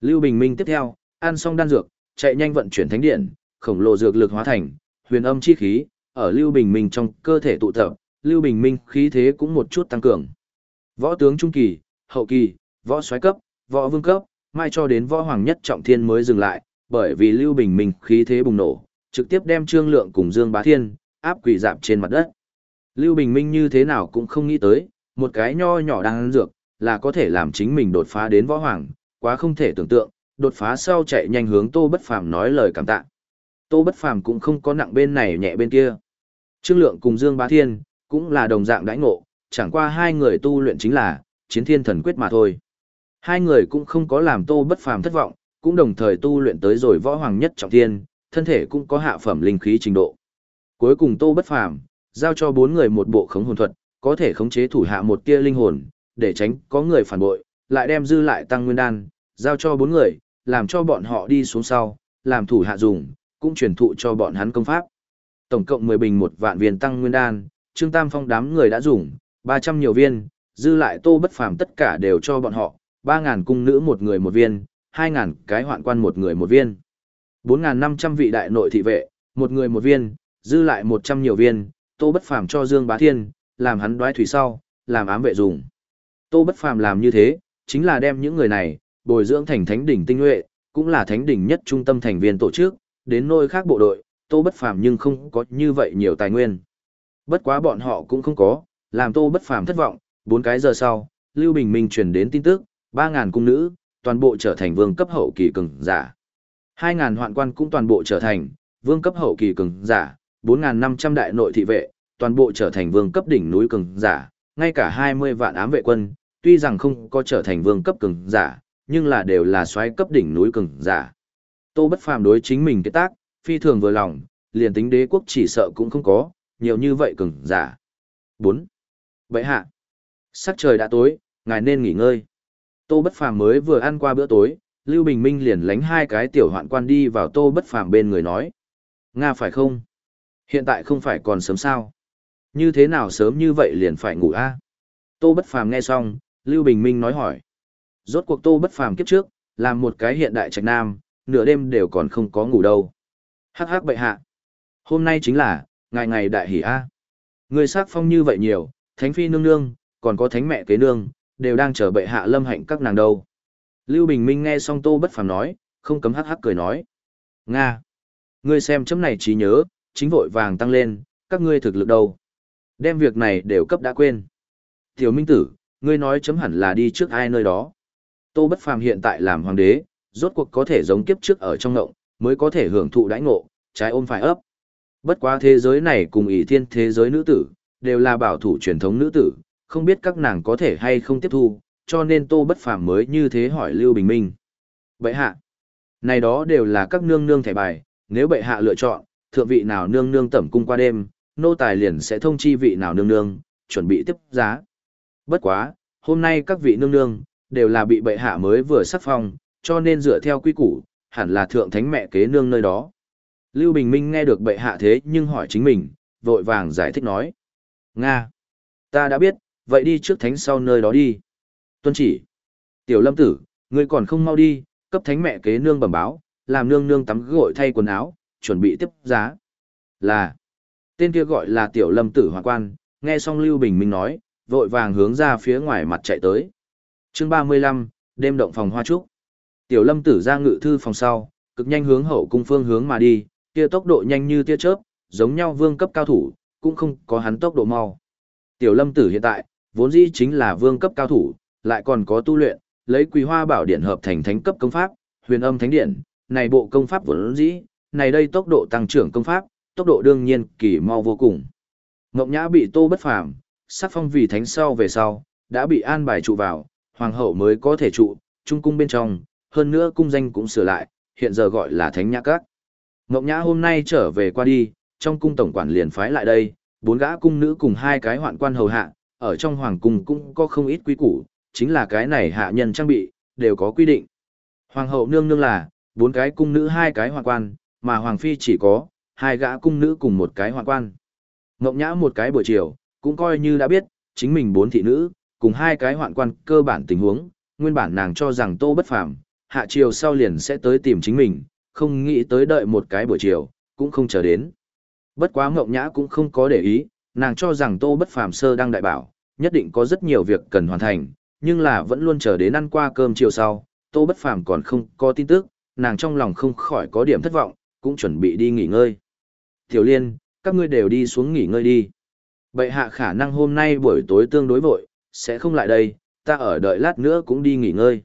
Lưu Bình Minh tiếp theo, ăn xong đan dược, chạy nhanh vận chuyển thánh điện, khổng lồ dược lực hóa thành, huyền âm chi khí, ở Lưu Bình Minh trong cơ thể tụ tập, Lưu Bình Minh khí thế cũng một chút tăng cường. Võ tướng trung kỳ, hậu kỳ, võ soái cấp, võ vương cấp, mai cho đến võ hoàng nhất trọng thiên mới dừng lại, bởi vì Lưu Bình Minh khí thế bùng nổ, trực tiếp đem Trương Lượng cùng Dương Bá Thiên áp quỷ dạp trên mặt đất. Lưu Bình Minh như thế nào cũng không nghĩ tới, một cái nho nhỏ đang dược, là có thể làm chính mình đột phá đến võ hoàng, quá không thể tưởng tượng, đột phá sau chạy nhanh hướng Tô Bất Phàm nói lời cảm tạ. Tô Bất Phàm cũng không có nặng bên này nhẹ bên kia. Trương Lượng cùng Dương Bá Thiên cũng là đồng dạng đãi ngộ, chẳng qua hai người tu luyện chính là chiến thiên thần quyết mà thôi. Hai người cũng không có làm Tô Bất Phàm thất vọng, cũng đồng thời tu luyện tới rồi võ hoàng nhất trọng thiên, thân thể cũng có hạ phẩm linh khí trình độ. Cuối cùng Tô Bất Phàm giao cho bốn người một bộ khống hồn thuật, có thể khống chế thủ hạ một tia linh hồn, để tránh có người phản bội, lại đem dư lại tăng nguyên đan, giao cho bốn người, làm cho bọn họ đi xuống sau, làm thủ hạ dùng, cũng truyền thụ cho bọn hắn công pháp. Tổng cộng 10 bình một vạn viên tăng nguyên đan, Trương Tam Phong đám người đã dùng, 300 nhiều viên, dư lại tô bất phàm tất cả đều cho bọn họ, 3.000 cung nữ một người một viên, 2.000 cái hoạn quan một người một viên. 4.500 vị đại nội thị vệ, một người một viên, dư lại 100 nhiều viên, tô bất phàm cho Dương Bá Thiên, làm hắn đoái thủy sau, làm ám vệ dùng. Tô bất phàm làm như thế, chính là đem những người này, bồi dưỡng thành thánh đỉnh tinh nhuệ, cũng là thánh đỉnh nhất trung tâm thành viên tổ chức, đến nơi khác bộ đội, tô bất phàm nhưng không có như vậy nhiều tài nguyên. Bất quá bọn họ cũng không có, làm tô bất phàm thất vọng, bốn cái giờ sau, Lưu Bình Minh truyền đến tin tức, 3000 cung nữ, toàn bộ trở thành vương cấp hậu kỳ cường giả. 2000 hoạn quan cũng toàn bộ trở thành vương cấp hậu kỳ cường giả, 4.500 đại nội thị vệ, toàn bộ trở thành vương cấp đỉnh núi cường giả, ngay cả 20 vạn ám vệ quân, tuy rằng không có trở thành vương cấp cường giả, nhưng là đều là xoáy cấp đỉnh núi cường giả. Tô Bất Phàm đối chính mình cái tác, phi thường vừa lòng, liền tính đế quốc chỉ sợ cũng không có, nhiều như vậy cường giả. 4. Vậy hạ. Sắc trời đã tối, ngài nên nghỉ ngơi. Tô Bất Phàm mới vừa ăn qua bữa tối, Lưu Bình Minh liền lánh hai cái tiểu hoạn quan đi vào Tô Bất Phàm bên người nói. Nga phải không? Hiện tại không phải còn sớm sao? Như thế nào sớm như vậy liền phải ngủ a? Tô Bất Phàm nghe xong, Lưu Bình Minh nói hỏi. Rốt cuộc Tô Bất Phàm kiếp trước, làm một cái hiện đại trạch nam, nửa đêm đều còn không có ngủ đâu. Hắc hắc bệ hạ. Hôm nay chính là, ngày ngày đại hỷ a. Người sắc phong như vậy nhiều, thánh phi nương nương, còn có thánh mẹ kế nương, đều đang chờ bệ hạ lâm hạnh các nàng đâu. Lưu Bình Minh nghe xong Tô Bất Phàm nói, không cấm hắc hắc cười nói. Nga. Ngươi xem chấm này trí nhớ, chính vội vàng tăng lên, các ngươi thực lực đâu. Đem việc này đều cấp đã quên. Tiểu Minh Tử, ngươi nói chấm hẳn là đi trước ai nơi đó. Tô Bất Phàm hiện tại làm hoàng đế, rốt cuộc có thể giống kiếp trước ở trong ngộng, mới có thể hưởng thụ đãi ngộ, trái ôm phải ấp. Bất quá thế giới này cùng ỷ thiên thế giới nữ tử, đều là bảo thủ truyền thống nữ tử, không biết các nàng có thể hay không tiếp thu, cho nên Tô Bất Phàm mới như thế hỏi Lưu Bình Minh. Bệ hạ, này đó đều là các nương nương thẻ bài, nếu bệ hạ lựa chọn, thượng vị nào nương nương tẩm cung qua đêm, nô tài liền sẽ thông chi vị nào nương nương, chuẩn bị tiếp giá. Bất quá, hôm nay các vị nương nương, đều là bị bệ hạ mới vừa sắc phong, cho nên dựa theo quy củ, hẳn là thượng thánh mẹ kế nương nơi đó. Lưu Bình Minh nghe được bệ hạ thế nhưng hỏi chính mình, vội vàng giải thích nói. Nga! Ta đã biết, vậy đi trước thánh sau nơi đó đi. Tuân chỉ. Tiểu lâm tử, ngươi còn không mau đi, cấp thánh mẹ kế nương bẩm báo, làm nương nương tắm gội thay quần áo, chuẩn bị tiếp giá. Là. Tên kia gọi là tiểu lâm tử hoàng quan, nghe xong Lưu Bình Minh nói, vội vàng hướng ra phía ngoài mặt chạy tới chương 35, đêm động phòng hoa trúc. Tiểu lâm tử ra ngự thư phòng sau, cực nhanh hướng hậu cung phương hướng mà đi, kia tốc độ nhanh như tia chớp, giống nhau vương cấp cao thủ, cũng không có hắn tốc độ mau. Tiểu lâm tử hiện tại, vốn dĩ chính là vương cấp cao thủ, lại còn có tu luyện, lấy quý hoa bảo điện hợp thành thánh cấp công pháp, huyền âm thánh điện, này bộ công pháp vốn dĩ, này đây tốc độ tăng trưởng công pháp, tốc độ đương nhiên kỳ mau vô cùng. ngộng Nhã bị Tô Bất Phàm, sắc phong vì thánh sau về sau, đã bị an bài trụ vào, hoàng hậu mới có thể trụ, trung cung bên trong, hơn nữa cung danh cũng sửa lại, hiện giờ gọi là Thánh Nhã Các. Ngọc Nhã hôm nay trở về qua đi, trong cung tổng quản liền phái lại đây, bốn gã cung nữ cùng hai cái hoạn quan hầu hạ, ở trong hoàng cung cũng có không ít quý củ, chính là cái này hạ nhân trang bị, đều có quy định. Hoàng hậu nương nương là, bốn cái cung nữ hai cái hoạn quan, mà hoàng phi chỉ có, hai gã cung nữ cùng một cái hoạn quan. Ngọc Nhã một cái buổi chiều, cũng coi như đã biết, chính mình bốn thị nữ, cùng hai cái hoạn quan cơ bản tình huống, nguyên bản nàng cho rằng tô bất phàm, hạ chiều sau liền sẽ tới tìm chính mình, không nghĩ tới đợi một cái buổi chiều, cũng không chờ đến. Bất quá Ngộng Nhã cũng không có để ý, nàng cho rằng Tô Bất Phàm sơ đang đại bảo, nhất định có rất nhiều việc cần hoàn thành, nhưng là vẫn luôn chờ đến ăn qua cơm chiều sau, Tô Bất Phàm còn không có tin tức, nàng trong lòng không khỏi có điểm thất vọng, cũng chuẩn bị đi nghỉ ngơi. Tiểu Liên, các ngươi đều đi xuống nghỉ ngơi đi. Bệ hạ khả năng hôm nay buổi tối tương đối vội, sẽ không lại đây, ta ở đợi lát nữa cũng đi nghỉ ngơi.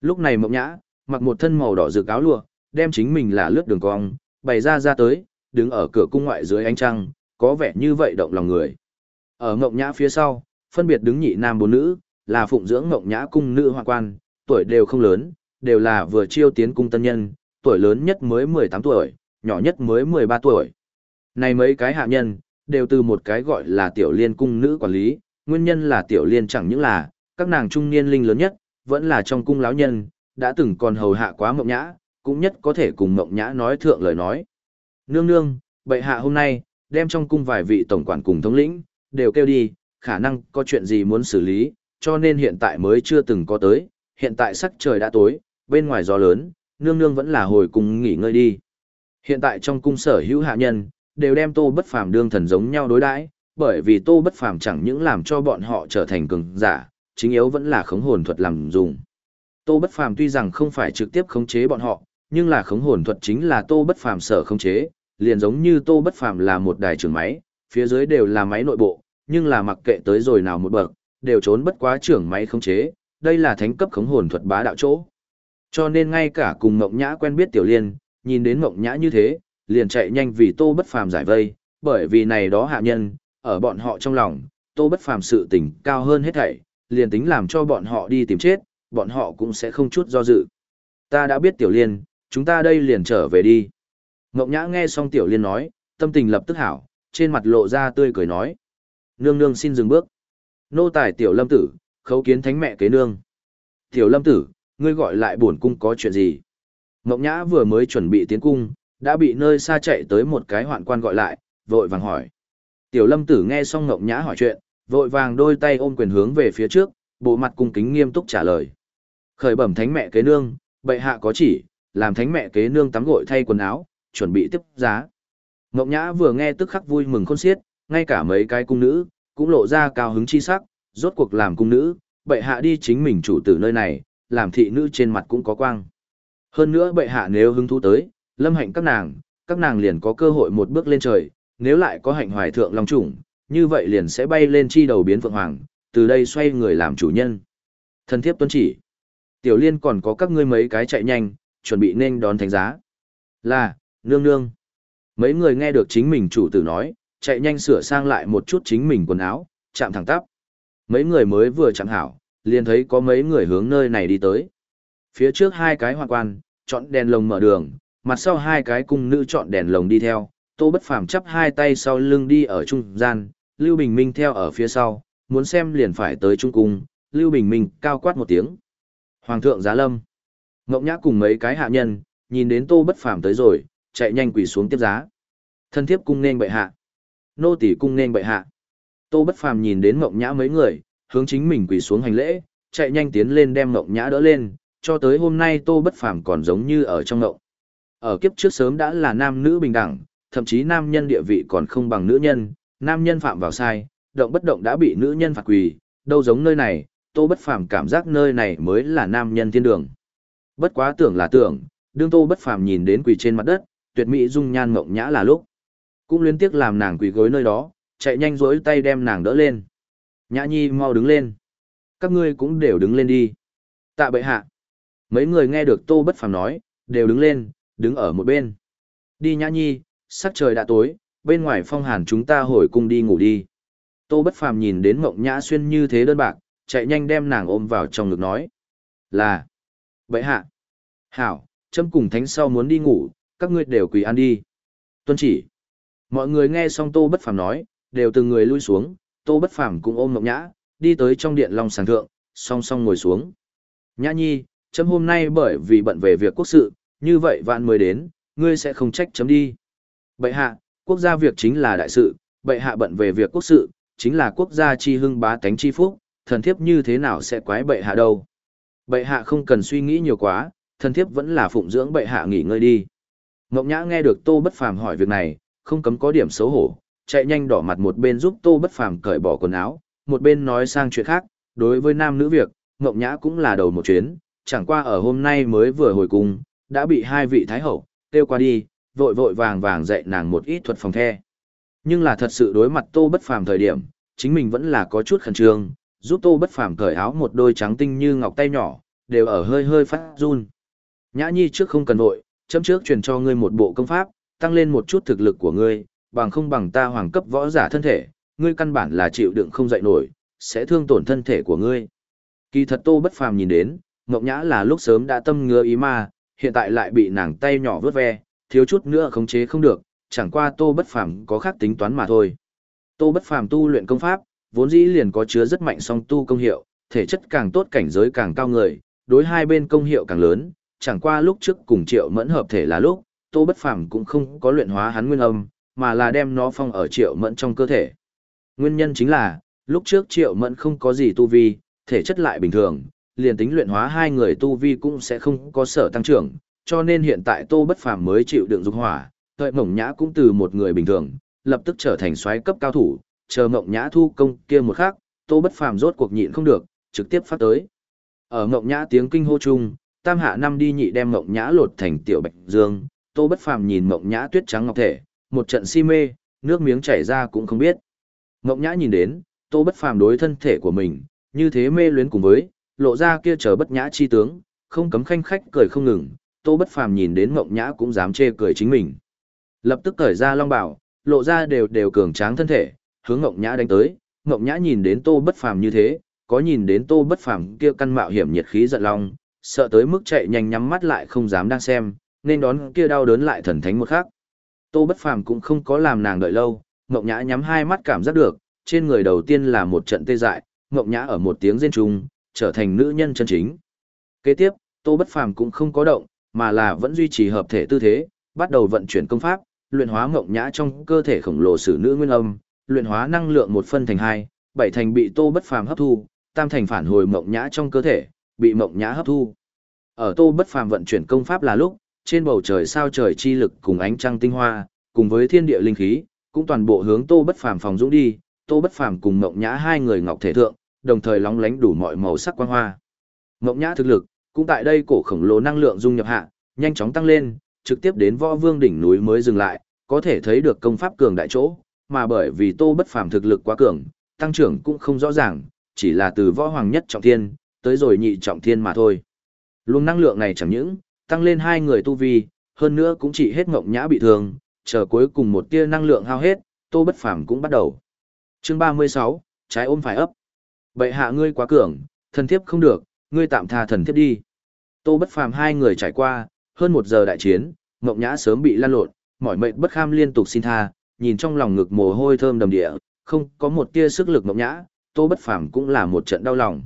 Lúc này Mộng Nhã, mặc một thân màu đỏ rực áo lụa, đem chính mình là lướt đường cong, bày ra ra tới, đứng ở cửa cung ngoại dưới ánh trăng, có vẻ như vậy động lòng người. Ở Mộng Nhã phía sau, phân biệt đứng nhị nam bốn nữ, là phụng dưỡng Mộng Nhã cung nữ hoàng quan, tuổi đều không lớn, đều là vừa chiêu tiến cung tân nhân, tuổi lớn nhất mới 18 tuổi, nhỏ nhất mới 13 tuổi. Này mấy cái hạ nhân, đều từ một cái gọi là tiểu liên cung nữ quản lý, nguyên nhân là tiểu liên chẳng những là, các nàng trung niên linh lớn nhất, vẫn là trong cung lão nhân, đã từng còn hầu hạ quá mộng nhã, cũng nhất có thể cùng mộng nhã nói thượng lời nói. Nương nương, bệ hạ hôm nay, đem trong cung vài vị tổng quản cùng thống lĩnh, đều kêu đi, khả năng có chuyện gì muốn xử lý, cho nên hiện tại mới chưa từng có tới, hiện tại sắc trời đã tối, bên ngoài gió lớn, nương nương vẫn là hồi cùng nghỉ ngơi đi. Hiện tại trong cung sở hữu hạ nhân, đều đem tô bất phàm đương thần giống nhau đối đãi bởi vì tô bất phàm chẳng những làm cho bọn họ trở thành cường giả, chính yếu vẫn là khống hồn thuật làm dùng. Tô bất phàm tuy rằng không phải trực tiếp khống chế bọn họ, nhưng là khống hồn thuật chính là tô bất phàm sở khống chế, liền giống như tô bất phàm là một đài trưởng máy, phía dưới đều là máy nội bộ, nhưng là mặc kệ tới rồi nào một bậc, đều trốn bất quá trưởng máy khống chế, đây là thánh cấp khống hồn thuật bá đạo chỗ. Cho nên ngay cả cùng Mộng Nhã quen biết Tiểu Liên, nhìn đến Mộng Nhã như thế, liền chạy nhanh vì Tô Bất Phàm giải vây, bởi vì này đó hạ nhân, ở bọn họ trong lòng, Tô Bất Phàm sự tình cao hơn hết thảy, liền tính làm cho bọn họ đi tìm chết, bọn họ cũng sẽ không chút do dự. Ta đã biết Tiểu Liên, chúng ta đây liền trở về đi. Ngọc Nhã nghe xong Tiểu Liên nói, tâm tình lập tức hảo, trên mặt lộ ra tươi cười nói. Nương nương xin dừng bước. Nô tài Tiểu Lâm Tử, khấu kiến thánh mẹ kế nương. Tiểu Lâm Tử, ngươi gọi lại bổn cung có chuyện gì? Ngọc Nhã vừa mới chuẩn bị tiến cung, đã bị nơi xa chạy tới một cái hoạn quan gọi lại, vội vàng hỏi. Tiểu Lâm Tử nghe xong ngộng Nhã hỏi chuyện, vội vàng đôi tay ôm quyền hướng về phía trước, bộ mặt cung kính nghiêm túc trả lời. Khởi bẩm thánh mẹ kế nương, bệ hạ có chỉ, làm thánh mẹ kế nương tắm gội thay quần áo, chuẩn bị tiếp giá. Ngộng Nhã vừa nghe tức khắc vui mừng khôn xiết, ngay cả mấy cái cung nữ, cũng lộ ra cao hứng chi sắc, rốt cuộc làm cung nữ, bệ hạ đi chính mình chủ tử nơi này, làm thị nữ trên mặt cũng có quang. Hơn nữa bệ hạ nếu hứng thú tới, lâm hạnh các nàng, các nàng liền có cơ hội một bước lên trời, nếu lại có hạnh hoài thượng long chủng, như vậy liền sẽ bay lên chi đầu biến vượng hoàng, từ đây xoay người làm chủ nhân. Thân thiếp tuân chỉ. Tiểu liên còn có các ngươi mấy cái chạy nhanh, chuẩn bị nên đón thánh giá. Là, nương nương. Mấy người nghe được chính mình chủ tử nói, chạy nhanh sửa sang lại một chút chính mình quần áo, chạm thẳng tắp. Mấy người mới vừa chạm hảo, liền thấy có mấy người hướng nơi này đi tới. Phía trước hai cái hoa quan, chọn đèn lồng mở đường, mặt sau hai cái cung nữ chọn đèn lồng đi theo, Tô Bất Phàm chắp hai tay sau lưng đi ở trung gian, Lưu Bình Minh theo ở phía sau, muốn xem liền phải tới trung cung, Lưu Bình Minh cao quát một tiếng. Hoàng thượng giá lâm. Ngộng Nhã cùng mấy cái hạ nhân, nhìn đến Tô Bất Phàm tới rồi, chạy nhanh quỳ xuống tiếp giá. Thân thiếp cung nên bệ hạ. Nô tỳ cung nên bệ hạ. Tô Bất Phàm nhìn đến Ngộng Nhã mấy người, hướng chính mình quỳ xuống hành lễ, chạy nhanh tiến lên đem Ngộng Nhã đỡ lên, cho tới hôm nay Tô Bất Phàm còn giống như ở trong ngộng. Ở kiếp trước sớm đã là nam nữ bình đẳng, thậm chí nam nhân địa vị còn không bằng nữ nhân, nam nhân phạm vào sai, động bất động đã bị nữ nhân phạt quỳ, đâu giống nơi này, Tô Bất Phàm cảm giác nơi này mới là nam nhân thiên đường. Bất quá tưởng là tưởng, đương Tô Bất Phàm nhìn đến quỳ trên mặt đất, tuyệt mỹ dung nhan ngộng nhã là lúc. Cũng liên tiếc làm nàng quỳ gối nơi đó, chạy nhanh rỗi tay đem nàng đỡ lên. Nhã Nhi mau đứng lên. Các ngươi cũng đều đứng lên đi. Tạ bệ hạ. Mấy người nghe được Tô Bất Phàm nói, đều đứng lên, đứng ở một bên. Đi Nhã Nhi, sắc trời đã tối, bên ngoài phong hàn chúng ta hồi cung đi ngủ đi. Tô Bất Phàm nhìn đến Mộng Nhã Xuyên như thế đơn bạc, chạy nhanh đem nàng ôm vào trong ngực nói. Là, bệ hạ, hảo, trâm cùng thánh sau muốn đi ngủ, các ngươi đều quỳ ăn đi. Tuân chỉ. Mọi người nghe xong Tô Bất Phàm nói, đều từng người lui xuống, Tô Bất Phàm cũng ôm Mộng Nhã, đi tới trong điện long sàng thượng, song song ngồi xuống. Nhã Nhi, chấm hôm nay bởi vì bận về việc quốc sự, như vậy vạn mới đến, ngươi sẽ không trách chấm đi. Bệ hạ, quốc gia việc chính là đại sự, bệ hạ bận về việc quốc sự, chính là quốc gia chi hưng bá tánh chi phúc, thần thiếp như thế nào sẽ quái bệ hạ đâu. Bệ hạ không cần suy nghĩ nhiều quá, thần thiếp vẫn là phụng dưỡng bệ hạ nghỉ ngơi đi. Ngọc Nhã nghe được Tô Bất Phàm hỏi việc này, không cấm có điểm xấu hổ, chạy nhanh đỏ mặt một bên giúp Tô Bất Phàm cởi bỏ quần áo, một bên nói sang chuyện khác, đối với nam nữ việc, Ngọc Nhã cũng là đầu một chuyến, chẳng qua ở hôm nay mới vừa hồi cung, đã bị hai vị thái hậu kêu qua đi, vội vội vàng vàng dạy nàng một ít thuật phòng the. Nhưng là thật sự đối mặt Tô Bất Phàm thời điểm, chính mình vẫn là có chút khẩn trương, giúp Tô Bất Phàm cởi áo một đôi trắng tinh như ngọc tay nhỏ, đều ở hơi hơi phát run. Nhã Nhi trước không cần vội, chấm trước truyền cho ngươi một bộ công pháp, tăng lên một chút thực lực của ngươi, bằng không bằng ta hoàng cấp võ giả thân thể, ngươi căn bản là chịu đựng không dậy nổi, sẽ thương tổn thân thể của ngươi. Kỳ thật Tô Bất Phàm nhìn đến, Ngọc Nhã là lúc sớm đã tâm ngứa ý ma, hiện tại lại bị nàng tay nhỏ vớt ve, thiếu chút nữa khống chế không được, chẳng qua Tô Bất Phàm có khác tính toán mà thôi. Tô Bất Phàm tu luyện công pháp, vốn dĩ liền có chứa rất mạnh song tu công hiệu, thể chất càng tốt cảnh giới càng cao người, đối hai bên công hiệu càng lớn, chẳng qua lúc trước cùng Triệu Mẫn hợp thể là lúc, Tô Bất Phàm cũng không có luyện hóa hắn nguyên âm, mà là đem nó phong ở Triệu Mẫn trong cơ thể. Nguyên nhân chính là, lúc trước Triệu Mẫn không có gì tu vi, thể chất lại bình thường, liền tính luyện hóa hai người tu vi cũng sẽ không có sở tăng trưởng, cho nên hiện tại Tô Bất Phàm mới chịu đựng dục hỏa, Thời Mộng Nhã cũng từ một người bình thường, lập tức trở thành soái cấp cao thủ, chờ Mộng Nhã thu công kia một khắc, Tô Bất Phàm rốt cuộc nhịn không được, trực tiếp phát tới. Ở Mộng Nhã tiếng kinh hô chung, Tam Hạ năm đi nhị đem Mộng Nhã lột thành tiểu bạch dương, Tô Bất Phàm nhìn Mộng Nhã tuyết trắng ngọc thể, một trận si mê, nước miếng chảy ra cũng không biết. Mộng Nhã nhìn đến, Tô Bất Phàm đối thân thể của mình, như thế mê luyến cùng với, lộ ra kia chờ bất nhã chi tướng, không cấm khanh khách cười không ngừng, Tô Bất Phàm nhìn đến Mộng Nhã cũng dám chê cười chính mình. Lập tức cởi ra long bảo, lộ ra đều đều cường tráng thân thể, hướng Mộng Nhã đánh tới, Mộng Nhã nhìn đến Tô Bất Phàm như thế, có nhìn đến Tô Bất Phàm kia căn mạo hiểm nhiệt khí giận long, sợ tới mức chạy nhanh nhắm mắt lại không dám đang xem, nên đón kia đau đớn lại thần thánh một khắc. Tô Bất Phàm cũng không có làm nàng đợi lâu, Mộng Nhã nhắm hai mắt cảm giác được, trên người đầu tiên là một trận tê dại, Mộng Nhã ở một tiếng rên trùng, trở thành nữ nhân chân chính. Kế tiếp, Tô Bất Phàm cũng không có động, mà là vẫn duy trì hợp thể tư thế, bắt đầu vận chuyển công pháp, luyện hóa ngộng Nhã trong cơ thể khổng lồ sử nữ nguyên âm, luyện hóa năng lượng một phân thành hai, bảy thành bị Tô Bất Phàm hấp thu, tam thành phản hồi ngộng Nhã trong cơ thể, bị ngộng Nhã hấp thu. Ở Tô Bất Phàm vận chuyển công pháp là lúc, trên bầu trời sao trời chi lực cùng ánh trăng tinh hoa, cùng với thiên địa linh khí, cũng toàn bộ hướng Tô Bất Phàm phòng dũng đi, Tô Bất Phàm cùng ngộng Nhã hai người ngọc thể thượng, đồng thời lóng lánh đủ mọi màu sắc quang hoa. Ngộng Nhã thực lực, cũng tại đây cổ khổng lồ năng lượng dung nhập hạ, nhanh chóng tăng lên, trực tiếp đến Võ Vương đỉnh núi mới dừng lại, có thể thấy được công pháp cường đại chỗ, mà bởi vì Tô Bất Phàm thực lực quá cường, tăng trưởng cũng không rõ ràng, chỉ là từ Võ Hoàng nhất trọng thiên tới rồi nhị trọng thiên mà thôi. Luồng năng lượng này chẳng những tăng lên hai người tu vi, hơn nữa cũng chỉ hết ngộng Nhã bị thương, chờ cuối cùng một tia năng lượng hao hết, Tô Bất Phàm cũng bắt đầu. Chương 36, trái ôm phải ấp. Bệ hạ ngươi quá cường, thân thiếp không được, ngươi tạm tha thần thiếp đi. Tô bất phàm hai người trải qua, hơn một giờ đại chiến, Ngọc Nhã sớm bị lan lộn, mỏi mệt bất kham liên tục xin tha, nhìn trong lòng ngực mồ hôi thơm đầm địa, không có một tia sức lực Ngọc Nhã, Tô bất phàm cũng là một trận đau lòng.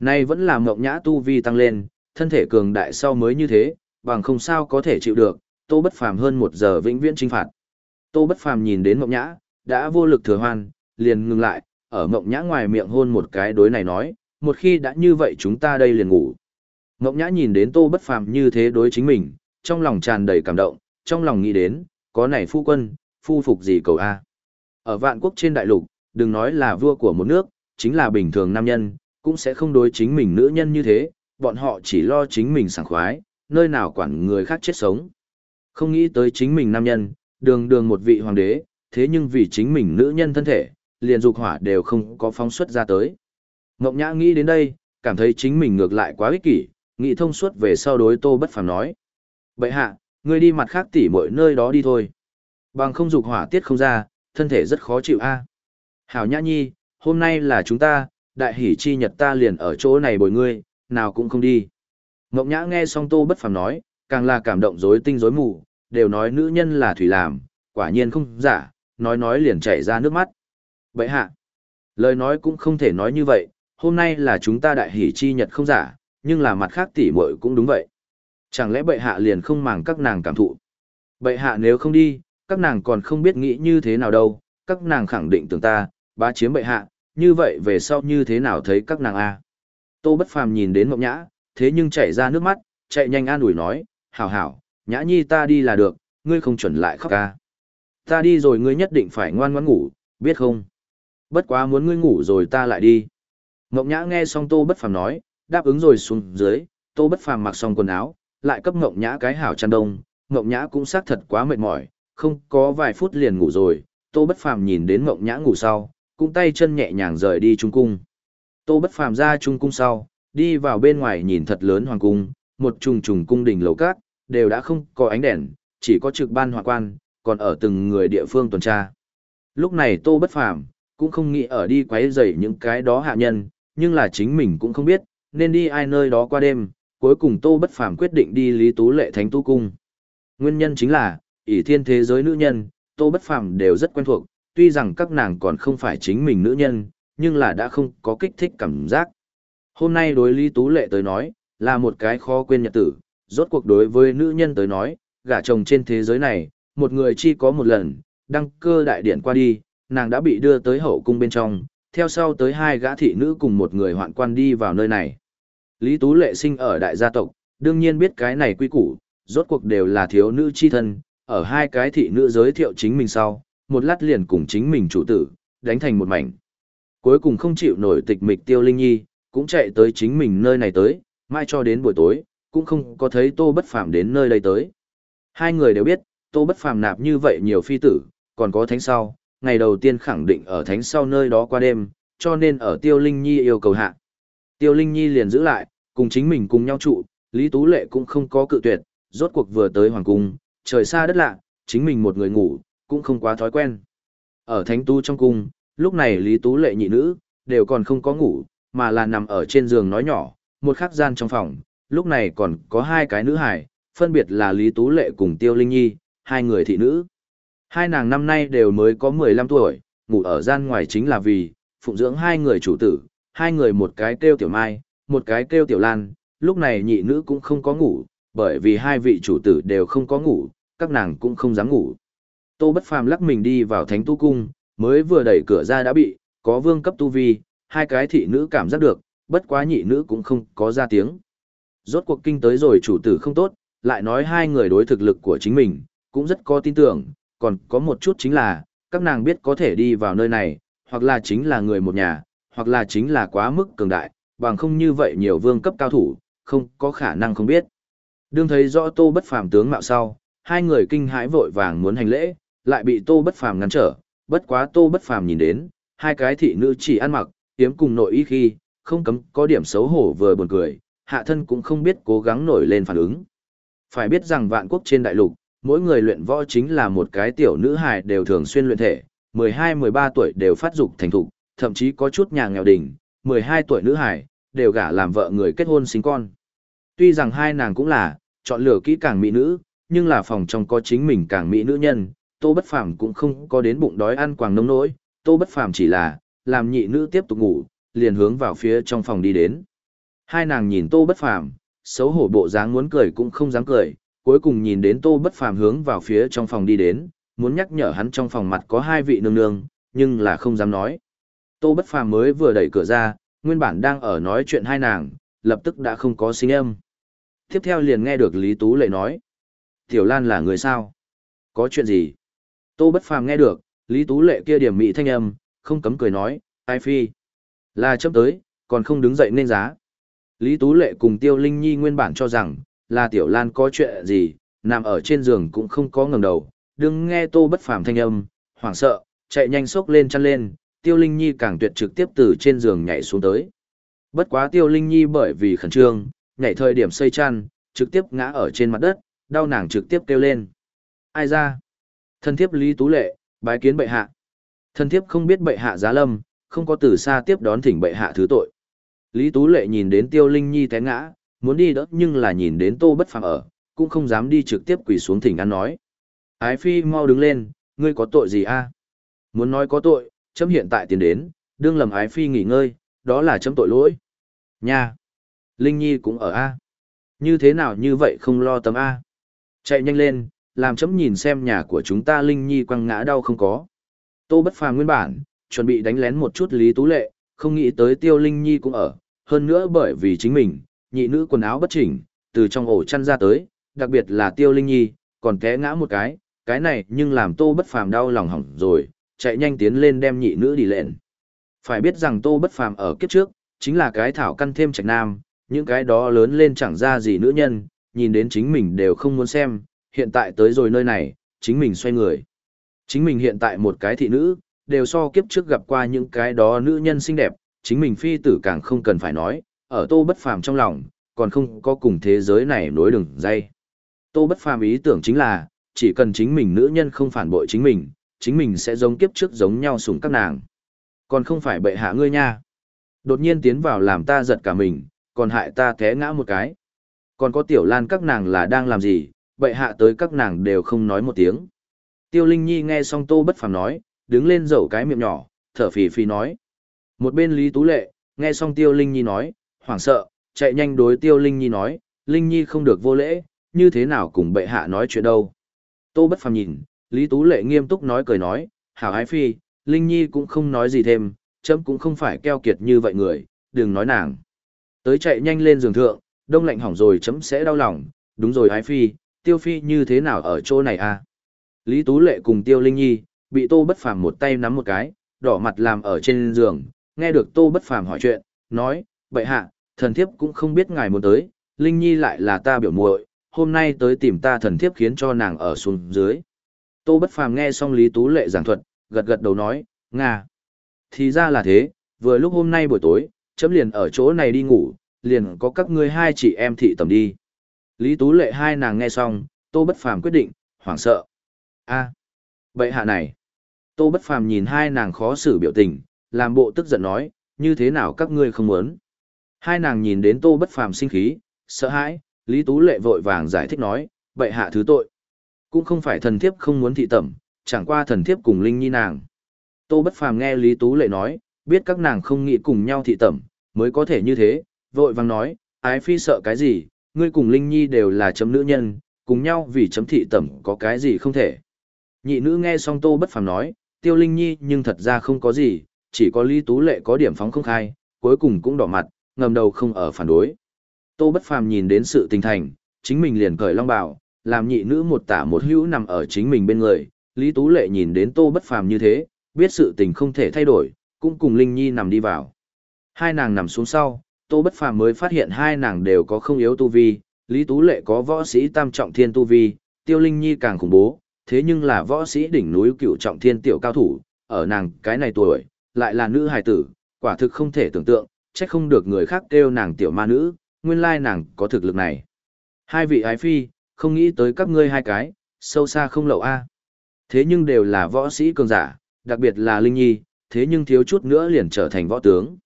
Nay vẫn là Ngọc Nhã tu vi tăng lên, thân thể cường đại sau mới như thế, bằng không sao có thể chịu được, Tô bất phàm hơn một giờ vĩnh viễn trinh phạt. Tô bất phàm nhìn đến Ngọc Nhã, đã vô lực thừa hoan, liền ngừng lại, ở mộng nhã ngoài miệng hôn một cái đối này nói, một khi đã như vậy chúng ta đây liền ngủ. Ngọc nhã nhìn đến tô bất phàm như thế đối chính mình, trong lòng tràn đầy cảm động, trong lòng nghĩ đến, có này phu quân, phu phục gì cầu A. Ở vạn quốc trên đại lục, đừng nói là vua của một nước, chính là bình thường nam nhân, cũng sẽ không đối chính mình nữ nhân như thế, bọn họ chỉ lo chính mình sảng khoái, nơi nào quản người khác chết sống. Không nghĩ tới chính mình nam nhân, đường đường một vị hoàng đế, thế nhưng vì chính mình nữ nhân thân thể, liền dục hỏa đều không có phóng xuất ra tới. Ngọc Nhã nghĩ đến đây, cảm thấy chính mình ngược lại quá ích kỷ, nghĩ thông suốt về sau đối Tô Bất Phàm nói. Bệ hạ, ngươi đi mặt khác tỉ mọi nơi đó đi thôi. Bằng không dục hỏa tiết không ra, thân thể rất khó chịu a. À. Hảo Nhã Nhi, hôm nay là chúng ta, đại hỷ chi nhật ta liền ở chỗ này bồi ngươi, nào cũng không đi. Ngọc Nhã nghe xong Tô Bất Phàm nói, càng là cảm động rối tinh rối mù, đều nói nữ nhân là thủy làm, quả nhiên không giả, nói nói liền chảy ra nước mắt. Bệ hạ, lời nói cũng không thể nói như vậy, hôm nay là chúng ta đại hỷ chi nhật không giả, nhưng là mặt khác tỷ muội cũng đúng vậy. Chẳng lẽ bệ hạ liền không màng các nàng cảm thụ? Bệ hạ nếu không đi, các nàng còn không biết nghĩ như thế nào đâu, các nàng khẳng định tưởng ta, bá chiếm bệ hạ, như vậy về sau như thế nào thấy các nàng a? Tô Bất Phàm nhìn đến Mộng Nhã, thế nhưng chảy ra nước mắt, chạy nhanh an ủi nói, hảo hảo, nhã nhi ta đi là được, ngươi không chuẩn lại khóc ca. Ta đi rồi ngươi nhất định phải ngoan ngoãn ngủ, biết không? Bất quá muốn ngươi ngủ rồi ta lại đi. Ngọc Nhã nghe xong Tô Bất Phàm nói, đáp ứng rồi xuống dưới, Tô Bất Phàm mặc xong quần áo, lại cấp Ngọc Nhã cái hảo chăn đông, Ngọc Nhã cũng xác thật quá mệt mỏi, không có vài phút liền ngủ rồi, Tô Bất Phàm nhìn đến Ngọc Nhã ngủ sau, cũng tay chân nhẹ nhàng rời đi trung cung. Tô Bất Phàm ra trung cung sau, đi vào bên ngoài nhìn thật lớn hoàng cung, một trùng trùng cung đình lầu cát, đều đã không có ánh đèn, chỉ có trực ban hoàng quan, còn ở từng người địa phương tuần tra. Lúc này Tô Bất Phàm cũng không nghĩ ở đi quấy rầy những cái đó hạ nhân, nhưng là chính mình cũng không biết, nên đi ai nơi đó qua đêm, cuối cùng Tô Bất Phàm quyết định đi Lý Tú Lệ Thánh Tu Cung. Nguyên nhân chính là, ỷ thiên thế giới nữ nhân, Tô Bất Phàm đều rất quen thuộc, tuy rằng các nàng còn không phải chính mình nữ nhân, nhưng là đã không có kích thích cảm giác. Hôm nay đối Lý Tú Lệ tới nói, là một cái khó quên nhật tử, rốt cuộc đối với nữ nhân tới nói, gả chồng trên thế giới này, một người chỉ có một lần, đăng cơ đại điển qua đi, nàng đã bị đưa tới hậu cung bên trong, theo sau tới hai gã thị nữ cùng một người hoạn quan đi vào nơi này. Lý Tú Lệ sinh ở đại gia tộc, đương nhiên biết cái này quy củ, rốt cuộc đều là thiếu nữ chi thân, ở hai cái thị nữ giới thiệu chính mình sau, một lát liền cùng chính mình chủ tử, đánh thành một mảnh. Cuối cùng không chịu nổi tịch mịch tiêu linh nhi, cũng chạy tới chính mình nơi này tới, mai cho đến buổi tối, cũng không có thấy tô bất phàm đến nơi đây tới. Hai người đều biết, tô bất phàm nạp như vậy nhiều phi tử, còn có thánh sau, ngày đầu tiên khẳng định ở thánh sau nơi đó qua đêm, cho nên ở tiêu linh nhi yêu cầu hạ. Tiêu linh nhi liền giữ lại, cùng chính mình cùng nhau trụ, Lý Tú Lệ cũng không có cự tuyệt, rốt cuộc vừa tới hoàng cung, trời xa đất lạ, chính mình một người ngủ, cũng không quá thói quen. Ở thánh tu trong cung, lúc này Lý Tú Lệ nhị nữ, đều còn không có ngủ, mà là nằm ở trên giường nói nhỏ, một khắc gian trong phòng, lúc này còn có hai cái nữ hài, phân biệt là Lý Tú Lệ cùng Tiêu Linh Nhi, hai người thị nữ. Hai nàng năm nay đều mới có 15 tuổi, ngủ ở gian ngoài chính là vì, phụng dưỡng hai người chủ tử, hai người một cái kêu Tiểu Mai, một cái kêu Tiểu Lan, lúc này nhị nữ cũng không có ngủ, bởi vì hai vị chủ tử đều không có ngủ, các nàng cũng không dám ngủ. Tô Bất Phàm lắc mình đi vào Thánh Tu cung, mới vừa đẩy cửa ra đã bị có vương cấp tu vi, hai cái thị nữ cảm giác được, bất quá nhị nữ cũng không có ra tiếng. Rốt cuộc kinh tới rồi chủ tử không tốt, lại nói hai người đối thực lực của chính mình, cũng rất có tin tưởng, còn có một chút chính là, các nàng biết có thể đi vào nơi này, hoặc là chính là người một nhà, hoặc là chính là quá mức cường đại, bằng không như vậy nhiều vương cấp cao thủ, không có khả năng không biết. Đương thấy rõ tô bất phàm tướng mạo sau, hai người kinh hãi vội vàng muốn hành lễ, lại bị tô bất phàm ngăn trở, bất quá tô bất phàm nhìn đến, hai cái thị nữ chỉ ăn mặc, tiếm cùng nội ý khi, không cấm có điểm xấu hổ vừa buồn cười, hạ thân cũng không biết cố gắng nổi lên phản ứng. Phải biết rằng vạn quốc trên đại lục, mỗi người luyện võ chính là một cái tiểu nữ hài đều thường xuyên luyện thể, 12-13 tuổi đều phát dục thành thục, thậm chí có chút nhà nghèo đỉnh, 12 tuổi nữ hài, đều gả làm vợ người kết hôn sinh con. Tuy rằng hai nàng cũng là, chọn lựa kỹ càng mỹ nữ, nhưng là phòng trong có chính mình càng mỹ nữ nhân, Tô Bất Phàm cũng không có đến bụng đói ăn quàng nông nỗi, Tô Bất Phàm chỉ là làm nhị nữ tiếp tục ngủ, liền hướng vào phía trong phòng đi đến. Hai nàng nhìn Tô Bất Phàm, xấu hổ bộ dáng muốn cười cũng không dám cười, cuối cùng nhìn đến Tô Bất Phàm hướng vào phía trong phòng đi đến, muốn nhắc nhở hắn trong phòng mặt có hai vị nương nương, nhưng là không dám nói. Tô Bất Phàm mới vừa đẩy cửa ra, nguyên bản đang ở nói chuyện hai nàng, lập tức đã không có sinh âm. Tiếp theo liền nghe được Lý Tú Lệ nói. Tiểu Lan là người sao? Có chuyện gì? Tô Bất Phàm nghe được, Lý Tú Lệ kia điểm mị thanh âm, không cấm cười nói, ai phi? Là chấp tới, còn không đứng dậy nên giá. Lý Tú Lệ cùng Tiêu Linh Nhi nguyên bản cho rằng, là Tiểu Lan có chuyện gì, nằm ở trên giường cũng không có ngẩng đầu, đừng nghe Tô Bất Phàm thanh âm, hoảng sợ, chạy nhanh sốc lên chăn lên, Tiêu Linh Nhi càng tuyệt trực tiếp từ trên giường nhảy xuống tới. Bất quá Tiêu Linh Nhi bởi vì khẩn trương, nhảy thời điểm xây chăn, trực tiếp ngã ở trên mặt đất, đau nàng trực tiếp kêu lên. Ai ra? Thân thiếp Lý Tú Lệ, bái kiến bệ hạ. Thân thiếp không biết bệ hạ giá lâm, không có từ xa tiếp đón thỉnh bệ hạ thứ tội. Lý Tú Lệ nhìn đến Tiêu Linh Nhi té ngã, muốn đi đỡ nhưng là nhìn đến Tô Bất Phàm ở, cũng không dám đi trực tiếp quỳ xuống thỉnh ăn nói. Ái Phi mau đứng lên, ngươi có tội gì a? Muốn nói có tội, chấm hiện tại tiền đến, đương lầm Ái Phi nghỉ ngơi, đó là chấm tội lỗi. Nha! Linh Nhi cũng ở a. Như thế nào như vậy không lo tấm a? Chạy nhanh lên, làm chấm nhìn xem nhà của chúng ta Linh Nhi quăng ngã đau không có. Tô Bất Phàm nguyên bản, chuẩn bị đánh lén một chút Lý Tú Lệ, không nghĩ tới Tiêu Linh Nhi cũng ở, hơn nữa bởi vì chính mình, nhị nữ quần áo bất chỉnh, từ trong ổ chăn ra tới, đặc biệt là Tiêu Linh Nhi, còn té ngã một cái, cái này nhưng làm Tô Bất Phàm đau lòng hỏng rồi, chạy nhanh tiến lên đem nhị nữ đi lên. Phải biết rằng Tô Bất Phàm ở kiếp trước, chính là cái thảo căn thêm trạch nam, những cái đó lớn lên chẳng ra gì nữ nhân, nhìn đến chính mình đều không muốn xem, hiện tại tới rồi nơi này, chính mình xoay người. Chính mình hiện tại một cái thị nữ, đều so kiếp trước gặp qua những cái đó nữ nhân xinh đẹp, chính mình phi tử càng không cần phải nói, ở tô bất phàm trong lòng, còn không có cùng thế giới này nối đường dây. Tô bất phàm ý tưởng chính là, chỉ cần chính mình nữ nhân không phản bội chính mình, chính mình sẽ giống kiếp trước giống nhau sủng các nàng. Còn không phải bệ hạ ngươi nha. Đột nhiên tiến vào làm ta giật cả mình, còn hại ta té ngã một cái. Còn có tiểu lan các nàng là đang làm gì, bệ hạ tới các nàng đều không nói một tiếng. Tiêu Linh Nhi nghe xong Tô Bất Phàm nói, đứng lên dẫu cái miệng nhỏ, thở phì phì nói. Một bên Lý Tú Lệ, nghe xong Tiêu Linh Nhi nói, hoảng sợ, chạy nhanh đối Tiêu Linh Nhi nói, Linh Nhi không được vô lễ, như thế nào cùng bệ hạ nói chuyện đâu. Tô Bất Phàm nhìn, Lý Tú Lệ nghiêm túc nói cười nói, hảo ái phi, Linh Nhi cũng không nói gì thêm, chấm cũng không phải keo kiệt như vậy người, đừng nói nàng. Tới chạy nhanh lên giường thượng, đông lạnh hỏng rồi chấm sẽ đau lòng, đúng rồi ái phi, tiêu phi như thế nào ở chỗ này à? Lý Tú Lệ cùng Tiêu Linh Nhi, bị Tô Bất Phàm một tay nắm một cái, đỏ mặt làm ở trên giường, nghe được Tô Bất Phàm hỏi chuyện, nói, Bệ hạ, thần thiếp cũng không biết ngài muốn tới, Linh Nhi lại là ta biểu muội, hôm nay tới tìm ta thần thiếp khiến cho nàng ở xuống dưới. Tô Bất Phàm nghe xong Lý Tú Lệ giảng thuật, gật gật đầu nói, Nga. Thì ra là thế, vừa lúc hôm nay buổi tối, chấm liền ở chỗ này đi ngủ, liền có các ngươi hai chị em thị tầm đi. Lý Tú Lệ hai nàng nghe xong, Tô Bất Phàm quyết định, hoảng sợ. a bệ hạ này. Tô Bất Phàm nhìn hai nàng khó xử biểu tình, làm bộ tức giận nói, như thế nào các ngươi không muốn. Hai nàng nhìn đến Tô Bất Phàm sinh khí, sợ hãi, Lý Tú Lệ vội vàng giải thích nói, bệ hạ thứ tội. Cũng không phải thần thiếp không muốn thị tẩm, chẳng qua thần thiếp cùng Linh Nhi nàng. Tô Bất Phàm nghe Lý Tú Lệ nói, biết các nàng không nghĩ cùng nhau thị tẩm, mới có thể như thế, vội vàng nói, ái phi sợ cái gì, ngươi cùng Linh Nhi đều là chấm nữ nhân, cùng nhau vì chấm thị tẩm có cái gì không thể. Nhị nữ nghe xong Tô Bất Phàm nói, Tiêu Linh Nhi nhưng thật ra không có gì, chỉ có Lý Tú Lệ có điểm phóng không khai, cuối cùng cũng đỏ mặt, ngầm đầu không ở phản đối. Tô Bất Phàm nhìn đến sự tình thành, chính mình liền cởi long bào, làm nhị nữ một tả một hữu nằm ở chính mình bên người. Lý Tú Lệ nhìn đến Tô Bất Phàm như thế, biết sự tình không thể thay đổi, cũng cùng Linh Nhi nằm đi vào. Hai nàng nằm xuống sau, Tô Bất Phàm mới phát hiện hai nàng đều có không yếu tu vi, Lý Tú Lệ có võ sĩ tam trọng thiên tu vi, Tiêu Linh Nhi càng khủng bố, thế nhưng là võ sĩ đỉnh núi cựu trọng thiên tiểu cao thủ, ở nàng cái này tuổi, lại là nữ hài tử, quả thực không thể tưởng tượng, chắc không được người khác kêu nàng tiểu ma nữ, nguyên lai nàng có thực lực này. Hai vị ái phi, không nghĩ tới các ngươi hai cái, sâu xa không lậu a. Thế nhưng đều là võ sĩ cường giả, đặc biệt là Linh Nhi, thế nhưng thiếu chút nữa liền trở thành võ tướng.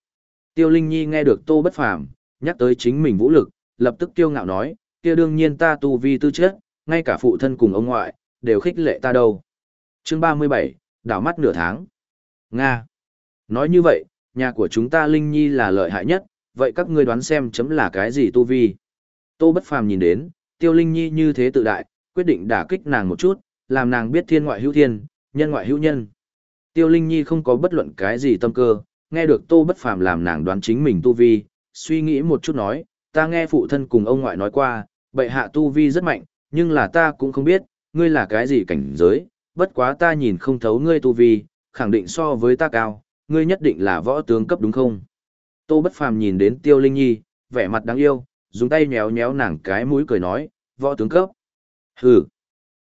Tiêu Linh Nhi nghe được Tô Bất Phàm nhắc tới chính mình vũ lực, lập tức kiêu ngạo nói, kia đương nhiên ta tu vi tư chất, ngay cả phụ thân cùng ông ngoại, đều khích lệ ta đâu. Chương 37, đảo mắt nửa tháng. Nga. Nói như vậy, nhà của chúng ta Linh Nhi là lợi hại nhất, vậy các ngươi đoán xem chấm là cái gì tu vi. Tô Bất Phàm nhìn đến, Tiêu Linh Nhi như thế tự đại, quyết định đả kích nàng một chút, làm nàng biết thiên ngoại hữu thiên, nhân ngoại hữu nhân. Tiêu Linh Nhi không có bất luận cái gì tâm cơ, nghe được Tô Bất Phàm làm nàng đoán chính mình tu vi, suy nghĩ một chút nói, ta nghe phụ thân cùng ông ngoại nói qua, bệ hạ tu vi rất mạnh, nhưng là ta cũng không biết, ngươi là cái gì cảnh giới, bất quá ta nhìn không thấu ngươi tu vi, khẳng định so với ta cao, ngươi nhất định là võ tướng cấp đúng không? Tô Bất Phàm nhìn đến Tiêu Linh Nhi, vẻ mặt đáng yêu, dùng tay nhéo nhéo nàng cái mũi cười nói, võ tướng cấp. Hừ.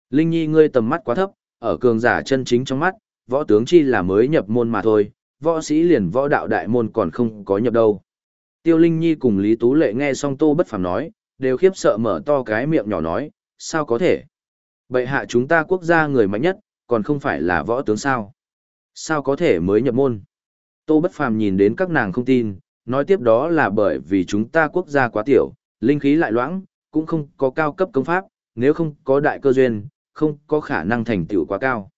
Linh Nhi ngươi tầm mắt quá thấp, ở cường giả chân chính trong mắt, võ tướng chi là mới nhập môn mà thôi, võ sĩ liền võ đạo đại môn còn không có nhập đâu. Tiêu Linh Nhi cùng Lý Tú Lệ nghe xong Tô Bất Phàm nói, đều khiếp sợ mở to cái miệng nhỏ nói, sao có thể? Bệ hạ chúng ta quốc gia người mạnh nhất, còn không phải là võ tướng sao? Sao có thể mới nhập môn? Tô Bất Phàm nhìn đến các nàng không tin, nói tiếp đó là bởi vì chúng ta quốc gia quá tiểu, linh khí lại loãng, cũng không có cao cấp công pháp, nếu không có đại cơ duyên, không có khả năng thành tựu quá cao.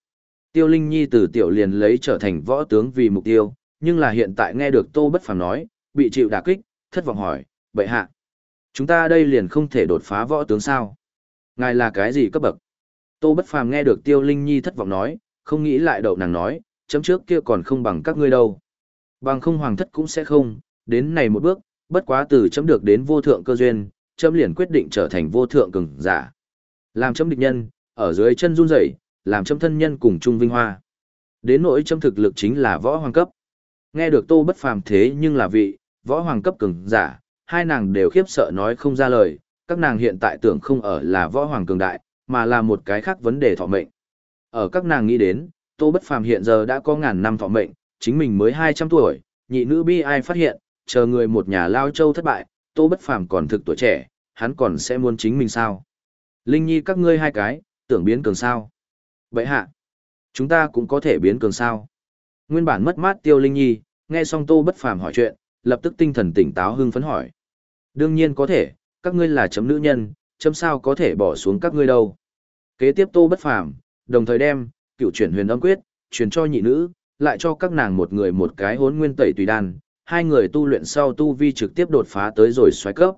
Tiêu Linh Nhi từ tiểu liền lấy trở thành võ tướng vì mục tiêu, nhưng là hiện tại nghe được Tô Bất Phàm nói, bị chịu đả kích, thất vọng hỏi, bệ hạ, chúng ta đây liền không thể đột phá võ tướng sao? Ngài là cái gì cấp bậc? Tô Bất Phàm nghe được Tiêu Linh Nhi thất vọng nói, không nghĩ lại đậu nàng nói, chấm trước kia còn không bằng các ngươi đâu. Bằng không hoàng thất cũng sẽ không, đến này một bước, bất quá từ chấm được đến vô thượng cơ duyên, chấm liền quyết định trở thành vô thượng cường giả. Làm chấm địch nhân, ở dưới chân run rẩy, làm chấm thân nhân cùng chung vinh hoa. Đến nỗi chấm thực lực chính là võ hoàng cấp. Nghe được Tô Bất Phàm thế nhưng là vị võ hoàng cấp cường giả, hai nàng đều khiếp sợ nói không ra lời, các nàng hiện tại tưởng không ở là võ hoàng cường đại, mà là một cái khác vấn đề thọ mệnh. Ở các nàng nghĩ đến, Tô Bất Phàm hiện giờ đã có ngàn năm thọ mệnh, chính mình mới 200 tuổi, nhị nữ bi ai phát hiện, chờ người một nhà lao châu thất bại, Tô Bất Phàm còn thực tuổi trẻ, hắn còn sẽ muốn chính mình sao? Linh Nhi các ngươi hai cái, tưởng biến cường sao? Vậy hạ, chúng ta cũng có thể biến cường sao? Nguyên bản mất mát Tiêu Linh Nhi, nghe xong Tô Bất Phàm hỏi chuyện, lập tức tinh thần tỉnh táo hưng phấn hỏi. Đương nhiên có thể, các ngươi là chấm nữ nhân, chấm sao có thể bỏ xuống các ngươi đâu. Kế tiếp Tô Bất Phàm, đồng thời đem cựu chuyển huyền âm quyết, truyền cho nhị nữ, lại cho các nàng một người một cái hốn nguyên tẩy tùy đan, hai người tu luyện sau tu vi trực tiếp đột phá tới rồi xoáy cấp.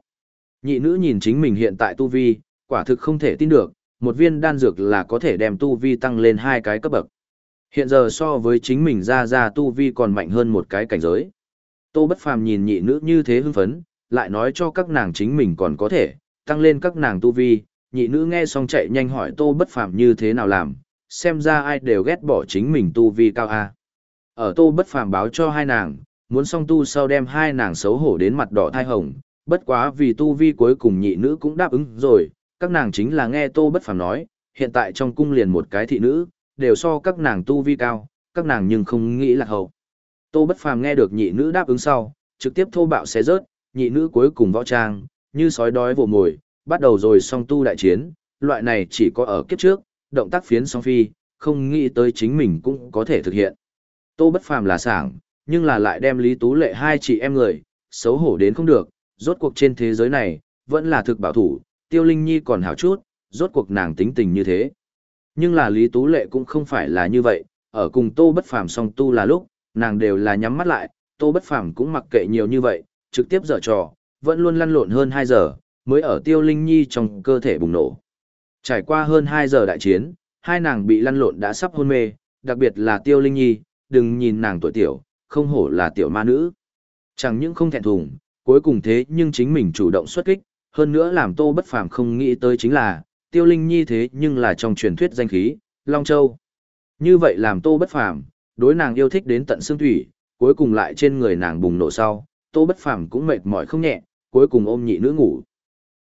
Nhị nữ nhìn chính mình hiện tại tu vi, quả thực không thể tin được, một viên đan dược là có thể đem tu vi tăng lên hai cái cấp bậc. Hiện giờ so với chính mình ra ra tu vi còn mạnh hơn một cái cảnh giới. Tô Bất Phàm nhìn nhị nữ như thế hưng phấn, lại nói cho các nàng chính mình còn có thể tăng lên các nàng tu vi, nhị nữ nghe xong chạy nhanh hỏi Tô Bất Phàm như thế nào làm, xem ra ai đều ghét bỏ chính mình tu vi cao a. Ở Tô Bất Phàm báo cho hai nàng, muốn song tu sau đem hai nàng xấu hổ đến mặt đỏ thai hồng, bất quá vì tu vi cuối cùng nhị nữ cũng đáp ứng rồi, các nàng chính là nghe Tô Bất Phàm nói, hiện tại trong cung liền một cái thị nữ, đều so các nàng tu vi cao, các nàng nhưng không nghĩ là hậu. Tô Bất Phàm nghe được nhị nữ đáp ứng sau, trực tiếp thô bạo xé rớt, nhị nữ cuối cùng võ trang, như sói đói vồ mồi, bắt đầu rồi song tu đại chiến, loại này chỉ có ở kiếp trước, động tác phiến song phi, không nghĩ tới chính mình cũng có thể thực hiện. Tô Bất Phàm là sảng, nhưng là lại đem Lý Tú Lệ hai chị em người, xấu hổ đến không được, rốt cuộc trên thế giới này, vẫn là thực bảo thủ, Tiêu Linh Nhi còn hảo chút, rốt cuộc nàng tính tình như thế. Nhưng là Lý Tú Lệ cũng không phải là như vậy, ở cùng Tô Bất Phàm song tu là lúc, nàng đều là nhắm mắt lại, Tô Bất Phàm cũng mặc kệ nhiều như vậy, trực tiếp dở trò, vẫn luôn lăn lộn hơn 2 giờ, mới ở Tiêu Linh Nhi trong cơ thể bùng nổ. Trải qua hơn 2 giờ đại chiến, hai nàng bị lăn lộn đã sắp hôn mê, đặc biệt là Tiêu Linh Nhi, đừng nhìn nàng tuổi tiểu, không hổ là tiểu ma nữ. Chẳng những không thẹn thùng, cuối cùng thế nhưng chính mình chủ động xuất kích, hơn nữa làm Tô Bất Phàm không nghĩ tới chính là, Tiêu Linh Nhi thế nhưng là trong truyền thuyết danh khí, Long Châu. Như vậy làm Tô Bất Phàm, đối nàng yêu thích đến tận xương thủy, cuối cùng lại trên người nàng bùng nổ sau, Tô Bất Phàm cũng mệt mỏi không nhẹ, cuối cùng ôm nhị nữ ngủ.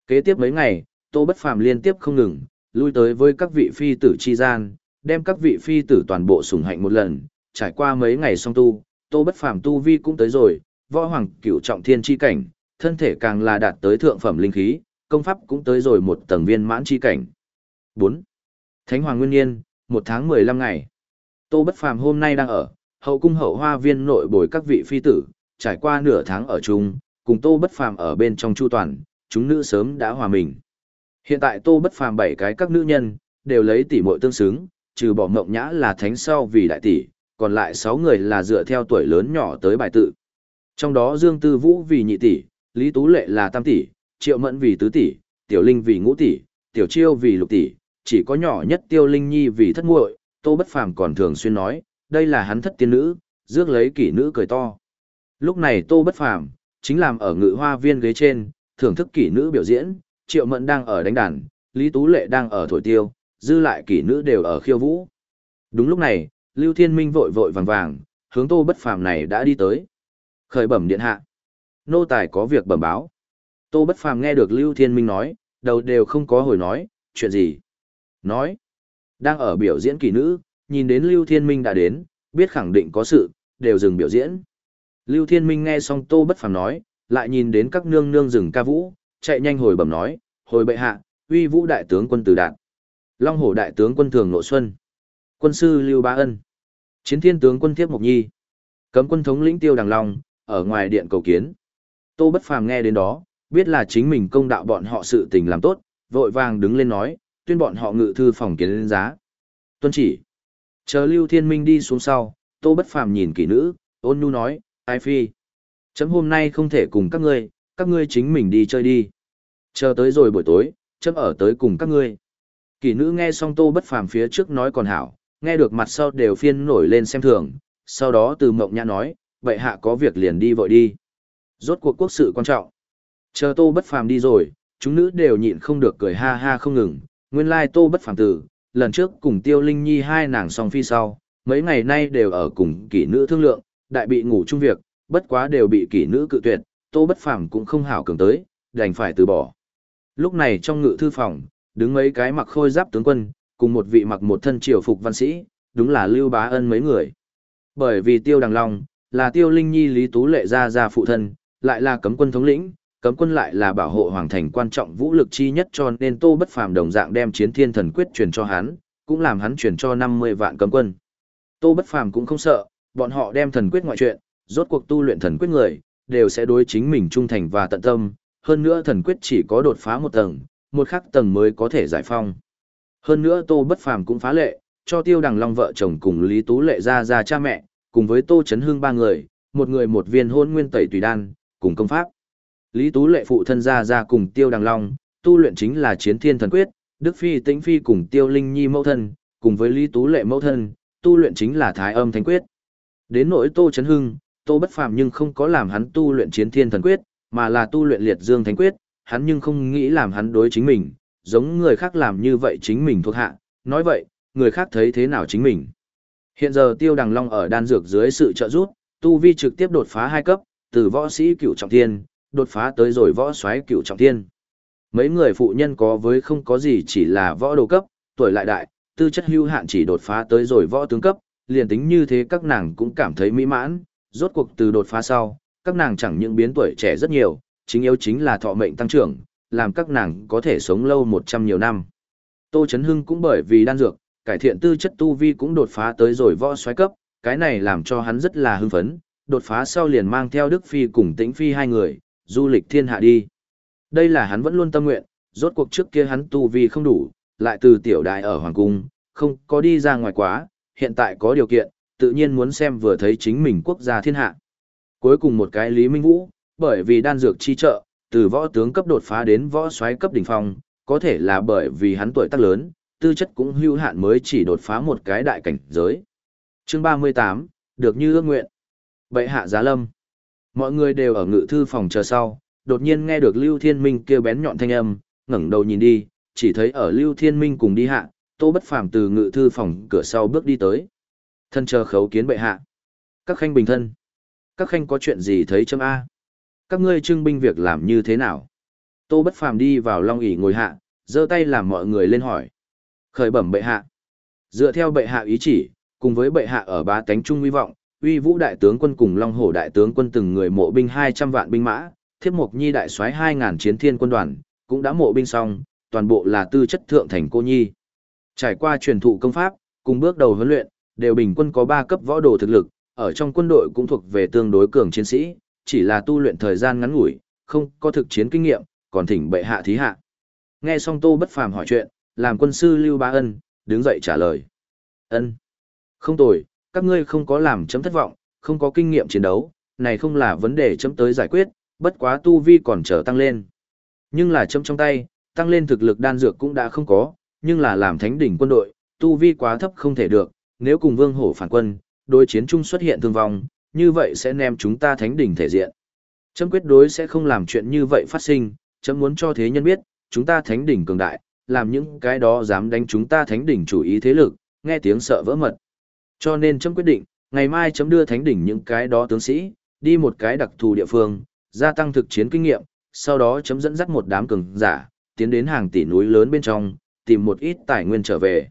Kế tiếp mấy ngày, Tô Bất Phàm liên tiếp không ngừng, lui tới với các vị phi tử chi gian, đem các vị phi tử toàn bộ sủng hạnh một lần, trải qua mấy ngày song tu, Tô Bất Phàm tu vi cũng tới rồi, võ hoàng cửu trọng thiên chi cảnh, thân thể càng là đạt tới thượng phẩm linh khí, công pháp cũng tới rồi một tầng viên mãn chi cảnh. 4. Thánh Hoàng Nguyên Niên, một tháng 15 ngày. Tô Bất Phàm hôm nay đang ở hậu cung hậu hoa viên nội bồi các vị phi tử, trải qua nửa tháng ở chung, cùng Tô Bất Phàm ở bên trong chu toàn, chúng nữ sớm đã hòa mình. Hiện tại Tô Bất Phàm bảy cái các nữ nhân đều lấy tỷ muội tương xứng, trừ bỏ Ngộng Nhã là thánh sau vì đại tỷ, còn lại 6 người là dựa theo tuổi lớn nhỏ tới bài tự. Trong đó Dương Tư Vũ vì nhị tỷ, Lý Tú Lệ là tam tỷ, Triệu Mẫn vì tứ tỷ, Tiểu Linh vì ngũ tỷ, Tiểu Chiêu vì lục tỷ, chỉ có nhỏ nhất Tiêu Linh Nhi vì thất muội, Tô Bất Phàm còn thường xuyên nói, đây là hắn thất tiên nữ, rước lấy kỷ nữ cười to. Lúc này Tô Bất Phàm chính làm ở ngự hoa viên ghế trên, thưởng thức kỷ nữ biểu diễn, Triệu Mẫn đang ở đánh đàn, Lý Tú Lệ đang ở thổi tiêu, dư lại kỷ nữ đều ở khiêu vũ. Đúng lúc này, Lưu Thiên Minh vội vội vàng vàng, hướng Tô Bất Phàm này đã đi tới. Khởi bẩm điện hạ. Nô tài có việc bẩm báo. Tô Bất Phàm nghe được Lưu Thiên Minh nói, đầu đều không có hồi nói, chuyện gì? Nói. Đang ở biểu diễn kỳ nữ, nhìn đến Lưu Thiên Minh đã đến, biết khẳng định có sự, đều dừng biểu diễn. Lưu Thiên Minh nghe xong Tô Bất Phàm nói, lại nhìn đến các nương nương dừng ca vũ, chạy nhanh hồi bẩm nói, hồi bệ hạ, uy vũ đại tướng quân từ đạn. Long hổ đại tướng quân thường nội xuân. Quân sư Lưu Ba Ân. Chiến thiên tướng quân Thiếp Mộc Nhi. Cấm quân thống lĩnh Tiêu Đằng Long, ở ngoài điện cầu kiến. Tô Bất Phàm nghe đến đó, biết là chính mình công đạo bọn họ sự tình làm tốt, vội vàng đứng lên nói, tuyên bọn họ ngự thư phòng kiến lên giá. Tuân chỉ. Chờ Lưu Thiên Minh đi xuống sau, Tô Bất Phàm nhìn kỹ nữ, ôn nhu nói, ai phi. Chấm hôm nay không thể cùng các ngươi, các ngươi chính mình đi chơi đi. Chờ tới rồi buổi tối, chấm ở tới cùng các ngươi. Kỷ nữ nghe xong Tô Bất Phàm phía trước nói còn hảo, nghe được mặt sau đều phiên nổi lên xem thường, sau đó từ mộng nhã nói, vậy hạ có việc liền đi vội đi. Rốt cuộc quốc sự quan trọng. Chờ Tô Bất Phàm đi rồi, chúng nữ đều nhịn không được cười ha ha không ngừng, nguyên lai tô bất phàm tử, lần trước cùng tiêu linh nhi hai nàng song phi sau, mấy ngày nay đều ở cùng kỷ nữ thương lượng, đại bị ngủ chung việc, bất quá đều bị kỷ nữ cự tuyệt, tô bất phàm cũng không hảo cường tới, đành phải từ bỏ. Lúc này trong ngự thư phòng, đứng mấy cái mặc khôi giáp tướng quân, cùng một vị mặc một thân triều phục văn sĩ, đúng là Lưu Bá Ân mấy người. Bởi vì Tiêu Đằng Long, là Tiêu Linh Nhi Lý Tú Lệ gia gia phụ thân, lại là cấm quân thống lĩnh, cấm quân lại là bảo hộ hoàng thành quan trọng vũ lực chi nhất cho nên Tô Bất Phàm đồng dạng đem chiến thiên thần quyết truyền cho hắn, cũng làm hắn truyền cho 50 vạn cấm quân. Tô Bất Phàm cũng không sợ, bọn họ đem thần quyết ngoại truyện rốt cuộc tu luyện thần quyết người, đều sẽ đối chính mình trung thành và tận tâm, hơn nữa thần quyết chỉ có đột phá một tầng, một khắc tầng mới có thể giải phong. Hơn nữa Tô Bất Phàm cũng phá lệ, cho Tiêu Đằng Long vợ chồng cùng Lý Tú Lệ ra ra cha mẹ, cùng với Tô Chấn Hưng ba người, một người một viên hôn nguyên tẩy tùy đan, cùng công pháp. Lý Tú Lệ phụ thân ra ra cùng Tiêu Đằng Long, tu luyện chính là Chiến Thiên Thần Quyết, Đức Phi Tĩnh Phi cùng Tiêu Linh Nhi mẫu thân, cùng với Lý Tú Lệ mẫu thân, tu luyện chính là Thái Âm Thánh Quyết. Đến nỗi Tô Chấn Hưng, Tô Bất Phàm nhưng không có làm hắn tu luyện Chiến Thiên Thần Quyết, mà là tu luyện Liệt Dương Thánh Quyết, hắn nhưng không nghĩ làm hắn đối chính mình, giống người khác làm như vậy chính mình thuộc hạ, nói vậy, người khác thấy thế nào chính mình. Hiện giờ Tiêu Đằng Long ở đan dược dưới sự trợ giúp, tu vi trực tiếp đột phá hai cấp, từ võ sĩ cựu trọng thiên, đột phá tới rồi võ soái cựu trọng thiên. Mấy người phụ nhân có với không có gì chỉ là võ đồ cấp, tuổi lại đại, tư chất hưu hạn chỉ đột phá tới rồi võ tướng cấp, liền tính như thế các nàng cũng cảm thấy mỹ mãn, rốt cuộc từ đột phá sau, các nàng chẳng những biến tuổi trẻ rất nhiều, chính yếu chính là thọ mệnh tăng trưởng, làm các nàng có thể sống lâu 100 nhiều năm. Tô Chấn Hưng cũng bởi vì đan dược, cải thiện tư chất tu vi cũng đột phá tới rồi võ xoáy cấp, cái này làm cho hắn rất là hưng phấn, đột phá sau liền mang theo Đức Phi cùng Tĩnh Phi hai người, du lịch thiên hạ đi. Đây là hắn vẫn luôn tâm nguyện, rốt cuộc trước kia hắn tu vi không đủ, lại từ tiểu đại ở Hoàng Cung, không có đi ra ngoài quá, hiện tại có điều kiện, tự nhiên muốn xem vừa thấy chính mình quốc gia thiên hạ. Cuối cùng một cái Lý Minh Vũ, bởi vì đan dược chi trợ, từ võ tướng cấp đột phá đến võ soái cấp đỉnh phong, có thể là bởi vì hắn tuổi tác lớn, tư chất cũng hữu hạn mới chỉ đột phá một cái đại cảnh giới. Chương 38, được như ước nguyện. Bệ hạ giá lâm. Mọi người đều ở ngự thư phòng chờ sau, đột nhiên nghe được Lưu Thiên Minh kêu bén nhọn thanh âm, ngẩng đầu nhìn đi, chỉ thấy ở Lưu Thiên Minh cùng đi hạ, Tô Bất Phàm từ ngự thư phòng cửa sau bước đi tới. Thân chờ khấu kiến bệ hạ. Các khanh bình thân. Các khanh có chuyện gì thấy chấm A. Các ngươi trưng binh việc làm như thế nào? Tô Bất Phàm đi vào long ỷ ngồi hạ, giơ tay làm mọi người lên hỏi. Khởi bẩm bệ hạ. Dựa theo bệ hạ ý chỉ, cùng với bệ hạ ở bá tánh trung uy vọng, uy vũ đại tướng quân cùng long hổ đại tướng quân từng người mộ binh 200 vạn binh mã, thiếp mục nhi đại soái 2000 chiến thiên quân đoàn, cũng đã mộ binh xong, toàn bộ là tư chất thượng thành cô nhi. Trải qua truyền thụ công pháp, cùng bước đầu huấn luyện, đều bình quân có 3 cấp võ đồ thực lực, ở trong quân đội cũng thuộc về tương đối cường chiến sĩ, chỉ là tu luyện thời gian ngắn ngủi, không có thực chiến kinh nghiệm, còn thỉnh bệ hạ thí hạ. Nghe xong Tô Bất Phàm hỏi chuyện, làm quân sư Lưu Bá Ân đứng dậy trả lời. Ân, không tồi, các ngươi không có làm chấm thất vọng, không có kinh nghiệm chiến đấu, này không là vấn đề chấm tới giải quyết, bất quá tu vi còn chờ tăng lên. Nhưng là chấm trong tay, tăng lên thực lực đan dược cũng đã không có, nhưng là làm thánh đỉnh quân đội, tu vi quá thấp không thể được, nếu cùng vương hổ phản quân, đối chiến chung xuất hiện thương vong, như vậy sẽ ném chúng ta thánh đỉnh thể diện. Chấm quyết đối sẽ không làm chuyện như vậy phát sinh, chấm muốn cho thế nhân biết, chúng ta thánh đỉnh cường đại, làm những cái đó dám đánh chúng ta thánh đỉnh chủ ý thế lực, nghe tiếng sợ vỡ mật. Cho nên chấm quyết định, ngày mai chấm đưa thánh đỉnh những cái đó tướng sĩ, đi một cái đặc thù địa phương, gia tăng thực chiến kinh nghiệm, sau đó chấm dẫn dắt một đám cường giả, tiến đến hàng tỷ núi lớn bên trong, tìm một ít tài nguyên trở về.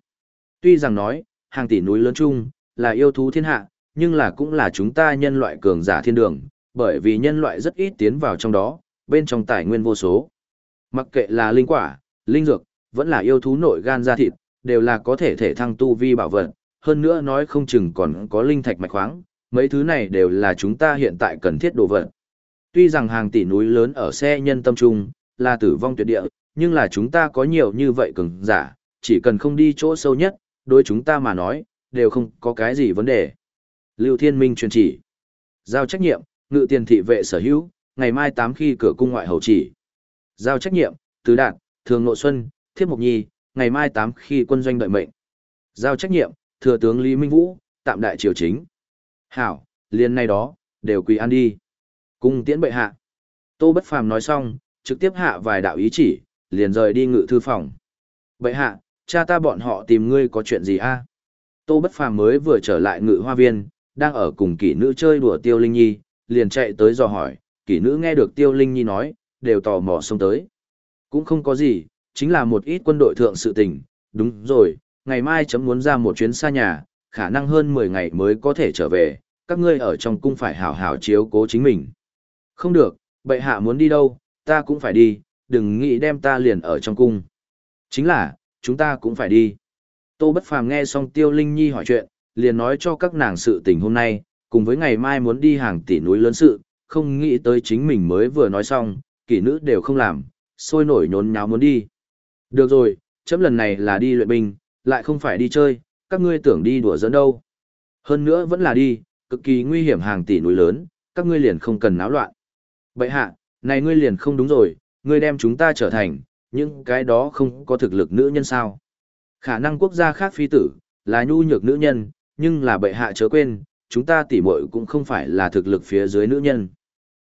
Tuy rằng nói, hàng tỷ núi lớn chung, là yêu thú thiên hạ, nhưng là cũng là chúng ta nhân loại cường giả thiên đường, bởi vì nhân loại rất ít tiến vào trong đó, bên trong tài nguyên vô số. Mặc kệ là linh quả, linh dược, vẫn là yêu thú nội gan da thịt, đều là có thể thể thăng tu vi bảo vật, hơn nữa nói không chừng còn có linh thạch mạch khoáng, mấy thứ này đều là chúng ta hiện tại cần thiết đồ vật. Tuy rằng hàng tỷ núi lớn ở xe nhân tâm trung, là tử vong tuyệt địa, nhưng là chúng ta có nhiều như vậy cường giả, chỉ cần không đi chỗ sâu nhất, đối chúng ta mà nói, đều không có cái gì vấn đề. Lưu Thiên Minh truyền chỉ. Giao trách nhiệm, ngự tiền thị vệ sở hữu, ngày mai 8 khi cửa cung ngoại hầu chỉ. Giao trách nhiệm, tứ đạt, thường nội xuân, thiếp mục nhi, ngày mai 8 khi quân doanh đợi mệnh. Giao trách nhiệm, thừa tướng Lý Minh Vũ, tạm đại triều chính. Hảo, liền nay đó, đều quỳ ăn đi. Cung tiễn bệ hạ. Tô Bất Phàm nói xong, trực tiếp hạ vài đạo ý chỉ, liền rời đi ngự thư phòng. Bệ hạ, cha ta bọn họ tìm ngươi có chuyện gì a? Tô Bất Phàm mới vừa trở lại ngự hoa viên, đang ở cùng kỷ nữ chơi đùa Tiêu Linh Nhi, liền chạy tới dò hỏi, kỷ nữ nghe được Tiêu Linh Nhi nói, đều tò mò xông tới. Cũng không có gì, chính là một ít quân đội thượng sự tình, đúng rồi, ngày mai chấm muốn ra một chuyến xa nhà, khả năng hơn 10 ngày mới có thể trở về, các ngươi ở trong cung phải hảo hảo chiếu cố chính mình. Không được, bệ hạ muốn đi đâu, ta cũng phải đi, đừng nghĩ đem ta liền ở trong cung. Chính là, chúng ta cũng phải đi. Tô Bất Phàm nghe xong Tiêu Linh Nhi hỏi chuyện, liền nói cho các nàng sự tình hôm nay, cùng với ngày mai muốn đi hàng tỷ núi lớn sự, không nghĩ tới chính mình mới vừa nói xong, kỷ nữ đều không làm, sôi nổi nhốn nháo muốn đi. Được rồi, chấm lần này là đi luyện binh, lại không phải đi chơi, các ngươi tưởng đi đùa giỡn đâu. Hơn nữa vẫn là đi, cực kỳ nguy hiểm hàng tỷ núi lớn, các ngươi liền không cần náo loạn. Bậy hạ, này ngươi liền không đúng rồi, ngươi đem chúng ta trở thành, những cái đó không có thực lực nữ nhân sao. Khả năng quốc gia khác phi tử, là nhu nhược nữ nhân, nhưng là bệ hạ chớ quên, chúng ta tỉ muội cũng không phải là thực lực phía dưới nữ nhân.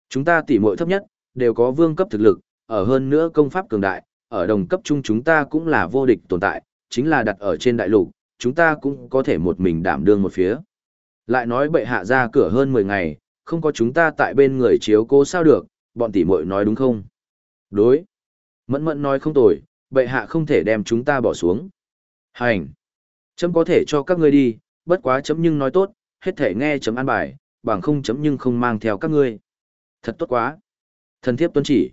Chúng ta tỉ muội thấp nhất, đều có vương cấp thực lực, ở hơn nữa công pháp cường đại, ở đồng cấp chung chúng ta cũng là vô địch tồn tại, chính là đặt ở trên đại lục, chúng ta cũng có thể một mình đảm đương một phía. Lại nói bệ hạ ra cửa hơn 10 ngày, không có chúng ta tại bên người chiếu cố sao được, bọn tỷ muội nói đúng không? Đối. Mẫn mẫn nói không tồi, bệ hạ không thể đem chúng ta bỏ xuống. Hành. Chấm có thể cho các ngươi đi, bất quá chấm nhưng nói tốt, hết thể nghe chấm an bài, bằng không chấm nhưng không mang theo các ngươi. Thật tốt quá. Thần thiếp tuân chỉ.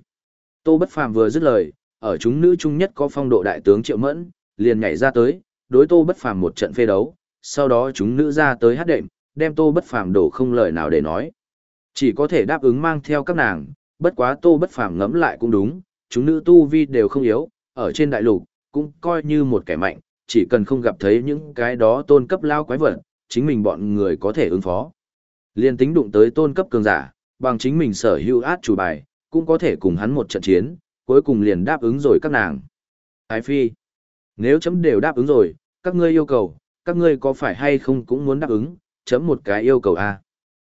Tô Bất Phàm vừa dứt lời, ở chúng nữ trung nhất có phong độ đại tướng Triệu Mẫn, liền nhảy ra tới, đối Tô Bất Phàm một trận phê đấu, sau đó chúng nữ ra tới hát đệm, đem Tô Bất Phàm đổ không lời nào để nói. Chỉ có thể đáp ứng mang theo các nàng, bất quá Tô Bất Phàm ngẫm lại cũng đúng, chúng nữ tu vi đều không yếu, ở trên đại lục cũng coi như một kẻ mạnh, chỉ cần không gặp thấy những cái đó tôn cấp lao quái vật, chính mình bọn người có thể ứng phó. Liên tính đụng tới tôn cấp cường giả, bằng chính mình sở hữu át chủ bài, cũng có thể cùng hắn một trận chiến, cuối cùng liền đáp ứng rồi các nàng. Ái phi, nếu chấm đều đáp ứng rồi, các ngươi yêu cầu, các ngươi có phải hay không cũng muốn đáp ứng, chấm một cái yêu cầu a.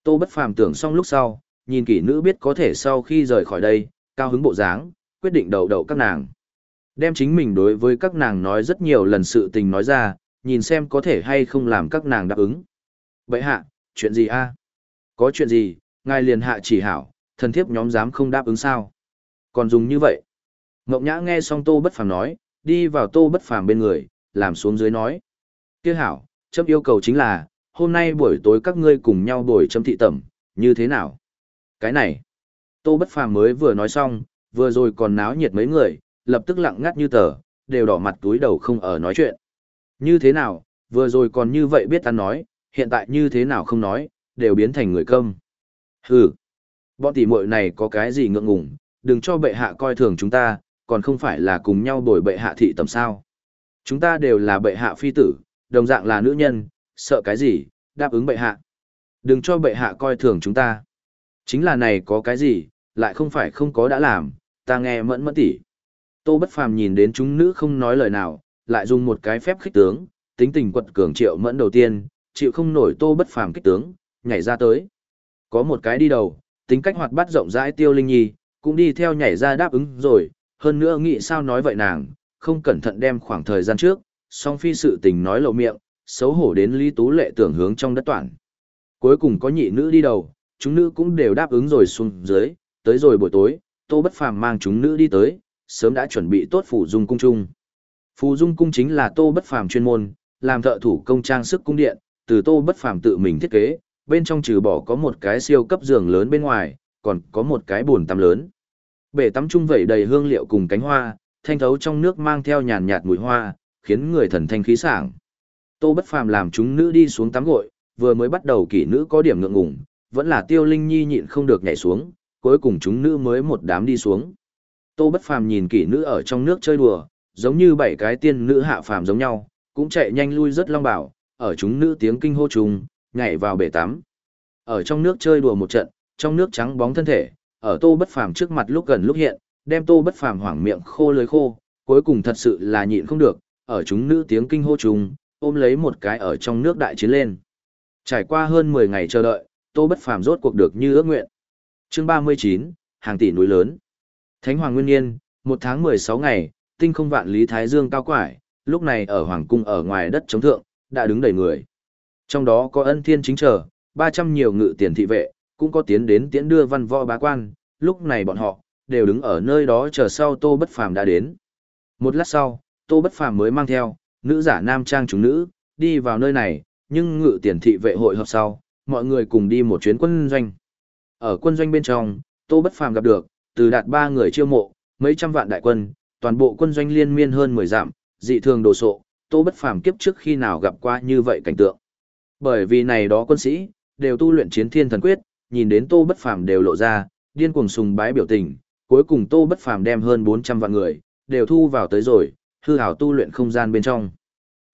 Tô Bất Phàm tưởng xong lúc sau, nhìn kỹ nữ biết có thể sau khi rời khỏi đây, cao hứng bộ dáng, quyết định đầu đầu các nàng. Đem chính mình đối với các nàng nói rất nhiều lần sự tình nói ra, nhìn xem có thể hay không làm các nàng đáp ứng. Vậy hạ, chuyện gì a? Có chuyện gì, ngài liền hạ chỉ hảo, thần thiếp nhóm dám không đáp ứng sao? Còn dùng như vậy? Ngọc Nhã nghe xong Tô Bất Phàm nói, đi vào Tô Bất Phàm bên người, làm xuống dưới nói. Kia hảo, chấm yêu cầu chính là, hôm nay buổi tối các ngươi cùng nhau buổi chấm thị tẩm, như thế nào? Cái này, Tô Bất Phàm mới vừa nói xong, vừa rồi còn náo nhiệt mấy người, lập tức lặng ngắt như tờ, đều đỏ mặt túi đầu không ở nói chuyện. Như thế nào, vừa rồi còn như vậy biết ta nói, hiện tại như thế nào không nói, đều biến thành người câm. Hừ, bọn tỷ muội này có cái gì ngượng ngùng, đừng cho bệ hạ coi thường chúng ta, còn không phải là cùng nhau bồi bệ hạ thị tầm sao. Chúng ta đều là bệ hạ phi tử, đồng dạng là nữ nhân, sợ cái gì, đáp ứng bệ hạ. Đừng cho bệ hạ coi thường chúng ta. Chính là này có cái gì, lại không phải không có đã làm, ta nghe mẫn mẫn tỉ. Tô Bất Phàm nhìn đến chúng nữ không nói lời nào, lại dùng một cái phép khích tướng, tính tình quật cường triệu mẫn đầu tiên, chịu không nổi Tô Bất Phàm kích tướng, nhảy ra tới. Có một cái đi đầu, tính cách hoạt bát rộng rãi Tiêu Linh Nhi, cũng đi theo nhảy ra đáp ứng rồi, hơn nữa nghĩ sao nói vậy nàng, không cẩn thận đem khoảng thời gian trước, song phi sự tình nói lộ miệng, xấu hổ đến Lý Tú Lệ tưởng hướng trong đất toàn. Cuối cùng có nhị nữ đi đầu, chúng nữ cũng đều đáp ứng rồi xuống dưới, tới rồi buổi tối, Tô Bất Phàm mang chúng nữ đi tới, sớm đã chuẩn bị tốt phủ dung cung chung. Phù dung cung chính là Tô Bất Phàm chuyên môn, làm thợ thủ công trang sức cung điện, từ Tô Bất Phàm tự mình thiết kế, bên trong trừ bỏ có một cái siêu cấp giường lớn bên ngoài, còn có một cái bồn tắm lớn. Bể tắm chung vẩy đầy hương liệu cùng cánh hoa, thanh thấu trong nước mang theo nhàn nhạt mùi hoa, khiến người thần thanh khí sảng. Tô Bất Phàm làm chúng nữ đi xuống tắm gội, vừa mới bắt đầu kỷ nữ có điểm ngượng ngùng, vẫn là Tiêu Linh Nhi nhịn không được nhảy xuống, cuối cùng chúng nữ mới một đám đi xuống. Tô Bất Phàm nhìn kỹ nữ ở trong nước chơi đùa, giống như bảy cái tiên nữ hạ phàm giống nhau, cũng chạy nhanh lui rất long bảo, ở chúng nữ tiếng kinh hô trùng, nhảy vào bể tắm. Ở trong nước chơi đùa một trận, trong nước trắng bóng thân thể, ở Tô Bất Phàm trước mặt lúc gần lúc hiện, đem Tô Bất Phàm hoảng miệng khô lưỡi khô, cuối cùng thật sự là nhịn không được, ở chúng nữ tiếng kinh hô trùng, ôm lấy một cái ở trong nước đại chiến lên. Trải qua hơn 10 ngày chờ đợi, Tô Bất Phàm rốt cuộc được như ước nguyện. Chương 39, hàng tỷ núi lớn. Thánh Hoàng Nguyên Niên, một tháng 16 ngày, tinh không vạn lý Thái Dương cao quải, lúc này ở Hoàng Cung ở ngoài đất chống thượng, đã đứng đầy người. Trong đó có ân thiên chính trở, 300 nhiều ngự tiền thị vệ, cũng có tiến đến tiễn đưa văn võ bá quan, lúc này bọn họ, đều đứng ở nơi đó chờ sau Tô Bất Phàm đã đến. Một lát sau, Tô Bất Phàm mới mang theo, nữ giả nam trang chúng nữ, đi vào nơi này, nhưng ngự tiền thị vệ hội họp sau, mọi người cùng đi một chuyến quân doanh. Ở quân doanh bên trong, Tô Bất Phàm gặp được, từ đạt ba người chiêu mộ, mấy trăm vạn đại quân, toàn bộ quân doanh liên miên hơn 10 giảm, dị thường đồ sộ, Tô Bất Phàm kiếp trước khi nào gặp qua như vậy cảnh tượng. Bởi vì này đó quân sĩ, đều tu luyện chiến thiên thần quyết, nhìn đến Tô Bất Phàm đều lộ ra, điên cuồng sùng bái biểu tình, cuối cùng Tô Bất Phàm đem hơn 400 vạn người, đều thu vào tới rồi, hư hảo tu luyện không gian bên trong.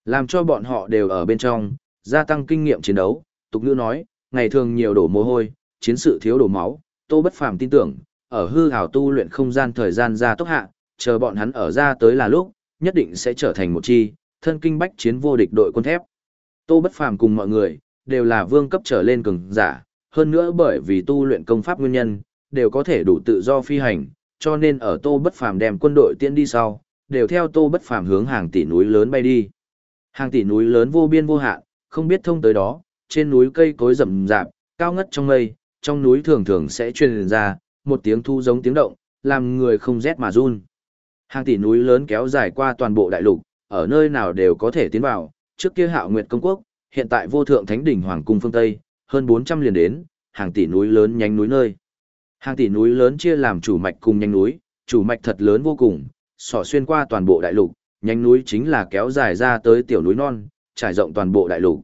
Làm cho bọn họ đều ở bên trong, gia tăng kinh nghiệm chiến đấu, tục ngữ nói, ngày thường nhiều đổ mồ hôi, chiến sự thiếu đổ máu, Tô Bất Phàm tin tưởng, ở hư hảo tu luyện không gian thời gian ra tốc hạ, chờ bọn hắn ở ra tới là lúc, nhất định sẽ trở thành một chi, thân kinh bách chiến vô địch đội quân thép. Tô Bất Phàm cùng mọi người, đều là vương cấp trở lên cường giả, hơn nữa bởi vì tu luyện công pháp nguyên nhân, đều có thể đủ tự do phi hành, cho nên ở Tô Bất Phàm đem quân đội tiến đi sau, đều theo Tô Bất Phàm hướng hàng tỷ núi lớn bay đi. Hàng tỷ núi lớn vô biên vô hạn, không biết thông tới đó, trên núi cây cối rậm rạp, cao ngất trong mây, trong núi thường thường sẽ truyền ra một tiếng thu giống tiếng động, làm người không rét mà run. Hàng tỷ núi lớn kéo dài qua toàn bộ đại lục, ở nơi nào đều có thể tiến vào, trước kia Hạo Nguyệt công quốc, hiện tại Vô Thượng Thánh đỉnh Hoàng cung phương Tây, hơn 400 liền đến, hàng tỷ núi lớn nhánh núi nơi. Hàng tỷ núi lớn chia làm chủ mạch cùng nhánh núi, chủ mạch thật lớn vô cùng, sỏ xuyên qua toàn bộ đại lục, nhánh núi chính là kéo dài ra tới tiểu núi non, trải rộng toàn bộ đại lục.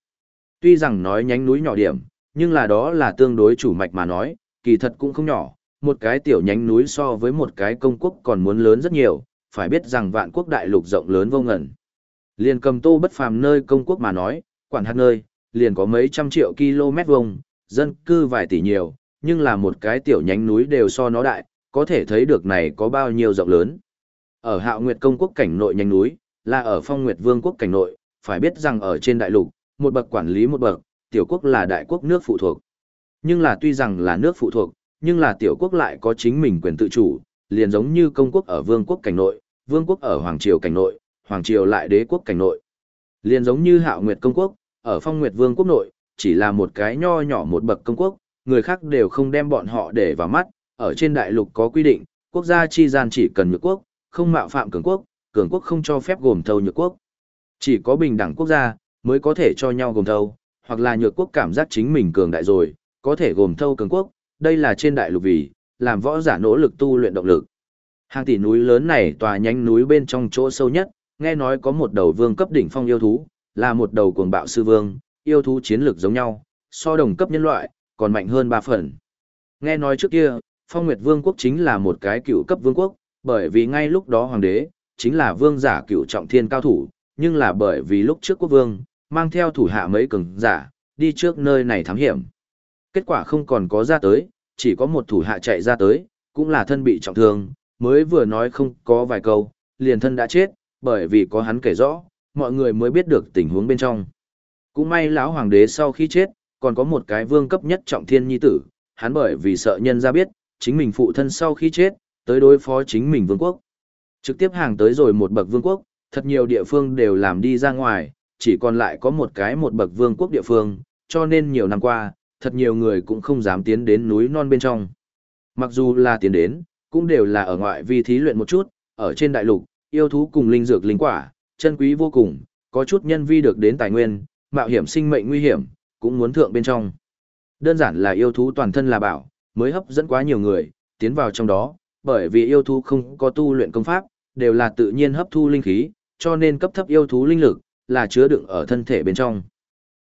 Tuy rằng nói nhánh núi nhỏ điểm, nhưng là đó là tương đối chủ mạch mà nói, kỳ thật cũng không nhỏ, một cái tiểu nhánh núi so với một cái công quốc còn muốn lớn rất nhiều, phải biết rằng vạn quốc đại lục rộng lớn vô ngần. Liền cầm tô bất phàm nơi công quốc mà nói, quản hạt nơi, liền có mấy trăm triệu km vuông, dân cư vài tỷ nhiều, nhưng là một cái tiểu nhánh núi đều so nó đại, có thể thấy được này có bao nhiêu rộng lớn. Ở Hạo Nguyệt công quốc cảnh nội nhánh núi, là ở Phong Nguyệt Vương quốc cảnh nội, phải biết rằng ở trên đại lục, một bậc quản lý một bậc, tiểu quốc là đại quốc nước phụ thuộc. Nhưng là tuy rằng là nước phụ thuộc, nhưng là tiểu quốc lại có chính mình quyền tự chủ, liền giống như công quốc ở vương quốc cảnh nội, vương quốc ở hoàng triều cảnh nội, hoàng triều lại đế quốc cảnh nội. Liền giống như Hạo Nguyệt công quốc, ở Phong Nguyệt Vương quốc nội, chỉ là một cái nho nhỏ một bậc công quốc, người khác đều không đem bọn họ để vào mắt, ở trên đại lục có quy định, quốc gia chi gian chỉ cần nhược quốc, không mạo phạm cường quốc, cường quốc không cho phép gồm thâu nhược quốc. Chỉ có bình đẳng quốc gia mới có thể cho nhau gồm thâu, hoặc là nhược quốc cảm giác chính mình cường đại rồi, có thể gồm thâu cường quốc, đây là trên đại lục vì làm võ giả nỗ lực tu luyện động lực. Hàng tỷ núi lớn này tòa nhánh núi bên trong chỗ sâu nhất, nghe nói có một đầu vương cấp đỉnh phong yêu thú, là một đầu cuồng bạo sư vương, yêu thú chiến lược giống nhau, so đồng cấp nhân loại, còn mạnh hơn ba phần. Nghe nói trước kia, Phong Nguyệt Vương quốc chính là một cái cựu cấp vương quốc, bởi vì ngay lúc đó hoàng đế, chính là vương giả cựu trọng thiên cao thủ, nhưng là bởi vì lúc trước quốc vương, mang theo thủ hạ mấy cường giả, đi trước nơi này thám hiểm. Kết quả không còn có ra tới, chỉ có một thủ hạ chạy ra tới, cũng là thân bị trọng thương, mới vừa nói không có vài câu, liền thân đã chết, bởi vì có hắn kể rõ, mọi người mới biết được tình huống bên trong. Cũng may lão hoàng đế sau khi chết, còn có một cái vương cấp nhất trọng thiên nhi tử, hắn bởi vì sợ nhân ra biết, chính mình phụ thân sau khi chết, tới đối phó chính mình vương quốc. Trực tiếp hàng tới rồi một bậc vương quốc, thật nhiều địa phương đều làm đi ra ngoài, chỉ còn lại có một cái một bậc vương quốc địa phương, cho nên nhiều năm qua, thật nhiều người cũng không dám tiến đến núi non bên trong. Mặc dù là tiến đến, cũng đều là ở ngoại vi thí luyện một chút, ở trên đại lục, yêu thú cùng linh dược linh quả, chân quý vô cùng, có chút nhân vi được đến tài nguyên, mạo hiểm sinh mệnh nguy hiểm, cũng muốn thượng bên trong. Đơn giản là yêu thú toàn thân là bảo, mới hấp dẫn quá nhiều người, tiến vào trong đó, bởi vì yêu thú không có tu luyện công pháp, đều là tự nhiên hấp thu linh khí, cho nên cấp thấp yêu thú linh lực, là chứa đựng ở thân thể bên trong.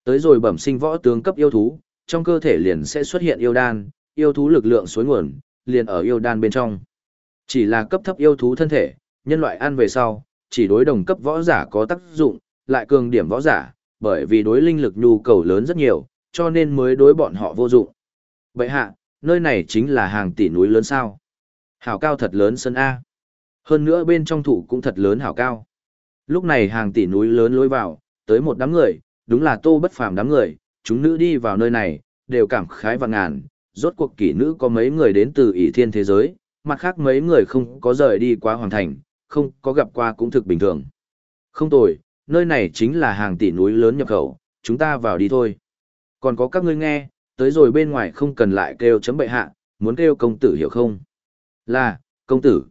Tới rồi bẩm sinh võ tướng cấp yêu thú, trong cơ thể liền sẽ xuất hiện yêu đan, yêu thú lực lượng suối nguồn, liền ở yêu đan bên trong. Chỉ là cấp thấp yêu thú thân thể, nhân loại ăn về sau, chỉ đối đồng cấp võ giả có tác dụng, lại cường điểm võ giả, bởi vì đối linh lực nhu cầu lớn rất nhiều, cho nên mới đối bọn họ vô dụng. Vậy hạ, nơi này chính là hàng tỷ núi lớn sao. Hảo cao thật lớn sân A. Hơn nữa bên trong thủ cũng thật lớn hảo cao. Lúc này hàng tỷ núi lớn lối vào, tới một đám người, đúng là tô bất phàm đám người, chúng nữ đi vào nơi này, đều cảm khái và ngàn, rốt cuộc kỷ nữ có mấy người đến từ ỷ thiên thế giới, mặt khác mấy người không có rời đi qua hoàng thành, không có gặp qua cũng thực bình thường. Không tồi, nơi này chính là hàng tỷ núi lớn nhập khẩu, chúng ta vào đi thôi. Còn có các ngươi nghe, tới rồi bên ngoài không cần lại kêu chấm bệ hạ, muốn kêu công tử hiểu không? Là, công tử.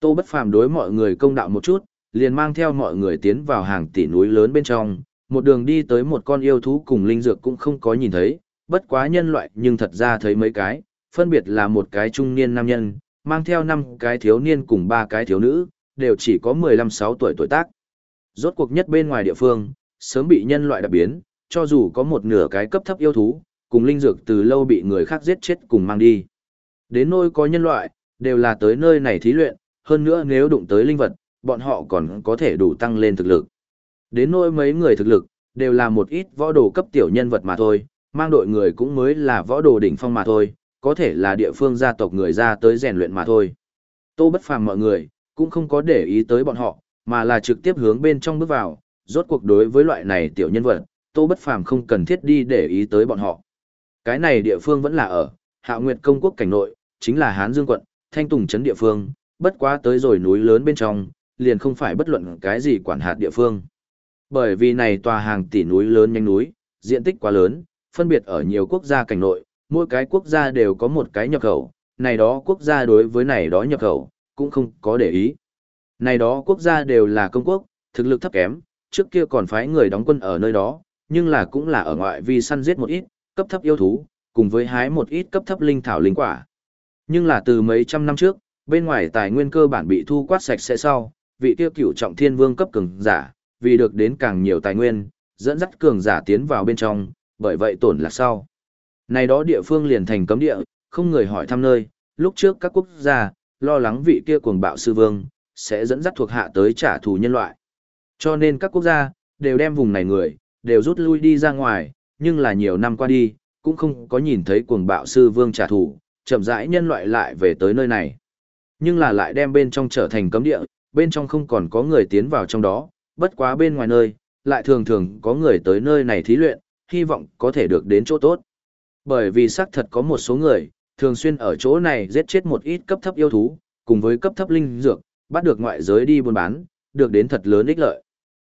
Tô Bất Phàm đối mọi người công đạo một chút, liền mang theo mọi người tiến vào hàng tỷ núi lớn bên trong, một đường đi tới một con yêu thú cùng linh dược cũng không có nhìn thấy, bất quá nhân loại nhưng thật ra thấy mấy cái, phân biệt là một cái trung niên nam nhân, mang theo năm cái thiếu niên cùng ba cái thiếu nữ, đều chỉ có 15-6 tuổi tuổi tác. Rốt cuộc nhất bên ngoài địa phương, sớm bị nhân loại đặc biến, cho dù có một nửa cái cấp thấp yêu thú, cùng linh dược từ lâu bị người khác giết chết cùng mang đi. Đến nơi có nhân loại, đều là tới nơi này thí luyện, hơn nữa nếu đụng tới linh vật, bọn họ còn có thể đủ tăng lên thực lực. Đến nỗi mấy người thực lực, đều là một ít võ đồ cấp tiểu nhân vật mà thôi, mang đội người cũng mới là võ đồ đỉnh phong mà thôi, có thể là địa phương gia tộc người ra tới rèn luyện mà thôi. Tô bất phàm mọi người, cũng không có để ý tới bọn họ, mà là trực tiếp hướng bên trong bước vào, rốt cuộc đối với loại này tiểu nhân vật, Tô bất phàm không cần thiết đi để ý tới bọn họ. Cái này địa phương vẫn là ở, Hạ Nguyệt công quốc cảnh nội, chính là Hán Dương quận, Thanh Tùng trấn địa phương, bất quá tới rồi núi lớn bên trong, liền không phải bất luận cái gì quản hạt địa phương. Bởi vì này tòa hàng tỷ núi lớn nhanh núi, diện tích quá lớn, phân biệt ở nhiều quốc gia cảnh nội, mỗi cái quốc gia đều có một cái nhập khẩu, này đó quốc gia đối với này đó nhập khẩu, cũng không có để ý. Này đó quốc gia đều là công quốc, thực lực thấp kém, trước kia còn phái người đóng quân ở nơi đó, nhưng là cũng là ở ngoại vi săn giết một ít, cấp thấp yêu thú, cùng với hái một ít cấp thấp linh thảo linh quả. Nhưng là từ mấy trăm năm trước, bên ngoài tài nguyên cơ bản bị thu quát sạch sẽ sau, vị tiêu cửu trọng thiên vương cấp cường giả, vì được đến càng nhiều tài nguyên, dẫn dắt cường giả tiến vào bên trong, bởi vậy tổn là sau. Này đó địa phương liền thành cấm địa, không người hỏi thăm nơi, lúc trước các quốc gia, lo lắng vị kia cuồng bạo sư vương, sẽ dẫn dắt thuộc hạ tới trả thù nhân loại. Cho nên các quốc gia, đều đem vùng này người, đều rút lui đi ra ngoài, nhưng là nhiều năm qua đi, cũng không có nhìn thấy cuồng bạo sư vương trả thù, chậm rãi nhân loại lại về tới nơi này. Nhưng là lại đem bên trong trở thành cấm địa, bên trong không còn có người tiến vào trong đó, bất quá bên ngoài nơi, lại thường thường có người tới nơi này thí luyện, hy vọng có thể được đến chỗ tốt. Bởi vì xác thật có một số người, thường xuyên ở chỗ này giết chết một ít cấp thấp yêu thú, cùng với cấp thấp linh dược, bắt được ngoại giới đi buôn bán, được đến thật lớn ích lợi.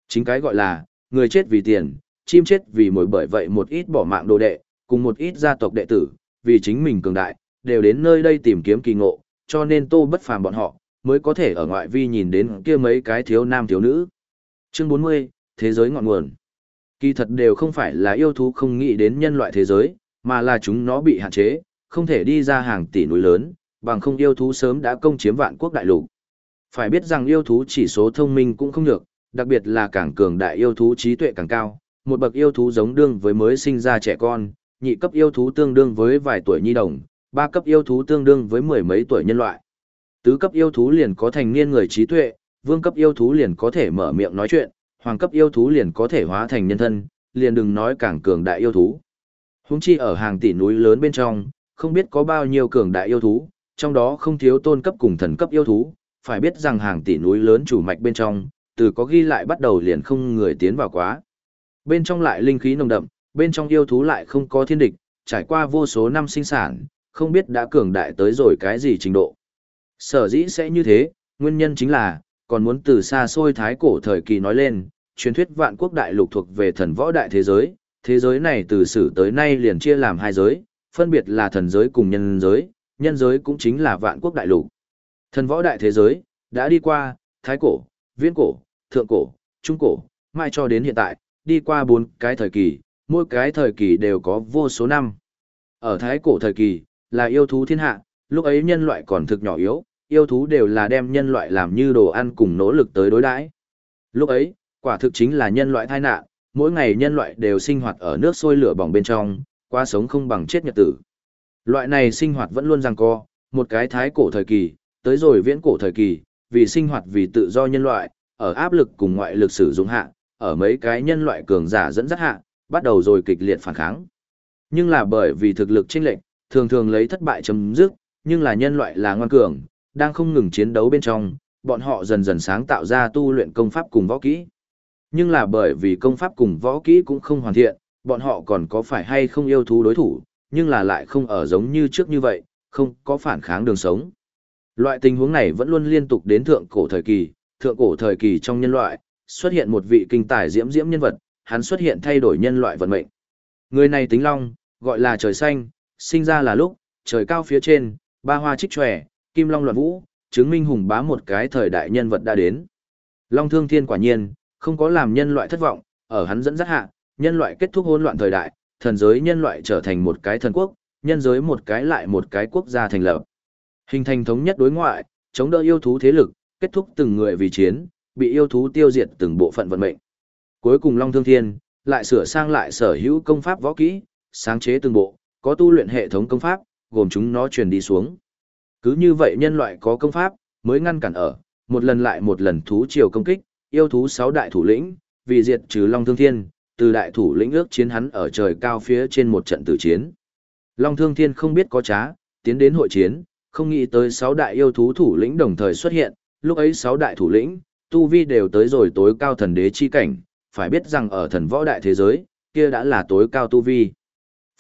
Chính cái gọi là, người chết vì tiền, chim chết vì mồi bởi vậy một ít bỏ mạng đồ đệ, cùng một ít gia tộc đệ tử, vì chính mình cường đại, đều đến nơi đây tìm kiếm kỳ ngộ, cho nên tô bất phàm bọn họ, mới có thể ở ngoại vi nhìn đến kia mấy cái thiếu nam thiếu nữ. Chương 40, Thế giới ngọn nguồn. Kỳ thật đều không phải là yêu thú không nghĩ đến nhân loại thế giới, mà là chúng nó bị hạn chế, không thể đi ra hàng tỷ núi lớn, bằng không yêu thú sớm đã công chiếm vạn quốc đại lục. Phải biết rằng yêu thú chỉ số thông minh cũng không được, đặc biệt là càng cường đại yêu thú trí tuệ càng cao, một bậc yêu thú giống đương với mới sinh ra trẻ con, nhị cấp yêu thú tương đương với vài tuổi nhi đồng, ba cấp yêu thú tương đương với mười mấy tuổi nhân loại. Tứ cấp yêu thú liền có thành niên người trí tuệ, vương cấp yêu thú liền có thể mở miệng nói chuyện, hoàng cấp yêu thú liền có thể hóa thành nhân thân, liền đừng nói càng cường đại yêu thú. Húng chi ở hàng tỷ núi lớn bên trong, không biết có bao nhiêu cường đại yêu thú, trong đó không thiếu tôn cấp cùng thần cấp yêu thú, phải biết rằng hàng tỷ núi lớn chủ mạch bên trong, từ có ghi lại bắt đầu liền không người tiến vào quá. Bên trong lại linh khí nồng đậm, bên trong yêu thú lại không có thiên địch, trải qua vô số năm sinh sản, không biết đã cường đại tới rồi cái gì trình độ. Sở dĩ sẽ như thế, nguyên nhân chính là, còn muốn từ xa xôi thái cổ thời kỳ nói lên, truyền thuyết vạn quốc đại lục thuộc về thần võ đại thế giới, thế giới này từ sử tới nay liền chia làm hai giới, phân biệt là thần giới cùng nhân giới, nhân giới cũng chính là vạn quốc đại lục. Thần võ đại thế giới, đã đi qua, thái cổ, viễn cổ, thượng cổ, trung cổ, mai cho đến hiện tại, đi qua bốn cái thời kỳ, mỗi cái thời kỳ đều có vô số năm. Ở thái cổ thời kỳ, là yêu thú thiên hạ, lúc ấy nhân loại còn thực nhỏ yếu, yêu thú đều là đem nhân loại làm như đồ ăn cùng nỗ lực tới đối đãi. Lúc ấy, quả thực chính là nhân loại tai nạn, mỗi ngày nhân loại đều sinh hoạt ở nước sôi lửa bỏng bên trong, qua sống không bằng chết nhật tử. Loại này sinh hoạt vẫn luôn giằng co, một cái thái cổ thời kỳ, tới rồi viễn cổ thời kỳ, vì sinh hoạt vì tự do nhân loại, ở áp lực cùng ngoại lực sử dụng hạ, ở mấy cái nhân loại cường giả dẫn dắt hạ, bắt đầu rồi kịch liệt phản kháng. Nhưng là bởi vì thực lực chênh lệch, thường thường lấy thất bại chấm dứt, nhưng là nhân loại là ngoan cường, đang không ngừng chiến đấu bên trong, bọn họ dần dần sáng tạo ra tu luyện công pháp cùng võ kỹ. Nhưng là bởi vì công pháp cùng võ kỹ cũng không hoàn thiện, bọn họ còn có phải hay không yêu thú đối thủ, nhưng là lại không ở giống như trước như vậy, không có phản kháng đường sống. Loại tình huống này vẫn luôn liên tục đến thượng cổ thời kỳ, thượng cổ thời kỳ trong nhân loại, xuất hiện một vị kinh tài diễm diễm nhân vật, hắn xuất hiện thay đổi nhân loại vận mệnh. Người này tính long, gọi là trời xanh, sinh ra là lúc, trời cao phía trên, ba hoa trích tròe, kim long loạn vũ, chứng minh hùng bá một cái thời đại nhân vật đã đến. Long thương thiên quả nhiên, không có làm nhân loại thất vọng, ở hắn dẫn dắt hạ, nhân loại kết thúc hỗn loạn thời đại, thần giới nhân loại trở thành một cái thần quốc, nhân giới một cái lại một cái quốc gia thành lập. Hình thành thống nhất đối ngoại, chống đỡ yêu thú thế lực, kết thúc từng người vì chiến, bị yêu thú tiêu diệt từng bộ phận vận mệnh. Cuối cùng Long Thương Thiên lại sửa sang lại sở hữu công pháp võ kỹ, sáng chế từng bộ, có tu luyện hệ thống công pháp, gồm chúng nó truyền đi xuống. Cứ như vậy nhân loại có công pháp, mới ngăn cản ở, một lần lại một lần thú triều công kích, yêu thú sáu đại thủ lĩnh, vì diệt trừ Long Thương Thiên, từ đại thủ lĩnh ước chiến hắn ở trời cao phía trên một trận tử chiến. Long Thương Thiên không biết có trá, tiến đến hội chiến, không nghĩ tới sáu đại yêu thú thủ lĩnh đồng thời xuất hiện, lúc ấy sáu đại thủ lĩnh, tu vi đều tới rồi tối cao thần đế chi cảnh, phải biết rằng ở thần võ đại thế giới, kia đã là tối cao tu vi.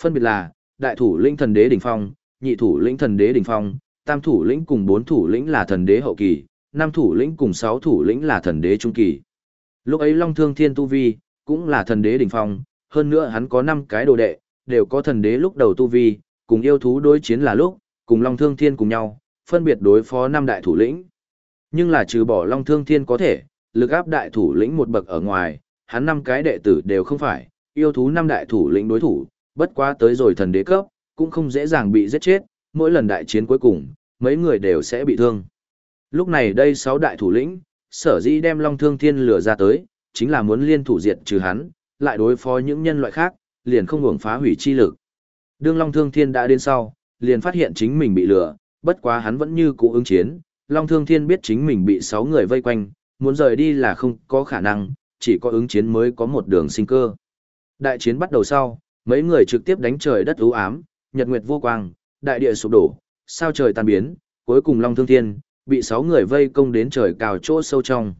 Phân biệt là, đại thủ lĩnh thần đế đỉnh phong, nhị thủ lĩnh thần đế đỉnh phong, tam thủ lĩnh cùng bốn thủ lĩnh là thần đế hậu kỳ, năm thủ lĩnh cùng sáu thủ lĩnh là thần đế trung kỳ. Lúc ấy Long Thương Thiên tu vi cũng là thần đế đỉnh phong, hơn nữa hắn có năm cái đồ đệ, đều có thần đế lúc đầu tu vi, cùng yêu thú đối chiến là lúc, cùng Long Thương Thiên cùng nhau, phân biệt đối phó năm đại thủ lĩnh. Nhưng là trừ bỏ Long Thương Thiên có thể, lực áp đại thủ lĩnh một bậc ở ngoài, hắn năm cái đệ tử đều không phải, yêu thú năm đại thủ lĩnh đối thủ, bất quá tới rồi thần đế cấp, cũng không dễ dàng bị giết chết, mỗi lần đại chiến cuối cùng, mấy người đều sẽ bị thương. Lúc này đây sáu đại thủ lĩnh, sở dĩ đem Long Thương Thiên lừa ra tới, chính là muốn liên thủ diệt trừ hắn, lại đối phó những nhân loại khác, liền không hưởng phá hủy chi lực. Đương Long Thương Thiên đã đến sau, liền phát hiện chính mình bị lừa, bất quá hắn vẫn như cũ ứng chiến, Long Thương Thiên biết chính mình bị 6 người vây quanh, muốn rời đi là không có khả năng, chỉ có ứng chiến mới có một đường sinh cơ. Đại chiến bắt đầu sau, mấy người trực tiếp đánh trời đất u ám, nhật nguyệt vô quang, đại địa sụp đổ, sao trời tan biến, cuối cùng Long Thương Thiên bị sáu người vây công đến trời cao chỗ sâu trong.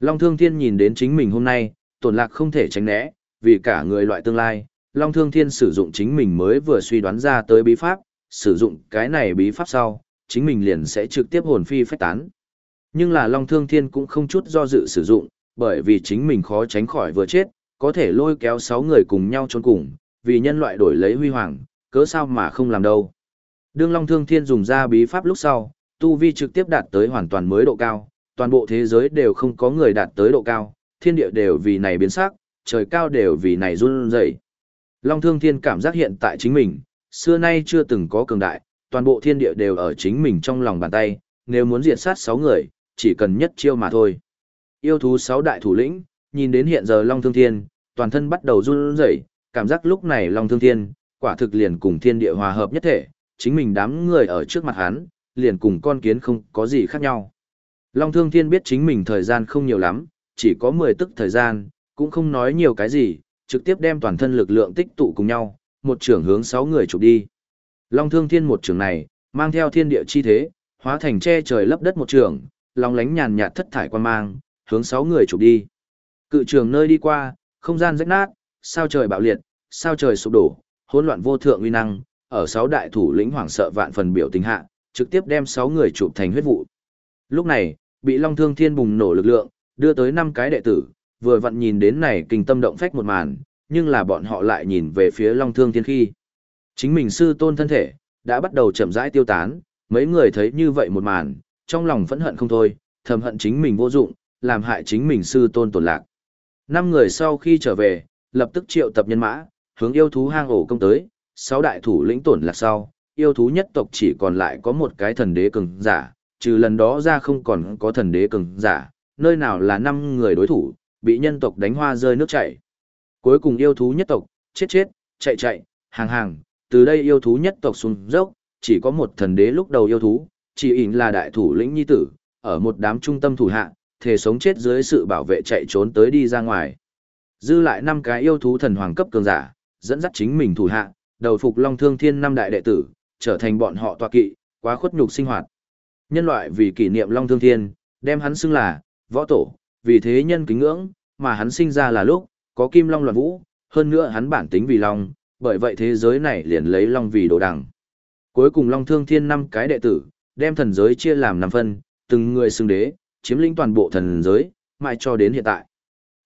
Long Thương Thiên nhìn đến chính mình hôm nay, tổn lạc không thể tránh né, vì cả người loại tương lai, Long Thương Thiên sử dụng chính mình mới vừa suy đoán ra tới bí pháp, sử dụng cái này bí pháp sau, chính mình liền sẽ trực tiếp hồn phi phách tán. Nhưng là Long Thương Thiên cũng không chút do dự sử dụng, bởi vì chính mình khó tránh khỏi vừa chết, có thể lôi kéo sáu người cùng nhau trốn cùng, vì nhân loại đổi lấy huy hoàng, cớ sao mà không làm đâu. Đương Long Thương Thiên dùng ra bí pháp lúc sau, tu vi trực tiếp đạt tới hoàn toàn mới độ cao, toàn bộ thế giới đều không có người đạt tới độ cao, thiên địa đều vì này biến sắc, trời cao đều vì này run rẩy. Long Thương Thiên cảm giác hiện tại chính mình, xưa nay chưa từng có cường đại, toàn bộ thiên địa đều ở chính mình trong lòng bàn tay, nếu muốn diệt sát 6 người, chỉ cần nhất chiêu mà thôi. Yêu thú 6 đại thủ lĩnh, nhìn đến hiện giờ Long Thương Thiên, toàn thân bắt đầu run rẩy, cảm giác lúc này Long Thương Thiên, quả thực liền cùng thiên địa hòa hợp nhất thể, chính mình đám người ở trước mặt hắn, liền cùng con kiến không có gì khác nhau. Long Thương Thiên biết chính mình thời gian không nhiều lắm, chỉ có 10 tức thời gian, cũng không nói nhiều cái gì, trực tiếp đem toàn thân lực lượng tích tụ cùng nhau, một trưởng hướng 6 người chụp đi. Long Thương Thiên một trường này, mang theo thiên địa chi thế, hóa thành che trời lấp đất một trường, long lánh nhàn nhạt thất thải quan mang, hướng 6 người chụp đi. Cự trường nơi đi qua, không gian rách nát, sao trời bạo liệt, sao trời sụp đổ, hỗn loạn vô thượng uy năng, ở sáu đại thủ lĩnh hoảng sợ vạn phần biểu tình hạ, trực tiếp đem sáu người chụp thành huyết vụ. Lúc này, bị Long Thương Thiên bùng nổ lực lượng, đưa tới năm cái đệ tử, vừa vặn nhìn đến này kinh tâm động phách một màn, nhưng là bọn họ lại nhìn về phía Long Thương Thiên khi. Chính mình sư tôn thân thể, đã bắt đầu chậm rãi tiêu tán, mấy người thấy như vậy một màn, trong lòng phẫn hận không thôi, thầm hận chính mình vô dụng, làm hại chính mình sư tôn tổn lạc. Năm người sau khi trở về, lập tức triệu tập nhân mã, hướng yêu thú hang ổ công tới, sáu đại thủ lĩnh tổn lạc sau, yêu thú nhất tộc chỉ còn lại có một cái thần đế cường giả, trừ lần đó ra không còn có thần đế cường giả, nơi nào là năm người đối thủ, bị nhân tộc đánh hoa rơi nước chảy. Cuối cùng yêu thú nhất tộc, chết chết, chạy chạy, hàng hàng, từ đây yêu thú nhất tộc xuống dốc, chỉ có một thần đế lúc đầu yêu thú, chỉ ỉn là đại thủ lĩnh nhi tử, ở một đám trung tâm thủ hạ, thể sống chết dưới sự bảo vệ chạy trốn tới đi ra ngoài. Dư lại năm cái yêu thú thần hoàng cấp cường giả, dẫn dắt chính mình thủ hạ, đầu phục Long Thương Thiên năm đại đệ tử, trở thành bọn họ tọa kỵ, quá khuất nhục sinh hoạt. Nhân loại vì kỷ niệm Long Thương Thiên, đem hắn xưng là võ tổ, vì thế nhân kính ngưỡng, mà hắn sinh ra là lúc có kim long loạn vũ, hơn nữa hắn bản tính vì long, bởi vậy thế giới này liền lấy long vì đồ đằng. Cuối cùng Long Thương Thiên năm cái đệ tử, đem thần giới chia làm năm phân, từng người xưng đế, chiếm lĩnh toàn bộ thần giới, mãi cho đến hiện tại.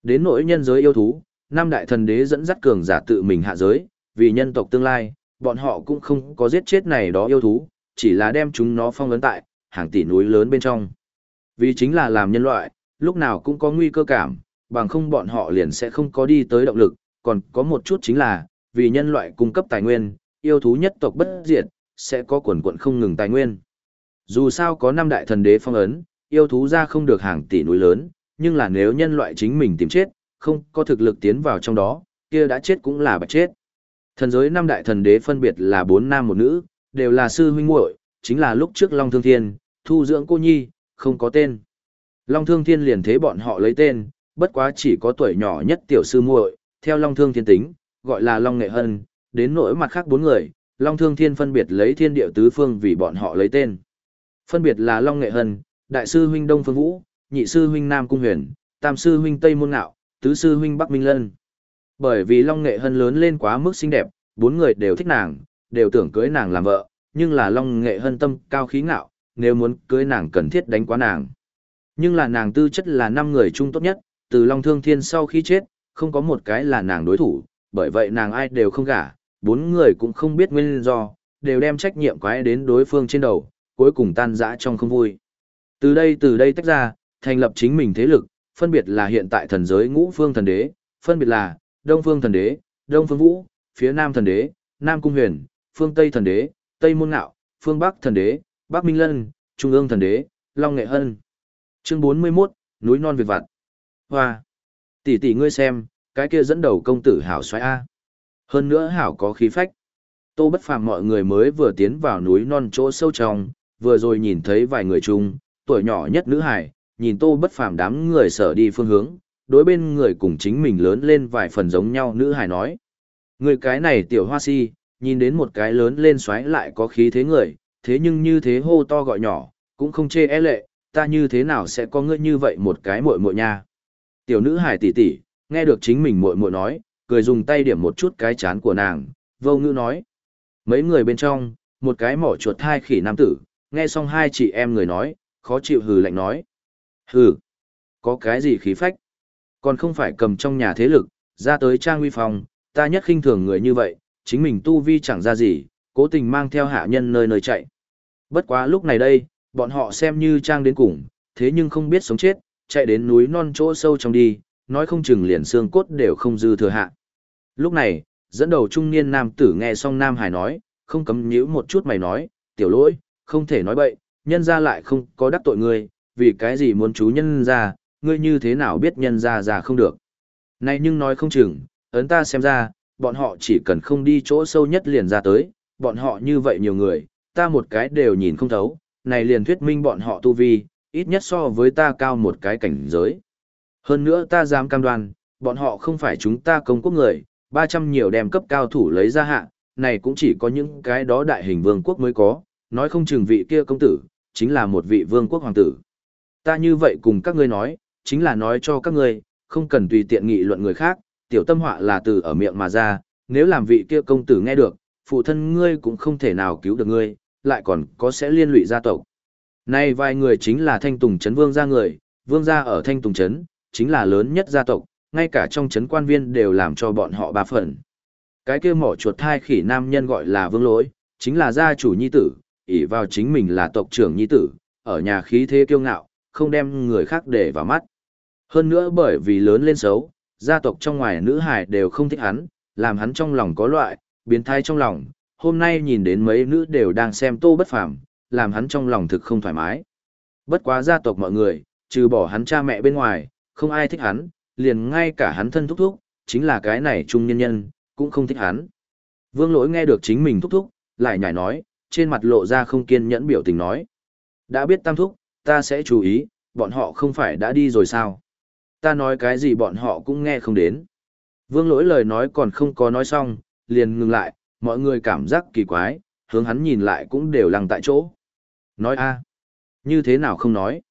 Đến nỗi nhân giới yêu thú, năm đại thần đế dẫn dắt cường giả tự mình hạ giới, vì nhân tộc tương lai, bọn họ cũng không có giết chết này đó yêu thú, chỉ là đem chúng nó phong ấn tại hàng tỷ núi lớn bên trong. Vì chính là làm nhân loại, lúc nào cũng có nguy cơ cảm, bằng không bọn họ liền sẽ không có đi tới động lực, còn có một chút chính là, vì nhân loại cung cấp tài nguyên, yêu thú nhất tộc bất diệt, sẽ có quần quận không ngừng tài nguyên. Dù sao có năm đại thần đế phong ấn, yêu thú ra không được hàng tỷ núi lớn, nhưng là nếu nhân loại chính mình tìm chết, không có thực lực tiến vào trong đó, kia đã chết cũng là bạch chết. Thần giới năm đại thần đế phân biệt là bốn nam một nữ, đều là sư huynh muội, chính là lúc trước Long Thương Thiên, thu dưỡng cô nhi, không có tên. Long Thương Thiên liền thế bọn họ lấy tên, bất quá chỉ có tuổi nhỏ nhất tiểu sư muội, theo Long Thương Thiên tính, gọi là Long Nghệ Hân, đến nỗi mặt khác bốn người, Long Thương Thiên phân biệt lấy thiên địa tứ phương vì bọn họ lấy tên. Phân biệt là Long Nghệ Hân, Đại sư huynh Đông Phương Vũ, Nhị sư huynh Nam Cung Huyền, Tam sư huynh Tây Môn Ngạo, Tứ sư huynh Bắc Minh Lân. Bởi vì Long Nghệ Hân lớn lên quá mức xinh đẹp, bốn người đều thích nàng, đều tưởng cưới nàng làm vợ, nhưng là Long Nghệ Hân tâm cao khí ngạo, nếu muốn cưới nàng cần thiết đánh quá nàng. Nhưng là nàng tư chất là năm người chung tốt nhất, từ Long Thương Thiên sau khi chết, không có một cái là nàng đối thủ, bởi vậy nàng ai đều không gả, bốn người cũng không biết nguyên do, đều đem trách nhiệm quái đến đối phương trên đầu, cuối cùng tan rã trong không vui. Từ đây từ đây tách ra, thành lập chính mình thế lực, phân biệt là hiện tại thần giới ngũ phương thần đế, phân biệt là Đông Phương thần đế, Đông Phương Vũ, phía Nam thần đế, Nam Cung Huyền, phương Tây thần đế, Tây Môn Ngạo, phương Bắc thần đế, Bắc Minh Lân, Trung ương thần đế, Long Nghệ Hân. Chương 41, núi non Việt Vặt. Hoa. Tỷ tỷ ngươi xem, cái kia dẫn đầu công tử hảo xoáy A. Hơn nữa hảo có khí phách. Tô bất phàm mọi người mới vừa tiến vào núi non chỗ sâu trong, vừa rồi nhìn thấy vài người chung, tuổi nhỏ nhất nữ hải, nhìn tô bất phàm đám người sở đi phương hướng, đối bên người cùng chính mình lớn lên vài phần giống nhau nữ hải nói. Người cái này tiểu hoa si, nhìn đến một cái lớn lên xoáy lại có khí thế người, thế nhưng như thế hô to gọi nhỏ, cũng không chê e lệ, ta như thế nào sẽ có ngươi như vậy một cái muội muội nha. Tiểu nữ hải tỷ tỷ, nghe được chính mình muội muội nói, cười dùng tay điểm một chút cái chán của nàng, vô ngữ nói. Mấy người bên trong, một cái mỏ chuột thai khỉ nam tử, nghe xong hai chị em người nói, khó chịu hừ lạnh nói. Hừ, có cái gì khí phách? Còn không phải cầm trong nhà thế lực, ra tới trang uy phong, ta nhất khinh thường người như vậy, chính mình tu vi chẳng ra gì, cố tình mang theo hạ nhân nơi nơi chạy. Bất quá lúc này đây, bọn họ xem như trang đến cùng, thế nhưng không biết sống chết, chạy đến núi non chỗ sâu trong đi, nói không chừng liền xương cốt đều không dư thừa hạ. Lúc này, dẫn đầu trung niên nam tử nghe xong Nam Hải nói, không cấm nhíu một chút mày nói, tiểu lỗi, không thể nói bậy, nhân ra lại không có đắc tội người, vì cái gì muốn chú nhân ra, ngươi như thế nào biết nhân ra ra không được. Này nhưng nói không chừng, ấn ta xem ra, bọn họ chỉ cần không đi chỗ sâu nhất liền ra tới, bọn họ như vậy nhiều người, ta một cái đều nhìn không thấu, này liền thuyết minh bọn họ tu vi, ít nhất so với ta cao một cái cảnh giới. Hơn nữa ta dám cam đoan, bọn họ không phải chúng ta công quốc người, 300 nhiều đem cấp cao thủ lấy ra hạ, này cũng chỉ có những cái đó đại hình vương quốc mới có, nói không chừng vị kia công tử, chính là một vị vương quốc hoàng tử. Ta như vậy cùng các ngươi nói, chính là nói cho các ngươi, không cần tùy tiện nghị luận người khác, tiểu tâm họa là từ ở miệng mà ra, nếu làm vị kia công tử nghe được, phụ thân ngươi cũng không thể nào cứu được ngươi, lại còn có sẽ liên lụy gia tộc. Nay vài người chính là Thanh Tùng Trấn Vương gia người, Vương gia ở Thanh Tùng Trấn, chính là lớn nhất gia tộc, ngay cả trong trấn quan viên đều làm cho bọn họ ba phần. Cái kia mỏ chuột thai khỉ nam nhân gọi là Vương Lỗi, chính là gia chủ nhi tử, ỷ vào chính mình là tộc trưởng nhi tử, ở nhà khí thế kiêu ngạo, không đem người khác để vào mắt. Hơn nữa bởi vì lớn lên xấu, gia tộc trong ngoài nữ hài đều không thích hắn, làm hắn trong lòng có loại, biến thái trong lòng, hôm nay nhìn đến mấy nữ đều đang xem tô bất phàm, làm hắn trong lòng thực không thoải mái. Bất quá gia tộc mọi người, trừ bỏ hắn cha mẹ bên ngoài, không ai thích hắn, liền ngay cả hắn thân thúc thúc, chính là cái này trung nhân nhân, cũng không thích hắn. Vương lỗi nghe được chính mình thúc thúc, lại nhảy nói, trên mặt lộ ra không kiên nhẫn biểu tình nói. Đã biết tam thúc, ta sẽ chú ý, bọn họ không phải đã đi rồi sao? Ta nói cái gì bọn họ cũng nghe không đến. Vương lỗi lời nói còn không có nói xong, liền ngừng lại, mọi người cảm giác kỳ quái, hướng hắn nhìn lại cũng đều lăng tại chỗ. Nói a như thế nào không nói?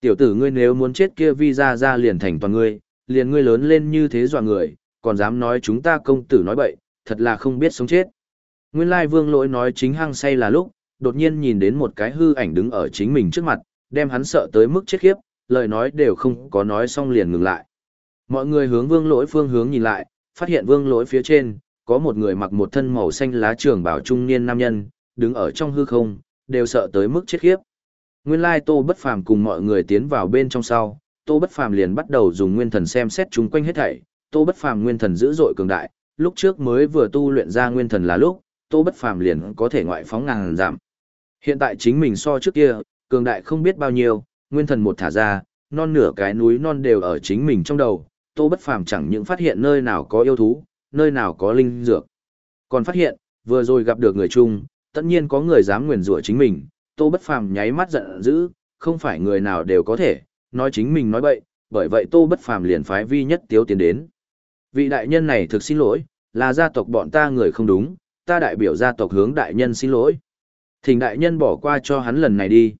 Tiểu tử ngươi nếu muốn chết kia vi ra ra liền thành toàn ngươi, liền ngươi lớn lên như thế dọa người, còn dám nói chúng ta công tử nói bậy, thật là không biết sống chết. Nguyên lai vương lỗi nói chính hăng say là lúc, đột nhiên nhìn đến một cái hư ảnh đứng ở chính mình trước mặt, đem hắn sợ tới mức chết khiếp, lời nói đều không có nói xong liền ngừng lại. Mọi người hướng vương lỗi phương hướng nhìn lại, phát hiện vương lỗi phía trên, có một người mặc một thân màu xanh lá trường bảo trung niên nam nhân, đứng ở trong hư không, đều sợ tới mức chết khiếp. Nguyên lai Tô Bất Phàm cùng mọi người tiến vào bên trong sau, Tô Bất Phàm liền bắt đầu dùng nguyên thần xem xét chúng quanh hết thảy, Tô Bất Phàm nguyên thần dữ dội cường đại, lúc trước mới vừa tu luyện ra nguyên thần là lúc, Tô Bất Phàm liền có thể ngoại phóng ngàn giảm. Hiện tại chính mình so trước kia, cường đại không biết bao nhiêu, nguyên thần một thả ra, non nửa cái núi non đều ở chính mình trong đầu, Tô Bất Phàm chẳng những phát hiện nơi nào có yêu thú, nơi nào có linh dược. Còn phát hiện, vừa rồi gặp được người chung, tất nhiên có người dám nguyền rủa chính mình, Tô Bất Phàm nháy mắt giận dữ, không phải người nào đều có thể, nói chính mình nói bậy, bởi vậy Tô Bất Phàm liền phái vi nhất tiếu tiến đến. Vị đại nhân này thực xin lỗi, là gia tộc bọn ta người không đúng, ta đại biểu gia tộc hướng đại nhân xin lỗi. Thỉnh đại nhân bỏ qua cho hắn lần này đi.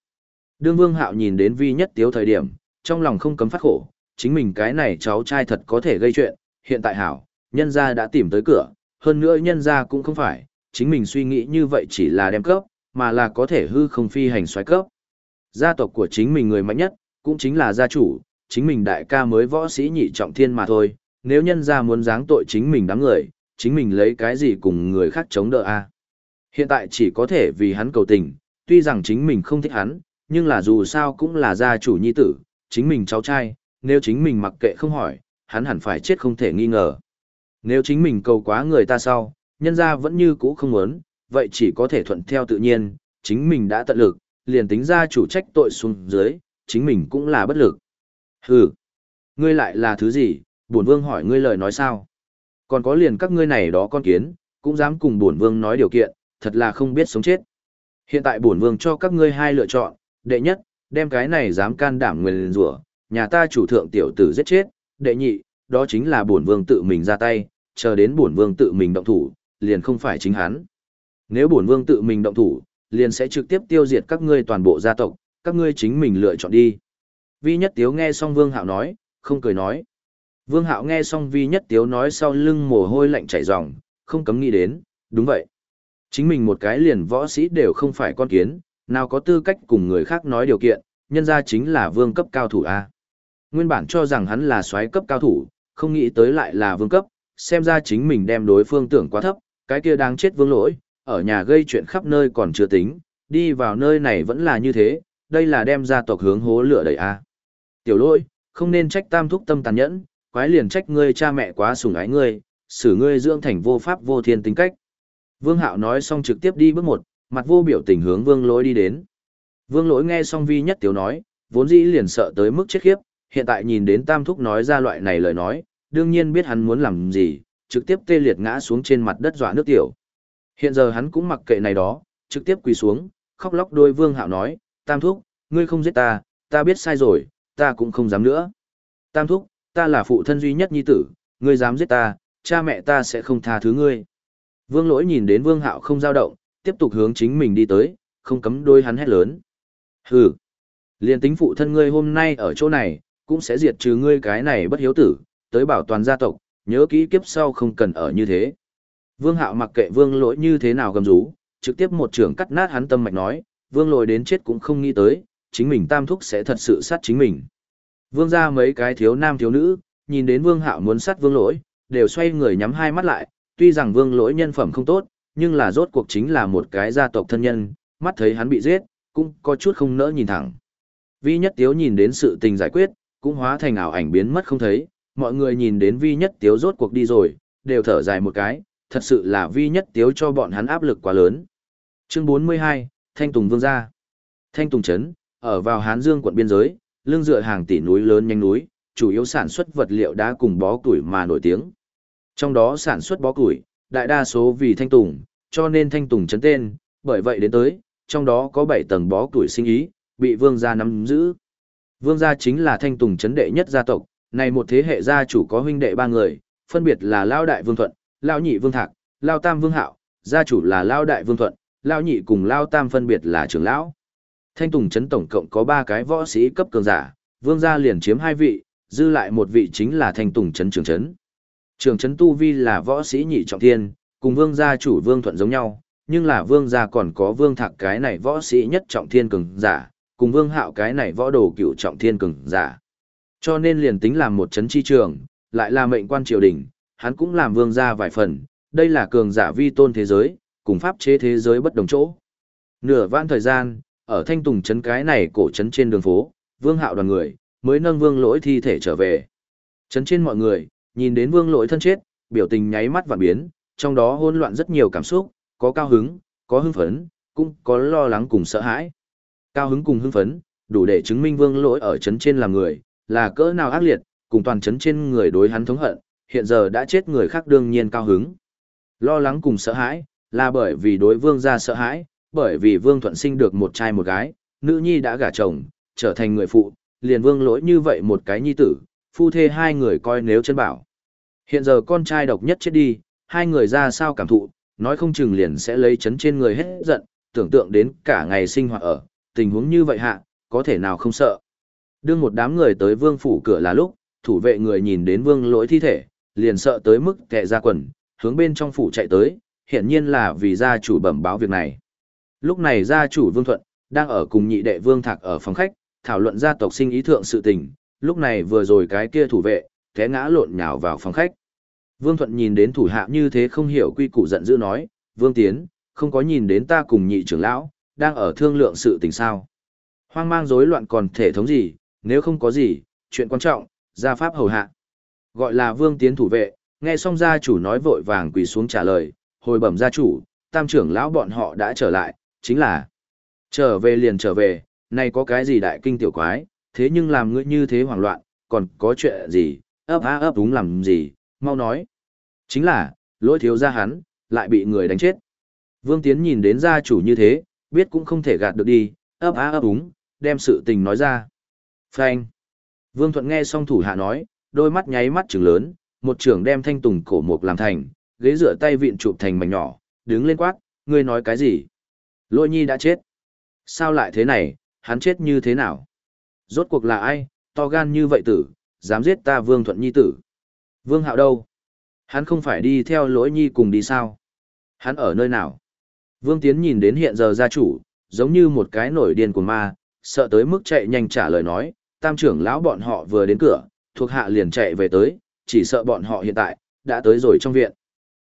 Đương Vương Hạo nhìn đến vi nhất tiếu thời điểm, trong lòng không cấm phát khổ, chính mình cái này cháu trai thật có thể gây chuyện, hiện tại hảo, nhân gia đã tìm tới cửa, hơn nữa nhân gia cũng không phải, chính mình suy nghĩ như vậy chỉ là đem cấp, mà là có thể hư không phi hành xoáy cấp. Gia tộc của chính mình người mạnh nhất, cũng chính là gia chủ, chính mình đại ca mới võ sĩ nhị trọng thiên mà thôi, nếu nhân gia muốn giáng tội chính mình đám người, chính mình lấy cái gì cùng người khác chống đỡ a? Hiện tại chỉ có thể vì hắn cầu tình, tuy rằng chính mình không thích hắn, nhưng là dù sao cũng là gia chủ nhi tử, chính mình cháu trai, nếu chính mình mặc kệ không hỏi, hắn hẳn phải chết không thể nghi ngờ. Nếu chính mình cầu quá người ta sau, nhân gia vẫn như cũ không muốn, vậy chỉ có thể thuận theo tự nhiên, chính mình đã tận lực, liền tính ra chủ trách tội xuống dưới, chính mình cũng là bất lực. Hừ, ngươi lại là thứ gì, bổn vương hỏi ngươi lời nói sao? Còn có liền các ngươi này đó con kiến, cũng dám cùng bổn vương nói điều kiện, thật là không biết sống chết. Hiện tại bổn vương cho các ngươi hai lựa chọn, đệ nhất, đem cái này dám can đảm nguyền rủa, nhà ta chủ thượng tiểu tử giết chết, đệ nhị, đó chính là bổn vương tự mình ra tay, chờ đến bổn vương tự mình động thủ, liền không phải chính hắn. Nếu bổn vương tự mình động thủ, liền sẽ trực tiếp tiêu diệt các ngươi toàn bộ gia tộc, các ngươi chính mình lựa chọn đi. Vi Nhất Tiếu nghe xong Vương Hạo nói, không cười nói. Vương Hạo nghe xong Vi Nhất Tiếu nói sau lưng mồ hôi lạnh chảy ròng, không cấm nghĩ đến, đúng vậy. Chính mình một cái liền võ sĩ đều không phải con kiến, nào có tư cách cùng người khác nói điều kiện, nhân ra chính là vương cấp cao thủ A. Nguyên bản cho rằng hắn là soái cấp cao thủ, không nghĩ tới lại là vương cấp, xem ra chính mình đem đối phương tưởng quá thấp, cái kia đang chết vương lỗi, ở nhà gây chuyện khắp nơi còn chưa tính, đi vào nơi này vẫn là như thế, đây là đem gia tộc hướng hố lửa đầy a. Tiểu lỗi, không nên trách tam thúc tâm tàn nhẫn, quái liền trách ngươi cha mẹ quá sủng ái ngươi, xử ngươi dưỡng thành vô pháp vô thiên tính cách. Vương Hạo nói xong trực tiếp đi bước một, mặt vô biểu tình hướng Vương Lỗi đi đến. Vương Lỗi nghe xong Vi Nhất Tiếu nói, vốn dĩ liền sợ tới mức chết khiếp, hiện tại nhìn đến Tam Thúc nói ra loại này lời nói, đương nhiên biết hắn muốn làm gì, trực tiếp tê liệt ngã xuống trên mặt đất dọa nước tiểu. Hiện giờ hắn cũng mặc kệ này đó, trực tiếp quỳ xuống, khóc lóc đôi Vương Hạo nói, Tam Thúc, ngươi không giết ta, ta biết sai rồi, ta cũng không dám nữa. Tam Thúc, ta là phụ thân duy nhất nhi tử, ngươi dám giết ta, cha mẹ ta sẽ không tha thứ ngươi. Vương lỗi nhìn đến Vương Hạo không dao động, tiếp tục hướng chính mình đi tới, không cấm đôi hắn hét lớn. Hừ, liền tính phụ thân ngươi hôm nay ở chỗ này, cũng sẽ diệt trừ ngươi cái này bất hiếu tử, tới bảo toàn gia tộc, nhớ kỹ kiếp sau không cần ở như thế. Vương Hạo mặc kệ Vương Lỗi như thế nào gầm rú, trực tiếp một trường cắt nát hắn tâm mạch nói, Vương Lỗi đến chết cũng không nghĩ tới, chính mình tam thúc sẽ thật sự sát chính mình. Vương ra mấy cái thiếu nam thiếu nữ, nhìn đến Vương Hạo muốn sát Vương Lỗi, đều xoay người nhắm hai mắt lại, tuy rằng Vương Lỗi nhân phẩm không tốt, nhưng là rốt cuộc chính là một cái gia tộc thân nhân, mắt thấy hắn bị giết, cũng có chút không nỡ nhìn thẳng. Vi Nhất Tiếu nhìn đến sự tình giải quyết, cũng hóa thành ảo ảnh biến mất không thấy, mọi người nhìn đến Vi Nhất Tiếu rốt cuộc đi rồi, đều thở dài một cái, thật sự là Vi Nhất Tiếu cho bọn hắn áp lực quá lớn. Chương 42, Thanh Tùng Vương gia. Thanh Tùng trấn, ở vào Hán Dương quận biên giới, lưng dựa hàng tỷ núi lớn nhanh núi, chủ yếu sản xuất vật liệu đá cùng bó củi mà nổi tiếng. Trong đó sản xuất bó củi, đại đa số vì Thanh Tùng, cho nên Thanh Tùng chấn tên, bởi vậy đến tới, trong đó có 7 tầng bó tuổi sinh ý, bị vương gia nắm giữ. Vương gia chính là Thanh Tùng chấn đệ nhất gia tộc, này một thế hệ gia chủ có huynh đệ ba người, phân biệt là Lao Đại Vương Thuận, Lao Nhị Vương Thạc, Lao Tam Vương Hạo, gia chủ là Lao Đại Vương Thuận, Lao Nhị cùng Lao Tam phân biệt là trưởng lão. Thanh Tùng trấn tổng cộng có 3 cái võ sĩ cấp cường giả, vương gia liền chiếm hai vị, dư lại một vị chính là Thanh Tùng trấn trưởng trấn. Trường trấn tu vi là võ sĩ nhị trọng thiên, cùng vương gia chủ Vương Thuận giống nhau, nhưng là vương gia còn có vương thạc cái này võ sĩ nhất trọng thiên cường giả, cùng vương hạo cái này võ đồ cựu trọng thiên cường giả. Cho nên liền tính làm một chấn chi trường, lại là mệnh quan triều đình, hắn cũng làm vương gia vài phần, đây là cường giả vi tôn thế giới, cùng pháp chế thế giới bất đồng chỗ. Nửa vãn thời gian, ở thanh tùng trấn cái này cổ trấn trên đường phố, vương hạo đoàn người, mới nâng vương lỗi thi thể trở về. Trấn trên mọi người, nhìn đến vương lỗi thân chết, biểu tình nháy mắt và biến, trong đó hỗn loạn rất nhiều cảm xúc, có cao hứng, có hưng phấn, cũng có lo lắng cùng sợ hãi. Cao hứng cùng hưng phấn, đủ để chứng minh vương lỗi ở trấn trên làm người, là cỡ nào ác liệt, cùng toàn trấn trên người đối hắn thống hận, hiện giờ đã chết người khác đương nhiên cao hứng. Lo lắng cùng sợ hãi, là bởi vì đối vương gia sợ hãi, bởi vì vương thuận sinh được một trai một gái, nữ nhi đã gả chồng, trở thành người phụ, liền vương lỗi như vậy một cái nhi tử, phu thê hai người coi nếu chân bảo. Hiện giờ con trai độc nhất chết đi, hai người ra sao cảm thụ, nói không chừng liền sẽ lấy chấn trên người hết giận, tưởng tượng đến cả ngày sinh hoạt ở, tình huống như vậy hạ, có thể nào không sợ. Đương một đám người tới vương phủ cửa là lúc, thủ vệ người nhìn đến vương lỗi thi thể, liền sợ tới mức kẹ ra quần, hướng bên trong phủ chạy tới, hiện nhiên là vì gia chủ bẩm báo việc này. Lúc này gia chủ vương thuận, đang ở cùng nhị đệ vương thạc ở phòng khách, thảo luận gia tộc sinh ý thượng sự tình, lúc này vừa rồi cái kia thủ vệ, té ngã lộn nhào vào phòng khách. Vương Thuận nhìn đến thủ hạ như thế không hiểu quy củ giận dữ nói, Vương Tiến, không có nhìn đến ta cùng nhị trưởng lão, đang ở thương lượng sự tình sao. Hoang mang rối loạn còn thể thống gì, nếu không có gì, chuyện quan trọng, gia pháp hầu hạ. Gọi là Vương Tiến thủ vệ, nghe xong gia chủ nói vội vàng quỳ xuống trả lời, hồi bẩm gia chủ, tam trưởng lão bọn họ đã trở lại, chính là trở về liền trở về, này có cái gì đại kinh tiểu quái, thế nhưng làm ngươi như thế hoảng loạn, còn có chuyện gì, ấp á ấp đúng làm gì, mau nói. Chính là, lỗi thiếu gia hắn, lại bị người đánh chết. Vương Tiến nhìn đến gia chủ như thế, biết cũng không thể gạt được đi, ấp á ấp úng, đem sự tình nói ra. Phanh. Vương Thuận nghe xong thủ hạ nói, đôi mắt nháy mắt trừng lớn, một trưởng đem thanh tùng cổ mục làm thành, ghế rửa tay vịn chụp thành mảnh nhỏ, đứng lên quát, ngươi nói cái gì? Lôi nhi đã chết. Sao lại thế này, hắn chết như thế nào? Rốt cuộc là ai, to gan như vậy tử, dám giết ta Vương Thuận Nhi tử. Vương Hạo đâu? Hắn không phải đi theo lỗi nhi cùng đi sao? Hắn ở nơi nào? Vương Tiến nhìn đến hiện giờ gia chủ, giống như một cái nổi điên của ma, sợ tới mức chạy nhanh trả lời nói, tam trưởng lão bọn họ vừa đến cửa, thuộc hạ liền chạy về tới, chỉ sợ bọn họ hiện tại, đã tới rồi trong viện.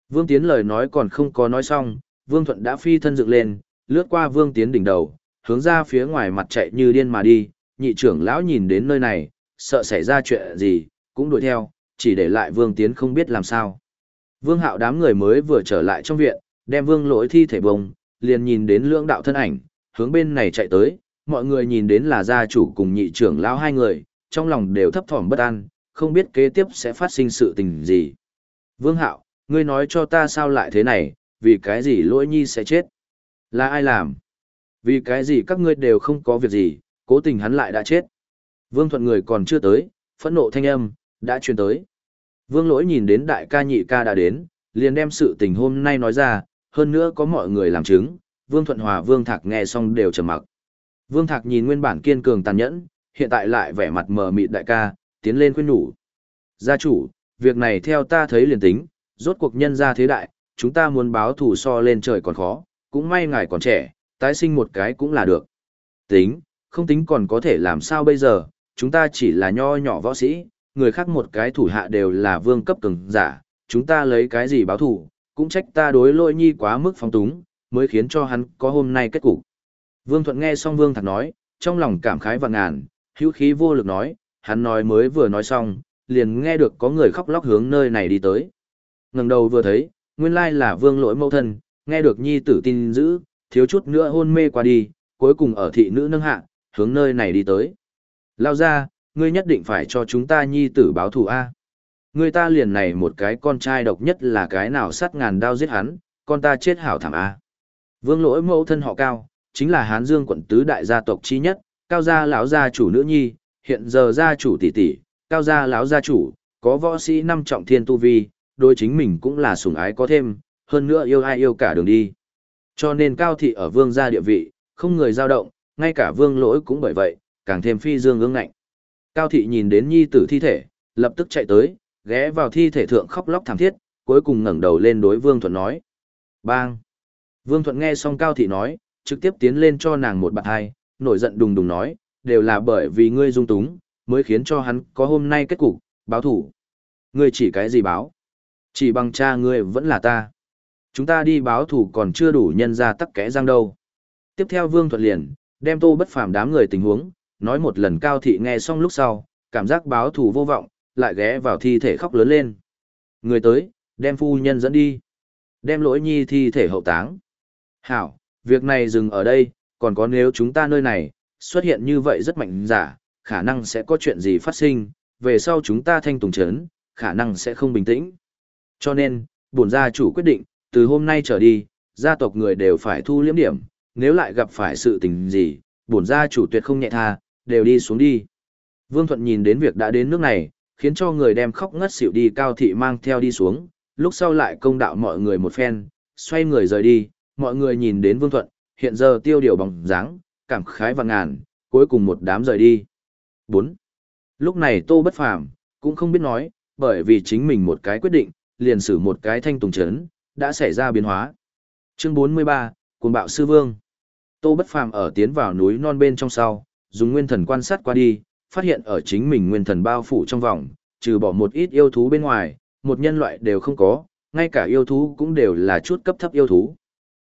Vương Tiến lời nói còn không có nói xong, Vương Thuận đã phi thân dựng lên, lướt qua Vương Tiến đỉnh đầu, hướng ra phía ngoài mặt chạy như điên mà đi, nhị trưởng lão nhìn đến nơi này, sợ xảy ra chuyện gì, cũng đuổi theo, chỉ để lại Vương Tiến không biết làm sao. Vương Hạo đám người mới vừa trở lại trong viện, đem Vương Lỗi thi thể bông, liền nhìn đến lưỡng đạo thân ảnh, hướng bên này chạy tới, mọi người nhìn đến là gia chủ cùng nhị trưởng lão hai người, trong lòng đều thấp thỏm bất an, không biết kế tiếp sẽ phát sinh sự tình gì. Vương Hạo, ngươi nói cho ta sao lại thế này, vì cái gì lỗi nhi sẽ chết? Là ai làm? Vì cái gì các ngươi đều không có việc gì, cố tình hắn lại đã chết. Vương Thuận người còn chưa tới, phẫn nộ thanh âm, đã truyền tới. Vương lỗi nhìn đến đại ca nhị ca đã đến, liền đem sự tình hôm nay nói ra, hơn nữa có mọi người làm chứng, Vương Thuận Hòa Vương Thạc nghe xong đều trầm mặc. Vương Thạc nhìn nguyên bản kiên cường tàn nhẫn, hiện tại lại vẻ mặt mờ mịt đại ca, tiến lên khuyên nhủ. Gia chủ, việc này theo ta thấy liền tính, rốt cuộc nhân ra thế đại, chúng ta muốn báo thù so lên trời còn khó, cũng may ngài còn trẻ, tái sinh một cái cũng là được. Tính, không tính còn có thể làm sao bây giờ, chúng ta chỉ là nho nhỏ võ sĩ, người khác một cái thủ hạ đều là vương cấp cường giả, chúng ta lấy cái gì báo thù, cũng trách ta đối lôi nhi quá mức phóng túng, mới khiến cho hắn có hôm nay kết cục. Vương Thuận nghe xong Vương Thạc nói, trong lòng cảm khái và ngàn, hữu khí vô lực nói, hắn nói mới vừa nói xong, liền nghe được có người khóc lóc hướng nơi này đi tới. ngẩng đầu vừa thấy, nguyên lai là Vương lỗi mâu thân, nghe được nhi tử tin dữ, thiếu chút nữa hôn mê qua đi, cuối cùng ở thị nữ nâng hạ, hướng nơi này đi tới. Lao ra, ngươi nhất định phải cho chúng ta nhi tử báo thù A. Ngươi ta liền này một cái con trai độc nhất là cái nào sát ngàn đao giết hắn, con ta chết hảo thảm A. Vương lỗi mẫu thân họ cao, chính là Hán Dương quận tứ đại gia tộc chi nhất, cao gia lão gia chủ nữ nhi, hiện giờ gia chủ tỷ tỷ, cao gia lão gia chủ, có võ sĩ năm trọng thiên tu vi, đôi chính mình cũng là sủng ái có thêm, hơn nữa yêu ai yêu cả đường đi. Cho nên cao thị ở vương gia địa vị, không người dao động, ngay cả vương lỗi cũng bởi vậy, càng thêm phi dương ương ngạnh. Cao thị nhìn đến nhi tử thi thể, lập tức chạy tới, ghé vào thi thể thượng khóc lóc thảm thiết, cuối cùng ngẩng đầu lên đối vương thuận nói. Bang! Vương Thuận nghe xong Cao Thị nói, trực tiếp tiến lên cho nàng một bạt hai, nổi giận đùng đùng nói, đều là bởi vì ngươi dung túng, mới khiến cho hắn có hôm nay kết cục, báo thủ. Ngươi chỉ cái gì báo? Chỉ bằng cha ngươi vẫn là ta. Chúng ta đi báo thủ còn chưa đủ nhân ra tắc kẽ răng đâu. Tiếp theo Vương Thuận liền, đem tô bất phàm đám người tình huống, nói một lần Cao Thị nghe xong lúc sau, cảm giác báo thù vô vọng, lại ghé vào thi thể khóc lớn lên. Người tới, đem phu nhân dẫn đi. Đem lỗi nhi thi thể hậu táng. Hảo, việc này dừng ở đây, còn có nếu chúng ta nơi này, xuất hiện như vậy rất mạnh giả, khả năng sẽ có chuyện gì phát sinh, về sau chúng ta thanh tùng chấn, khả năng sẽ không bình tĩnh. Cho nên, bổn gia chủ quyết định, từ hôm nay trở đi, gia tộc người đều phải thu liễm điểm, nếu lại gặp phải sự tình gì, bổn gia chủ tuyệt không nhẹ tha, đều đi xuống đi. Vương Thuận nhìn đến việc đã đến nước này, khiến cho người đem khóc ngất xỉu đi cao thị mang theo đi xuống, lúc sau lại công đạo mọi người một phen, xoay người rời đi, mọi người nhìn đến Vương Thuận, hiện giờ tiêu điều bóng dáng, cảm khái và ngàn, cuối cùng một đám rời đi. 4. Lúc này Tô Bất Phàm cũng không biết nói, bởi vì chính mình một cái quyết định, liền xử một cái thanh tùng chấn, đã xảy ra biến hóa. Chương 43, Cuồng bạo sư vương. Tô Bất Phàm ở tiến vào núi non bên trong sau, dùng nguyên thần quan sát qua đi, phát hiện ở chính mình nguyên thần bao phủ trong vòng, trừ bỏ một ít yêu thú bên ngoài, một nhân loại đều không có, ngay cả yêu thú cũng đều là chút cấp thấp yêu thú.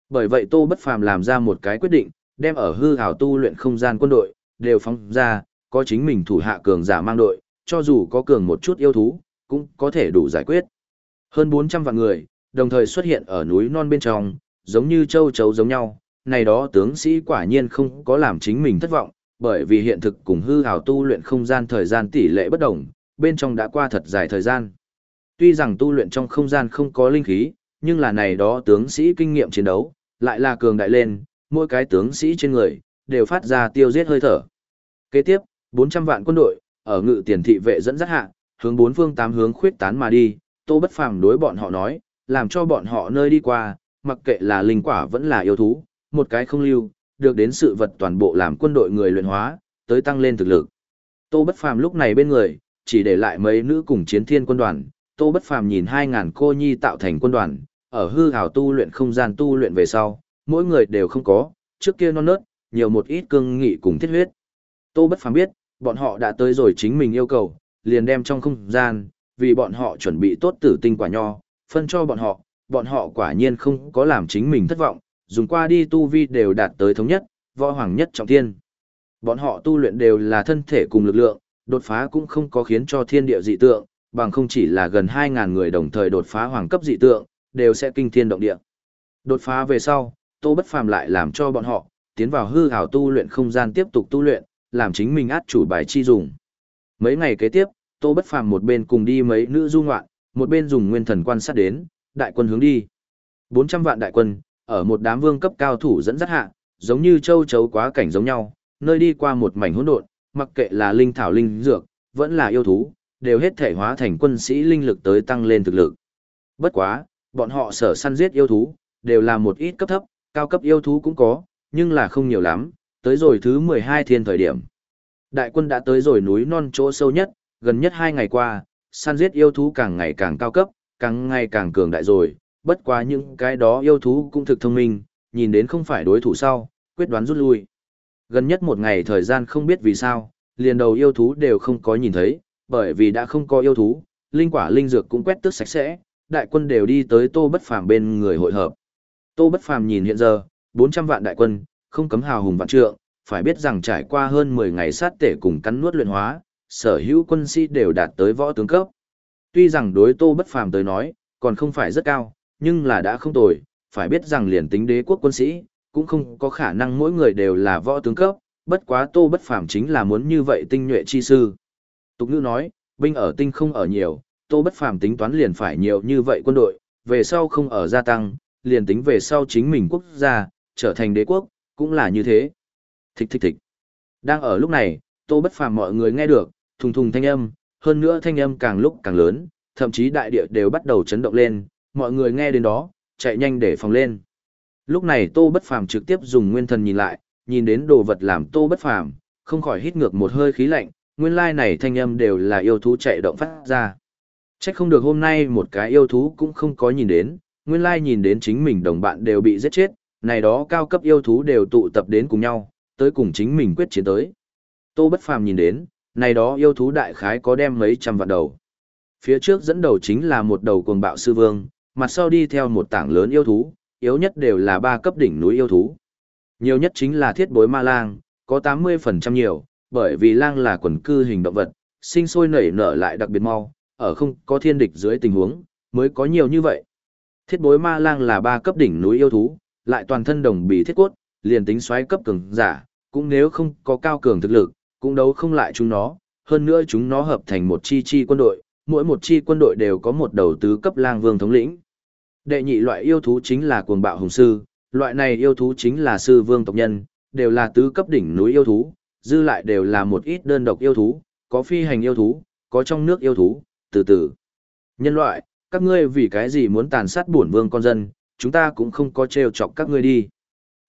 Bởi vậy Tô Bất Phàm làm ra một cái quyết định, đem ở hư hào tu luyện không gian quân đội, đều phóng ra, có chính mình thủ hạ cường giả mang đội, cho dù có cường một chút yêu thú, cũng có thể đủ giải quyết. Hơn 400 vạn người, đồng thời xuất hiện ở núi non bên trong, giống như châu chấu giống nhau, này đó tướng sĩ quả nhiên không có làm chính mình thất vọng, bởi vì hiện thực cùng hư hào tu luyện không gian thời gian tỷ lệ bất đồng, bên trong đã qua thật dài thời gian. Tuy rằng tu luyện trong không gian không có linh khí, nhưng là này đó tướng sĩ kinh nghiệm chiến đấu, lại là cường đại lên, mỗi cái tướng sĩ trên người, đều phát ra tiêu giết hơi thở. Kế tiếp, 400 vạn quân đội, ở ngự tiền thị vệ dẫn dắt hạ, hướng bốn phương tám hướng khuyết tán mà đi, Tô Bất Phàm đối bọn họ nói, làm cho bọn họ nơi đi qua, mặc kệ là linh quả vẫn là yêu thú, một cái không lưu, được đến sự vật toàn bộ làm quân đội người luyện hóa, tới tăng lên thực lực. Tô Bất Phàm lúc này bên người, chỉ để lại mấy nữ cùng chiến thiên quân đoàn, Tô Bất Phàm nhìn 2000 cô nhi tạo thành quân đoàn, ở hư ảo tu luyện không gian tu luyện về sau, mỗi người đều không có, trước kia non nớt, nhiều một ít cương nghị cùng thiết huyết. Tô Bất Phàm biết, bọn họ đã tới rồi chính mình yêu cầu, liền đem trong không gian, vì bọn họ chuẩn bị tốt tử tinh quả nho, phân cho bọn họ, bọn họ quả nhiên không có làm chính mình thất vọng, dùng qua đi tu vi đều đạt tới thống nhất, võ hoàng nhất trọng thiên. Bọn họ tu luyện đều là thân thể cùng lực lượng, đột phá cũng không có khiến cho thiên địa dị tượng, bằng không chỉ là gần 2.000 người đồng thời đột phá hoàng cấp dị tượng, đều sẽ kinh thiên động địa. Đột phá về sau, Tô Bất Phàm lại làm cho bọn họ tiến vào hư ảo tu luyện không gian tiếp tục tu luyện, làm chính mình át chủ bài chi dùng. Mấy ngày kế tiếp, Tô Bất Phàm một bên cùng đi mấy nữ du ngoạn, một bên dùng nguyên thần quan sát đến, đại quân hướng đi. 400 vạn đại quân, ở một đám vương cấp cao thủ dẫn dắt hạ, giống như châu chấu quá cảnh giống nhau, nơi đi qua một mảnh hỗn độn, mặc kệ là linh thảo linh dược, vẫn là yêu thú, đều hết thể hóa thành quân sĩ linh lực tới tăng lên thực lực. Bất quá, bọn họ sở săn giết yêu thú, đều là một ít cấp thấp, cao cấp yêu thú cũng có, nhưng là không nhiều lắm, tới rồi thứ 12 thiên thời điểm. Đại quân đã tới rồi núi non chỗ sâu nhất, gần nhất hai ngày qua, săn giết yêu thú càng ngày càng cao cấp, càng ngày càng cường đại rồi, bất quá những cái đó yêu thú cũng thực thông minh, nhìn đến không phải đối thủ sau, quyết đoán rút lui. Gần nhất một ngày thời gian không biết vì sao, liền đầu yêu thú đều không có nhìn thấy, bởi vì đã không có yêu thú, linh quả linh dược cũng quét tước sạch sẽ, đại quân đều đi tới Tô Bất Phàm bên người hội hợp. Tô Bất Phàm nhìn hiện giờ, 400 vạn đại quân, không cấm hào hùng vạn trượng, phải biết rằng trải qua hơn 10 ngày sát tể cùng cắn nuốt luyện hóa, sở hữu quân sĩ đều đạt tới võ tướng cấp. Tuy rằng đối Tô Bất Phàm tới nói, còn không phải rất cao, nhưng là đã không tồi, phải biết rằng liền tính đế quốc quân sĩ, cũng không có khả năng mỗi người đều là võ tướng cấp, bất quá Tô Bất Phàm chính là muốn như vậy tinh nhuệ chi sư. Tục ngữ nói, binh ở tinh không ở nhiều, Tô Bất Phàm tính toán liền phải nhiều như vậy quân đội, về sau không ở gia tăng, liền tính về sau chính mình quốc gia, trở thành đế quốc, cũng là như thế. Thích thích thích. Đang ở lúc này, Tô Bất Phàm mọi người nghe được, thùng thùng thanh âm, hơn nữa thanh âm càng lúc càng lớn, thậm chí đại địa đều bắt đầu chấn động lên, mọi người nghe đến đó, chạy nhanh để phòng lên. Lúc này Tô Bất Phàm trực tiếp dùng nguyên thần nhìn lại, nhìn đến đồ vật làm Tô Bất Phàm, không khỏi hít ngược một hơi khí lạnh, nguyên lai này thanh âm đều là yêu thú chạy động phát ra. Chắc không được hôm nay một cái yêu thú cũng không có nhìn đến, nguyên lai nhìn đến chính mình đồng bạn đều bị giết chết, này đó cao cấp yêu thú đều tụ tập đến cùng nhau, tới cùng chính mình quyết chiến tới. Tô Bất Phàm nhìn đến, này đó yêu thú đại khái có đem mấy trăm vạn đầu. Phía trước dẫn đầu chính là một đầu cuồng bạo sư vương, mặt sau đi theo một tảng lớn yêu thú, yếu nhất đều là ba cấp đỉnh núi yêu thú. Nhiều nhất chính là thiết bối ma lang, có 80% nhiều, bởi vì lang là quần cư hình động vật, sinh sôi nảy nở lại đặc biệt mau, ở không có thiên địch dưới tình huống, mới có nhiều như vậy. Thiết bối ma lang là ba cấp đỉnh núi yêu thú, lại toàn thân đồng bì thiết cốt, liền tính xoáy cấp cường giả, cũng nếu không có cao cường thực lực, cũng đấu không lại chúng nó, hơn nữa chúng nó hợp thành một chi chi quân đội, mỗi một chi quân đội đều có một đầu tứ cấp lang vương thống lĩnh. Đệ nhị loại yêu thú chính là cuồng bạo hùng sư, loại này yêu thú chính là sư vương tộc nhân, đều là tứ cấp đỉnh núi yêu thú, dư lại đều là một ít đơn độc yêu thú, có phi hành yêu thú, có trong nước yêu thú, từ từ. Nhân loại, các ngươi vì cái gì muốn tàn sát bổn vương con dân, chúng ta cũng không có trêu chọc các ngươi đi.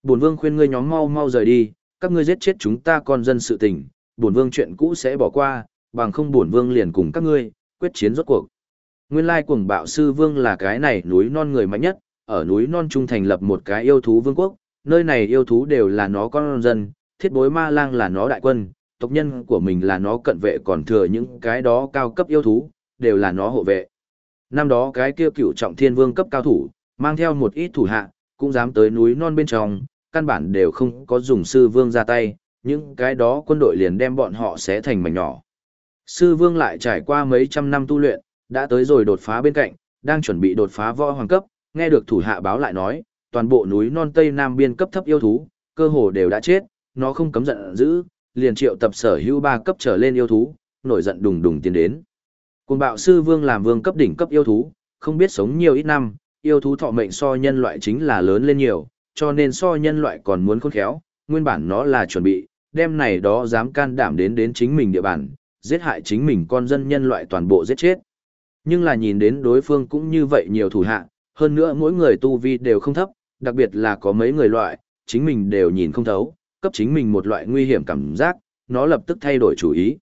Bổn vương khuyên ngươi nhóm mau mau rời đi, các ngươi giết chết chúng ta con dân sự tình, bổn vương chuyện cũ sẽ bỏ qua, bằng không bổn vương liền cùng các ngươi, quyết chiến rốt cuộc. Nguyên lai cuồng bạo sư vương là cái này núi non người mạnh nhất, ở núi non trung thành lập một cái yêu thú vương quốc, nơi này yêu thú đều là nó con dân, thiết bối ma lang là nó đại quân, tộc nhân của mình là nó cận vệ còn thừa những cái đó cao cấp yêu thú, đều là nó hộ vệ. Năm đó cái kia cựu trọng thiên vương cấp cao thủ, mang theo một ít thủ hạ, cũng dám tới núi non bên trong, căn bản đều không có dùng sư vương ra tay, những cái đó quân đội liền đem bọn họ xé thành mảnh nhỏ. Sư vương lại trải qua mấy trăm năm tu luyện, đã tới rồi đột phá bên cạnh, đang chuẩn bị đột phá võ hoàng cấp, nghe được thủ hạ báo lại nói, toàn bộ núi non tây nam biên cấp thấp yêu thú, cơ hồ đều đã chết, nó không cấm giận dữ, liền triệu tập sở hữu ba cấp trở lên yêu thú, nổi giận đùng đùng tiến đến. Cùng bạo sư vương làm vương cấp đỉnh cấp yêu thú, không biết sống nhiều ít năm, yêu thú thọ mệnh so nhân loại chính là lớn lên nhiều, cho nên so nhân loại còn muốn khôn khéo, nguyên bản nó là chuẩn bị, đem này đó dám can đảm đến đến chính mình địa bàn, giết hại chính mình con dân nhân loại toàn bộ giết chết. Nhưng là nhìn đến đối phương cũng như vậy nhiều thủ hạ, hơn nữa mỗi người tu vi đều không thấp, đặc biệt là có mấy người loại, chính mình đều nhìn không thấu, cấp chính mình một loại nguy hiểm cảm giác, nó lập tức thay đổi chủ ý.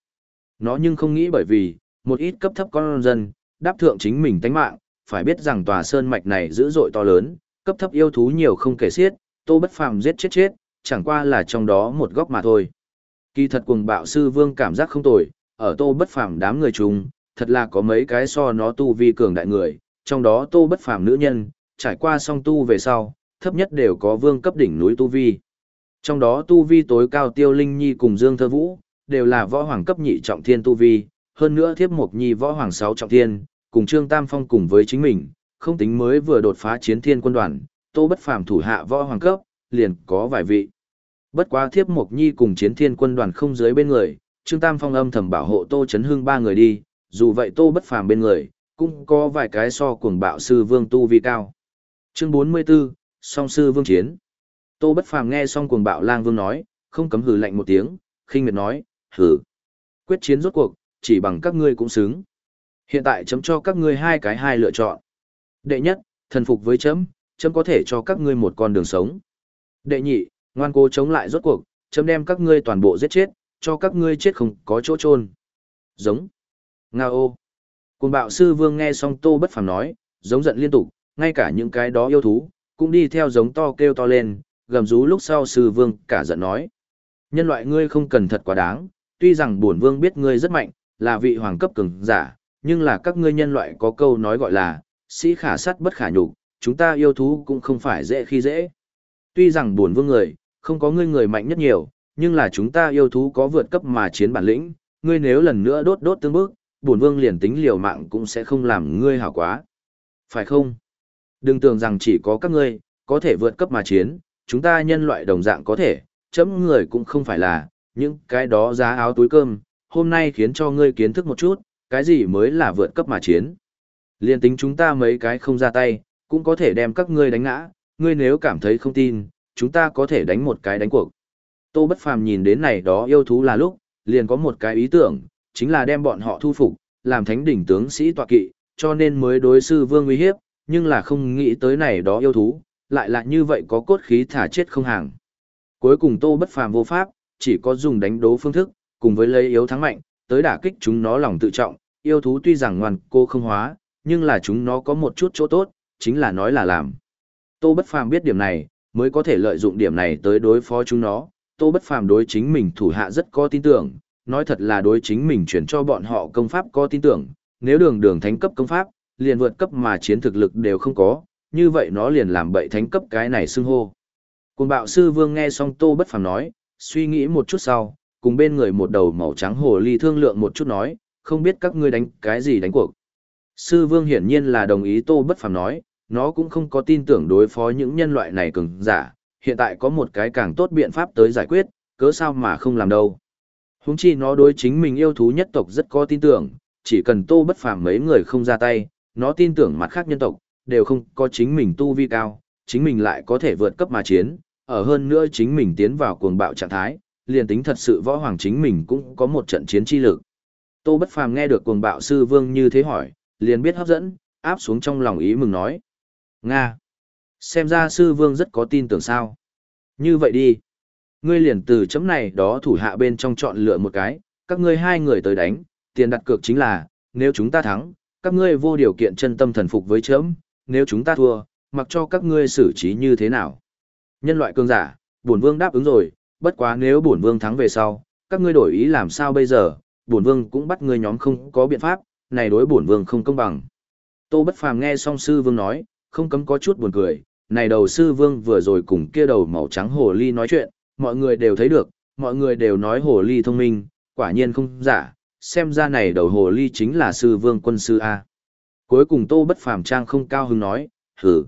Nó nhưng không nghĩ bởi vì, một ít cấp thấp con dân, đáp thượng chính mình tánh mạng, phải biết rằng tòa sơn mạch này dữ dội to lớn, cấp thấp yêu thú nhiều không kể xiết, tô bất phàm giết chết chết, chẳng qua là trong đó một góc mà thôi. Kỳ thật cuồng bạo sư vương cảm giác không tồi, ở tô bất phàm đám người chung, thật là có mấy cái so nó tu vi cường đại người, trong đó tô bất phàm nữ nhân, trải qua song tu về sau, thấp nhất đều có vương cấp đỉnh núi tu vi. Trong đó tu vi tối cao tiêu linh nhi cùng Dương Thơ Vũ, đều là võ hoàng cấp nhị trọng thiên tu vi, hơn nữa thiếp mộc nhi võ hoàng sáu trọng thiên, cùng Trương Tam Phong cùng với chính mình, không tính mới vừa đột phá chiến thiên quân đoàn, tô bất phàm thủ hạ võ hoàng cấp, liền có vài vị. Bất quá thiếp mộc nhi cùng chiến thiên quân đoàn không dưới bên người, Trương Tam Phong âm thầm bảo hộ Tô Chấn Hưng ba người đi, dù vậy Tô bất phàm bên người, cũng có vài cái so cuồng bạo sư vương tu vi cao. Chương 44, song sư vương chiến. Tô bất phàm nghe xong cuồng bạo lang vương nói, không cấm hừ lạnh một tiếng, khinh miệt nói, hừ. Quyết chiến rốt cuộc, chỉ bằng các ngươi cũng xứng. Hiện tại chấm cho các ngươi hai cái hai lựa chọn. Đệ nhất, thần phục với chấm, chấm có thể cho các ngươi một con đường sống. Đệ nhị, ngoan cố chống lại rốt cuộc, chấm đem các ngươi toàn bộ giết chết, cho các ngươi chết không có chỗ chôn. Giống. Nga ô. Cùng bạo sư vương nghe xong tô bất phàm nói, giống giận liên tục, ngay cả những cái đó yêu thú, cũng đi theo giống to kêu to lên, gầm rú lúc sau sư vương cả giận nói. Nhân loại ngươi không cần thật quá đáng, tuy rằng bổn vương biết ngươi rất mạnh, là vị hoàng cấp cường giả, nhưng là các ngươi nhân loại có câu nói gọi là, sĩ khả sắt bất khả nhục, chúng ta yêu thú cũng không phải dễ khi dễ. Tuy rằng bổn vương người, không có ngươi người mạnh nhất nhiều, nhưng là chúng ta yêu thú có vượt cấp mà chiến bản lĩnh, ngươi nếu lần nữa đốt đốt tương bước, bổn vương liền tính liều mạng cũng sẽ không làm ngươi hảo quá. Phải không? Đừng tưởng rằng chỉ có các ngươi, có thể vượt cấp mà chiến, chúng ta nhân loại đồng dạng có thể, chấm người cũng không phải là, những cái đó giá áo túi cơm, hôm nay khiến cho ngươi kiến thức một chút, cái gì mới là vượt cấp mà chiến. Liên tính chúng ta mấy cái không ra tay, cũng có thể đem các ngươi đánh ngã, ngươi nếu cảm thấy không tin, chúng ta có thể đánh một cái đánh cuộc. Tô Bất Phàm nhìn đến này đó yêu thú là lúc, liền có một cái ý tưởng, chính là đem bọn họ thu phục, làm thánh đỉnh tướng sĩ tọa kỵ, cho nên mới đối sư vương uy hiếp, nhưng là không nghĩ tới này đó yêu thú, lại là như vậy có cốt khí thả chết không hàng. Cuối cùng Tô Bất Phàm vô pháp, chỉ có dùng đánh đố phương thức, cùng với lấy yếu thắng mạnh, tới đả kích chúng nó lòng tự trọng, yêu thú tuy rằng ngoan cô không hóa, nhưng là chúng nó có một chút chỗ tốt, chính là nói là làm. Tô Bất Phàm biết điểm này, mới có thể lợi dụng điểm này tới đối phó chúng nó. Tô Bất Phàm đối chính mình thủ hạ rất có tin tưởng, nói thật là đối chính mình chuyển cho bọn họ công pháp có tin tưởng, nếu đường đường thánh cấp công pháp, liền vượt cấp mà chiến thực lực đều không có, như vậy nó liền làm bậy thánh cấp cái này xưng hô. Cùng bạo sư vương nghe xong Tô Bất Phàm nói, suy nghĩ một chút sau, cùng bên người một đầu màu trắng hồ ly thương lượng một chút nói, không biết các ngươi đánh cái gì đánh cuộc. Sư vương hiển nhiên là đồng ý Tô Bất Phàm nói, nó cũng không có tin tưởng đối phó những nhân loại này cường giả, hiện tại có một cái càng tốt biện pháp tới giải quyết, cớ sao mà không làm đâu. Húng chi nó đối chính mình yêu thú nhất tộc rất có tin tưởng, chỉ cần Tô Bất Phàm mấy người không ra tay, nó tin tưởng mặt khác nhân tộc, đều không có chính mình tu vi cao, chính mình lại có thể vượt cấp mà chiến, ở hơn nữa chính mình tiến vào cuồng bạo trạng thái, liền tính thật sự võ hoàng chính mình cũng có một trận chiến chi lực. Tô Bất Phàm nghe được cuồng bạo sư vương như thế hỏi, liền biết hấp dẫn, áp xuống trong lòng ý mừng nói. Nga! Xem ra sư vương rất có tin tưởng sao. Như vậy đi. Ngươi liền từ chấm này đó thủ hạ bên trong chọn lựa một cái, các ngươi hai người tới đánh, tiền đặt cược chính là, nếu chúng ta thắng, các ngươi vô điều kiện chân tâm thần phục với chấm, nếu chúng ta thua, mặc cho các ngươi xử trí như thế nào. Nhân loại cường giả, bổn vương đáp ứng rồi, bất quá nếu bổn vương thắng về sau, các ngươi đổi ý làm sao bây giờ, bổn vương cũng bắt ngươi nhóm không có biện pháp, này đối bổn vương không công bằng. Tô Bất Phàm nghe xong sư vương nói, không cấm có chút buồn cười, này đầu sư vương vừa rồi cùng kia đầu màu trắng hồ ly nói chuyện, mọi người đều thấy được, mọi người đều nói hồ ly thông minh, quả nhiên không giả, xem ra này đầu hồ ly chính là sư vương quân sư A. Cuối cùng Tô Bất Phàm trang không cao hứng nói, hử.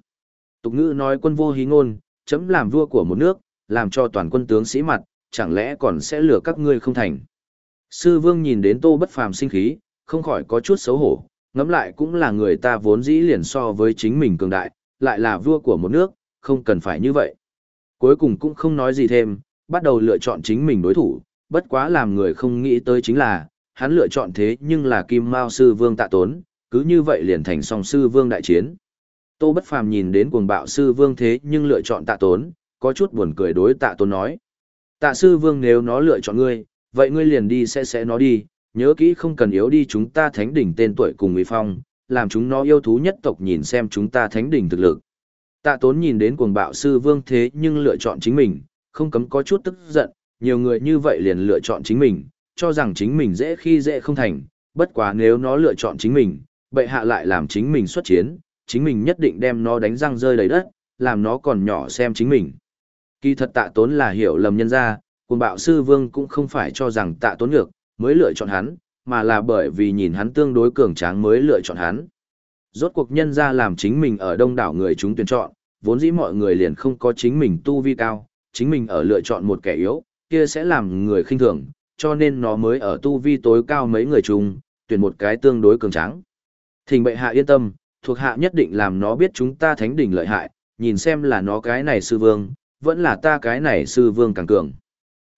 Tục ngữ nói quân vô hí ngôn, chấm làm vua của một nước, làm cho toàn quân tướng sĩ mặt, chẳng lẽ còn sẽ lừa các ngươi không thành. Sư vương nhìn đến Tô Bất Phàm sinh khí, không khỏi có chút xấu hổ, ngẫm lại cũng là người ta vốn dĩ liền so với chính mình cường đại, lại là vua của một nước, không cần phải như vậy. Cuối cùng cũng không nói gì thêm, bắt đầu lựa chọn chính mình đối thủ, bất quá làm người không nghĩ tới chính là, hắn lựa chọn thế nhưng là Kim Mao Sư Vương Tạ Tốn, cứ như vậy liền thành song Sư Vương đại chiến. Tô Bất Phàm nhìn đến cuồng bạo Sư Vương thế nhưng lựa chọn Tạ Tốn, có chút buồn cười đối Tạ Tốn nói. Tạ Sư Vương nếu nó lựa chọn ngươi, vậy ngươi liền đi sẽ sẽ nó đi, nhớ kỹ không cần yếu đi chúng ta thánh đỉnh tên tuổi cùng Mỹ Phong, làm chúng nó yêu thú nhất tộc nhìn xem chúng ta thánh đỉnh thực lực. Tạ Tốn nhìn đến cuồng bạo Sư Vương thế nhưng lựa chọn chính mình, không cấm có chút tức giận, nhiều người như vậy liền lựa chọn chính mình, cho rằng chính mình dễ khi dễ không thành, bất quá nếu nó lựa chọn chính mình, bệ hạ lại làm chính mình xuất chiến, chính mình nhất định đem nó đánh răng rơi đầy đất, làm nó còn nhỏ xem chính mình. Kỳ thật tạ tốn là hiểu lầm nhân ra, cuồng bạo sư vương cũng không phải cho rằng tạ tốn ngược, mới lựa chọn hắn, mà là bởi vì nhìn hắn tương đối cường tráng mới lựa chọn hắn. Rốt cuộc nhân ra làm chính mình ở đông đảo người chúng tuyển chọn, vốn dĩ mọi người liền không có chính mình tu vi cao, chính mình ở lựa chọn một kẻ yếu, kia sẽ làm người khinh thường, cho nên nó mới ở tu vi tối cao mấy người chung, tuyển một cái tương đối cường tráng. Thỉnh bệ hạ yên tâm, thuộc hạ nhất định làm nó biết chúng ta thánh đỉnh lợi hại, nhìn xem là nó cái này sư vương, vẫn là ta cái này sư vương càng cường.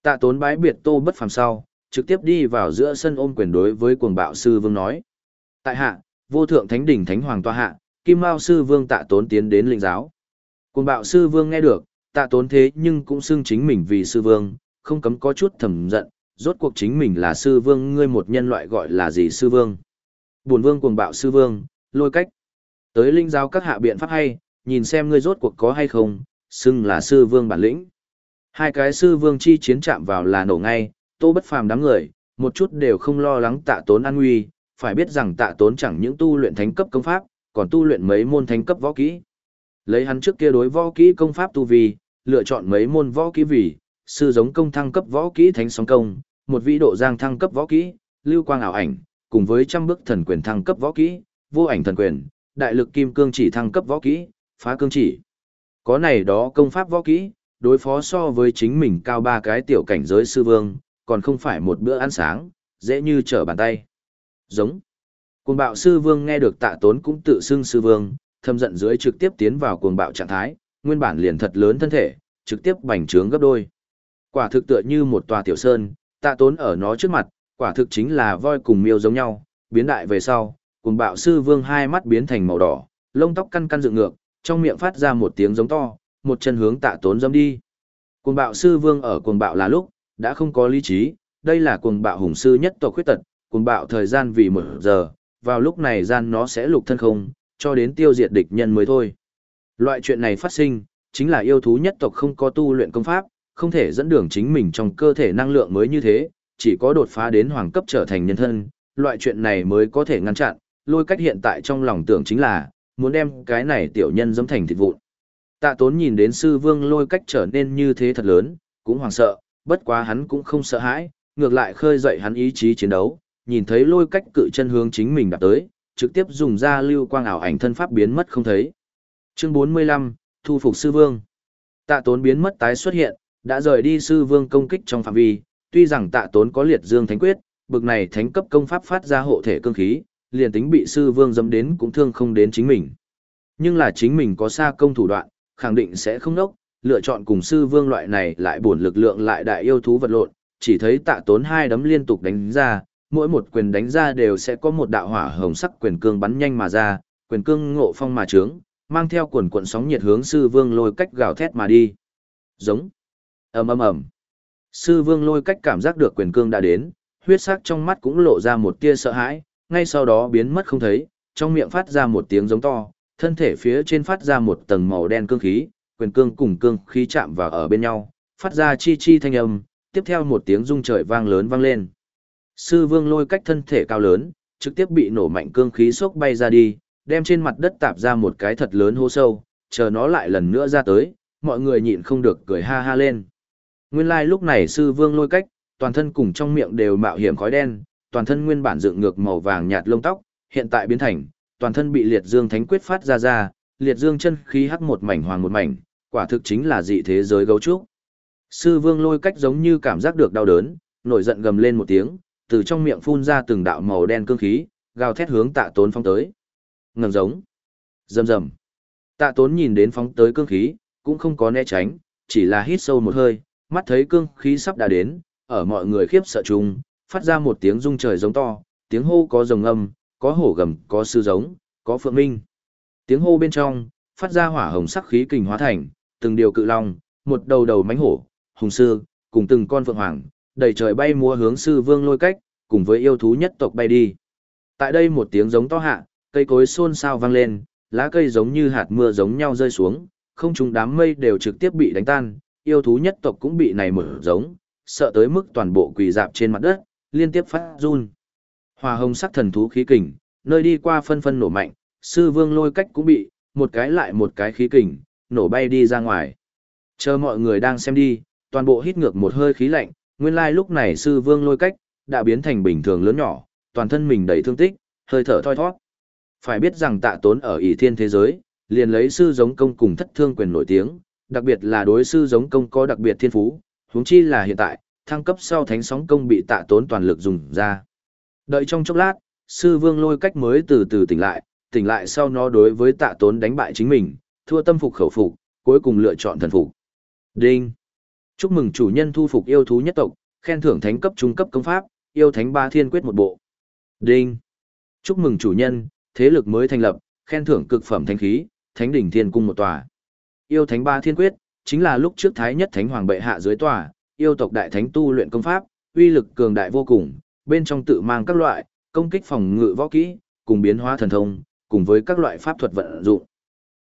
Tạ tốn bái biệt tô bất phàm sau, trực tiếp đi vào giữa sân ôm quyền đối với cuồng bạo sư vương nói. Tại hạ, vô thượng thánh đỉnh thánh hoàng toa hạ, kim mao sư vương tạ tốn tiến đến linh giáo. Cuồng bạo sư vương nghe được, tạ tốn thế nhưng cũng xưng chính mình vì sư vương, không cấm có chút thầm giận, rốt cuộc chính mình là sư vương ngươi một nhân loại gọi là gì sư vương. Bổn vương cuồng bạo sư vương, lôi cách. Tới linh giáo các hạ biện pháp hay, nhìn xem ngươi rốt cuộc có hay không, xưng là sư vương bản lĩnh. Hai cái sư vương chi chiến chạm vào là nổ ngay, tô bất phàm đám người, một chút đều không lo lắng tạ tốn an nguy, phải biết rằng tạ tốn chẳng những tu luyện thánh cấp công pháp, còn tu luyện mấy môn thánh cấp võ kỹ. Lấy hắn trước kia đối võ kỹ công pháp tu vi, lựa chọn mấy môn võ kỹ vì, sư giống công thăng cấp võ kỹ thánh sóng công, một vĩ độ giang thăng cấp võ kỹ, lưu quang ảo ảnh, cùng với trăm bước thần quyền thăng cấp võ kỹ, vô ảnh thần quyền, đại lực kim cương chỉ thăng cấp võ kỹ, phá cương chỉ. Có này đó công pháp võ kỹ, đối phó so với chính mình cao ba cái tiểu cảnh giới sư vương, còn không phải một bữa ăn sáng, dễ như trở bàn tay. Giống. Cuồng bạo sư vương nghe được tạ tốn cũng tự xưng sư vương, thâm giận dưới trực tiếp tiến vào cuồng bạo trạng thái, nguyên bản liền thật lớn thân thể, trực tiếp bành trướng gấp đôi. Quả thực tựa như một tòa tiểu sơn, tạ tốn ở nó trước mặt, quả thực chính là voi cùng miêu giống nhau, biến đại về sau, cuồng bạo sư vương hai mắt biến thành màu đỏ, lông tóc căn căn dựng ngược, trong miệng phát ra một tiếng giống to, một chân hướng tạ tốn dâm đi. Cuồng bạo sư vương ở cuồng bạo là lúc, đã không có lý trí, đây là cuồng bạo hùng sư nhất tộc khuyết tật, cuồng bạo thời gian vì một giờ, vào lúc này gian nó sẽ lục thân không, cho đến tiêu diệt địch nhân mới thôi. Loại chuyện này phát sinh, chính là yêu thú nhất tộc không có tu luyện công pháp, không thể dẫn đường chính mình trong cơ thể năng lượng mới như thế, chỉ có đột phá đến hoàng cấp trở thành nhân thân, loại chuyện này mới có thể ngăn chặn, lôi cách hiện tại trong lòng tưởng chính là, muốn đem cái này tiểu nhân dẫm thành thịt vụn. Tạ tốn nhìn đến sư vương lôi cách trở nên như thế thật lớn, cũng hoàng sợ, bất quá hắn cũng không sợ hãi, ngược lại khơi dậy hắn ý chí chiến đấu, nhìn thấy lôi cách cự chân hướng chính mình đạp tới, trực tiếp dùng ra lưu quang ảo ảnh thân pháp biến mất không thấy. Chương 45, thu phục sư vương. Tạ tốn biến mất tái xuất hiện, đã rời đi sư vương công kích trong phạm vi, tuy rằng tạ tốn có liệt dương thánh quyết, bực này thánh cấp công pháp phát ra hộ thể cương khí, liền tính bị sư vương dẫm đến cũng thương không đến chính mình. Nhưng là chính mình có xa công thủ đoạn, khẳng định sẽ không nốc, lựa chọn cùng sư vương loại này lại bổn lực lượng lại đại yêu thú vật lộn, chỉ thấy tạ tốn hai đấm liên tục đánh ra, mỗi một quyền đánh ra đều sẽ có một đạo hỏa hồng sắc quyền cương bắn nhanh mà ra, quyền cương ngộ phong mà trướng, mang theo quần cuộn sóng nhiệt hướng sư vương lôi cách gào thét mà đi. Giống. ầm ầm ầm. Sư vương lôi cách cảm giác được quyền cương đã đến, huyết sắc trong mắt cũng lộ ra một tia sợ hãi, ngay sau đó biến mất không thấy, trong miệng phát ra một tiếng giống to, thân thể phía trên phát ra một tầng màu đen cương khí, quyền cương cùng cương khí chạm vào ở bên nhau, phát ra chi chi thanh âm, tiếp theo một tiếng rung trời vang lớn vang lên. Sư vương lôi cách thân thể cao lớn, trực tiếp bị nổ mạnh cương khí sốc bay ra đi, đem trên mặt đất tạp ra một cái thật lớn hô sâu, chờ nó lại lần nữa ra tới, mọi người nhịn không được cười ha ha lên. Nguyên lai like lúc này sư vương lôi cách, toàn thân cùng trong miệng đều mạo hiểm khói đen, toàn thân nguyên bản dựng ngược màu vàng nhạt lông tóc, hiện tại biến thành, toàn thân bị liệt dương thánh quyết phát ra ra, liệt dương chân khí hắc một mảnh hoàng một mảnh, quả thực chính là dị thế giới gấu trúc. Sư vương lôi cách giống như cảm giác được đau đớn, nổi giận gầm lên một tiếng, từ trong miệng phun ra từng đạo màu đen cương khí, gào thét hướng tạ tốn phong tới. Ngầm giống. Rầm rầm. Tạ tốn nhìn đến phóng tới cương khí, cũng không có né tránh, chỉ là hít sâu một hơi, mắt thấy cương khí sắp đã đến, ở mọi người khiếp sợ chung, phát ra một tiếng rung trời giống to, tiếng hô có rồng âm, có hổ gầm, có sư giống, có phượng minh. Tiếng hô bên trong, phát ra hỏa hồng sắc khí kình hóa thành, từng điều cự long, một đầu đầu mánh hổ, hùng sư, cùng từng con phượng hoàng, đầy trời bay múa hướng sư vương lôi cách, cùng với yêu thú nhất tộc bay đi. Tại đây một tiếng giống to hạ, cây cối xôn xao vang lên, lá cây giống như hạt mưa giống nhau rơi xuống, không trung đám mây đều trực tiếp bị đánh tan, yêu thú nhất tộc cũng bị này mở giống, sợ tới mức toàn bộ quỳ dạp trên mặt đất, liên tiếp phát run. Hòa hồng sắc thần thú khí kình, nơi đi qua phân phân nổ mạnh, sư vương lôi cách cũng bị, một cái lại một cái khí kình, nổ bay đi ra ngoài. Chờ mọi người đang xem đi, toàn bộ hít ngược một hơi khí lạnh, nguyên lai lúc này sư vương lôi cách, đã biến thành bình thường lớn nhỏ, toàn thân mình đầy thương tích, hơi thở thoi thoát. Phải biết rằng tạ tốn ở ỷ thiên thế giới, liền lấy sư giống công cùng thất thương quyền nổi tiếng, đặc biệt là đối sư giống công có đặc biệt thiên phú, huống chi là hiện tại, thăng cấp sau thánh sóng công bị tạ tốn toàn lực dùng ra. Đợi trong chốc lát, sư vương lôi cách mới từ từ tỉnh lại, tỉnh lại sau nó đối với tạ tốn đánh bại chính mình, thua tâm phục khẩu phục, cuối cùng lựa chọn thần phục. Đinh! Chúc mừng chủ nhân thu phục yêu thú nhất tộc, khen thưởng thánh cấp trung cấp công pháp, yêu thánh ba thiên quyết một bộ. Đinh! Chúc mừng chủ nhân, thế lực mới thành lập, khen thưởng cực phẩm thánh khí, thánh đỉnh thiên cung một tòa. Yêu thánh ba thiên quyết, chính là lúc trước thái nhất thánh hoàng bệ hạ dưới tòa, yêu tộc đại thánh tu luyện công pháp, uy lực cường đại vô cùng, bên trong tự mang các loại công kích phòng ngự võ kỹ, cùng biến hóa thần thông, cùng với các loại pháp thuật vận dụng.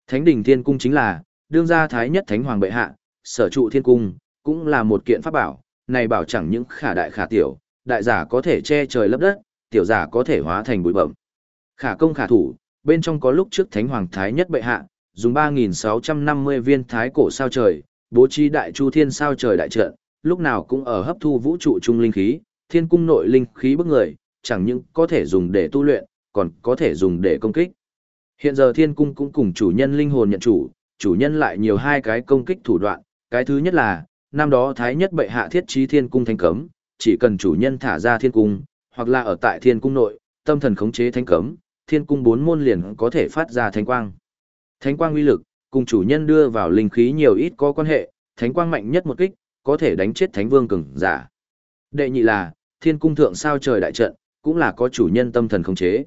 Thánh đỉnh thiên cung chính là đương gia thái nhất thánh hoàng bệ hạ, sở trụ thiên cung, cũng là một kiện pháp bảo, này bảo chẳng những khả đại khả tiểu, đại giả có thể che trời lấp đất, tiểu giả có thể hóa thành bụi bẩm. Khả công khả thủ, bên trong có lúc trước thánh hoàng thái nhất bệ hạ, dùng 3.650 viên thái cổ sao trời, bố trí đại chu thiên sao trời đại trận, lúc nào cũng ở hấp thu vũ trụ trung linh khí, thiên cung nội linh khí bức người, chẳng những có thể dùng để tu luyện, còn có thể dùng để công kích. Hiện giờ thiên cung cũng cùng chủ nhân linh hồn nhận chủ, chủ nhân lại nhiều hai cái công kích thủ đoạn, cái thứ nhất là, năm đó thái nhất bệ hạ thiết trí thiên cung thanh cấm, chỉ cần chủ nhân thả ra thiên cung, hoặc là ở tại thiên cung nội, tâm thần khống chế thanh cấm, thiên cung bốn môn liền có thể phát ra thánh quang. Thánh quang uy lực, cùng chủ nhân đưa vào linh khí nhiều ít có quan hệ, thánh quang mạnh nhất một kích, có thể đánh chết thánh vương cường giả. Đệ nhị là, thiên cung thượng sao trời đại trận, cũng là có chủ nhân tâm thần khống chế.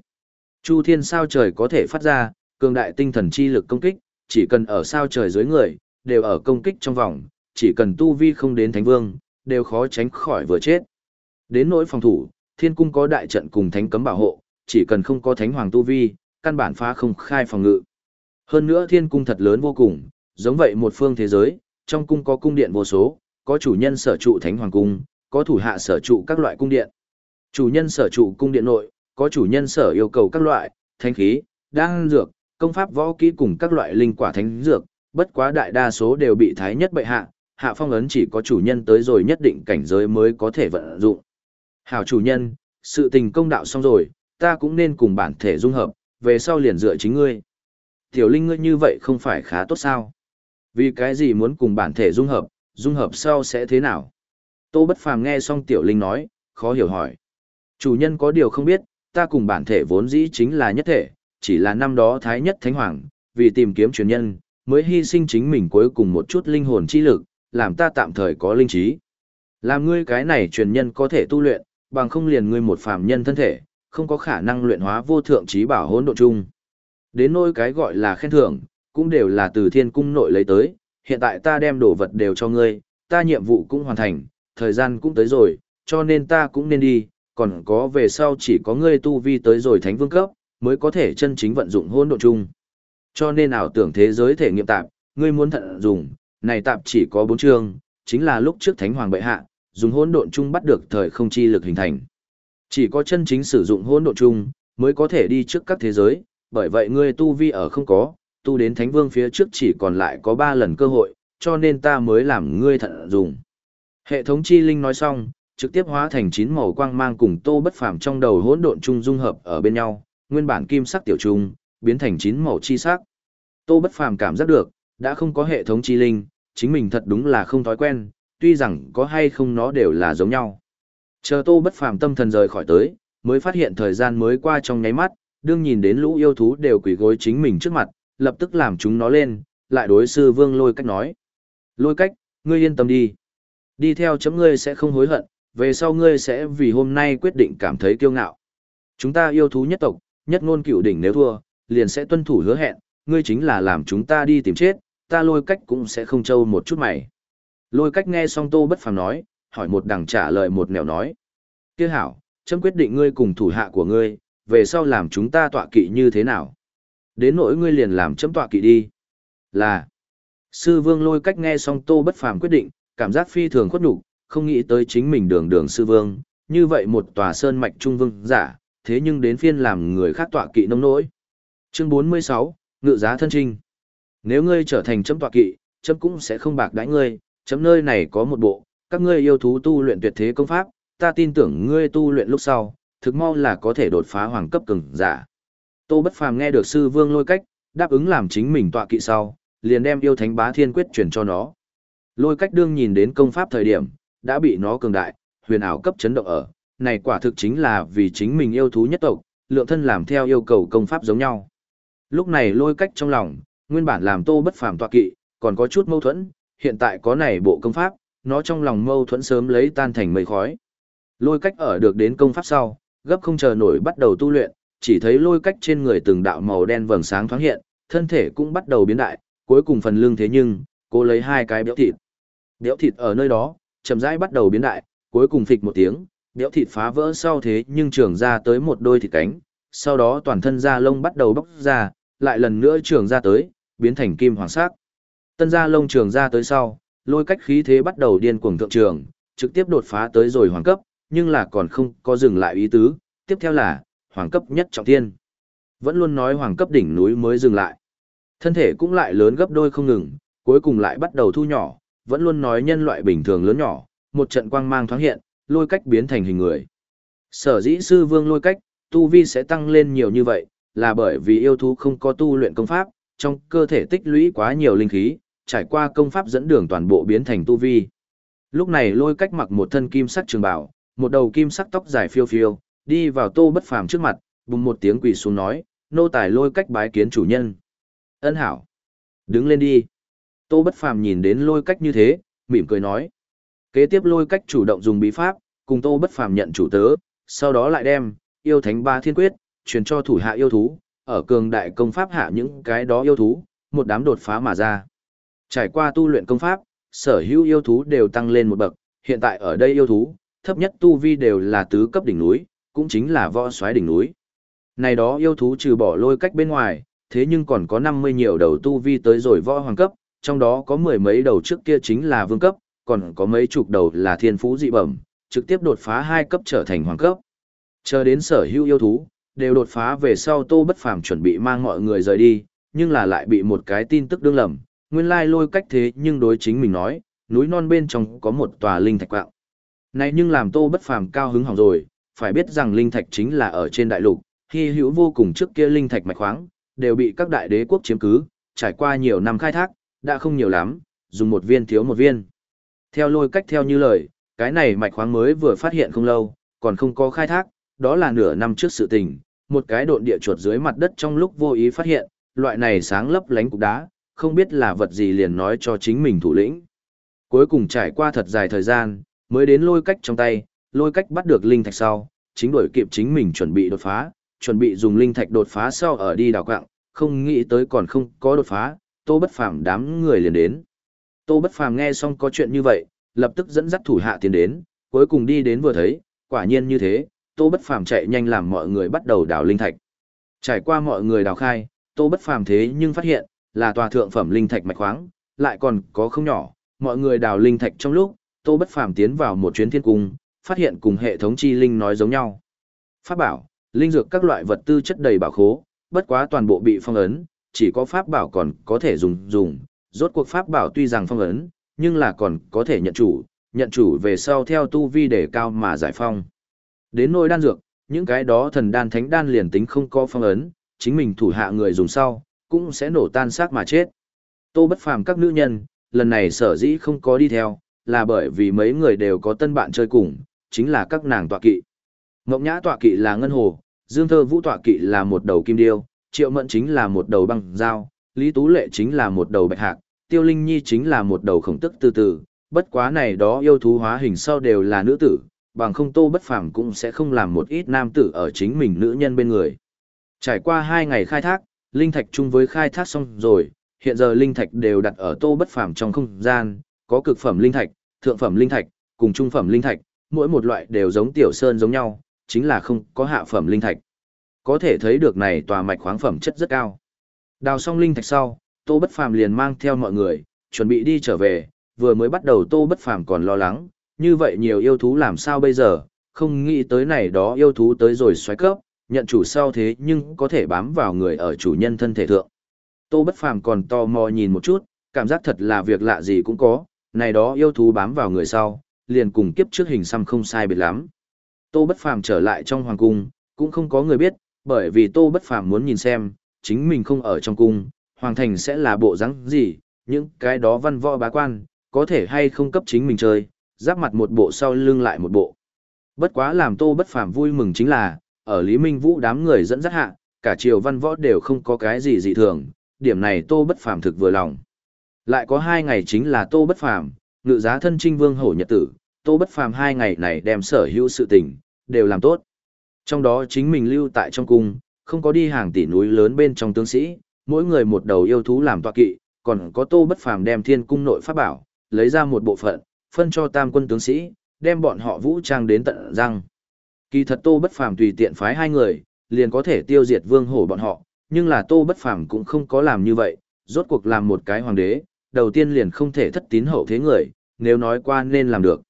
Chu thiên sao trời có thể phát ra, cường đại tinh thần chi lực công kích, chỉ cần ở sao trời dưới người, đều ở công kích trong vòng, chỉ cần tu vi không đến thánh vương, đều khó tránh khỏi vừa chết. Đến nỗi phòng thủ, thiên cung có đại trận cùng thánh cấm bảo hộ, chỉ cần không có thánh hoàng tu vi, căn bản phá không khai phòng ngự. Hơn nữa thiên cung thật lớn vô cùng, giống vậy một phương thế giới, trong cung có cung điện vô số, có chủ nhân sở trụ thánh hoàng cung, có thủ hạ sở trụ các loại cung điện. Chủ nhân sở trụ cung điện nội, có chủ nhân sở yêu cầu các loại, thanh khí, đan dược, công pháp võ kỹ cùng các loại linh quả thánh dược, bất quá đại đa số đều bị thái nhất bệ hạ, hạ phong ấn chỉ có chủ nhân tới rồi nhất định cảnh giới mới có thể vận dụng. Hảo chủ nhân, sự tình công đạo xong rồi, ta cũng nên cùng bản thể dung hợp, về sau liền dựa chính ngươi. Tiểu linh ngươi như vậy không phải khá tốt sao? Vì cái gì muốn cùng bản thể dung hợp, dung hợp sau sẽ thế nào? Tô Bất Phàm nghe xong Tiểu Linh nói, khó hiểu hỏi. Chủ nhân có điều không biết, ta cùng bản thể vốn dĩ chính là nhất thể, chỉ là năm đó Thái Nhất Thánh Hoàng, vì tìm kiếm truyền nhân, mới hy sinh chính mình cuối cùng một chút linh hồn chi lực, làm ta tạm thời có linh trí. Làm ngươi cái này truyền nhân có thể tu luyện, bằng không liền ngươi một phàm nhân thân thể, không có khả năng luyện hóa vô thượng trí bảo hỗn độn chung. Đến nỗi cái gọi là khen thưởng, cũng đều là từ thiên cung nội lấy tới, hiện tại ta đem đồ vật đều cho ngươi, ta nhiệm vụ cũng hoàn thành, thời gian cũng tới rồi, cho nên ta cũng nên đi, còn có về sau chỉ có ngươi tu vi tới rồi thánh vương cấp, mới có thể chân chính vận dụng hôn độ chung. Cho nên ảo tưởng thế giới thể nghiệm tạp, ngươi muốn thận dùng, này tạp chỉ có bốn chương, chính là lúc trước thánh hoàng bệ hạ, dùng hôn độn chung bắt được thời không chi lực hình thành. Chỉ có chân chính sử dụng hôn độn chung, mới có thể đi trước các thế giới, bởi vậy ngươi tu vi ở không có, tu đến thánh vương phía trước chỉ còn lại có ba lần cơ hội, cho nên ta mới làm ngươi thận dùng. Hệ thống chi linh nói xong, trực tiếp hóa thành chín màu quang mang cùng tô bất phàm trong đầu hỗn độn trung dung hợp ở bên nhau, nguyên bản kim sắc tiểu trung, biến thành chín màu chi sắc. Tô bất phàm cảm giác được, đã không có hệ thống chi linh, chính mình thật đúng là không thói quen, tuy rằng có hay không nó đều là giống nhau. Chờ tô bất phàm tâm thần rời khỏi tới, mới phát hiện thời gian mới qua trong nháy mắt, đương nhìn đến lũ yêu thú đều quỳ gối chính mình trước mặt, lập tức làm chúng nó lên, lại đối sư vương lôi cách nói. Lôi cách, ngươi yên tâm đi. Đi theo chấm ngươi sẽ không hối hận, về sau ngươi sẽ vì hôm nay quyết định cảm thấy kiêu ngạo. Chúng ta yêu thú nhất tộc, nhất ngôn cựu đỉnh nếu thua, liền sẽ tuân thủ hứa hẹn, ngươi chính là làm chúng ta đi tìm chết, ta lôi cách cũng sẽ không trâu một chút mày. Lôi cách nghe xong tô bất phàm nói, hỏi một đằng trả lời một nẻo nói. Kia hảo, chấm quyết định ngươi cùng thủ hạ của ngươi, về sau làm chúng ta tọa kỵ như thế nào. Đến nỗi ngươi liền làm chấm tọa kỵ đi. Là, sư vương lôi cách nghe xong tô bất phàm quyết định, cảm giác phi thường khuất nhục không nghĩ tới chính mình đường đường sư vương, như vậy một tòa sơn mạch trung vương giả, thế nhưng đến phiên làm người khác tọa kỵ nông nỗi. Chương 46, Ngự giá thân trinh. Nếu ngươi trở thành chấm tọa kỵ, chấm cũng sẽ không bạc đãi ngươi, chấm nơi này có một bộ, các ngươi yêu thú tu luyện tuyệt thế công pháp, ta tin tưởng ngươi tu luyện lúc sau, thực mau là có thể đột phá hoàng cấp cường giả. Tô Bất Phàm nghe được sư vương lôi cách, đáp ứng làm chính mình tọa kỵ sau, liền đem yêu thánh bá thiên quyết truyền cho nó. Lôi cách đương nhìn đến công pháp thời điểm, đã bị nó cường đại, huyền ảo cấp chấn động ở, này quả thực chính là vì chính mình yêu thú nhất tộc, lượng thân làm theo yêu cầu công pháp giống nhau. Lúc này lôi cách trong lòng, nguyên bản làm tô bất phàm tọa kỵ, còn có chút mâu thuẫn, hiện tại có này bộ công pháp, nó trong lòng mâu thuẫn sớm lấy tan thành mây khói. Lôi cách ở được đến công pháp sau, gấp không chờ nổi bắt đầu tu luyện, chỉ thấy lôi cách trên người từng đạo màu đen vầng sáng thoáng hiện, thân thể cũng bắt đầu biến đại, cuối cùng phần lưng thế nhưng, cô lấy hai cái béo thịt. Béo thịt ở nơi đó, chậm rãi bắt đầu biến đại, cuối cùng phịch một tiếng, béo thịt phá vỡ sau thế nhưng trưởng ra tới một đôi thịt cánh, sau đó toàn thân da lông bắt đầu bóc ra, lại lần nữa trưởng ra tới, biến thành kim hoàng sắc. Tân da lông trưởng ra tới sau, lôi cách khí thế bắt đầu điên cuồng thượng trường, trực tiếp đột phá tới rồi hoàng cấp, nhưng là còn không có dừng lại ý tứ, tiếp theo là hoàng cấp nhất trọng thiên. Vẫn luôn nói hoàng cấp đỉnh núi mới dừng lại. Thân thể cũng lại lớn gấp đôi không ngừng, cuối cùng lại bắt đầu thu nhỏ, vẫn luôn nói nhân loại bình thường lớn nhỏ, một trận quang mang thoáng hiện, lôi cách biến thành hình người. Sở dĩ sư vương lôi cách, tu vi sẽ tăng lên nhiều như vậy, là bởi vì yêu thú không có tu luyện công pháp, trong cơ thể tích lũy quá nhiều linh khí, trải qua công pháp dẫn đường toàn bộ biến thành tu vi. Lúc này lôi cách mặc một thân kim sắc trường bào, một đầu kim sắc tóc dài phiêu phiêu, đi vào tô bất phàm trước mặt, bùng một tiếng quỳ xuống nói, nô tài lôi cách bái kiến chủ nhân. Ân hảo. Đứng lên đi. Tô bất phàm nhìn đến lôi cách như thế, mỉm cười nói. Kế tiếp lôi cách chủ động dùng bí pháp, cùng tô bất phàm nhận chủ tớ, sau đó lại đem, yêu thánh ba thiên quyết, truyền cho thủ hạ yêu thú, ở cường đại công pháp hạ những cái đó yêu thú, một đám đột phá mà ra. Trải qua tu luyện công pháp, sở hữu yêu thú đều tăng lên một bậc, hiện tại ở đây yêu thú, thấp nhất tu vi đều là tứ cấp đỉnh núi, cũng chính là võ xoáy đỉnh núi. Này đó yêu thú trừ bỏ lôi cách bên ngoài, thế nhưng còn có 50 nhiều đầu tu vi tới rồi võ hoàng cấp, trong đó có mười mấy đầu trước kia chính là vương cấp, còn có mấy chục đầu là thiên phú dị bẩm, trực tiếp đột phá hai cấp trở thành hoàng cấp. Chờ đến sở hữu yêu thú, đều đột phá về sau Tô Bất Phàm chuẩn bị mang mọi người rời đi, nhưng là lại bị một cái tin tức đương lầm, nguyên lai lôi cách thế nhưng đối chính mình nói, núi non bên trong có một tòa linh thạch quạng. Này nhưng làm Tô Bất Phàm cao hứng hỏng rồi, phải biết rằng linh thạch chính là ở trên đại lục, khi hữu vô cùng trước kia linh thạch mạch khoáng, đều bị các đại đế quốc chiếm cứ, trải qua nhiều năm khai thác, đã không nhiều lắm, dùng một viên thiếu một viên. Theo lôi cách theo như lời, cái này mạch khoáng mới vừa phát hiện không lâu, còn không có khai thác, đó là nửa năm trước sự tình, một cái độn địa chuột dưới mặt đất trong lúc vô ý phát hiện, loại này sáng lấp lánh cục đá, không biết là vật gì liền nói cho chính mình thủ lĩnh. Cuối cùng trải qua thật dài thời gian, mới đến lôi cách trong tay, lôi cách bắt được linh thạch sau, chính đổi kịp chính mình chuẩn bị đột phá, chuẩn bị dùng linh thạch đột phá sau ở đi đào quạng, không nghĩ tới còn không có đột phá, tô bất phàm đám người liền đến. Tô bất phàm nghe xong có chuyện như vậy, lập tức dẫn dắt thủ hạ tiến đến, cuối cùng đi đến vừa thấy, quả nhiên như thế, tô bất phàm chạy nhanh làm mọi người bắt đầu đào linh thạch. Trải qua mọi người đào khai, tô bất phàm thế nhưng phát hiện, là tòa thượng phẩm linh thạch mạch khoáng, lại còn có không nhỏ, mọi người đào linh thạch trong lúc, tô bất phàm tiến vào một chuyến thiên cung, phát hiện cùng hệ thống chi linh nói giống nhau. Pháp bảo, linh dược các loại vật tư chất đầy bảo khố, bất quá toàn bộ bị phong ấn, chỉ có pháp bảo còn có thể dùng dùng, rốt cuộc pháp bảo tuy rằng phong ấn, nhưng là còn có thể nhận chủ, nhận chủ về sau theo tu vi để cao mà giải phong. Đến nôi đan dược, những cái đó thần đan thánh đan liền tính không có phong ấn, chính mình thủ hạ người dùng sau, cũng sẽ nổ tan xác mà chết. Tô bất phàm các nữ nhân, lần này sở dĩ không có đi theo, là bởi vì mấy người đều có tân bạn chơi cùng, chính là các nàng tọa kỵ. Ngọc Nhã tọa kỵ là ngân hồ, Dương Thơ Vũ tọa kỵ là một đầu kim điêu, Triệu Mẫn chính là một đầu băng dao, Lý Tú Lệ chính là một đầu bạch hạc, Tiêu Linh Nhi chính là một đầu khổng tức từ từ, bất quá này đó yêu thú hóa hình sau đều là nữ tử, bằng không tô bất phàm cũng sẽ không làm một ít nam tử ở chính mình nữ nhân bên người. Trải qua hai ngày khai thác, linh thạch chung với khai thác xong rồi, hiện giờ linh thạch đều đặt ở tô bất phàm trong không gian, có cực phẩm linh thạch, thượng phẩm linh thạch, cùng trung phẩm linh thạch, mỗi một loại đều giống tiểu sơn giống nhau, chính là không có hạ phẩm linh thạch. Có thể thấy được này tòa mạch khoáng phẩm chất rất cao. Đào xong linh thạch sau, Tô Bất Phàm liền mang theo mọi người, chuẩn bị đi trở về, vừa mới bắt đầu Tô Bất Phàm còn lo lắng, như vậy nhiều yêu thú làm sao bây giờ, không nghĩ tới này đó yêu thú tới rồi xoáy cấp, nhận chủ sau thế nhưng có thể bám vào người ở chủ nhân thân thể thượng. Tô Bất Phàm còn tò mò nhìn một chút, cảm giác thật là việc lạ gì cũng có, này đó yêu thú bám vào người sau, liền cùng kiếp trước hình xăm không sai biệt lắm. Tô Bất Phàm trở lại trong hoàng cung, cũng không có người biết, bởi vì Tô Bất Phàm muốn nhìn xem, chính mình không ở trong cung, hoàng thành sẽ là bộ dáng gì, những cái đó văn võ bá quan, có thể hay không cấp chính mình chơi, giáp mặt một bộ sau lưng lại một bộ. Bất quá làm Tô Bất Phàm vui mừng chính là, ở Lý Minh Vũ đám người dẫn dắt hạ, cả triều văn võ đều không có cái gì dị thường, điểm này Tô Bất Phàm thực vừa lòng. Lại có hai ngày chính là Tô Bất Phàm, ngự giá thân trinh vương hổ nhật tử, Tô Bất Phàm hai ngày này đem sở hữu sự tình, đều làm tốt. Trong đó chính mình lưu tại trong cung, không có đi hàng tỷ núi lớn bên trong tướng sĩ, mỗi người một đầu yêu thú làm tọa kỵ, còn có Tô Bất Phàm đem thiên cung nội pháp bảo, lấy ra một bộ phận, phân cho tam quân tướng sĩ, đem bọn họ vũ trang đến tận răng. Kỳ thật Tô Bất Phàm tùy tiện phái hai người, liền có thể tiêu diệt vương hổ bọn họ, nhưng là Tô Bất Phàm cũng không có làm như vậy, rốt cuộc làm một cái hoàng đế, đầu tiên liền không thể thất tín hậu thế người, nếu nói qua nên làm được.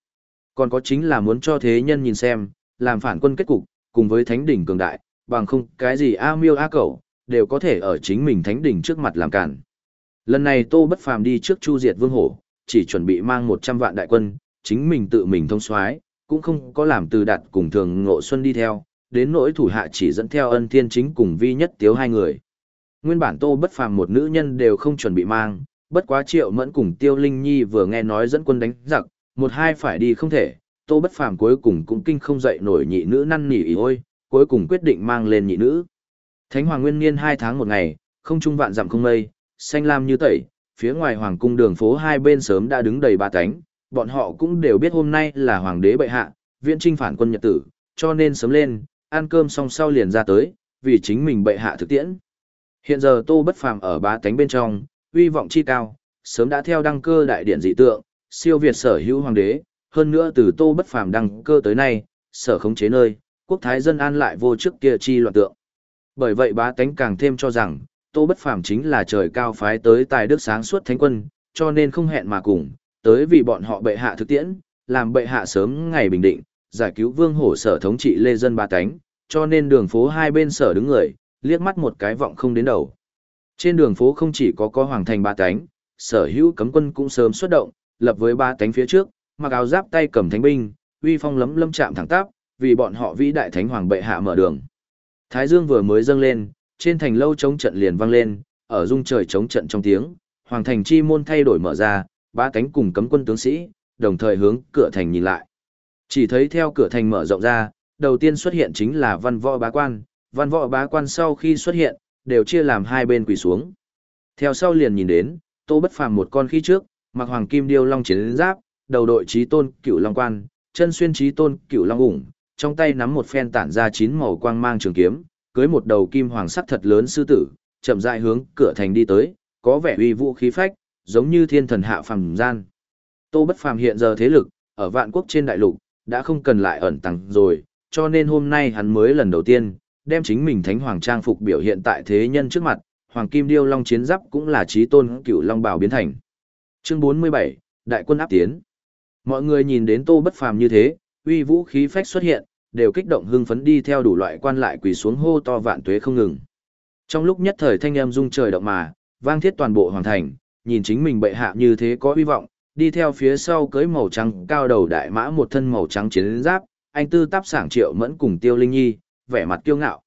Còn có chính là muốn cho thế nhân nhìn xem, làm phản quân kết cục, cùng với thánh đỉnh cường đại, bằng không cái gì a miêu a cẩu, đều có thể ở chính mình thánh đỉnh trước mặt làm cản. Lần này Tô Bất Phàm đi trước Chu Diệt Vương Hổ, chỉ chuẩn bị mang 100 vạn đại quân, chính mình tự mình thông soái, cũng không có làm từ đạt cùng thường ngộ xuân đi theo, đến nỗi thủ hạ chỉ dẫn theo ân thiên chính cùng vi nhất tiếu hai người. Nguyên bản Tô Bất Phàm một nữ nhân đều không chuẩn bị mang, bất quá Triệu Mẫn cùng Tiêu Linh Nhi vừa nghe nói dẫn quân đánh giặc, một hai phải đi không thể, Tô Bất Phàm cuối cùng cũng kinh không dậy nổi nhị nữ năn nỉ ý ôi, cuối cùng quyết định mang lên nhị nữ. Thánh Hoàng Nguyên Niên hai tháng một ngày, không trung vạn dặm không mây, xanh lam như tẩy, phía ngoài hoàng cung đường phố hai bên sớm đã đứng đầy ba cánh, bọn họ cũng đều biết hôm nay là hoàng đế bệ hạ, viễn trinh phản quân nhật tử, cho nên sớm lên, ăn cơm xong sau liền ra tới, vì chính mình bệ hạ thực tiễn. Hiện giờ Tô Bất Phàm ở ba cánh bên trong, uy vọng chi cao, sớm đã theo đăng cơ đại điện dị tượng, siêu việt sở hữu hoàng đế, hơn nữa từ Tô Bất Phàm đăng cơ tới nay, sở khống chế nơi, quốc thái dân an lại vô trước kia chi loạn tượng. Bởi vậy bá tánh càng thêm cho rằng, Tô Bất Phàm chính là trời cao phái tới tài đức sáng suốt thánh quân, cho nên không hẹn mà cùng, tới vì bọn họ bệ hạ thực tiễn, làm bệ hạ sớm ngày bình định, giải cứu vương hổ sở thống trị lê dân ba cánh, cho nên đường phố hai bên sở đứng người, liếc mắt một cái vọng không đến đầu. Trên đường phố không chỉ có có hoàng thành ba cánh, sở hữu cấm quân cũng sớm xuất động, lập với ba cánh phía trước, mặc áo giáp tay cầm thánh binh, uy phong lấm lâm chạm thẳng tắp, vì bọn họ vĩ đại thánh hoàng bệ hạ mở đường. Thái Dương vừa mới dâng lên, trên thành lâu chống trận liền vang lên, ở dung trời chống trận trong tiếng, hoàng thành chi môn thay đổi mở ra, ba cánh cùng cấm quân tướng sĩ, đồng thời hướng cửa thành nhìn lại. Chỉ thấy theo cửa thành mở rộng ra, đầu tiên xuất hiện chính là văn võ bá quan, văn võ bá quan sau khi xuất hiện, đều chia làm hai bên quỳ xuống. Theo sau liền nhìn đến, tô bất phàm một con khí trước, mặc hoàng kim điêu long chiến giáp, đầu đội trí tôn cựu long quan, chân xuyên trí tôn cựu long ủng, trong tay nắm một phen tản ra chín màu quang mang trường kiếm, cưới một đầu kim hoàng sắc thật lớn sư tử, chậm rãi hướng cửa thành đi tới, có vẻ uy vũ khí phách, giống như thiên thần hạ phàm gian. Tô Bất Phàm hiện giờ thế lực, ở vạn quốc trên đại lục, đã không cần lại ẩn tàng rồi, cho nên hôm nay hắn mới lần đầu tiên, đem chính mình thánh hoàng trang phục biểu hiện tại thế nhân trước mặt, hoàng kim điêu long chiến giáp cũng là trí tôn cựu long bảo biến thành. Chương 47, Đại quân áp tiến. Mọi người nhìn đến Tô Bất Phàm như thế, uy vũ khí phách xuất hiện, đều kích động hưng phấn đi theo đủ loại quan lại quỳ xuống hô to vạn tuế không ngừng. Trong lúc nhất thời thanh âm rung trời động mà, vang thiết toàn bộ hoàng thành, nhìn chính mình bệ hạ như thế có hy vọng, đi theo phía sau cưới màu trắng cao đầu đại mã một thân màu trắng chiến giáp, anh tư táp sảng triệu mẫn cùng tiêu linh nhi, vẻ mặt kiêu ngạo.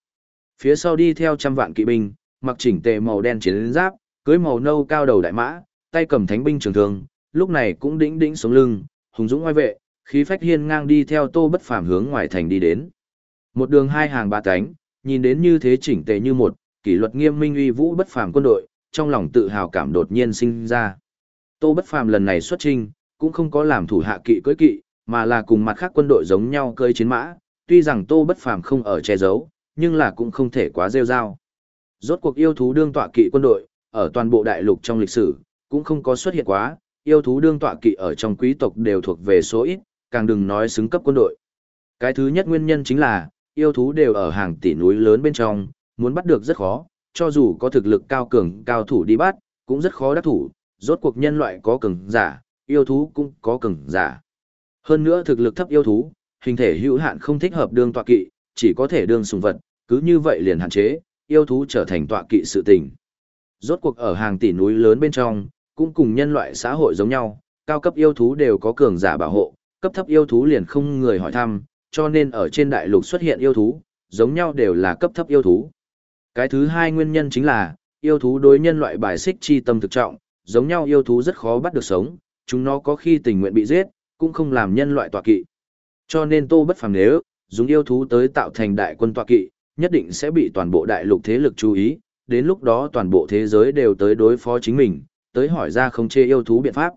Phía sau đi theo trăm vạn kỵ binh, mặc chỉnh tề màu đen chiến giáp, cưới màu nâu cao đầu đại mã, tay cầm thánh binh trường thương, lúc này cũng đĩnh đĩnh xuống lưng, hùng dũng oai vệ, khí phách hiên ngang đi theo tô bất phàm hướng ngoài thành đi đến. Một đường hai hàng ba cánh, nhìn đến như thế chỉnh tề như một, kỷ luật nghiêm minh uy vũ bất phàm quân đội, trong lòng tự hào cảm đột nhiên sinh ra. Tô bất phàm lần này xuất trinh, cũng không có làm thủ hạ kỵ cưỡi kỵ, mà là cùng mặt khác quân đội giống nhau cưỡi chiến mã, tuy rằng Tô bất phàm không ở che giấu, nhưng là cũng không thể quá rêu rao. Rốt cuộc yêu thú đương tọa kỵ quân đội, ở toàn bộ đại lục trong lịch sử, cũng không có xuất hiện quá, yêu thú đương tọa kỵ ở trong quý tộc đều thuộc về số ít, càng đừng nói xứng cấp quân đội. Cái thứ nhất nguyên nhân chính là, yêu thú đều ở hàng tỷ núi lớn bên trong, muốn bắt được rất khó, cho dù có thực lực cao cường cao thủ đi bắt, cũng rất khó đắc thủ, rốt cuộc nhân loại có cường giả, yêu thú cũng có cường giả. Hơn nữa thực lực thấp yêu thú, hình thể hữu hạn không thích hợp đương tọa kỵ, chỉ có thể đương sùng vật, cứ như vậy liền hạn chế, yêu thú trở thành tọa kỵ sự tình. Rốt cuộc ở hàng tỷ núi lớn bên trong, cũng cùng nhân loại xã hội giống nhau, cao cấp yêu thú đều có cường giả bảo hộ, cấp thấp yêu thú liền không người hỏi thăm, cho nên ở trên đại lục xuất hiện yêu thú, giống nhau đều là cấp thấp yêu thú. Cái thứ hai nguyên nhân chính là, yêu thú đối nhân loại bài xích chi tâm thực trọng, giống nhau yêu thú rất khó bắt được sống, chúng nó có khi tình nguyện bị giết, cũng không làm nhân loại tọa kỵ. Cho nên Tô Bất Phàm nếu dùng yêu thú tới tạo thành đại quân tọa kỵ, nhất định sẽ bị toàn bộ đại lục thế lực chú ý, đến lúc đó toàn bộ thế giới đều tới đối phó chính mình, tới hỏi ra không chê yêu thú biện pháp.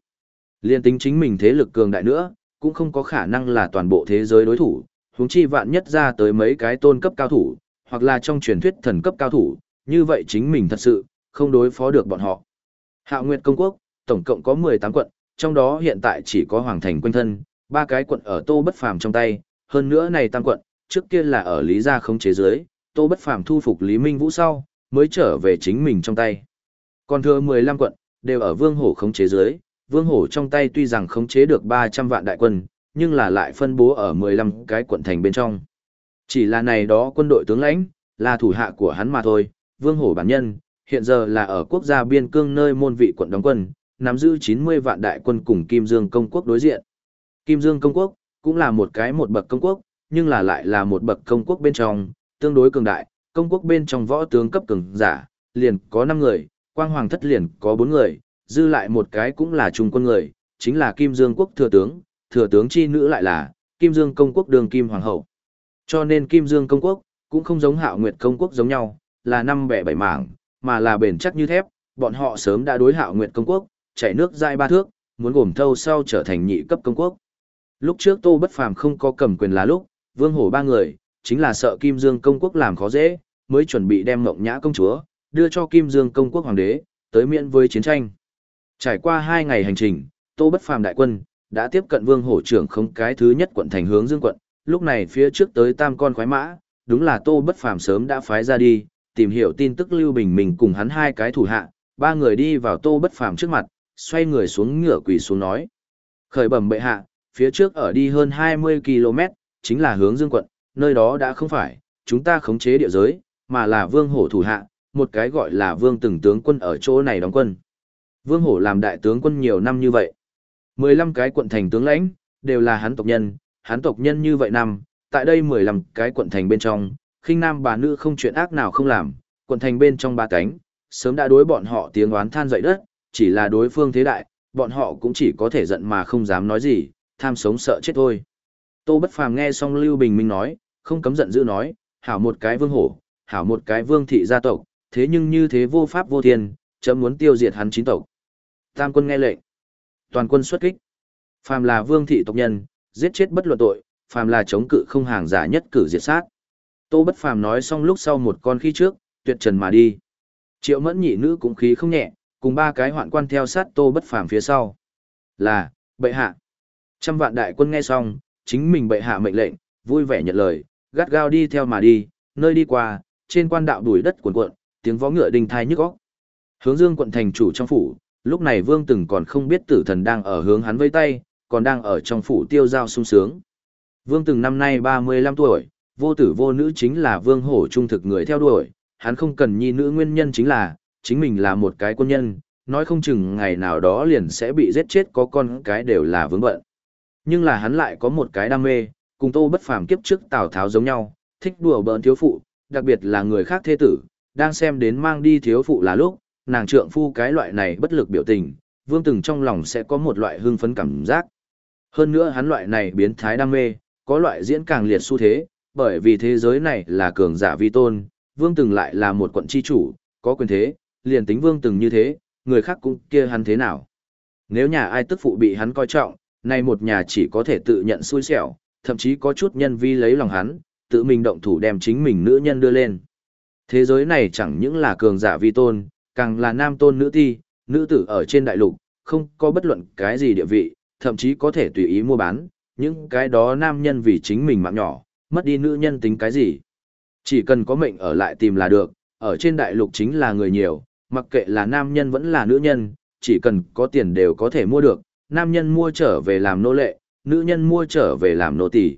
Liên tính chính mình thế lực cường đại nữa, cũng không có khả năng là toàn bộ thế giới đối thủ, huống chi vạn nhất ra tới mấy cái tôn cấp cao thủ, hoặc là trong truyền thuyết thần cấp cao thủ, như vậy chính mình thật sự không đối phó được bọn họ. Hạo Nguyệt công quốc, tổng cộng có 18 quận, trong đó hiện tại chỉ có hoàng thành quanh thân, ba cái quận ở Tô Bất Phàm trong tay, hơn nữa này tam quận, trước kia là ở Lý gia không chế dưới Tô Bất Phàm thu phục Lý Minh Vũ sau, mới trở về chính mình trong tay. Còn thừa 15 quận, đều ở Vương Hổ khống chế dưới Vương Hổ trong tay tuy rằng khống chế được 300 vạn đại quân, nhưng là lại phân bố ở 15 cái quận thành bên trong. Chỉ là này đó quân đội tướng lãnh, là thủ hạ của hắn mà thôi, Vương Hổ bản nhân, hiện giờ là ở quốc gia biên cương nơi môn vị quận đóng quân, nắm giữ 90 vạn đại quân cùng Kim Dương công quốc đối diện. Kim Dương công quốc, cũng là một cái một bậc công quốc, nhưng là lại là một bậc công quốc bên trong, tương đối cường đại, công quốc bên trong võ tướng cấp cường giả, liền có 5 người, quang hoàng thất liền có bốn người, dư lại một cái cũng là trung quân người, chính là Kim Dương quốc thừa tướng, thừa tướng chi nữ lại là Kim Dương công quốc đường Kim Hoàng hậu. Cho nên Kim Dương công quốc cũng không giống Hạo Nguyệt công quốc giống nhau, là năm bẻ bảy mảng, mà là bền chắc như thép, bọn họ sớm đã đối Hạo Nguyệt công quốc, chạy nước dai ba thước, muốn gồm thâu sau trở thành nhị cấp công quốc. Lúc trước Tô Bất Phàm không có cầm quyền là lúc, Vương Hổ ba người, chính là sợ Kim Dương công quốc làm khó dễ, mới chuẩn bị đem Ngộng Nhã công chúa đưa cho Kim Dương công quốc hoàng đế, tới miễn với chiến tranh. Trải qua hai ngày hành trình, Tô Bất Phàm đại quân đã tiếp cận Vương Hổ trưởng không cái thứ nhất quận thành hướng Dương quận, lúc này phía trước tới tam con khoái mã, đúng là Tô Bất Phàm sớm đã phái ra đi, tìm hiểu tin tức Lưu Bình mình cùng hắn hai cái thủ hạ, ba người đi vào Tô Bất Phàm trước mặt, xoay người xuống ngựa quỳ xuống nói. Khởi bẩm bệ hạ, phía trước ở đi hơn 20 km, chính là hướng dương quận, nơi đó đã không phải, chúng ta khống chế địa giới, mà là vương hổ thủ hạ, một cái gọi là vương từng tướng quân ở chỗ này đóng quân. Vương hổ làm đại tướng quân nhiều năm như vậy. 15 cái quận thành tướng lãnh, đều là hắn tộc nhân, hắn tộc nhân như vậy năm, tại đây 15 cái quận thành bên trong, khinh nam bà nữ không chuyện ác nào không làm, quận thành bên trong ba cánh, sớm đã đối bọn họ tiếng oán than dậy đất, chỉ là đối phương thế đại, bọn họ cũng chỉ có thể giận mà không dám nói gì, tham sống sợ chết thôi. Tô Bất Phàm nghe xong Lưu Bình Minh nói, không cấm giận dữ nói, hảo một cái vương hổ, hảo một cái vương thị gia tộc, thế nhưng như thế vô pháp vô thiên, chấm muốn tiêu diệt hắn chín tộc. Tam quân nghe lệnh, toàn quân xuất kích. Phàm là vương thị tộc nhân, giết chết bất luận tội, phàm là chống cự không hàng giả nhất cử diệt sát. Tô Bất Phàm nói xong lúc sau một con khí trước, tuyệt trần mà đi. Triệu Mẫn nhị nữ cũng khí không nhẹ, cùng ba cái hoạn quan theo sát Tô Bất Phàm phía sau. Là, bệ hạ. Trăm vạn đại quân nghe xong, chính mình bệ hạ mệnh lệnh, vui vẻ nhận lời, gắt gao đi theo mà đi, nơi đi qua, trên quan đạo đuổi đất cuồn cuộn, tiếng vó ngựa đinh thai nhức óc. Hướng Dương quận thành chủ trong phủ, lúc này Vương Từng còn không biết tử thần đang ở hướng hắn vẫy tay, còn đang ở trong phủ tiêu giao sung sướng. Vương Từng năm nay 35 tuổi, vô tử vô nữ chính là Vương Hổ trung thực người theo đuổi, hắn không cần nhi nữ nguyên nhân chính là, chính mình là một cái quân nhân, nói không chừng ngày nào đó liền sẽ bị giết chết có con cái đều là vướng bận. Nhưng là hắn lại có một cái đam mê, cùng tô bất phàm kiếp trước Tào Tháo giống nhau, thích đùa bỡn thiếu phụ, đặc biệt là người khác thế tử, đang xem đến mang đi thiếu phụ là lúc, nàng trượng phu cái loại này bất lực biểu tình, vương từng trong lòng sẽ có một loại hưng phấn cảm giác. Hơn nữa hắn loại này biến thái đam mê, có loại diễn càng liệt xu thế, bởi vì thế giới này là cường giả vi tôn, vương từng lại là một quận chi chủ, có quyền thế, liền tính vương từng như thế, người khác cũng kia hắn thế nào. Nếu nhà ai tức phụ bị hắn coi trọng, nay một nhà chỉ có thể tự nhận xui xẻo, thậm chí có chút nhân vi lấy lòng hắn, tự mình động thủ đem chính mình nữ nhân đưa lên. Thế giới này chẳng những là cường giả vi tôn, càng là nam tôn nữ ti, nữ tử ở trên đại lục, không có bất luận cái gì địa vị, thậm chí có thể tùy ý mua bán, những cái đó nam nhân vì chính mình mạng nhỏ, mất đi nữ nhân tính cái gì. Chỉ cần có mệnh ở lại tìm là được, ở trên đại lục chính là người nhiều, mặc kệ là nam nhân vẫn là nữ nhân, chỉ cần có tiền đều có thể mua được, nam nhân mua trở về làm nô lệ, nữ nhân mua trở về làm nô tỳ.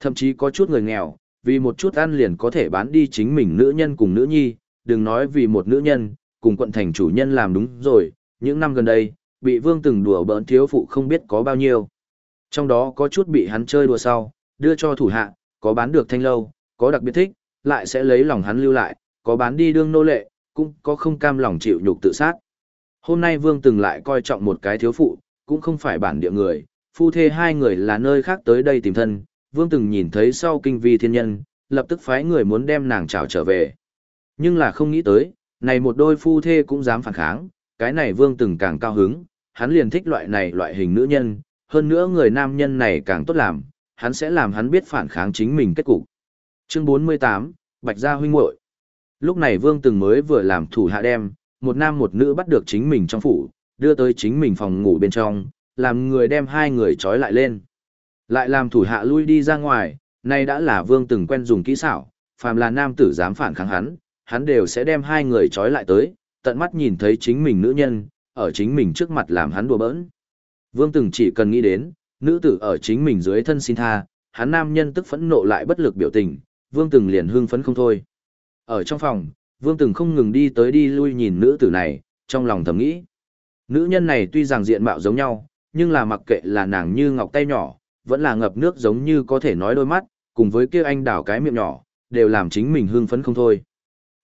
Thậm chí có chút người nghèo, vì một chút ăn liền có thể bán đi chính mình nữ nhân cùng nữ nhi, đừng nói vì một nữ nhân, cùng quận thành chủ nhân làm đúng rồi, những năm gần đây, bị vương từng đùa bỡn thiếu phụ không biết có bao nhiêu. Trong đó có chút bị hắn chơi đùa sau, đưa cho thủ hạ, có bán được thanh lâu, có đặc biệt thích, lại sẽ lấy lòng hắn lưu lại, có bán đi đương nô lệ, cũng có không cam lòng chịu nhục tự sát. Hôm nay vương từng lại coi trọng một cái thiếu phụ, cũng không phải bản địa người, phu thê hai người là nơi khác tới đây tìm thân, vương từng nhìn thấy sau kinh vi thiên nhân, lập tức phái người muốn đem nàng trào trở về. Nhưng là không nghĩ tới, này một đôi phu thê cũng dám phản kháng, cái này vương từng càng cao hứng, hắn liền thích loại này loại hình nữ nhân, hơn nữa người nam nhân này càng tốt làm, hắn sẽ làm hắn biết phản kháng chính mình kết cục. Chương 48, Bạch Gia huynh muội. Lúc này Vương Từng mới vừa làm thủ hạ đem, một nam một nữ bắt được chính mình trong phủ, đưa tới chính mình phòng ngủ bên trong, làm người đem hai người trói lại lên. Lại làm thủ hạ lui đi ra ngoài, nay đã là Vương Từng quen dùng kỹ xảo, phàm là nam tử dám phản kháng hắn, hắn đều sẽ đem hai người trói lại tới, tận mắt nhìn thấy chính mình nữ nhân, ở chính mình trước mặt làm hắn đùa bỡn. Vương Từng chỉ cần nghĩ đến, nữ tử ở chính mình dưới thân xin tha, hắn nam nhân tức phẫn nộ lại bất lực biểu tình, Vương Từng liền hưng phấn không thôi. Ở trong phòng, Vương Từng không ngừng đi tới đi lui nhìn nữ tử này, trong lòng thầm nghĩ. Nữ nhân này tuy rằng diện mạo giống nhau, nhưng là mặc kệ là nàng như ngọc tay nhỏ, vẫn là ngập nước giống như có thể nói đôi mắt, cùng với kia anh đảo cái miệng nhỏ, đều làm chính mình hưng phấn không thôi.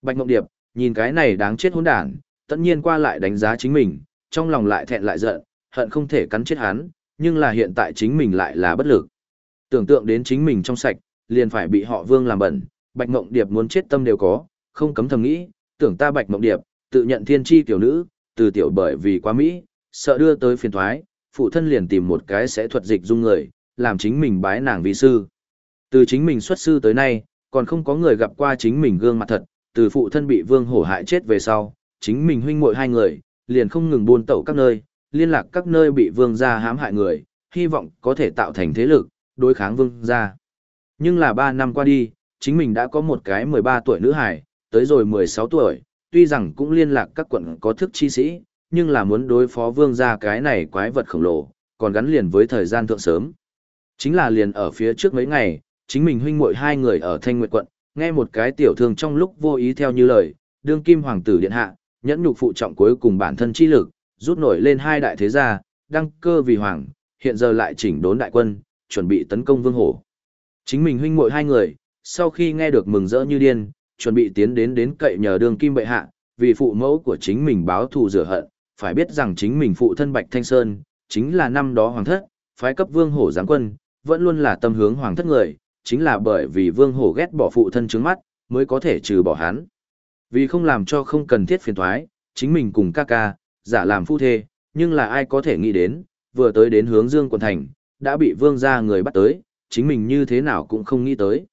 Bạch Mộng Điệp, nhìn cái này đáng chết hỗn đản, tất nhiên qua lại đánh giá chính mình, trong lòng lại thẹn lại giận, hận không thể cắn chết hắn, nhưng là hiện tại chính mình lại là bất lực. Tưởng tượng đến chính mình trong sạch, liền phải bị họ Vương làm bẩn, Bạch Mộng Điệp muốn chết tâm đều có, không cấm thầm nghĩ, tưởng ta Bạch Mộng Điệp, tự nhận thiên chi tiểu nữ, từ tiểu bởi vì quá mỹ, sợ đưa tới phiền thoái, phụ thân liền tìm một cái sẽ thuật dịch dung người, làm chính mình bái nàng vi sư. Từ chính mình xuất sư tới nay, còn không có người gặp qua chính mình gương mặt thật, từ phụ thân bị vương hổ hại chết về sau, chính mình huynh muội hai người, liền không ngừng buôn tẩu các nơi, liên lạc các nơi bị vương gia hãm hại người, hy vọng có thể tạo thành thế lực, đối kháng vương gia. Nhưng là ba năm qua đi, chính mình đã có một cái 13 tuổi nữ hải, tới rồi 16 tuổi, tuy rằng cũng liên lạc các quận có thức chi sĩ, nhưng là muốn đối phó vương gia cái này quái vật khổng lồ, còn gắn liền với thời gian thượng sớm. Chính là liền ở phía trước mấy ngày, chính mình huynh muội hai người ở Thanh Nguyệt quận, nghe một cái tiểu thương trong lúc vô ý theo như lời, đương kim hoàng tử điện hạ, nhẫn nhục phụ trọng cuối cùng bản thân chi lực, rút nổi lên hai đại thế gia, đăng cơ vì hoàng, hiện giờ lại chỉnh đốn đại quân, chuẩn bị tấn công vương hổ. Chính mình huynh muội hai người, sau khi nghe được mừng rỡ như điên, chuẩn bị tiến đến đến cậy nhờ đường kim bệ hạ, vì phụ mẫu của chính mình báo thù rửa hận, phải biết rằng chính mình phụ thân Bạch Thanh Sơn, chính là năm đó hoàng thất, phái cấp vương hổ giáng quân, vẫn luôn là tâm hướng hoàng thất người, chính là bởi vì vương hổ ghét bỏ phụ thân trướng mắt, mới có thể trừ bỏ hắn. Vì không làm cho không cần thiết phiền thoái, chính mình cùng ca ca, giả làm phu thê, nhưng là ai có thể nghĩ đến, vừa tới đến hướng dương quận thành, đã bị vương gia người bắt tới, chính mình như thế nào cũng không nghĩ tới.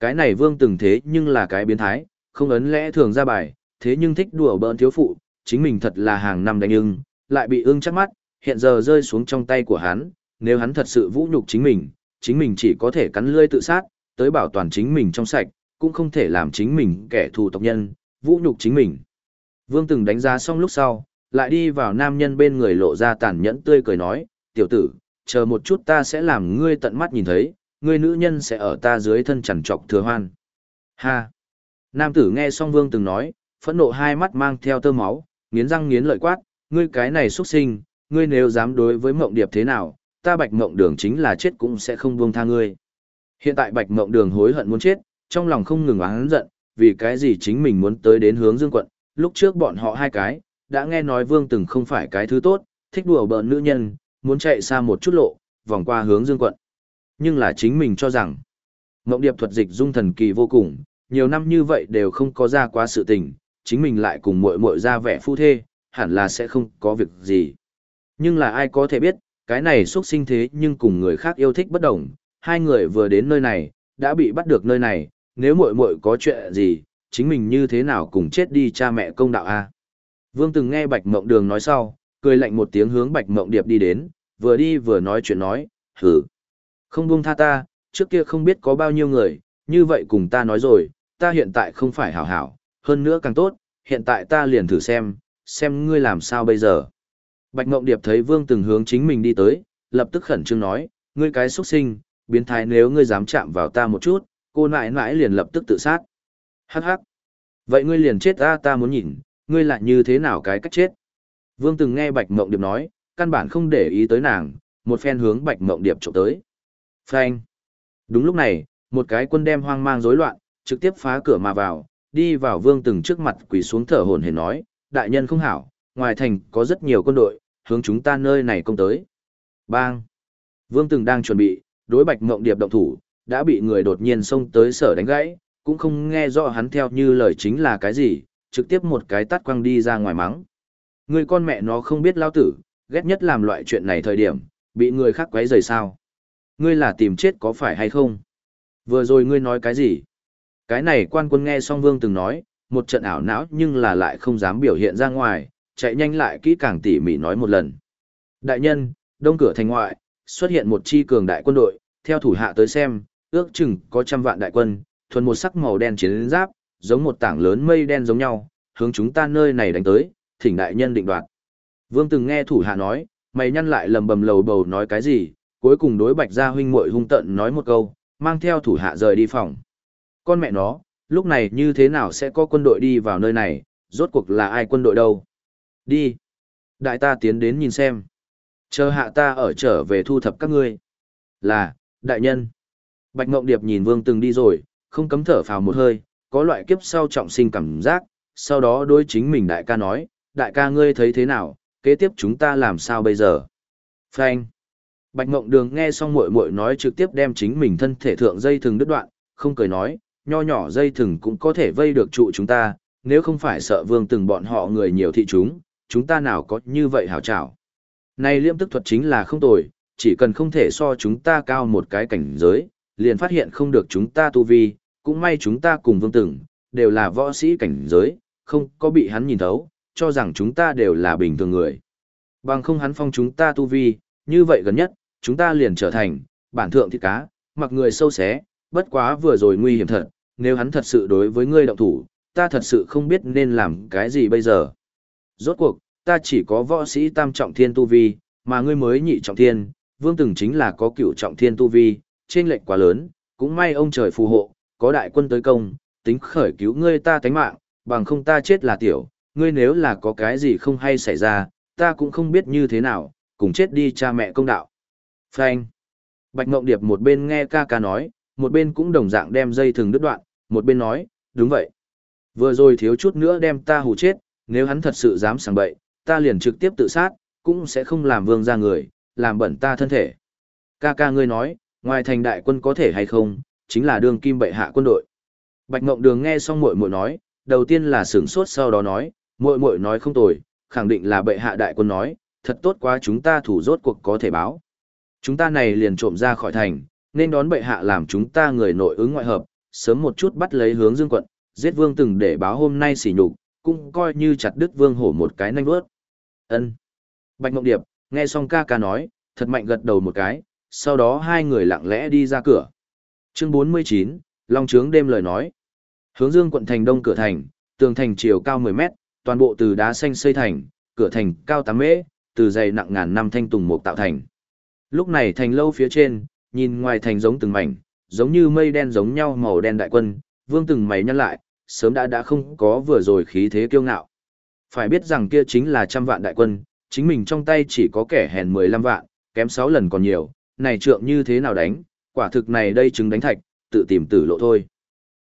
Cái này vương từng thế nhưng là cái biến thái, không ấn lẽ thường ra bài, thế nhưng thích đùa bỡn thiếu phụ, chính mình thật là hàng năm đánh ưng, lại bị ưng chắc mắt, hiện giờ rơi xuống trong tay của hắn, nếu hắn thật sự vũ nhục chính mình, chính mình chỉ có thể cắn lưỡi tự sát, tới bảo toàn chính mình trong sạch, cũng không thể làm chính mình kẻ thù tộc nhân, vũ nhục chính mình. Vương từng đánh giá xong lúc sau, lại đi vào nam nhân bên người lộ ra tàn nhẫn tươi cười nói, tiểu tử, chờ một chút ta sẽ làm ngươi tận mắt nhìn thấy, ngươi nữ nhân sẽ ở ta dưới thân chẳng trọc thừa hoan. Ha! Nam tử nghe xong vương từng nói, phẫn nộ hai mắt mang theo tơ máu, nghiến răng nghiến lợi quát, ngươi cái này xuất sinh, ngươi nếu dám đối với mộng điệp thế nào, ta bạch mộng đường chính là chết cũng sẽ không buông tha ngươi. Hiện tại bạch mộng đường hối hận muốn chết, trong lòng không ngừng oán giận, vì cái gì chính mình muốn tới đến hướng dương quận, lúc trước bọn họ hai cái, đã nghe nói vương từng không phải cái thứ tốt, thích đùa bỡn nữ nhân, muốn chạy xa một chút lộ, vòng qua hướng dương quận. Nhưng là chính mình cho rằng, mộng điệp thuật dịch dung thần kỳ vô cùng, nhiều năm như vậy đều không có ra quá sự tình, chính mình lại cùng muội muội ra vẻ phu thê, hẳn là sẽ không có việc gì. Nhưng là ai có thể biết, cái này xuất sinh thế nhưng cùng người khác yêu thích bất đồng, hai người vừa đến nơi này, đã bị bắt được nơi này, nếu muội muội có chuyện gì, chính mình như thế nào cùng chết đi cha mẹ công đạo a. Vương từng nghe Bạch Mộng Đường nói sau, cười lạnh một tiếng hướng Bạch Mộng Điệp đi đến, vừa đi vừa nói chuyện nói, hử. Không buông tha ta, trước kia không biết có bao nhiêu người, như vậy cùng ta nói rồi, ta hiện tại không phải hảo hảo, hơn nữa càng tốt, hiện tại ta liền thử xem, xem ngươi làm sao bây giờ. Bạch Ngộng Điệp thấy Vương Từng hướng chính mình đi tới, lập tức khẩn trương nói, ngươi cái xuất sinh, biến thái nếu ngươi dám chạm vào ta một chút, cô nãi nãi liền lập tức tự sát. Hắc hắc. Vậy ngươi liền chết ta ta muốn nhìn, ngươi lại như thế nào cái cách chết. Vương Từng nghe Bạch Ngộng Điệp nói, căn bản không để ý tới nàng, một phen hướng Bạch Ngộng Điệp trộm tới. Phanh. Đúng lúc này, một cái quân đem hoang mang rối loạn, trực tiếp phá cửa mà vào, đi vào Vương Từng trước mặt quỳ xuống thở hổn hển nói, đại nhân không hảo, ngoài thành có rất nhiều quân đội, hướng chúng ta nơi này công tới. Bang! Vương Từng đang chuẩn bị, đối bạch mộng điệp động thủ, đã bị người đột nhiên xông tới sở đánh gãy, cũng không nghe rõ hắn theo như lời chính là cái gì, trực tiếp một cái tắt quăng đi ra ngoài mắng. Người con mẹ nó không biết lao tử, ghét nhất làm loại chuyện này thời điểm, bị người khác quấy rời sao. Ngươi là tìm chết có phải hay không? Vừa rồi ngươi nói cái gì? Cái này quan quân nghe xong vương từng nói, một trận ảo não nhưng là lại không dám biểu hiện ra ngoài, chạy nhanh lại kỹ càng tỉ mỉ nói một lần. Đại nhân, đông cửa thành ngoại, xuất hiện một chi cường đại quân đội, theo thủ hạ tới xem, ước chừng có trăm vạn đại quân, thuần một sắc màu đen chiến giáp, giống một tảng lớn mây đen giống nhau, hướng chúng ta nơi này đánh tới, thỉnh đại nhân định đoạt. Vương từng nghe thủ hạ nói, mày nhăn lại lầm bầm lầu bầu nói cái gì, cuối cùng đối bạch gia huynh muội hung tận nói một câu, mang theo thủ hạ rời đi phòng. Con mẹ nó, lúc này như thế nào sẽ có quân đội đi vào nơi này, rốt cuộc là ai quân đội đâu? Đi. Đại ta tiến đến nhìn xem. Chờ hạ ta ở trở về thu thập các ngươi. Là, đại nhân. Bạch Ngộng Điệp nhìn Vương Từng đi rồi, không cấm thở phào một hơi, có loại kiếp sau trọng sinh cảm giác, sau đó đối chính mình đại ca nói, đại ca ngươi thấy thế nào, kế tiếp chúng ta làm sao bây giờ? Phanh. Bạch Ngộng Đường nghe xong muội muội nói trực tiếp đem chính mình thân thể thượng dây thừng đứt đoạn, không cười nói, nho nhỏ dây thừng cũng có thể vây được trụ chúng ta, nếu không phải sợ vương từng bọn họ người nhiều thị chúng, chúng ta nào có như vậy hảo trảo. Này liêm tức thuật chính là không tồi, chỉ cần không thể so chúng ta cao một cái cảnh giới, liền phát hiện không được chúng ta tu vi, cũng may chúng ta cùng vương từng, đều là võ sĩ cảnh giới, không có bị hắn nhìn thấu, cho rằng chúng ta đều là bình thường người. Bằng không hắn phong chúng ta tu vi, như vậy gần nhất, chúng ta liền trở thành, bản thượng thịt cá, mặc người sâu xé, bất quá vừa rồi nguy hiểm thật, nếu hắn thật sự đối với ngươi động thủ, ta thật sự không biết nên làm cái gì bây giờ. Rốt cuộc, ta chỉ có võ sĩ tam trọng thiên tu vi, mà ngươi mới nhị trọng thiên, vương từng chính là có cựu trọng thiên tu vi, trên lệnh quá lớn, cũng may ông trời phù hộ, có đại quân tới công, tính khởi cứu ngươi ta tánh mạng, bằng không ta chết là tiểu, ngươi nếu là có cái gì không hay xảy ra, ta cũng không biết như thế nào, cùng chết đi cha mẹ công đạo. Phanh. Bạch Ngộng Điệp một bên nghe ca ca nói, một bên cũng đồng dạng đem dây thừng đứt đoạn, một bên nói, đúng vậy. Vừa rồi thiếu chút nữa đem ta hù chết, nếu hắn thật sự dám sảng bậy, ta liền trực tiếp tự sát, cũng sẽ không làm vương ra người, làm bẩn ta thân thể. Ca ca ngươi nói, ngoài thành đại quân có thể hay không, chính là đường kim bệ hạ quân đội. Bạch Ngộng Đường nghe xong muội muội nói, đầu tiên là sửng sốt sau đó nói, muội muội nói không tồi, khẳng định là bệ hạ đại quân nói, thật tốt quá chúng ta thủ rốt cuộc có thể báo. Chúng ta này liền trộm ra khỏi thành, nên đón bệ hạ làm chúng ta người nội ứng ngoại hợp, sớm một chút bắt lấy hướng dương quận, giết vương từng để báo hôm nay xỉ nhục, cũng coi như chặt đứt vương hổ một cái nanh vớt. Ân. Bạch Ngọc Điệp, nghe xong ca ca nói, thật mạnh gật đầu một cái, sau đó hai người lặng lẽ đi ra cửa. Chương 49, Long Trướng đêm lời nói. Hướng dương quận thành đông cửa thành, tường thành chiều cao 10 mét, toàn bộ từ đá xanh xây thành, cửa thành cao 8 mễ, từ dày nặng ngàn năm thanh tùng mục tạo thành. Lúc này thành lâu phía trên, nhìn ngoài thành giống từng mảnh, giống như mây đen giống nhau màu đen đại quân, vương từng mày nhăn lại, sớm đã đã không có vừa rồi khí thế kiêu ngạo. Phải biết rằng kia chính là trăm vạn đại quân, chính mình trong tay chỉ có kẻ hèn 15 vạn, kém 6 lần còn nhiều, này trượng như thế nào đánh, quả thực này đây chứng đánh thạch, tự tìm tử lộ thôi.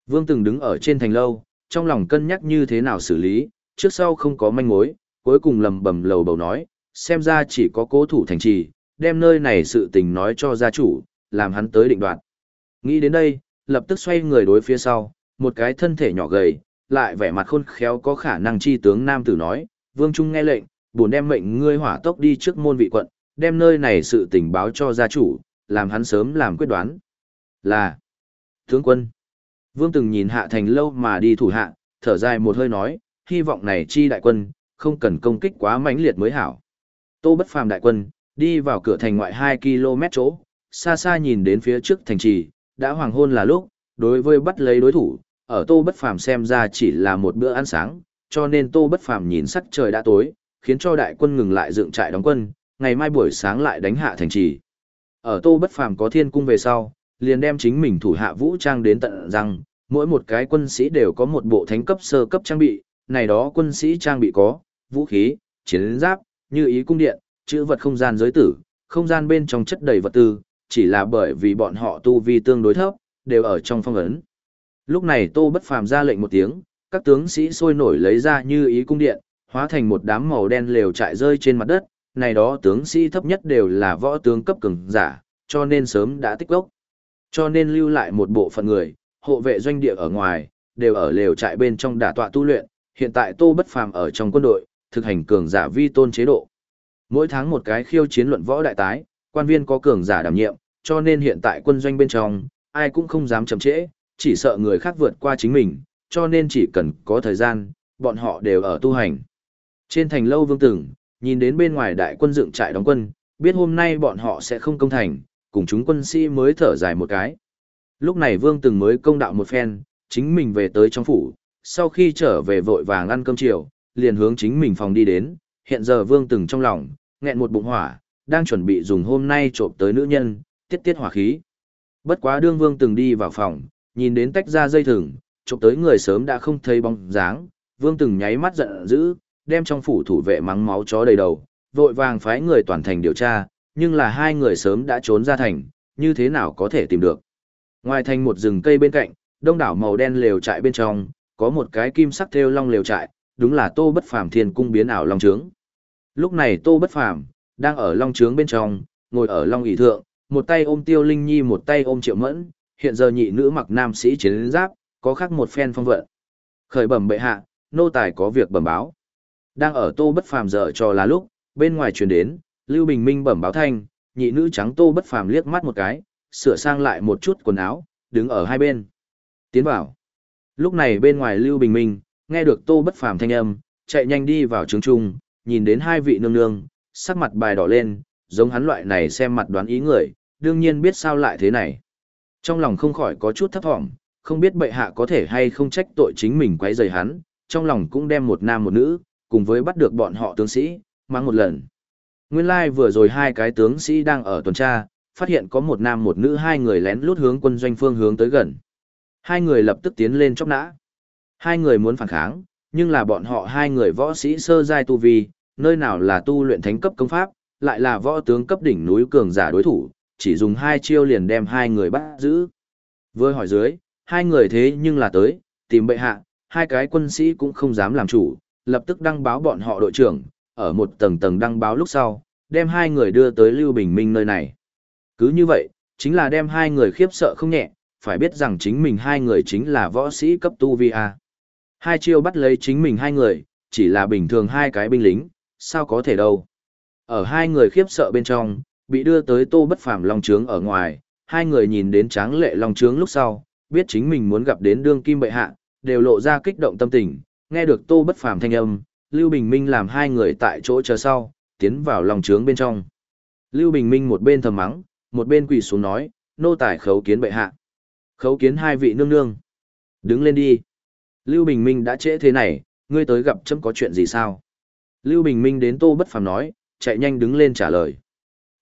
Vương từng đứng ở trên thành lâu, trong lòng cân nhắc như thế nào xử lý, trước sau không có manh mối, cuối cùng lầm bầm lầu bầu nói, xem ra chỉ có cố thủ thành trì, đem nơi này sự tình nói cho gia chủ, làm hắn tới định đoạt. Nghĩ đến đây, lập tức xoay người đối phía sau, một cái thân thể nhỏ gầy, lại vẻ mặt khôn khéo có khả năng chi tướng nam tử nói, Vương Trung nghe lệnh, buồn đem mệnh ngươi hỏa tốc đi trước môn vị quận, đem nơi này sự tình báo cho gia chủ, làm hắn sớm làm quyết đoán. Là, tướng quân, Vương từng nhìn hạ thành lâu mà đi thủ hạ, thở dài một hơi nói, hy vọng này chi đại quân, không cần công kích quá mãnh liệt mới hảo. Tô bất phàm đại quân, đi vào cửa thành ngoại 2 km chỗ, xa xa nhìn đến phía trước thành trì, đã hoàng hôn là lúc, đối với bắt lấy đối thủ, ở Tô Bất Phàm xem ra chỉ là một bữa ăn sáng, cho nên Tô Bất Phàm nhìn sắc trời đã tối, khiến cho đại quân ngừng lại dựng trại đóng quân, ngày mai buổi sáng lại đánh hạ thành trì. Ở Tô Bất Phàm có thiên cung về sau, liền đem chính mình thủ hạ vũ trang đến tận rằng, mỗi một cái quân sĩ đều có một bộ thánh cấp sơ cấp trang bị, này đó quân sĩ trang bị có, vũ khí, chiến giáp, như ý cung điện, chữ vật không gian giới tử, không gian bên trong chất đầy vật tư, chỉ là bởi vì bọn họ tu vi tương đối thấp, đều ở trong phong ấn. Lúc này Tô Bất Phàm ra lệnh một tiếng, các tướng sĩ sôi nổi lấy ra như ý cung điện, hóa thành một đám màu đen lều trại rơi trên mặt đất, này đó tướng sĩ thấp nhất đều là võ tướng cấp cường giả, cho nên sớm đã tích gốc. Cho nên lưu lại một bộ phận người, hộ vệ doanh địa ở ngoài, đều ở lều trại bên trong đả tọa tu luyện, hiện tại Tô Bất Phàm ở trong quân đội, thực hành cường giả vi tôn chế độ. Mỗi tháng một cái khiêu chiến luận võ đại tái, quan viên có cường giả đảm nhiệm, cho nên hiện tại quân doanh bên trong, ai cũng không dám chậm trễ, chỉ sợ người khác vượt qua chính mình, cho nên chỉ cần có thời gian, bọn họ đều ở tu hành. Trên thành lâu vương từng nhìn đến bên ngoài đại quân dựng trại đóng quân, biết hôm nay bọn họ sẽ không công thành, cùng chúng quân sĩ mới thở dài một cái. Lúc này vương từng mới công đạo một phen, chính mình về tới trong phủ, sau khi trở về vội vàng ăn cơm chiều, liền hướng chính mình phòng đi đến, hiện giờ vương từng trong lòng, nghẹn một bụng hỏa, đang chuẩn bị dùng hôm nay trộm tới nữ nhân, tiết tiết hỏa khí. Bất quá đương vương từng đi vào phòng, nhìn đến tách ra dây thừng, chụp tới người sớm đã không thấy bóng dáng, vương từng nháy mắt giận dữ, đem trong phủ thủ vệ mắng máu chó đầy đầu, vội vàng phái người toàn thành điều tra, nhưng là hai người sớm đã trốn ra thành, như thế nào có thể tìm được. Ngoài thành một rừng cây bên cạnh, đông đảo màu đen lều trại bên trong, có một cái kim sắc theo long lều trại, đúng là tô bất phàm thiên cung biến ảo long trướng. Lúc này tô bất phàm, đang ở long trướng bên trong, ngồi ở long ỷ thượng, một tay ôm tiêu linh nhi một tay ôm triệu mẫn, hiện giờ nhị nữ mặc nam sĩ chiến giáp, có khác một phen phong vận. Khởi bẩm bệ hạ, nô tài có việc bẩm báo. Đang ở tô bất phàm dở cho là lúc, bên ngoài truyền đến, Lưu Bình Minh bẩm báo thanh, nhị nữ trắng tô bất phàm liếc mắt một cái, sửa sang lại một chút quần áo, đứng ở hai bên. Tiến vào. Lúc này bên ngoài Lưu Bình Minh, nghe được tô bất phàm thanh âm, chạy nhanh đi vào trường trung, nhìn đến hai vị nương nương, sắc mặt bài đỏ lên, giống hắn loại này xem mặt đoán ý người, đương nhiên biết sao lại thế này. Trong lòng không khỏi có chút thấp thỏm, không biết bệ hạ có thể hay không trách tội chính mình quấy rầy hắn, trong lòng cũng đem một nam một nữ, cùng với bắt được bọn họ tướng sĩ, mang một lần. Nguyên lai like vừa rồi hai cái tướng sĩ đang ở tuần tra, phát hiện có một nam một nữ hai người lén lút hướng quân doanh phương hướng tới gần. Hai người lập tức tiến lên chóc nã. Hai người muốn phản kháng, nhưng là bọn họ hai người võ sĩ sơ giai tu vi, nơi nào là tu luyện thánh cấp công pháp, lại là võ tướng cấp đỉnh núi cường giả đối thủ, chỉ dùng hai chiêu liền đem hai người bắt giữ. Vừa hỏi dưới, hai người thế nhưng là tới, tìm bệ hạ, hai cái quân sĩ cũng không dám làm chủ, lập tức đăng báo bọn họ đội trưởng, ở một tầng tầng đăng báo lúc sau, đem hai người đưa tới Lưu Bình Minh nơi này. Cứ như vậy, chính là đem hai người khiếp sợ không nhẹ, phải biết rằng chính mình hai người chính là võ sĩ cấp tu vi A. Hai chiêu bắt lấy chính mình hai người, chỉ là bình thường hai cái binh lính, sao có thể đâu. Ở hai người khiếp sợ bên trong, bị đưa tới tô bất phàm long trướng ở ngoài, hai người nhìn đến tráng lệ long trướng lúc sau, biết chính mình muốn gặp đến đương kim bệ hạ, đều lộ ra kích động tâm tình, nghe được tô bất phàm thanh âm, Lưu Bình Minh làm hai người tại chỗ chờ sau, tiến vào long trướng bên trong. Lưu Bình Minh một bên thầm mắng, một bên quỳ xuống nói, nô tài khấu kiến bệ hạ. Khấu kiến hai vị nương nương. Đứng lên đi. Lưu Bình Minh đã trễ thế này, ngươi tới gặp chấm có chuyện gì sao? Lưu Bình Minh đến Tô Bất Phàm nói, chạy nhanh đứng lên trả lời.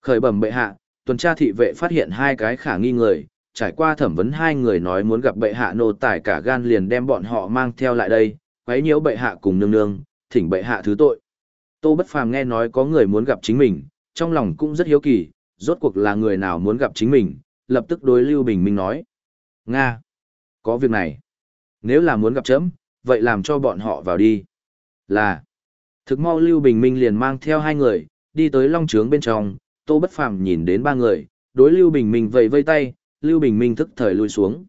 Khởi bẩm bệ hạ, tuần tra thị vệ phát hiện hai cái khả nghi người, trải qua thẩm vấn hai người nói muốn gặp bệ hạ nô tài cả gan liền đem bọn họ mang theo lại đây, quấy nhiễu bệ hạ cùng nương nương, thỉnh bệ hạ thứ tội. Tô Bất Phàm nghe nói có người muốn gặp chính mình, trong lòng cũng rất hiếu kỳ, rốt cuộc là người nào muốn gặp chính mình, lập tức đối Lưu Bình Minh nói. Nga, có việc này. Nếu là muốn gặp chấm, vậy làm cho bọn họ vào đi. Là, thực mau Lưu Bình Minh liền mang theo hai người, đi tới long trướng bên trong, Tô Bất Phàm nhìn đến ba người, đối Lưu Bình Minh vẫy vây tay, Lưu Bình Minh thức thời lui xuống.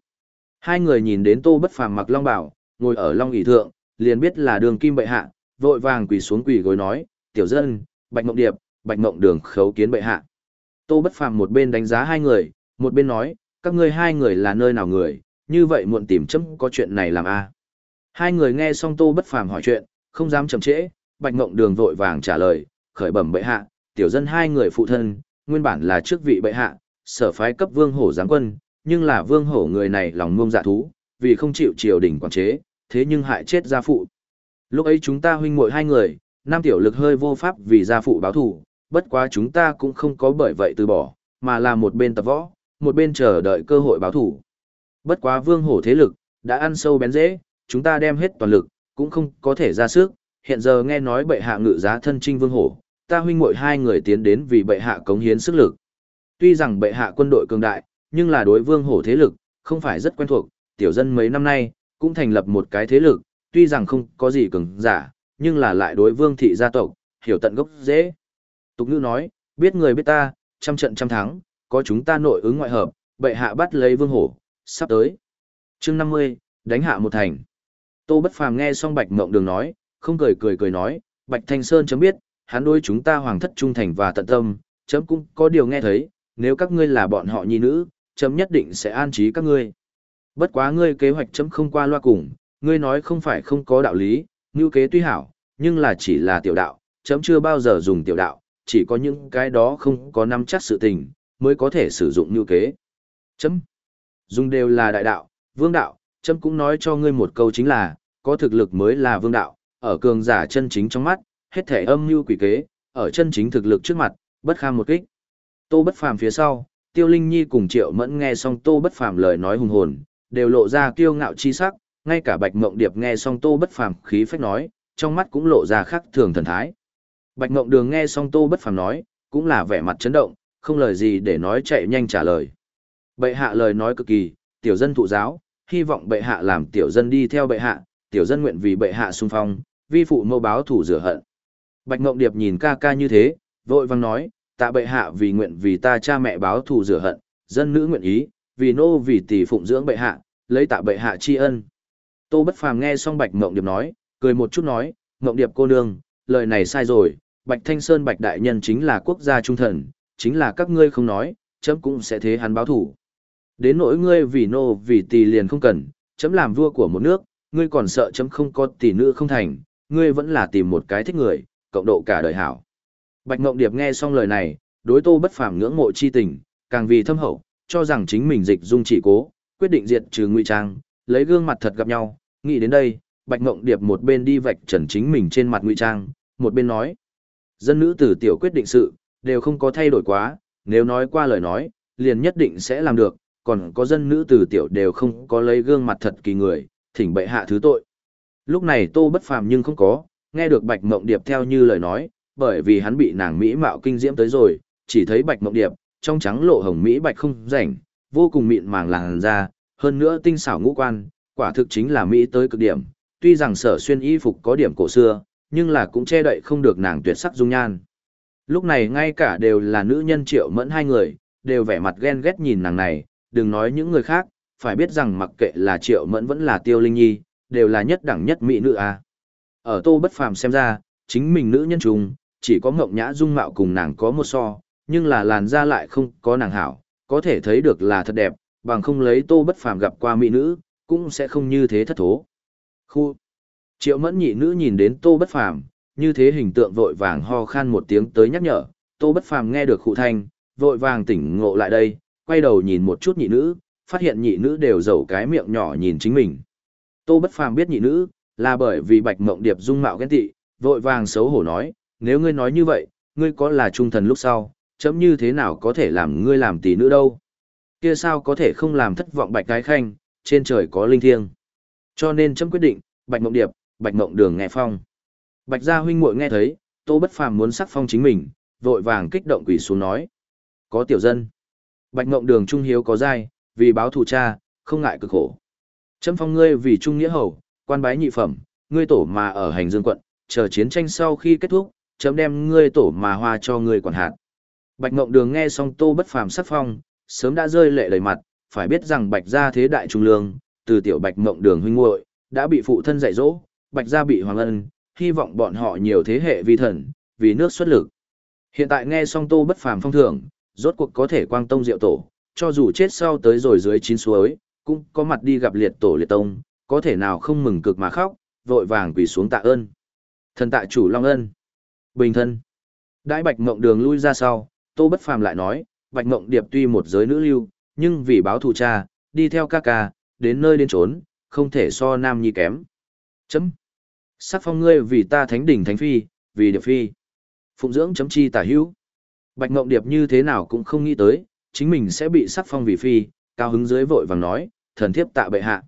Hai người nhìn đến Tô Bất Phàm mặc long bảo, ngồi ở long ỷ thượng, liền biết là đường kim bệ hạ, vội vàng quỳ xuống quỳ gối nói, tiểu dân, bạch mộng điệp, bạch mộng đường khấu kiến bệ hạ. Tô Bất Phàm một bên đánh giá hai người, một bên nói, các ngươi hai người là nơi nào người, như vậy muộn tìm chấm có chuyện này làm a Hai người nghe xong Tô Bất Phàm hỏi chuyện, không dám chậm trễ, bạch mộng đường vội vàng trả lời, khởi bẩm bệ hạ, tiểu dân hai người phụ thân, nguyên bản là trước vị bệ hạ, sở phái cấp vương hổ giáng quân, nhưng là vương hổ người này lòng ngông dạ thú, vì không chịu triều đình quản chế, thế nhưng hại chết gia phụ. Lúc ấy chúng ta huynh muội hai người, nam tiểu lực hơi vô pháp vì gia phụ báo thù, bất quá chúng ta cũng không có bởi vậy từ bỏ, mà là một bên tập võ, một bên chờ đợi cơ hội báo thù. Bất quá vương hổ thế lực, đã ăn sâu bén dễ, chúng ta đem hết toàn lực, cũng không có thể ra sức, hiện giờ nghe nói bệ hạ ngự giá thân trinh vương hổ, ta huynh muội hai người tiến đến vì bệ hạ cống hiến sức lực. Tuy rằng bệ hạ quân đội cường đại, nhưng là đối vương hổ thế lực, không phải rất quen thuộc, tiểu dân mấy năm nay, cũng thành lập một cái thế lực, tuy rằng không có gì cường giả, nhưng là lại đối vương thị gia tộc, hiểu tận gốc dễ. Tục ngữ nói, biết người biết ta, trăm trận trăm thắng, có chúng ta nội ứng ngoại hợp, bệ hạ bắt lấy vương hổ, sắp tới. chương 50, đánh hạ một thành. Tô Bất Phàm nghe xong Bạch Mộng Đường nói, không cười cười cười nói, Bạch Thanh Sơn chấm biết, hắn đôi chúng ta hoàng thất trung thành và tận tâm, chấm cũng có điều nghe thấy, nếu các ngươi là bọn họ nhi nữ, chấm nhất định sẽ an trí các ngươi. Bất quá ngươi kế hoạch chấm không qua loa cùng, ngươi nói không phải không có đạo lý, như kế tuy hảo, nhưng là chỉ là tiểu đạo, chấm chưa bao giờ dùng tiểu đạo, chỉ có những cái đó không có nắm chắc sự tình, mới có thể sử dụng như kế. Chấm. Dùng đều là đại đạo, vương đạo, chấm cũng nói cho ngươi một câu chính là, có thực lực mới là vương đạo, ở cường giả chân chính trong mắt, hết thể âm mưu quỷ kế, ở chân chính thực lực trước mặt, bất kham một kích. Tô bất phàm phía sau, Tiêu Linh Nhi cùng Triệu Mẫn nghe xong Tô bất phàm lời nói hùng hồn, đều lộ ra kiêu ngạo chi sắc, ngay cả Bạch Mộng Điệp nghe xong Tô bất phàm khí phách nói, trong mắt cũng lộ ra khác thường thần thái. Bạch Mộng Đường nghe xong Tô bất phàm nói, cũng là vẻ mặt chấn động, không lời gì để nói chạy nhanh trả lời. Bệ hạ lời nói cực kỳ, tiểu dân thụ giáo, hy vọng bệ hạ làm tiểu dân đi theo bệ hạ, tiểu dân nguyện vì bệ hạ xung phong, vi phụ mâu báo thủ rửa hận. Bạch Ngộng Điệp nhìn ca ca như thế, vội vang nói, tạ bệ hạ vì nguyện vì ta cha mẹ báo thù rửa hận, dân nữ nguyện ý, vì nô vì tỷ phụng dưỡng bệ hạ, lấy tạ bệ hạ tri ân. Tô Bất Phàm nghe xong Bạch Ngộng Điệp nói, cười một chút nói, Ngộng Điệp cô nương, lời này sai rồi, Bạch Thanh Sơn Bạch đại nhân chính là quốc gia trung thần, chính là các ngươi không nói, chấm cũng sẽ thế hắn báo thù. Đến nỗi ngươi vì nô vì tỷ liền không cần, chấm làm vua của một nước, ngươi còn sợ chấm không có tỷ nữ không thành, ngươi vẫn là tìm một cái thích người, cộng độ cả đời hảo. Bạch Ngộng Điệp nghe xong lời này, đối Tô Bất Phàm ngưỡng mộ chi tình, càng vì thâm hậu, cho rằng chính mình dịch dung chỉ cố, quyết định diệt trừ ngụy trang, lấy gương mặt thật gặp nhau, nghĩ đến đây, Bạch Ngộng Điệp một bên đi vạch trần chính mình trên mặt ngụy trang, một bên nói. Dân nữ tử tiểu quyết định sự, đều không có thay đổi quá, nếu nói qua lời nói, liền nhất định sẽ làm được, còn có dân nữ tử tiểu đều không có lấy gương mặt thật kỳ người, thỉnh bệ hạ thứ tội. Lúc này Tô Bất Phàm nhưng không có, nghe được Bạch Mộng Điệp theo như lời nói, bởi vì hắn bị nàng mỹ mạo kinh diễm tới rồi, chỉ thấy Bạch Mộng Điệp, trong trắng lộ hồng mỹ bạch không rảnh, vô cùng mịn màng làn da, hơn nữa tinh xảo ngũ quan, quả thực chính là mỹ tới cực điểm. Tuy rằng sở xuyên y phục có điểm cổ xưa, nhưng là cũng che đậy không được nàng tuyệt sắc dung nhan. Lúc này ngay cả đều là nữ nhân triệu mẫn hai người, đều vẻ mặt ghen ghét nhìn nàng này, đừng nói những người khác, phải biết rằng mặc kệ là triệu mẫn vẫn là tiêu linh nhi, đều là nhất đẳng nhất mỹ nữ a. Ở tô bất phàm xem ra, chính mình nữ nhân trùng, chỉ có ngộng nhã dung mạo cùng nàng có một so, nhưng là làn da lại không có nàng hảo, có thể thấy được là thật đẹp, bằng không lấy tô bất phàm gặp qua mỹ nữ, cũng sẽ không như thế thất thố. Khu Triệu mẫn nhị nữ nhìn đến tô bất phàm, như thế hình tượng vội vàng ho khan một tiếng tới nhắc nhở, tô bất phàm nghe được khụ thanh, vội vàng tỉnh ngộ lại đây, quay đầu nhìn một chút nhị nữ, phát hiện nhị nữ đều giấu cái miệng nhỏ nhìn chính mình. Tô bất phàm biết nhị nữ, là bởi vì bạch mộng điệp dung mạo ghen tị, vội vàng xấu hổ nói, nếu ngươi nói như vậy, ngươi có là trung thần lúc sau, chấm như thế nào có thể làm ngươi làm tỷ nữ đâu. Kia sao có thể không làm thất vọng bạch cái khanh, trên trời có linh thiêng. Cho nên chấm quyết định, bạch mộng điệp, bạch mộng đường nghe phong. Bạch gia huynh muội nghe thấy, tô bất phàm muốn sắc phong chính mình, vội vàng kích động quỷ xuống nói. Có tiểu dân. Bạch mộng đường trung hiếu có giai, vì báo thù cha, không ngại cực khổ. Chấm phong ngươi vì trung nghĩa hầu, quan bái nhị phẩm, ngươi tổ mà ở hành dương quận, chờ chiến tranh sau khi kết thúc, chấm đem ngươi tổ mà hoa cho ngươi quản hạt. Bạch Ngộng Đường nghe xong Tô Bất Phàm sắc phong, sớm đã rơi lệ đầy mặt, phải biết rằng Bạch gia thế đại trung lương, từ tiểu Bạch Ngộng Đường huynh muội đã bị phụ thân dạy dỗ, Bạch gia bị hoàng ân, hy vọng bọn họ nhiều thế hệ vi thần, vì nước xuất lực. Hiện tại nghe xong Tô Bất Phàm phong thưởng, rốt cuộc có thể quang tông diệu tổ, cho dù chết sau tới rồi dưới chín suối, cũng có mặt đi gặp liệt tổ liệt tông, có thể nào không mừng cực mà khóc, vội vàng quỳ xuống tạ ơn. Thần tạ chủ Long Ân. Bình thân. Đại Bạch Ngộng Đường lui ra sau, Tô Bất Phàm lại nói, Bạch Ngộng Điệp tuy một giới nữ lưu, nhưng vì báo thù cha, đi theo ca ca, đến nơi đến trốn, không thể so nam nhi kém. Chấm. Sắc phong ngươi vì ta thánh đỉnh thánh phi, vì điệp phi. Phụng dưỡng chấm chi tả hữu. Bạch Ngộng Điệp như thế nào cũng không nghĩ tới, chính mình sẽ bị sắc phong vì phi, cao hứng dưới vội vàng nói, thần thiếp tạ bệ hạ.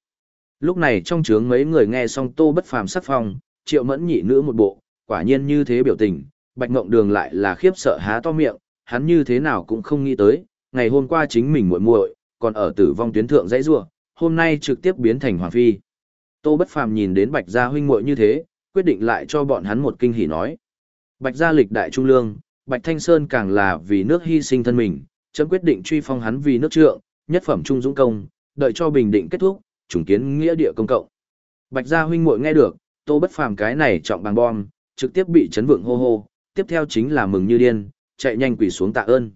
Lúc này trong trướng mấy người nghe xong Tô Bất Phàm sắc phong, Triệu Mẫn nhị nữ một bộ, quả nhiên như thế biểu tình, Bạch Ngộng Đường lại là khiếp sợ há to miệng, hắn như thế nào cũng không nghĩ tới, ngày hôm qua chính mình muội muội, còn ở tử vong tuyến thượng dãy rua, hôm nay trực tiếp biến thành hoàng phi. Tô Bất Phàm nhìn đến Bạch gia huynh muội như thế, quyết định lại cho bọn hắn một kinh hỉ nói. Bạch gia lịch đại trung lương, Bạch Thanh Sơn càng là vì nước hy sinh thân mình, chấm quyết định truy phong hắn vì nước trượng, nhất phẩm trung dũng công, đợi cho bình định kết thúc, trùng kiến nghĩa địa công cộng. Bạch gia huynh muội nghe được, Tô Bất Phàm cái này trọng bằng bom, trực tiếp bị chấn vượng hô hô, tiếp theo chính là mừng như điên, chạy nhanh quỳ xuống tạ ơn.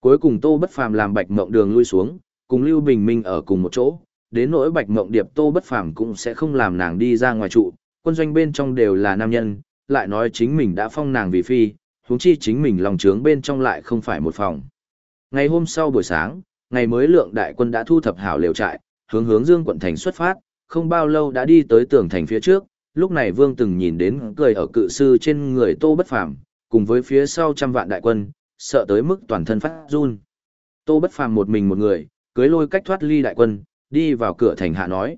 Cuối cùng Tô Bất Phàm làm Bạch Mộng Đường lui xuống, cùng Lưu Bình Minh ở cùng một chỗ, đến nỗi Bạch Mộng Điệp Tô Bất Phàm cũng sẽ không làm nàng đi ra ngoài trụ, quân doanh bên trong đều là nam nhân, lại nói chính mình đã phong nàng vì phi, huống chi chính mình lòng trướng bên trong lại không phải một phòng. Ngày hôm sau buổi sáng, ngày mới lượng đại quân đã thu thập hảo liều trại, hướng hướng Dương quận thành xuất phát, không bao lâu đã đi tới tường thành phía trước, lúc này Vương từng nhìn đến cười ở cự sư trên người Tô Bất Phàm, cùng với phía sau trăm vạn đại quân, sợ tới mức toàn thân phát run. Tô Bất Phàm một mình một người, cưới lôi cách thoát ly đại quân, đi vào cửa thành hạ nói.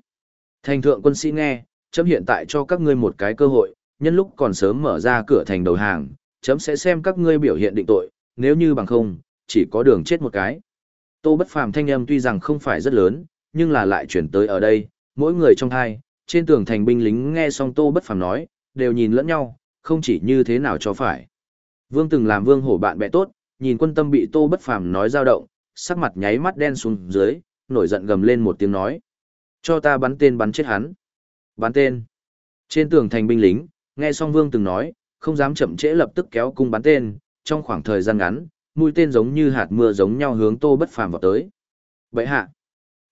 Thành thượng quân sĩ nghe, chấm hiện tại cho các ngươi một cái cơ hội, nhân lúc còn sớm mở ra cửa thành đầu hàng, chấm sẽ xem các ngươi biểu hiện định tội, nếu như bằng không, chỉ có đường chết một cái. Tô Bất Phàm thanh âm tuy rằng không phải rất lớn, nhưng là lại chuyển tới ở đây, mỗi người trong hai, trên tường thành binh lính nghe xong Tô Bất Phàm nói, đều nhìn lẫn nhau, không chỉ như thế nào cho phải. Vương từng làm vương hổ bạn bè tốt, nhìn quân tâm bị Tô Bất Phàm nói dao động, sắc mặt nháy mắt đen xuống dưới, nổi giận gầm lên một tiếng nói: "Cho ta bắn tên bắn chết hắn." Bắn tên. Trên tường thành binh lính, nghe xong Vương từng nói, không dám chậm trễ lập tức kéo cung bắn tên, trong khoảng thời gian ngắn, mũi tên giống như hạt mưa giống nhau hướng Tô Bất Phàm vào tới. Bệ hạ,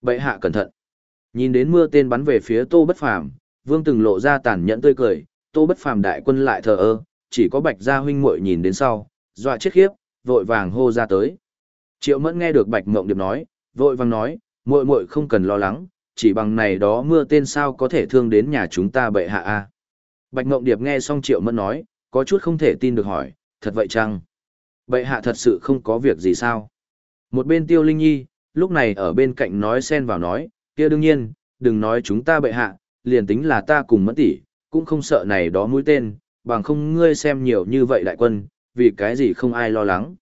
bệ hạ cẩn thận. Nhìn đến mưa tên bắn về phía Tô Bất Phàm, Vương từng lộ ra tàn nhẫn tươi cười, Tô Bất Phàm đại quân lại thờ ơ, chỉ có Bạch Gia huynh muội nhìn đến sau, dọa chết khiếp, vội vàng hô ra tới. Triệu Mẫn nghe được Bạch Mộng Điệp nói, vội vàng nói, muội muội không cần lo lắng, chỉ bằng này đó mưa tên sao có thể thương đến nhà chúng ta bệ hạ a Bạch Mộng Điệp nghe xong Triệu Mẫn nói, có chút không thể tin được hỏi, thật vậy chăng? Bệ hạ thật sự không có việc gì sao? Một bên Tiêu Linh Nhi, lúc này ở bên cạnh nói xen vào nói, kia đương nhiên, đừng nói chúng ta bệ hạ, liền tính là ta cùng mẫn tỷ, cũng không sợ này đó mũi tên, bằng không ngươi xem nhiều như vậy đại quân, vì cái gì không ai lo lắng.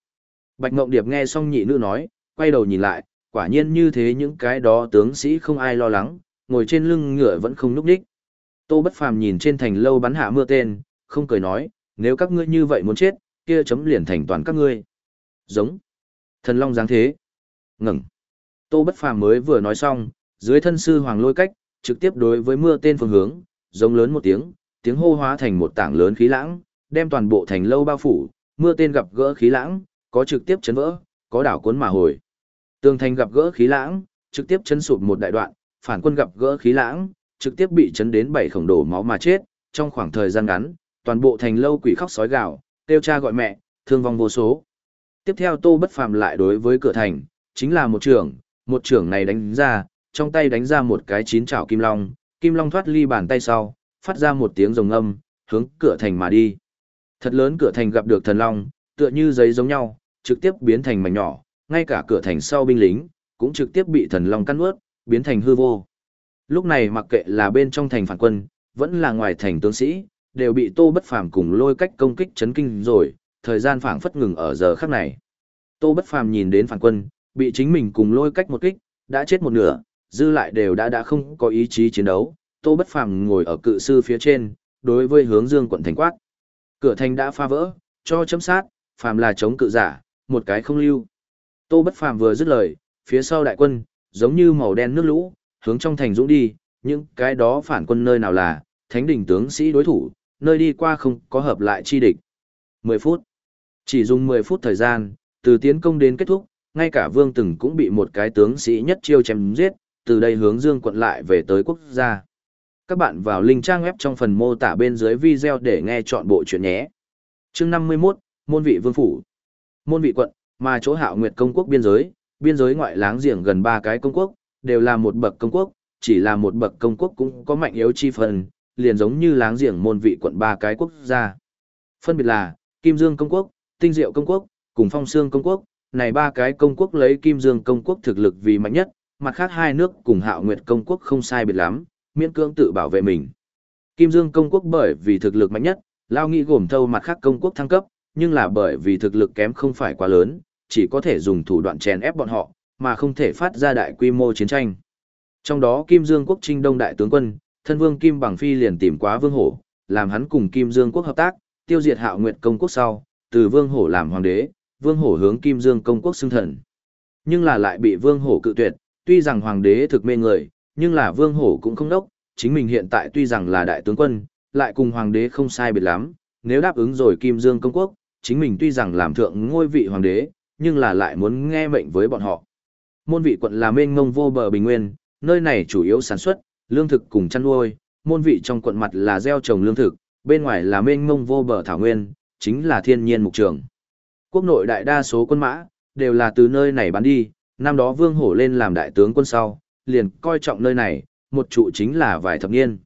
Bạch Ngộng Điệp nghe xong nhị nữ nói, quay đầu nhìn lại, quả nhiên như thế những cái đó tướng sĩ không ai lo lắng, ngồi trên lưng ngựa vẫn không núp đích. Tô Bất Phàm nhìn trên thành lâu bắn hạ mưa tên, không cười nói, nếu các ngươi như vậy muốn chết, kia chấm liền thành toàn các ngươi. Giống. Thần Long dáng thế. Ngừng. Tô Bất Phàm mới vừa nói xong, dưới thân sư hoàng lôi cách, trực tiếp đối với mưa tên phương hướng, giống lớn một tiếng, tiếng hô hóa thành một tảng lớn khí lãng, đem toàn bộ thành lâu bao phủ, mưa tên gặp gỡ khí lãng, có trực tiếp chấn vỡ, có đảo cuốn mà hồi. Tường thành gặp gỡ khí lãng, trực tiếp chấn sụp một đại đoạn, phản quân gặp gỡ khí lãng, trực tiếp bị chấn đến bảy khổng đổ máu mà chết, trong khoảng thời gian ngắn, toàn bộ thành lâu quỷ khóc sói gào, kêu cha gọi mẹ, thương vong vô số. Tiếp theo Tô Bất Phàm lại đối với cửa thành, chính là một trưởng, một trưởng này đánh ra, trong tay đánh ra một cái chín chảo kim long, kim long thoát ly bàn tay sau, phát ra một tiếng rồng âm, hướng cửa thành mà đi. Thật lớn cửa thành gặp được thần long, tựa như giấy giống nhau, trực tiếp biến thành mảnh nhỏ, ngay cả cửa thành sau binh lính, cũng trực tiếp bị thần long cắn nuốt, biến thành hư vô. Lúc này mặc kệ là bên trong thành phản quân, vẫn là ngoài thành tướng sĩ, đều bị Tô Bất Phàm cùng lôi cách công kích chấn kinh rồi, thời gian phảng phất ngừng ở giờ khắc này. Tô Bất Phàm nhìn đến phản quân, bị chính mình cùng lôi cách một kích, đã chết một nửa, dư lại đều đã đã không có ý chí chiến đấu. Tô Bất Phàm ngồi ở cự sư phía trên, đối với hướng Dương quận thành quát. Cửa thành đã phá vỡ, cho chấm sát, phàm là chống cự giả, một cái không lưu. Tô Bất Phàm vừa dứt lời, phía sau đại quân, giống như màu đen nước lũ, hướng trong thành dũng đi, những cái đó phản quân nơi nào là, thánh đỉnh tướng sĩ đối thủ, nơi đi qua không có hợp lại chi địch. 10 phút. Chỉ dùng 10 phút thời gian, từ tiến công đến kết thúc, ngay cả Vương Từng cũng bị một cái tướng sĩ nhất chiêu chém giết, từ đây hướng Dương quận lại về tới quốc gia. Các bạn vào link trang web trong phần mô tả bên dưới video để nghe chọn bộ chuyện nhé. Chương 51, Môn vị Vương Phủ. Môn vị quận, mà chỗ hạo nguyệt công quốc biên giới, biên giới ngoại láng giềng gần ba cái công quốc, đều là một bậc công quốc, chỉ là một bậc công quốc cũng có mạnh yếu chi phần, liền giống như láng giềng môn vị quận ba cái quốc gia. Phân biệt là, Kim Dương công quốc, Tinh Diệu công quốc, cùng Phong Sương công quốc, này ba cái công quốc lấy Kim Dương công quốc thực lực vì mạnh nhất, mặt khác hai nước cùng Hạo Nguyệt công quốc không sai biệt lắm, miễn cưỡng tự bảo vệ mình. Kim Dương công quốc bởi vì thực lực mạnh nhất, lao nghĩ gồm thâu mặt khác công quốc thăng cấp, nhưng là bởi vì thực lực kém không phải quá lớn, chỉ có thể dùng thủ đoạn chèn ép bọn họ, mà không thể phát ra đại quy mô chiến tranh. Trong đó Kim Dương quốc trinh đông đại tướng quân, thân vương Kim Bằng Phi liền tìm quá vương hổ, làm hắn cùng Kim Dương quốc hợp tác, tiêu diệt hạo nguyệt công quốc sau, từ vương hổ làm hoàng đế, vương hổ hướng Kim Dương công quốc xưng thần. Nhưng là lại bị vương hổ cự tuyệt, tuy rằng hoàng đế thực mê người, nhưng là vương hổ cũng không đốc, chính mình hiện tại tuy rằng là đại tướng quân, lại cùng hoàng đế không sai biệt lắm, nếu đáp ứng rồi Kim Dương công quốc, chính mình tuy rằng làm thượng ngôi vị hoàng đế, nhưng là lại muốn nghe mệnh với bọn họ. Môn vị quận là mênh ngông vô bờ bình nguyên, nơi này chủ yếu sản xuất, lương thực cùng chăn nuôi, môn vị trong quận mặt là gieo trồng lương thực, bên ngoài là mênh ngông vô bờ thảo nguyên, chính là thiên nhiên mục trường. Quốc nội đại đa số quân mã, đều là từ nơi này bán đi, năm đó vương hổ lên làm đại tướng quân sau, liền coi trọng nơi này, một trụ chính là vài thập niên.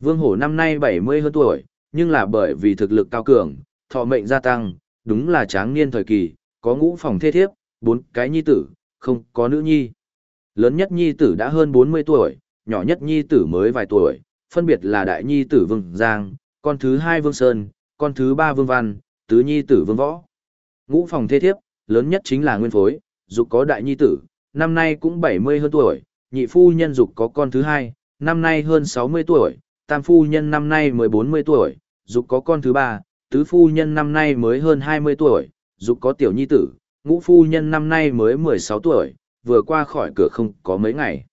Vương hổ năm nay 70 hơn tuổi, nhưng là bởi vì thực lực cao cường, thọ mệnh gia tăng, đúng là tráng niên thời kỳ, có ngũ phòng thê thiếp, bốn cái nhi tử, không có nữ nhi. Lớn nhất nhi tử đã hơn 40 tuổi, nhỏ nhất nhi tử mới vài tuổi, phân biệt là đại nhi tử Vương Giang, con thứ hai Vương Sơn, con thứ ba Vương Văn, tứ nhi tử Vương Võ. Ngũ phòng thê thiếp, lớn nhất chính là Nguyên Phối, dục có đại nhi tử, năm nay cũng 70 hơn tuổi, nhị phu nhân dục có con thứ hai, năm nay hơn 60 tuổi, tam phu nhân năm nay mới 40 tuổi, dục có con thứ ba, tứ phu nhân năm nay mới hơn 20 tuổi, dục có tiểu nhi tử, ngũ phu nhân năm nay mới 16 tuổi, vừa qua khỏi cửa không có mấy ngày.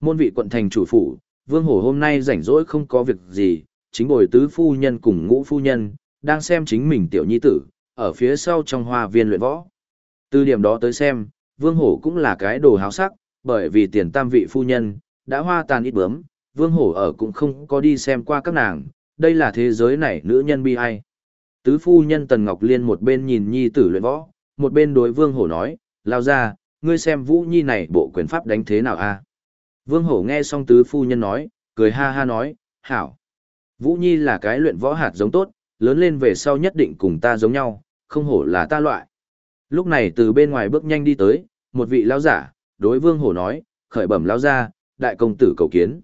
Môn vị quận thành chủ phủ, Vương Hổ hôm nay rảnh rỗi không có việc gì, chính bồi tứ phu nhân cùng ngũ phu nhân, đang xem chính mình tiểu nhi tử, ở phía sau trong hoa viên luyện võ. Từ điểm đó tới xem, Vương Hổ cũng là cái đồ háo sắc, bởi vì tiền tam vị phu nhân, đã hoa tàn ít bướm, Vương Hổ ở cũng không có đi xem qua các nàng, đây là thế giới này nữ nhân bi ai. Tứ phu nhân Tần Ngọc Liên một bên nhìn nhi tử luyện võ, một bên đối Vương Hổ nói, lao ra, ngươi xem Vũ Nhi này bộ quyền pháp đánh thế nào a? Vương Hổ nghe xong tứ phu nhân nói, cười ha ha nói, hảo. Vũ Nhi là cái luyện võ hạt giống tốt, lớn lên về sau nhất định cùng ta giống nhau, không hổ là ta loại. Lúc này từ bên ngoài bước nhanh đi tới, một vị lão giả, đối Vương Hổ nói, khởi bẩm lão gia, đại công tử cầu kiến.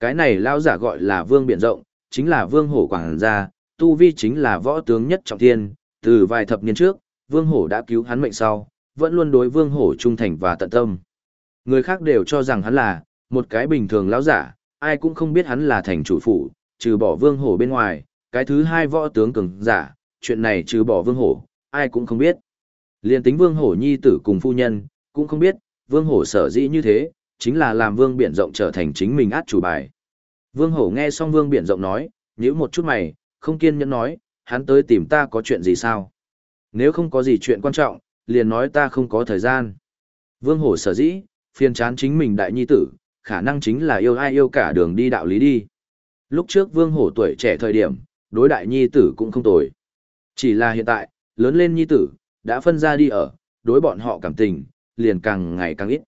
Cái này lão giả gọi là Vương Biển Rộng, chính là Vương Hổ quảng gia, tu vi chính là võ tướng nhất trọng thiên, từ vài thập niên trước, Vương Hổ đã cứu hắn mệnh sau, vẫn luôn đối Vương Hổ trung thành và tận tâm. Người khác đều cho rằng hắn là một cái bình thường lão giả, ai cũng không biết hắn là thành chủ phủ, trừ bỏ Vương Hổ bên ngoài, cái thứ hai võ tướng cường giả, chuyện này trừ bỏ Vương Hổ, ai cũng không biết. Liên tính Vương Hổ nhi tử cùng phu nhân, cũng không biết, Vương Hổ sở dĩ như thế, chính là làm Vương Biển Rộng trở thành chính mình át chủ bài. Vương Hổ nghe xong Vương Biển Rộng nói, nhíu một chút mày, không kiên nhẫn nói, hắn tới tìm ta có chuyện gì sao? Nếu không có gì chuyện quan trọng, liền nói ta không có thời gian. Vương Hổ sở dĩ, phiền chán chính mình đại nhi tử, khả năng chính là yêu ai yêu cả đường đi đạo lý đi. Lúc trước Vương Hổ tuổi trẻ thời điểm, đối đại nhi tử cũng không tồi. Chỉ là hiện tại, lớn lên nhi tử, đã phân ra đi ở, đối bọn họ cảm tình, liền càng ngày càng ít.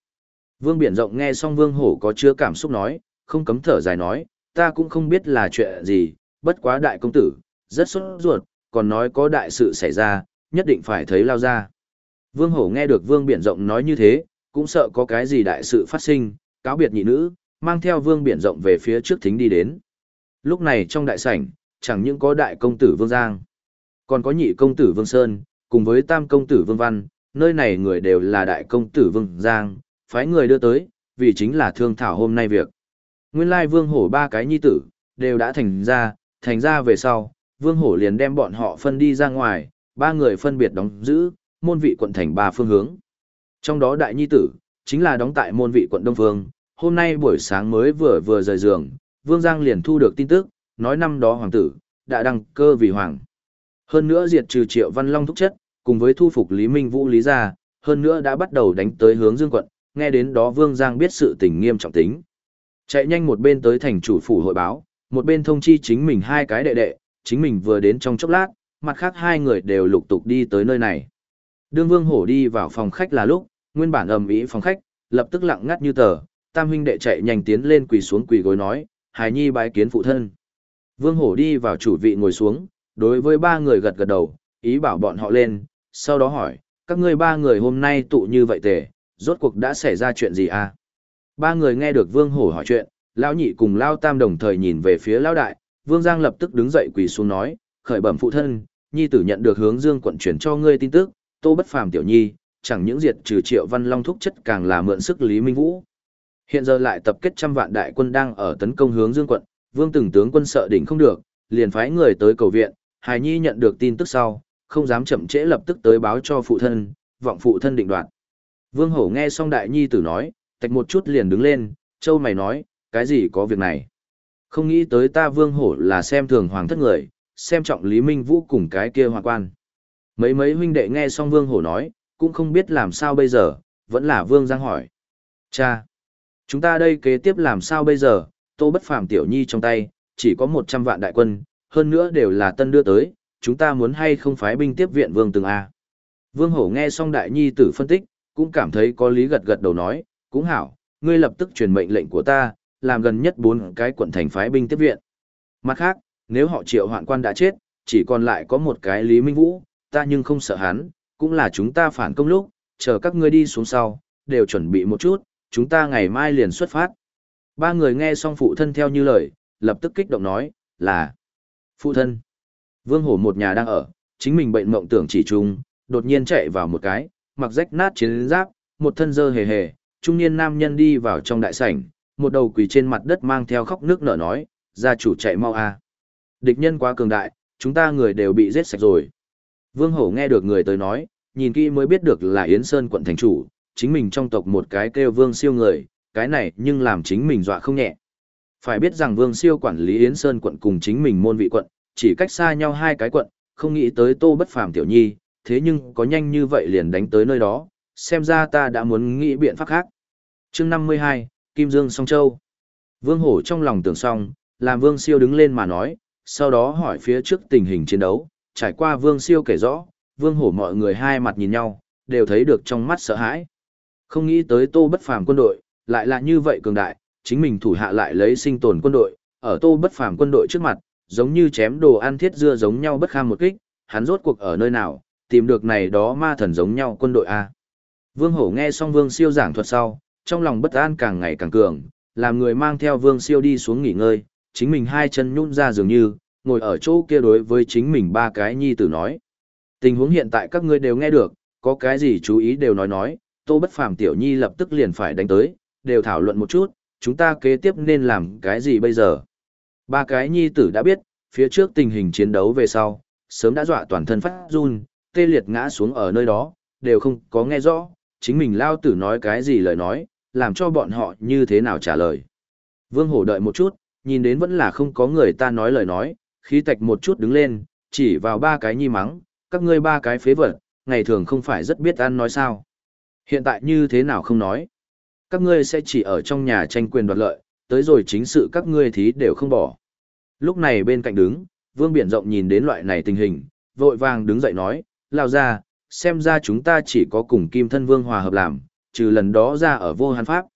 Vương Biển Rộng nghe xong Vương Hổ có chứa cảm xúc nói, không cấm thở dài nói, ta cũng không biết là chuyện gì, bất quá đại công tử, rất sốt ruột, còn nói có đại sự xảy ra, nhất định phải thấy lao ra. Vương Hổ nghe được Vương Biển Rộng nói như thế, cũng sợ có cái gì đại sự phát sinh, cáo biệt nhị nữ, mang theo Vương Biển Rộng về phía trước thính đi đến. Lúc này trong đại sảnh, chẳng những có đại công tử Vương Giang, còn có nhị công tử Vương Sơn, cùng với tam công tử Vương Văn, nơi này người đều là đại công tử Vương Giang, phái người đưa tới, vì chính là thương thảo hôm nay việc. Nguyên lai Vương Hổ ba cái nhi tử, đều đã thành ra, thành ra về sau, Vương Hổ liền đem bọn họ phân đi ra ngoài, ba người phân biệt đóng giữ, môn vị quận thành ba phương hướng. Trong đó đại nhi tử, chính là đóng tại môn vị quận Đông Phương, hôm nay buổi sáng mới vừa vừa rời giường, Vương Giang liền thu được tin tức, nói năm đó hoàng tử, đã đăng cơ vì hoàng. Hơn nữa diệt trừ triệu văn long thúc chất, cùng với thu phục Lý Minh Vũ Lý gia, hơn nữa đã bắt đầu đánh tới hướng Dương quận, nghe đến đó Vương Giang biết sự tình nghiêm trọng tính. Chạy nhanh một bên tới thành chủ phủ hội báo, một bên thông chi chính mình hai cái đệ đệ, chính mình vừa đến trong chốc lát, mặt khác hai người đều lục tục đi tới nơi này. Đương Vương Hổ đi vào phòng khách là lúc, nguyên bản ầm ĩ phòng khách, lập tức lặng ngắt như tờ, Tam huynh đệ chạy nhanh tiến lên quỳ xuống quỳ gối nói, Hải Nhi bái kiến phụ thân. Vương Hổ đi vào chủ vị ngồi xuống, đối với ba người gật gật đầu, ý bảo bọn họ lên, sau đó hỏi, các ngươi ba người hôm nay tụ như vậy tề, rốt cuộc đã xảy ra chuyện gì à? Ba người nghe được Vương Hổ hỏi chuyện, Lão nhị cùng Lão tam đồng thời nhìn về phía Lão đại, Vương Giang lập tức đứng dậy quỳ xuống nói, khởi bẩm phụ thân, nhi tử nhận được hướng Dương quận chuyển cho ngươi tin tức, Tô Bất Phàm tiểu nhi, chẳng những diệt trừ Triệu Văn Long thúc chất càng là mượn sức Lý Minh Vũ. Hiện giờ lại tập kết trăm vạn đại quân đang ở tấn công hướng Dương quận, Vương từng tướng quân sợ đỉnh không được, liền phái người tới cầu viện, Hải Nhi nhận được tin tức sau, không dám chậm trễ lập tức tới báo cho phụ thân, vọng phụ thân định đoạt. Vương Hổ nghe xong đại nhi tử nói, tạch một chút liền đứng lên, châu mày nói, cái gì có việc này. Không nghĩ tới ta Vương Hổ là xem thường hoàng thất người, xem trọng Lý Minh Vũ cùng cái kia hoàng quan. Mấy mấy huynh đệ nghe xong Vương Hổ nói, cũng không biết làm sao bây giờ, vẫn là Vương Giang hỏi. Cha, chúng ta đây kế tiếp làm sao bây giờ, tô bất phàm tiểu nhi trong tay, chỉ có 100 vạn đại quân, hơn nữa đều là tân đưa tới, chúng ta muốn hay không phái binh tiếp viện Vương Từng A. Vương Hổ nghe xong đại nhi tử phân tích, cũng cảm thấy có lý gật gật đầu nói, cũng hảo, ngươi lập tức truyền mệnh lệnh của ta, làm gần nhất bốn cái quận thành phái binh tiếp viện. Mặt khác, nếu họ triệu hoạn quan đã chết, chỉ còn lại có một cái Lý Minh Vũ, ta nhưng không sợ hắn, cũng là chúng ta phản công lúc, chờ các ngươi đi xuống sau, đều chuẩn bị một chút, chúng ta ngày mai liền xuất phát. Ba người nghe xong phụ thân theo như lời, lập tức kích động nói, là Phụ thân. Vương Hổ một nhà đang ở, chính mình bệnh mộng tưởng chỉ trung, đột nhiên chạy vào một cái, mặc rách nát chiến giáp, một thân dơ hề hề, trung niên nam nhân đi vào trong đại sảnh, một đầu quỳ trên mặt đất mang theo khóc nước nở nói, gia chủ chạy mau a. Địch nhân quá cường đại, chúng ta người đều bị giết sạch rồi. Vương Hổ nghe được người tới nói, nhìn kỹ mới biết được là Yến Sơn quận thành chủ, chính mình trong tộc một cái kêu Vương siêu người, cái này nhưng làm chính mình dọa không nhẹ. Phải biết rằng Vương siêu quản lý Yến Sơn quận cùng chính mình môn vị quận, chỉ cách xa nhau hai cái quận, không nghĩ tới Tô Bất Phàm tiểu nhi, thế nhưng có nhanh như vậy liền đánh tới nơi đó, xem ra ta đã muốn nghĩ biện pháp khác. Chương 52, Kim Dương Song Châu. Vương Hổ trong lòng tưởng xong, làm Vương Siêu đứng lên mà nói, sau đó hỏi phía trước tình hình chiến đấu, trải qua Vương Siêu kể rõ, Vương Hổ mọi người hai mặt nhìn nhau, đều thấy được trong mắt sợ hãi. Không nghĩ tới Tô Bất Phàm quân đội, lại là như vậy cường đại, chính mình thủ hạ lại lấy sinh tồn quân đội, ở tô bất phàm quân đội trước mặt, giống như chém đồ ăn thiết dưa giống nhau bất kham một kích, hắn rốt cuộc ở nơi nào, tìm được này đó ma thần giống nhau quân đội A. Vương Hổ nghe xong Vương Siêu giảng thuật sau, trong lòng bất an càng ngày càng cường, làm người mang theo Vương Siêu đi xuống nghỉ ngơi, chính mình hai chân nhún ra dường như, ngồi ở chỗ kia đối với chính mình ba cái nhi tử nói. Tình huống hiện tại các ngươi đều nghe được, có cái gì chú ý đều nói nói, Tô Bất Phàm tiểu nhi lập tức liền phải đánh tới, đều thảo luận một chút, chúng ta kế tiếp nên làm cái gì bây giờ. Ba cái nhi tử đã biết, phía trước tình hình chiến đấu về sau, sớm đã dọa toàn thân phát run, tê liệt ngã xuống ở nơi đó, đều không có nghe rõ, chính mình lao tử nói cái gì lời nói, làm cho bọn họ như thế nào trả lời. Vương Hổ đợi một chút, nhìn đến vẫn là không có người ta nói lời nói, khí tạch một chút đứng lên, chỉ vào ba cái nhi mắng, các ngươi ba cái phế vật, ngày thường không phải rất biết ăn nói sao. Hiện tại như thế nào không nói. Các ngươi sẽ chỉ ở trong nhà tranh quyền đoạt lợi, tới rồi chính sự các ngươi thí đều không bỏ. Lúc này bên cạnh đứng, Vương Biển Rộng nhìn đến loại này tình hình, vội vàng đứng dậy nói, lao ra, xem ra chúng ta chỉ có cùng Kim Thân Vương hòa hợp làm, trừ lần đó ra ở vô hàn pháp.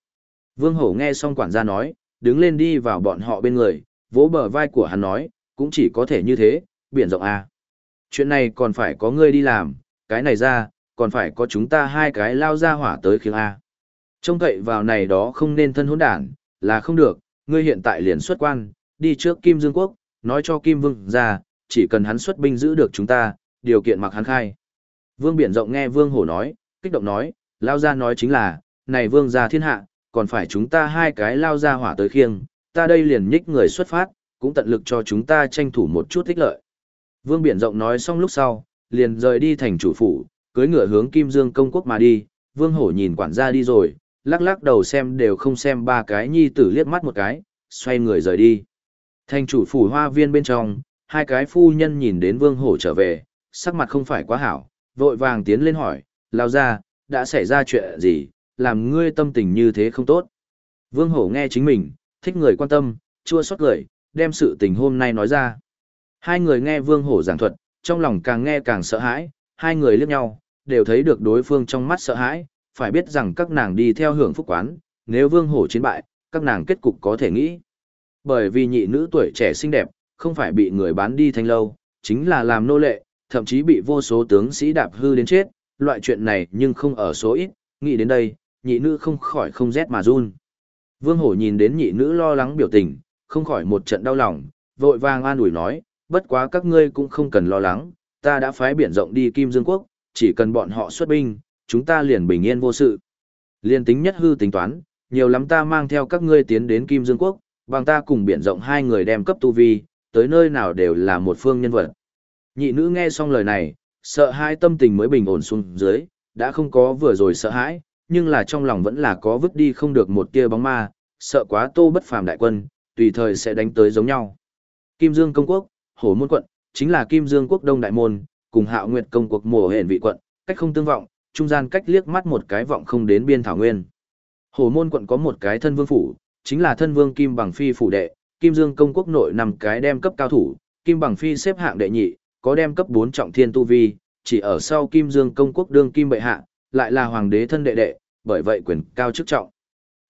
Vương Hổ nghe xong quản gia nói, đứng lên đi vào bọn họ bên người, vỗ bờ vai của hắn nói, cũng chỉ có thể như thế, biển rộng à. Chuyện này còn phải có ngươi đi làm, cái này ra, còn phải có chúng ta hai cái lao ra hỏa tới khiêng A. Trông cậy vào này đó không nên thân hỗn đản, là không được, ngươi hiện tại liền xuất quan, đi trước Kim Dương Quốc, nói cho Kim Vương ra, chỉ cần hắn xuất binh giữ được chúng ta, điều kiện mặc hắn khai. Vương Biển Rộng nghe Vương Hổ nói, kích động nói, lao ra nói chính là, này Vương gia thiên hạ, còn phải chúng ta hai cái lao ra hỏa tới khiêng, ta đây liền nhích người xuất phát, cũng tận lực cho chúng ta tranh thủ một chút thích lợi. Vương Biển Rộng nói xong lúc sau, liền rời đi thành chủ phủ, cưới ngựa hướng Kim Dương công quốc mà đi, Vương Hổ nhìn quản gia đi rồi, lắc lắc đầu xem đều không xem ba cái nhi tử liếc mắt một cái, xoay người rời đi. Thành chủ phủ hoa viên bên trong, hai cái phu nhân nhìn đến Vương Hổ trở về, sắc mặt không phải quá hảo, vội vàng tiến lên hỏi, lao ra, đã xảy ra chuyện gì, làm ngươi tâm tình như thế không tốt. Vương Hổ nghe chính mình, thích người quan tâm, chua xót cười, đem sự tình hôm nay nói ra. Hai người nghe Vương Hổ giảng thuật, trong lòng càng nghe càng sợ hãi, hai người liếc nhau, đều thấy được đối phương trong mắt sợ hãi, phải biết rằng các nàng đi theo hưởng phúc quán, nếu Vương Hổ chiến bại, các nàng kết cục có thể nghĩ. Bởi vì nhị nữ tuổi trẻ xinh đẹp, không phải bị người bán đi thanh lâu, chính là làm nô lệ, thậm chí bị vô số tướng sĩ đạp hư đến chết, loại chuyện này nhưng không ở số ít, nghĩ đến đây, nhị nữ không khỏi không rét mà run. Vương Hổ nhìn đến nhị nữ lo lắng biểu tình, không khỏi một trận đau lòng, vội vàng an ủi nói, bất quá các ngươi cũng không cần lo lắng, ta đã phái biển rộng đi Kim Dương Quốc, chỉ cần bọn họ xuất binh, chúng ta liền bình yên vô sự. Liên tính nhất hư tính toán, nhiều lắm ta mang theo các ngươi tiến đến Kim Dương Quốc, bằng ta cùng biển rộng hai người đem cấp tu vi, tới nơi nào đều là một phương nhân vật. Nhị nữ nghe xong lời này, sợ hai tâm tình mới bình ổn xuống dưới, đã không có vừa rồi sợ hãi, nhưng là trong lòng vẫn là có vứt đi không được một tia bóng ma, sợ quá tô bất phàm đại quân, tùy thời sẽ đánh tới giống nhau. Kim Dương công quốc, Hổ môn quận, chính là Kim Dương quốc đông đại môn, cùng Hạo Nguyệt công quốc mùa hển vị quận, cách không tương vọng, trung gian cách liếc mắt một cái vọng không đến biên thảo nguyên. Hồ môn quận có một cái thân vương phủ, chính là thân vương Kim Bằng Phi phủ đệ, Kim Dương công quốc nội nằm cái đem cấp cao thủ, Kim Bằng Phi xếp hạng đệ nhị, có đem cấp 4 trọng thiên tu vi, chỉ ở sau Kim Dương công quốc đương Kim bệ hạ, lại là hoàng đế thân đệ đệ, bởi vậy quyền cao chức trọng.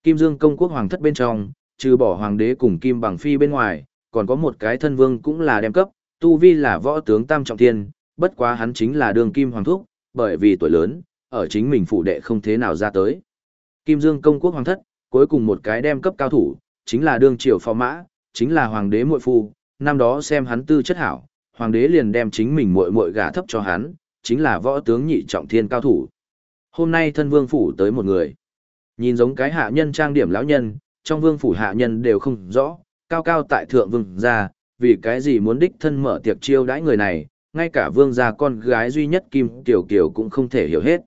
Kim Dương công quốc hoàng thất bên trong, trừ bỏ hoàng đế cùng Kim Bằng Phi bên ngoài, còn có một cái thân vương cũng là đem cấp, tu vi là võ tướng tam trọng thiên, bất quá hắn chính là đường Kim Hoàng Thúc, bởi vì tuổi lớn, ở chính mình phụ đệ không thế nào ra tới. Kim Dương công quốc hoàng thất, cuối cùng một cái đem cấp cao thủ, chính là đương triều phò mã, chính là hoàng đế muội phu, năm đó xem hắn tư chất hảo, hoàng đế liền đem chính mình muội muội gả thấp cho hắn, chính là võ tướng nhị trọng thiên cao thủ. Hôm nay thân vương phủ tới một người. Nhìn giống cái hạ nhân trang điểm lão nhân, trong vương phủ hạ nhân đều không rõ, cao cao tại thượng vương gia, vì cái gì muốn đích thân mở tiệc chiêu đãi người này, ngay cả vương gia con gái duy nhất Kim Tiểu Kiều cũng không thể hiểu hết.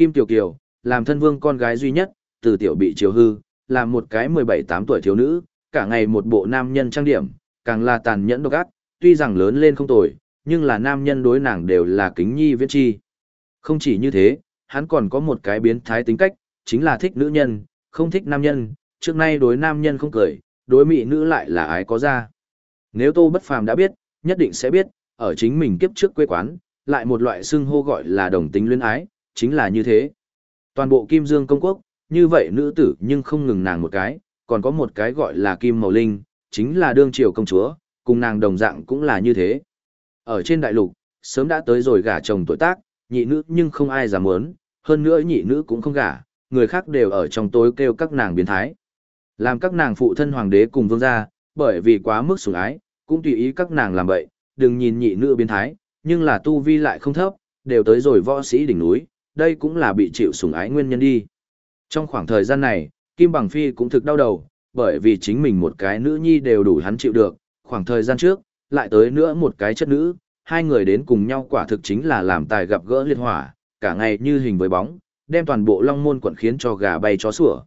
Kim Tiểu Kiều, làm thân vương con gái duy nhất, từ tiểu bị chiều hư, làm một cái 17-8 tuổi thiếu nữ, cả ngày một bộ nam nhân trang điểm, càng là tàn nhẫn độc ác, tuy rằng lớn lên không tồi, nhưng là nam nhân đối nàng đều là kính nhi viễn chi. Không chỉ như thế, hắn còn có một cái biến thái tính cách, chính là thích nữ nhân, không thích nam nhân, trước nay đối nam nhân không cười, đối mỹ nữ lại là ái có ra. Nếu Tô Bất Phàm đã biết, nhất định sẽ biết, ở chính mình kiếp trước quê quán, lại một loại xưng hô gọi là đồng tính luyến ái, chính là như thế. Toàn bộ Kim Dương công quốc, như vậy nữ tử nhưng không ngừng nàng một cái, còn có một cái gọi là Kim Màu Linh, chính là đương triều công chúa, cùng nàng đồng dạng cũng là như thế. Ở trên đại lục, sớm đã tới rồi gả chồng tuổi tác, nhị nữ nhưng không ai dám muốn, hơn nữa nhị nữ cũng không gả, người khác đều ở trong tối kêu các nàng biến thái. Làm các nàng phụ thân hoàng đế cùng vương gia, bởi vì quá mức sủng ái, cũng tùy ý các nàng làm vậy, đừng nhìn nhị nữ biến thái, nhưng là tu vi lại không thấp, đều tới rồi võ sĩ đỉnh núi, đây cũng là bị chịu sủng ái nguyên nhân đi. Trong khoảng thời gian này, Kim Bằng Phi cũng thực đau đầu, bởi vì chính mình một cái nữ nhi đều đủ hắn chịu được, khoảng thời gian trước, lại tới nữa một cái chất nữ, hai người đến cùng nhau quả thực chính là làm tài gặp gỡ liệt hỏa, cả ngày như hình với bóng, đem toàn bộ long môn quận khiến cho gà bay chó sủa.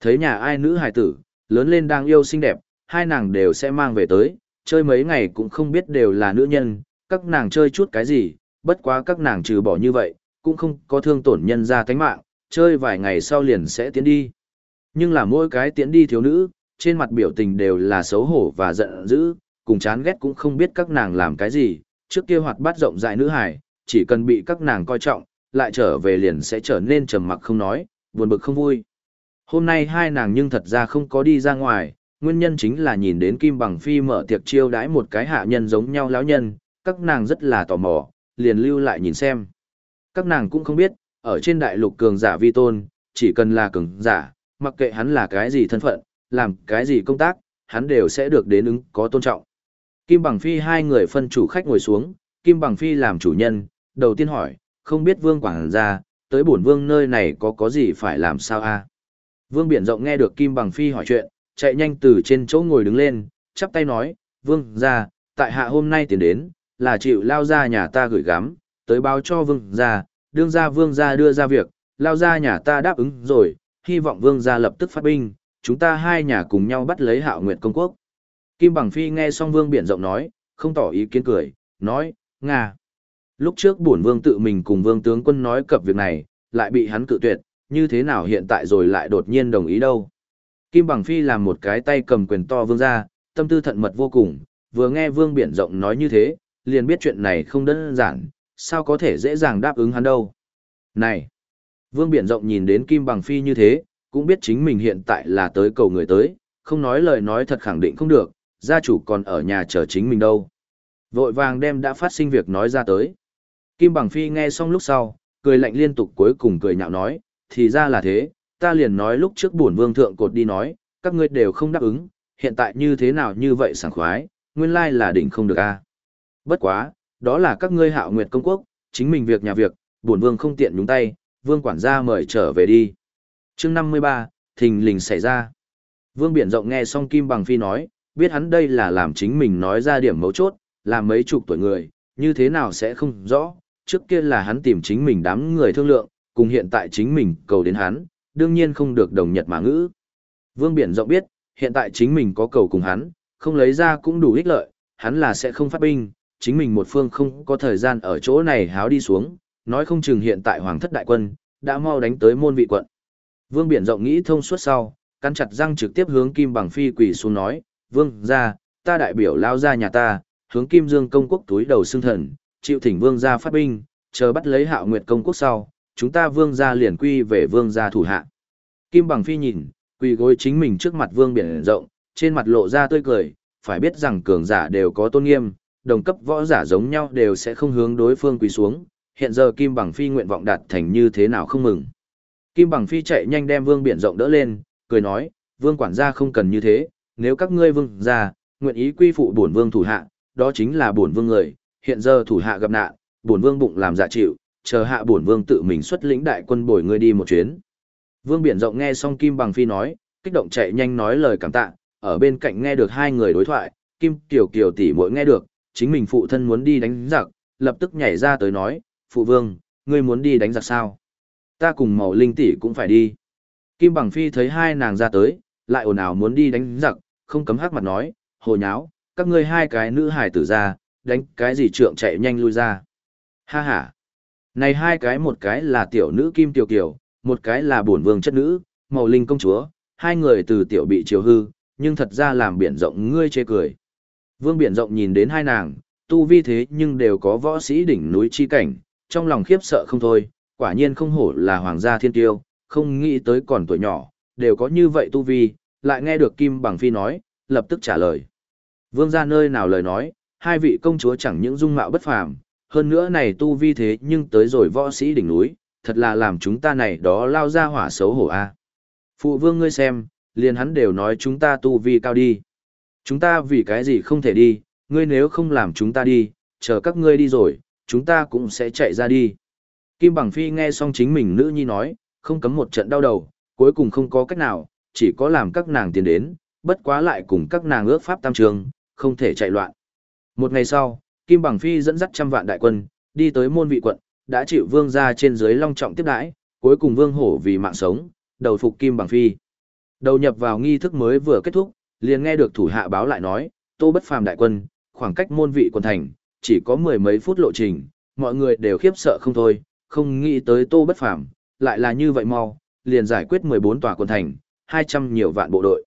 Thấy nhà ai nữ hài tử, lớn lên đang yêu xinh đẹp, hai nàng đều sẽ mang về tới, chơi mấy ngày cũng không biết đều là nữ nhân, các nàng chơi chút cái gì, bất quá các nàng trừ bỏ như vậy, cũng không có thương tổn nhân ra tánh mạng, chơi vài ngày sau liền sẽ tiến đi. Nhưng là mỗi cái tiến đi thiếu nữ, trên mặt biểu tình đều là xấu hổ và giận dữ, cùng chán ghét cũng không biết các nàng làm cái gì, trước kia hoạt bát rộng rãi nữ hải, chỉ cần bị các nàng coi trọng, lại trở về liền sẽ trở nên trầm mặc không nói, buồn bực không vui. Hôm nay hai nàng nhưng thật ra không có đi ra ngoài, nguyên nhân chính là nhìn đến Kim Bằng Phi mở tiệc chiêu đãi một cái hạ nhân giống nhau lão nhân, các nàng rất là tò mò, liền lưu lại nhìn xem. Các nàng cũng không biết, ở trên đại lục cường giả vi tôn, chỉ cần là cường giả, mặc kệ hắn là cái gì thân phận, làm cái gì công tác, hắn đều sẽ được đến ứng có tôn trọng. Kim Bằng Phi hai người phân chủ khách ngồi xuống, Kim Bằng Phi làm chủ nhân, đầu tiên hỏi, không biết vương quảng ra, tới bổn vương nơi này có có gì phải làm sao a Vương Biển Rộng nghe được Kim Bằng Phi hỏi chuyện, chạy nhanh từ trên chỗ ngồi đứng lên, chắp tay nói, vương ra, tại hạ hôm nay tiến đến, là chịu lao ra nhà ta gửi gắm, tới báo cho vương gia, đương gia vương gia đưa ra việc, lao gia nhà ta đáp ứng rồi, hy vọng vương gia lập tức phát binh, chúng ta hai nhà cùng nhau bắt lấy hạo nguyệt công quốc. Kim Bằng Phi nghe xong vương biển rộng nói, không tỏ ý kiến cười, nói, Nga. Lúc trước bổn vương tự mình cùng vương tướng quân nói cập việc này, lại bị hắn cự tuyệt, như thế nào hiện tại rồi lại đột nhiên đồng ý đâu. Kim Bằng Phi làm một cái tay cầm quyền to vương ra, tâm tư thận mật vô cùng, vừa nghe vương biển rộng nói như thế, liền biết chuyện này không đơn giản, sao có thể dễ dàng đáp ứng hắn đâu. Này! Vương biển rộng nhìn đến Kim Bằng Phi như thế, cũng biết chính mình hiện tại là tới cầu người tới, không nói lời nói thật khẳng định không được, gia chủ còn ở nhà chờ chính mình đâu. Vội vàng đem đã phát sinh việc nói ra tới. Kim Bằng Phi nghe xong lúc sau, cười lạnh liên tục cuối cùng cười nhạo nói, thì ra là thế, ta liền nói lúc trước buồn vương thượng cột đi nói, các ngươi đều không đáp ứng, hiện tại như thế nào như vậy sảng khoái, nguyên lai là đỉnh không được a. Bất quá, đó là các ngươi hạo nguyệt công quốc, chính mình việc nhà việc, bổn vương không tiện nhúng tay, vương quản gia mời trở về đi. Chương 53, thình lình xảy ra. Vương biển rộng nghe xong Kim Bằng Phi nói, biết hắn đây là làm chính mình nói ra điểm mấu chốt, làm mấy chục tuổi người, như thế nào sẽ không rõ, trước kia là hắn tìm chính mình đám người thương lượng, cùng hiện tại chính mình cầu đến hắn, đương nhiên không được đồng nhật mà ngữ. Vương Biển rộng biết, hiện tại chính mình có cầu cùng hắn, không lấy ra cũng đủ ích lợi, hắn là sẽ không phát binh, chính mình một phương không có thời gian ở chỗ này háo đi xuống, nói không chừng hiện tại hoàng thất đại quân, đã mau đánh tới môn vị quận. Vương Biển rộng nghĩ thông suốt sau, căn chặt răng trực tiếp hướng Kim Bằng Phi quỳ xuống nói, Vương ra, ta đại biểu lao ra nhà ta, hướng Kim Dương công quốc túi đầu xương thần, chịu thỉnh Vương ra phát binh, chờ bắt lấy hạo nguyệt công quốc sau, chúng ta Vương ra liền quy về Vương ra thủ hạ. Kim Bằng Phi nhìn, quỳ gối chính mình trước mặt Vương Biển rộng, trên mặt lộ ra tươi cười, phải biết rằng cường giả đều có tôn nghiêm, đồng cấp võ giả giống nhau đều sẽ không hướng đối phương quỳ xuống, hiện giờ Kim Bằng Phi nguyện vọng đạt thành như thế nào không mừng. Kim Bằng Phi chạy nhanh đem Vương Biển rộng đỡ lên, cười nói, Vương quản gia không cần như thế, nếu các ngươi vương gia nguyện ý quy phụ bổn vương thủ hạ, đó chính là bổn vương người, hiện giờ thủ hạ gặp nạn, bổn vương bụng làm dạ chịu, chờ hạ bổn vương tự mình xuất lĩnh đại quân bồi ngươi đi một chuyến. Vương Biển rộng nghe xong Kim Bằng Phi nói, kích động chạy nhanh nói lời cảm tạ, ở bên cạnh nghe được hai người đối thoại, Kim Kiều Kiều tỷ muội nghe được, chính mình phụ thân muốn đi đánh giặc, lập tức nhảy ra tới nói, phụ vương, ngươi muốn đi đánh giặc sao? Ta cùng màu linh tỷ cũng phải đi. Kim Bằng Phi thấy hai nàng ra tới, lại ồn ào muốn đi đánh giặc, không cấm hắc mặt nói, hồ nháo, các ngươi hai cái nữ hải tử ra, đánh cái gì trượng chạy nhanh lui ra. Ha ha. Này hai cái một cái là tiểu nữ Kim Tiểu Kiều, một cái là bổn vương chất nữ, màu linh công chúa, hai người từ tiểu bị chiều hư, nhưng thật ra làm biển rộng ngươi chê cười. Vương biển rộng nhìn đến hai nàng, tu vi thế nhưng đều có võ sĩ đỉnh núi chi cảnh, trong lòng khiếp sợ không thôi, quả nhiên không hổ là hoàng gia thiên tiêu, không nghĩ tới còn tuổi nhỏ, đều có như vậy tu vi, lại nghe được Kim Bằng Phi nói, lập tức trả lời. Vương gia nơi nào lời nói, hai vị công chúa chẳng những dung mạo bất phàm, hơn nữa này tu vi thế nhưng tới rồi võ sĩ đỉnh núi, thật là làm chúng ta này đó lao ra hỏa xấu hổ a. Phụ vương ngươi xem, liền hắn đều nói chúng ta tu vi cao đi. Chúng ta vì cái gì không thể đi, ngươi nếu không làm chúng ta đi, chờ các ngươi đi rồi, chúng ta cũng sẽ chạy ra đi. Kim Bằng Phi nghe xong chính mình nữ nhi nói, không cấm một trận đau đầu, cuối cùng không có cách nào, chỉ có làm các nàng tiến đến, bất quá lại cùng các nàng ước pháp tam trường, không thể chạy loạn. Một ngày sau, Kim Bằng Phi dẫn dắt trăm vạn đại quân, đi tới môn vị quận, đã chịu vương gia trên dưới long trọng tiếp đãi, cuối cùng vương hổ vì mạng sống, đầu phục Kim Bằng Phi. Đầu nhập vào nghi thức mới vừa kết thúc, liền nghe được thủ hạ báo lại nói, Tô Bất Phàm đại quân, khoảng cách môn vị quân thành, chỉ có mười mấy phút lộ trình, mọi người đều khiếp sợ không thôi, không nghĩ tới Tô Bất Phàm, lại là như vậy mau, liền giải quyết 14 tòa quân thành, 200 nhiều vạn bộ đội.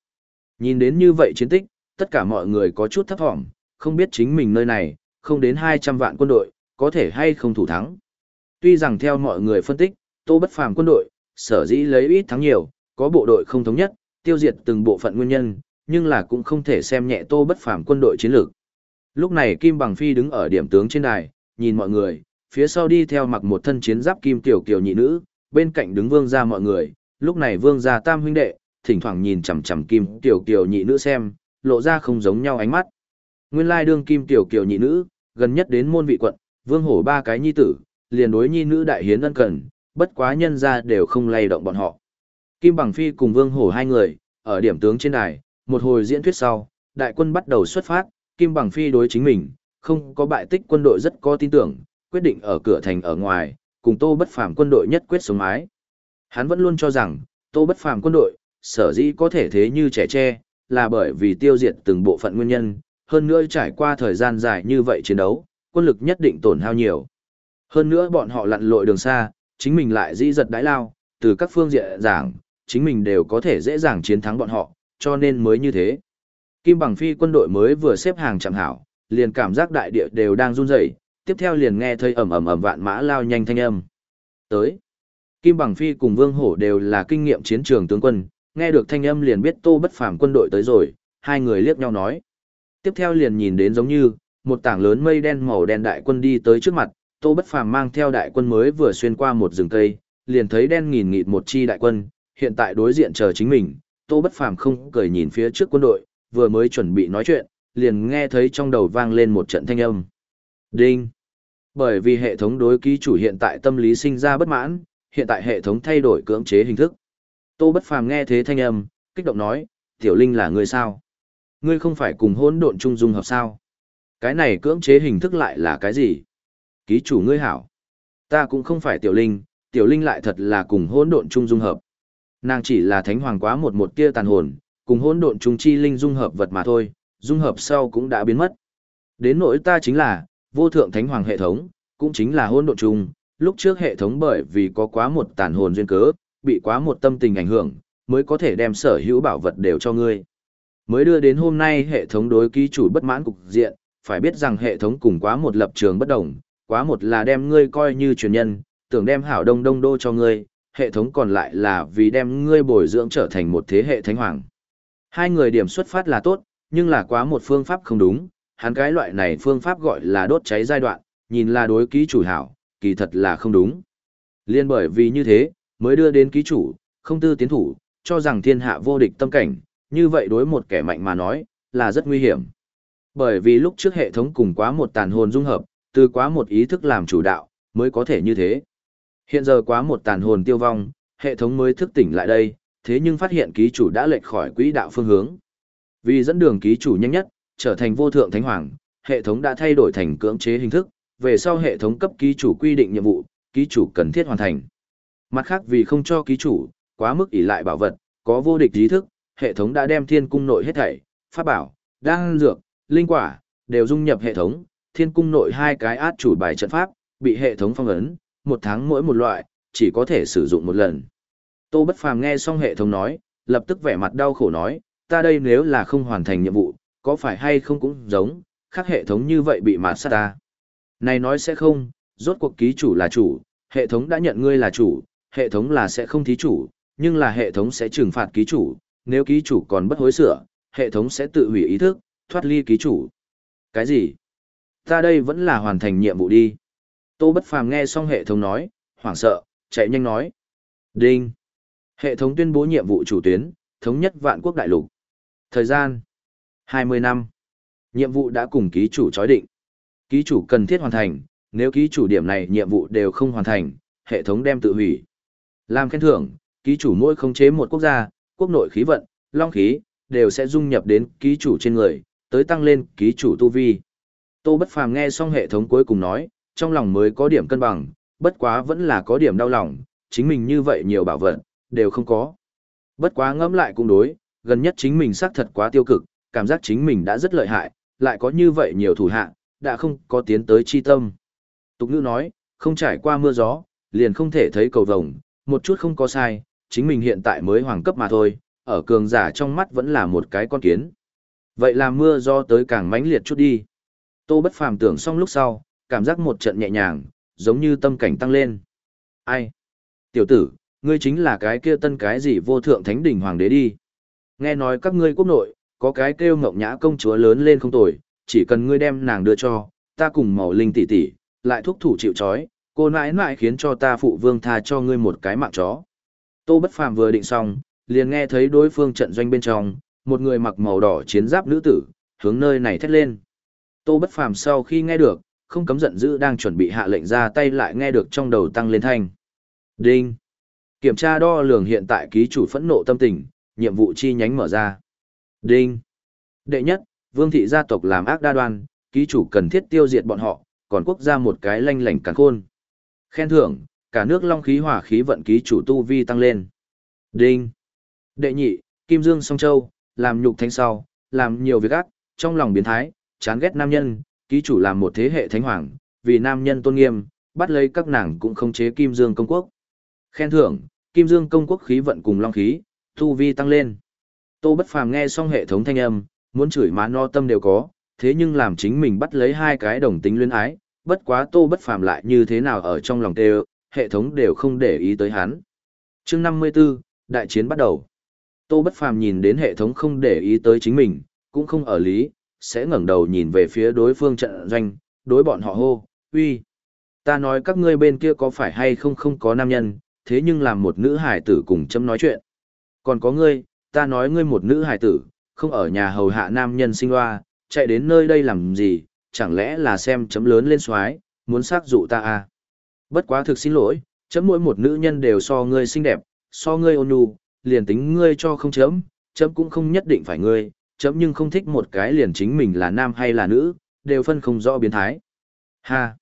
Nhìn đến như vậy chiến tích, tất cả mọi người có chút thấp thỏm, không biết chính mình nơi này, không đến 200 vạn quân đội, có thể hay không thủ thắng. Tuy rằng theo mọi người phân tích, Tô Bất Phàm quân đội, sở dĩ lấy ít thắng nhiều, có bộ đội không thống nhất, tiêu diệt từng bộ phận nguyên nhân, nhưng là cũng không thể xem nhẹ Tô Bất Phàm quân đội chiến lược. Lúc này Kim Bằng Phi đứng ở điểm tướng trên đài, nhìn mọi người, phía sau đi theo mặc một thân chiến giáp kim tiểu kiều nhị nữ, bên cạnh đứng vương gia mọi người, lúc này vương gia tam huynh đệ, thỉnh thoảng nhìn chằm chằm kim tiểu kiều nhị nữ xem, lộ ra không giống nhau ánh mắt. Nguyên lai đương kim tiểu kiều nhị nữ, gần nhất đến môn vị quận, vương hổ ba cái nhi tử, liền đối nhi nữ đại hiến ân cần, bất quá nhân gia đều không lay động bọn họ. Kim Bằng Phi cùng vương hổ hai người, ở điểm tướng trên đài, một hồi diễn thuyết sau, đại quân bắt đầu xuất phát, Kim Bằng Phi đối chính mình, không có bại tích quân đội rất có tin tưởng, quyết định ở cửa thành ở ngoài, cùng Tô Bất Phàm quân đội nhất quyết sống mái. Hắn vẫn luôn cho rằng, Tô Bất Phàm quân đội, sở dĩ có thể thế như trẻ tre, là bởi vì tiêu diệt từng bộ phận nguyên nhân, hơn nữa trải qua thời gian dài như vậy chiến đấu, quân lực nhất định tổn hao nhiều. Hơn nữa bọn họ lặn lội đường xa, chính mình lại dĩ giật đái lao, từ các phương diện giảng, chính mình đều có thể dễ dàng chiến thắng bọn họ, cho nên mới như thế. Kim Bằng Phi quân đội mới vừa xếp hàng chẳng hảo, liền cảm giác đại địa đều đang run rẩy, tiếp theo liền nghe thấy ầm ầm ầm vạn mã lao nhanh thanh âm. Tới. Kim Bằng Phi cùng Vương Hổ đều là kinh nghiệm chiến trường tướng quân, nghe được thanh âm liền biết Tô Bất Phàm quân đội tới rồi, hai người liếc nhau nói. Tiếp theo liền nhìn đến giống như một tảng lớn mây đen màu đen đại quân đi tới trước mặt, Tô Bất Phàm mang theo đại quân mới vừa xuyên qua một rừng cây, liền thấy đen nghìn nghịt một chi đại quân, hiện tại đối diện chờ chính mình, Tô Bất Phàm không cười nhìn phía trước quân đội, vừa mới chuẩn bị nói chuyện, liền nghe thấy trong đầu vang lên một trận thanh âm. Đinh! Bởi vì hệ thống đối ký chủ hiện tại tâm lý sinh ra bất mãn, hiện tại hệ thống thay đổi cưỡng chế hình thức. Tô Bất Phàm nghe thế thanh âm, kích động nói, Tiểu Linh là người sao? Ngươi không phải cùng hỗn độn trung dung hợp sao? Cái này cưỡng chế hình thức lại là cái gì? Ký chủ ngươi hảo. Ta cũng không phải Tiểu Linh, Tiểu Linh lại thật là cùng hỗn độn trung dung hợp. Nàng chỉ là thánh hoàng quá một một tia tàn hồn, cùng hỗn độn trung chi linh dung hợp vật mà thôi, dung hợp sau cũng đã biến mất. Đến nỗi ta chính là vô thượng thánh hoàng hệ thống, cũng chính là hỗn độn trung, lúc trước hệ thống bởi vì có quá một tàn hồn duyên cớ, bị quá một tâm tình ảnh hưởng, mới có thể đem sở hữu bảo vật đều cho ngươi. Mới đưa đến hôm nay hệ thống đối ký chủ bất mãn cục diện, phải biết rằng hệ thống cùng quá một lập trường bất đồng, quá một là đem ngươi coi như truyền nhân, tưởng đem hảo đông đông đô cho ngươi, hệ thống còn lại là vì đem ngươi bồi dưỡng trở thành một thế hệ thánh hoàng. Hai người điểm xuất phát là tốt, nhưng là quá một phương pháp không đúng, hắn cái loại này phương pháp gọi là đốt cháy giai đoạn, nhìn là đối ký chủ hảo, kỳ thật là không đúng. Liên bởi vì như thế, mới đưa đến ký chủ, không tư tiến thủ, cho rằng thiên hạ vô địch tâm cảnh, như vậy đối một kẻ mạnh mà nói, là rất nguy hiểm. Bởi vì lúc trước hệ thống cùng quá một tàn hồn dung hợp, từ quá một ý thức làm chủ đạo, mới có thể như thế. Hiện giờ quá một tàn hồn tiêu vong, hệ thống mới thức tỉnh lại đây, thế nhưng phát hiện ký chủ đã lệch khỏi quỹ đạo phương hướng. Vì dẫn đường ký chủ nhanh nhất, trở thành vô thượng thánh hoàng, hệ thống đã thay đổi thành cưỡng chế hình thức, về sau hệ thống cấp ký chủ quy định nhiệm vụ, ký chủ cần thiết hoàn thành. Mặt khác vì không cho ký chủ quá mức ỷ lại bảo vật, có vô địch ý thức, hệ thống đã đem thiên cung nội hết thảy, pháp bảo, đan dược, linh quả đều dung nhập hệ thống, thiên cung nội hai cái át chủ bài trận pháp, bị hệ thống phong ấn, một tháng mỗi một loại, chỉ có thể sử dụng một lần. Tô Bất Phàm nghe xong hệ thống nói, lập tức vẻ mặt đau khổ nói, ta đây nếu là không hoàn thành nhiệm vụ, có phải hay không cũng giống, khác hệ thống như vậy bị mạt sát ta. Này nói sẽ không, rốt cuộc ký chủ là chủ, hệ thống đã nhận ngươi là chủ, hệ thống là sẽ không thí chủ, nhưng là hệ thống sẽ trừng phạt ký chủ, nếu ký chủ còn bất hối sửa, hệ thống sẽ tự hủy ý thức, thoát ly ký chủ. Cái gì? Ta đây vẫn là hoàn thành nhiệm vụ đi. Tô Bất Phàm nghe xong hệ thống nói, hoảng sợ, chạy nhanh nói. Đinh. Hệ thống tuyên bố nhiệm vụ chủ tuyến, thống nhất vạn quốc đại lục. Thời gian. 20 năm. Nhiệm vụ đã cùng ký chủ chói định. Ký chủ cần thiết hoàn thành, nếu ký chủ điểm này nhiệm vụ đều không hoàn thành, hệ thống đem tự hủy. Làm khen thưởng, ký chủ mỗi khống chế một quốc gia, quốc nội khí vận, long khí, đều sẽ dung nhập đến ký chủ trên người, tới tăng lên ký chủ tu vi. Tô Bất Phàm nghe xong hệ thống cuối cùng nói, trong lòng mới có điểm cân bằng, bất quá vẫn là có điểm đau lòng, chính mình như vậy nhiều bảo vật, đều không có. Bất quá ngẫm lại cũng đối, gần nhất chính mình xác thật quá tiêu cực, cảm giác chính mình đã rất lợi hại, lại có như vậy nhiều thủ hạ, đã không có tiến tới chi tâm. Tục ngữ nói, không trải qua mưa gió, liền không thể thấy cầu vồng, một chút không có sai, chính mình hiện tại mới hoàng cấp mà thôi, ở cường giả trong mắt vẫn là một cái con kiến. Vậy là mưa gió tới càng mãnh liệt chút đi. Tô bất phàm tưởng xong lúc sau, cảm giác một trận nhẹ nhàng, giống như tâm cảnh tăng lên. Ai? Tiểu tử, ngươi chính là cái kia tân cái gì vô thượng thánh đỉnh hoàng đế đi. Nghe nói các ngươi quốc nội, có cái kêu ngọc nhã công chúa lớn lên không tồi, chỉ cần ngươi đem nàng đưa cho, ta cùng màu linh tỷ tỷ, lại thúc thủ chịu chói, cô nãi nãi khiến cho ta phụ vương tha cho ngươi một cái mạng chó. Tô Bất Phàm vừa định xong, liền nghe thấy đối phương trận doanh bên trong, một người mặc màu đỏ chiến giáp nữ tử, hướng nơi này thét lên. Tô Bất Phàm sau khi nghe được, không cấm giận dữ đang chuẩn bị hạ lệnh ra tay lại nghe được trong đầu tăng lên thanh. Đinh. Kiểm tra đo lường hiện tại ký chủ phẫn nộ tâm tình, nhiệm vụ chi nhánh mở ra. Đinh. Đệ nhất, vương thị gia tộc làm ác đa đoan, ký chủ cần thiết tiêu diệt bọn họ, còn quốc gia một cái lanh lảnh càn khôn. Khen thưởng, cả nước long khí hỏa khí vận ký chủ tu vi tăng lên. Đinh. Đệ nhị, Kim Dương Song Châu, làm nhục thanh sau, làm nhiều việc ác, trong lòng biến thái, chán ghét nam nhân, ký chủ làm một thế hệ thánh hoàng, vì nam nhân tôn nghiêm, bắt lấy các nàng cũng không chế Kim Dương công quốc. Khen thưởng, Kim Dương công quốc khí vận cùng long khí, tu vi tăng lên. Tô Bất Phàm nghe xong hệ thống thanh âm, muốn chửi má no tâm đều có, thế nhưng làm chính mình bắt lấy hai cái đồng tính luyến ái, bất quá Tô Bất Phàm lại như thế nào ở trong lòng tê hệ thống đều không để ý tới hắn. Chương 54, đại chiến bắt đầu. Tô Bất Phàm nhìn đến hệ thống không để ý tới chính mình, cũng không ở lý, sẽ ngẩng đầu nhìn về phía đối phương trận doanh, đối bọn họ hô, uy. Ta nói các ngươi bên kia có phải hay không không có nam nhân, thế nhưng làm một nữ hải tử cùng chấm nói chuyện. Còn có ngươi, ta nói ngươi một nữ hải tử, không ở nhà hầu hạ nam nhân sinh hoa, chạy đến nơi đây làm gì, chẳng lẽ là xem chấm lớn lên xoái, muốn xác dụ ta à. Bất quá thực xin lỗi, chấm mỗi một nữ nhân đều so ngươi xinh đẹp, so ngươi ôn nhu, liền tính ngươi cho không chấm, chấm cũng không nhất định phải ngươi, chấm nhưng không thích một cái liền chính mình là nam hay là nữ, đều phân không rõ biến thái. Ha!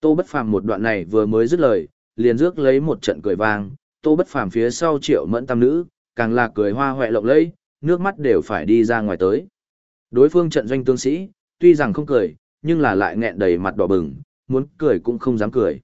Tô Bất Phàm một đoạn này vừa mới dứt lời, liền rước lấy một trận cười vang, Tô Bất Phàm phía sau triệu mẫn tam nữ, càng là cười hoa hoẹ lộng lẫy, nước mắt đều phải đi ra ngoài tới. Đối phương trận doanh tướng sĩ, tuy rằng không cười, nhưng là lại nghẹn đầy mặt đỏ bừng, muốn cười cũng không dám cười.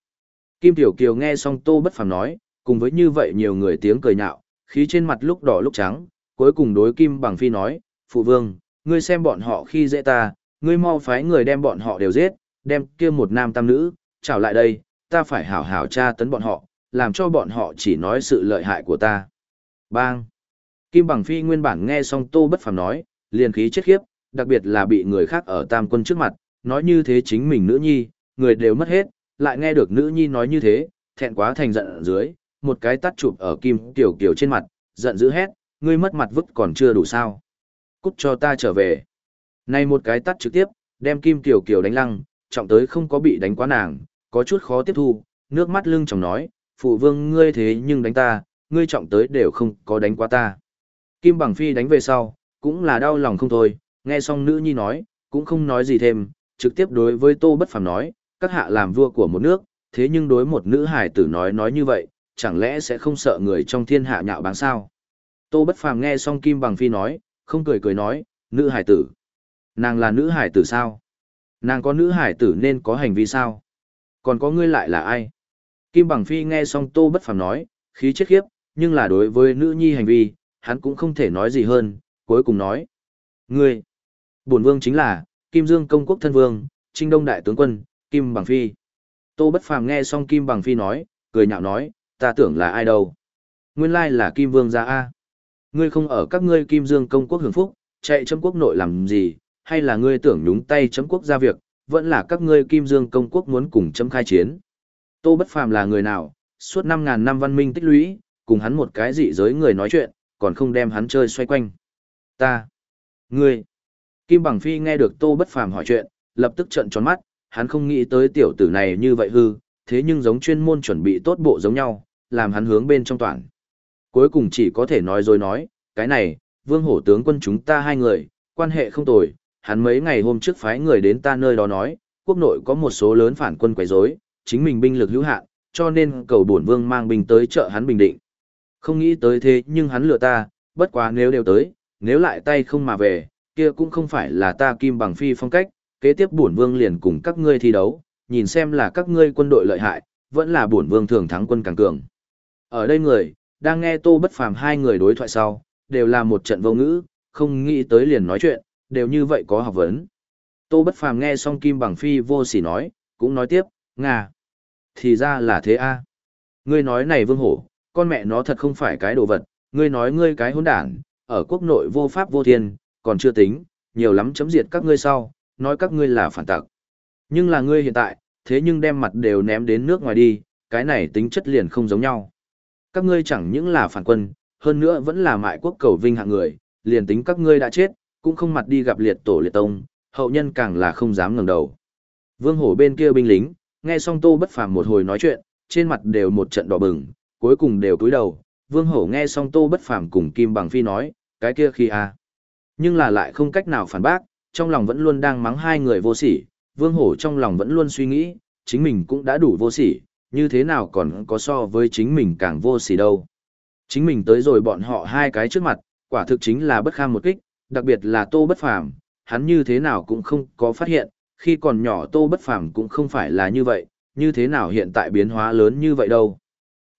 Kim Tiểu Kiều nghe xong Tô Bất Phàm nói, cùng với như vậy nhiều người tiếng cười nhạo, khí trên mặt lúc đỏ lúc trắng, cuối cùng đối Kim Bằng Phi nói, Phụ Vương, ngươi xem bọn họ khi dễ ta, ngươi mau phái người đem bọn họ đều giết, đem kia một nam tam nữ, chào lại đây, ta phải hảo hảo tra tấn bọn họ, làm cho bọn họ chỉ nói sự lợi hại của ta. Bang! Kim Bằng Phi nguyên bản nghe xong Tô Bất Phàm nói, liền khí chết khiếp, đặc biệt là bị người khác ở tam quân trước mặt, nói như thế chính mình nữ nhi, người đều mất hết, lại nghe được nữ nhi nói như thế, thẹn quá thành giận ở dưới, một cái tắt chụp ở Kim Tiểu Kiều trên mặt, giận dữ hét, ngươi mất mặt vứt còn chưa đủ sao. Cút cho ta trở về. Này một cái tắt trực tiếp, đem Kim kiều Kiều đánh lăng, trọng tới không có bị đánh quá nàng, có chút khó tiếp thu, nước mắt lưng chồng nói, phụ vương ngươi thế nhưng đánh ta, ngươi trọng tới đều không có đánh quá ta. Kim Bằng Phi đánh về sau, cũng là đau lòng không thôi, nghe xong nữ nhi nói, cũng không nói gì thêm, trực tiếp đối với Tô Bất Phàm nói, các hạ làm vua của một nước, thế nhưng đối một nữ hải tử nói nói như vậy, chẳng lẽ sẽ không sợ người trong thiên hạ nhạo báng sao? Tô Bất Phàm nghe xong Kim Bằng Phi nói, không cười cười nói, nữ hải tử. Nàng là nữ hải tử sao? Nàng có nữ hải tử nên có hành vi sao? Còn có ngươi lại là ai? Kim Bằng Phi nghe xong Tô Bất Phàm nói, khí chết khiếp, nhưng là đối với nữ nhi hành vi, hắn cũng không thể nói gì hơn, cuối cùng nói. Ngươi, bổn vương chính là, Kim Dương công quốc thân vương, Trinh Đông đại tướng quân, Kim Bằng Phi. Tô Bất Phàm nghe xong Kim Bằng Phi nói, cười nhạo nói, ta tưởng là ai đâu. Nguyên lai là Kim Vương gia A. Ngươi không ở các ngươi Kim Dương công quốc hưởng phúc, chạy chấm quốc nội làm gì, hay là ngươi tưởng nhúng tay chấm quốc ra việc, vẫn là các ngươi Kim Dương công quốc muốn cùng chấm khai chiến. Tô Bất Phàm là người nào, suốt 5.000 năm văn minh tích lũy, cùng hắn một cái dị giới người nói chuyện, còn không đem hắn chơi xoay quanh. Ta, ngươi, Kim Bằng Phi nghe được Tô Bất Phàm hỏi chuyện, lập tức trợn tròn mắt, hắn không nghĩ tới tiểu tử này như vậy hư, thế nhưng giống chuyên môn chuẩn bị tốt bộ giống nhau, làm hắn hướng bên trong toàn. Cuối cùng chỉ có thể nói rồi nói, cái này, vương hổ tướng quân chúng ta hai người, quan hệ không tồi, hắn mấy ngày hôm trước phái người đến ta nơi đó nói, quốc nội có một số lớn phản quân quấy rối, chính mình binh lực hữu hạn, cho nên cầu bổn vương mang binh tới trợ hắn bình định. Không nghĩ tới thế nhưng hắn lừa ta, bất quá nếu đều tới, nếu lại tay không mà về, kia cũng không phải là ta kim bằng phi phong cách, kế tiếp bổn vương liền cùng các ngươi thi đấu, nhìn xem là các ngươi quân đội lợi hại, vẫn là bổn vương thường thắng quân càng cường. Ở đây người, đang nghe Tô Bất Phàm hai người đối thoại sau, đều là một trận vô ngữ, không nghĩ tới liền nói chuyện, đều như vậy có học vấn. Tô Bất Phàm nghe xong Kim Bằng Phi vô sỉ nói, cũng nói tiếp, Nga. Thì ra là thế a. Ngươi nói này vương hổ, con mẹ nó thật không phải cái đồ vật, ngươi nói ngươi cái hỗn đản, ở quốc nội vô pháp vô thiên, còn chưa tính, nhiều lắm chấm diệt các ngươi sau, nói các ngươi là phản tặc. Nhưng là ngươi hiện tại, thế nhưng đem mặt đều ném đến nước ngoài đi, cái này tính chất liền không giống nhau. Các ngươi chẳng những là phản quân, hơn nữa vẫn là mại quốc cầu vinh hạng người, liền tính các ngươi đã chết, cũng không mặt đi gặp liệt tổ liệt tông, hậu nhân càng là không dám ngẩng đầu. Vương hổ bên kia binh lính, nghe xong tô bất phàm một hồi nói chuyện, trên mặt đều một trận đỏ bừng, cuối cùng đều cúi đầu. Vương hổ nghe xong tô bất phàm cùng Kim Bằng Phi nói, cái kia khi a Nhưng là lại không cách nào phản bác, trong lòng vẫn luôn đang mắng hai người vô sỉ, vương hổ trong lòng vẫn luôn suy nghĩ, chính mình cũng đã đủ vô sỉ, như thế nào còn có so với chính mình càng vô sỉ đâu. Chính mình tới rồi bọn họ hai cái trước mặt, quả thực chính là bất kham một kích, đặc biệt là tô bất phàm, hắn như thế nào cũng không có phát hiện, khi còn nhỏ tô bất phàm cũng không phải là như vậy, như thế nào hiện tại biến hóa lớn như vậy đâu.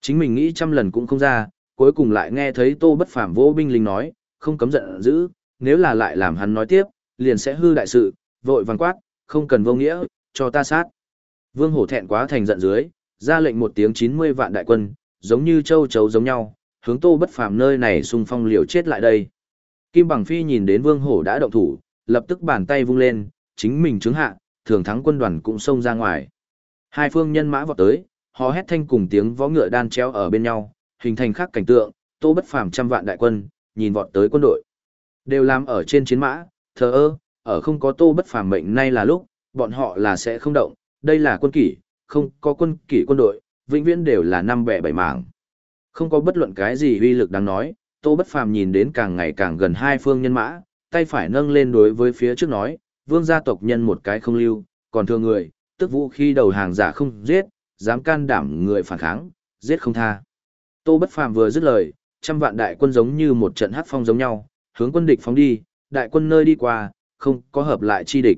Chính mình nghĩ trăm lần cũng không ra, cuối cùng lại nghe thấy tô bất phàm vô binh lính nói, không cấm giận dữ, nếu là lại làm hắn nói tiếp, liền sẽ hư đại sự, vội vàng quát, không cần vô nghĩa, cho ta sát. Vương hổ thẹn quá thành giận dưới, ra lệnh một tiếng 90 vạn đại quân, giống như châu chấu giống nhau, hướng tô bất phàm nơi này xung phong liều chết lại đây. Kim Bằng Phi nhìn đến Vương Hổ đã động thủ, lập tức bàn tay vung lên, chính mình chứng hạ, thường thắng quân đoàn cũng xông ra ngoài. Hai phương nhân mã vọt tới, hò hét thanh cùng tiếng vó ngựa đan treo ở bên nhau, hình thành khác cảnh tượng, tô bất phàm trăm vạn đại quân, nhìn vọt tới quân đội. Đều làm ở trên chiến mã, thờ ơ, ở không có tô bất phàm mệnh nay là lúc, bọn họ là sẽ không động, đây là quân kỷ, không có quân kỷ quân đội, vĩnh viễn đều là năm bẻ bảy mảng. Không có bất luận cái gì uy lực đáng nói, tô bất phàm nhìn đến càng ngày càng gần hai phương nhân mã, tay phải nâng lên đối với phía trước nói, vương gia tộc nhân một cái không lưu, còn thương người, tức vũ khi đầu hàng giả không giết, dám can đảm người phản kháng, giết không tha. Tô bất phàm vừa dứt lời, trăm vạn đại quân giống như một trận hát phong giống nhau, hướng quân địch phóng đi, đại quân nơi đi qua, không có hợp lại chi địch.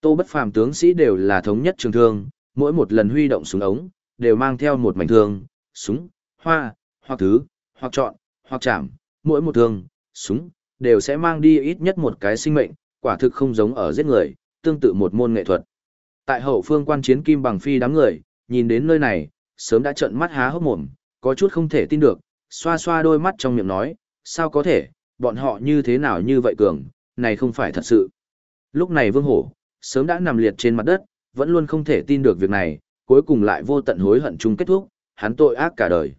Tô bất phàm tướng sĩ đều là thống nhất trường thương, mỗi một lần huy động súng ống, đều mang theo một mảnh thương, súng, hoa, hoặc thứ, hoặc chọn, hoặc chạm, mỗi một thương, súng, đều sẽ mang đi ít nhất một cái sinh mệnh, quả thực không giống ở giết người, tương tự một môn nghệ thuật. Tại hậu phương quan chiến kim bằng phi đám người, nhìn đến nơi này, sớm đã trợn mắt há hốc mồm, có chút không thể tin được, xoa xoa đôi mắt trong miệng nói, sao có thể, bọn họ như thế nào như vậy cường, này không phải thật sự. Lúc này vương hổ, sớm đã nằm liệt trên mặt đất, vẫn luôn không thể tin được việc này, cuối cùng lại vô tận hối hận chung kết thúc, hắn tội ác cả đời.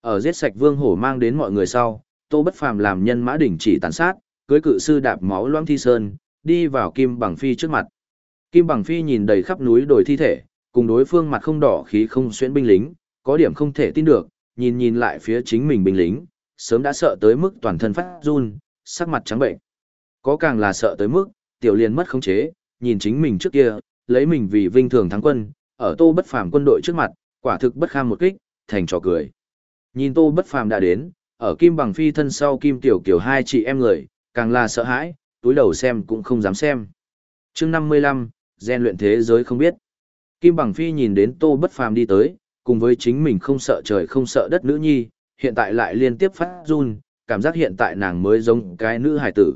Ở giết sạch vương hổ mang đến mọi người sau, Tô Bất Phàm làm nhân mã đỉnh chỉ tàn sát, cưới cự sư đạp máu loãng thi sơn, đi vào Kim Bằng Phi trước mặt. Kim Bằng Phi nhìn đầy khắp núi đồi thi thể, cùng đối phương mặt không đỏ khí không xuyên binh lính, có điểm không thể tin được, nhìn nhìn lại phía chính mình binh lính, sớm đã sợ tới mức toàn thân phát run, sắc mặt trắng bệnh. Có càng là sợ tới mức, tiểu liền mất khống chế, nhìn chính mình trước kia, lấy mình vì vinh thường thắng quân, ở Tô Bất Phàm quân đội trước mặt, quả thực bất kham một kích, thành trò cười. Nhìn Tô Bất Phàm đã đến, ở Kim Bằng Phi thân sau Kim Tiểu Kiều hai chị em người, càng là sợ hãi, túi đầu xem cũng không dám xem. Chương 55, gen luyện thế giới không biết. Kim Bằng Phi nhìn đến Tô Bất Phàm đi tới, cùng với chính mình không sợ trời không sợ đất nữ nhi, hiện tại lại liên tiếp phát run, cảm giác hiện tại nàng mới giống cái nữ hài tử.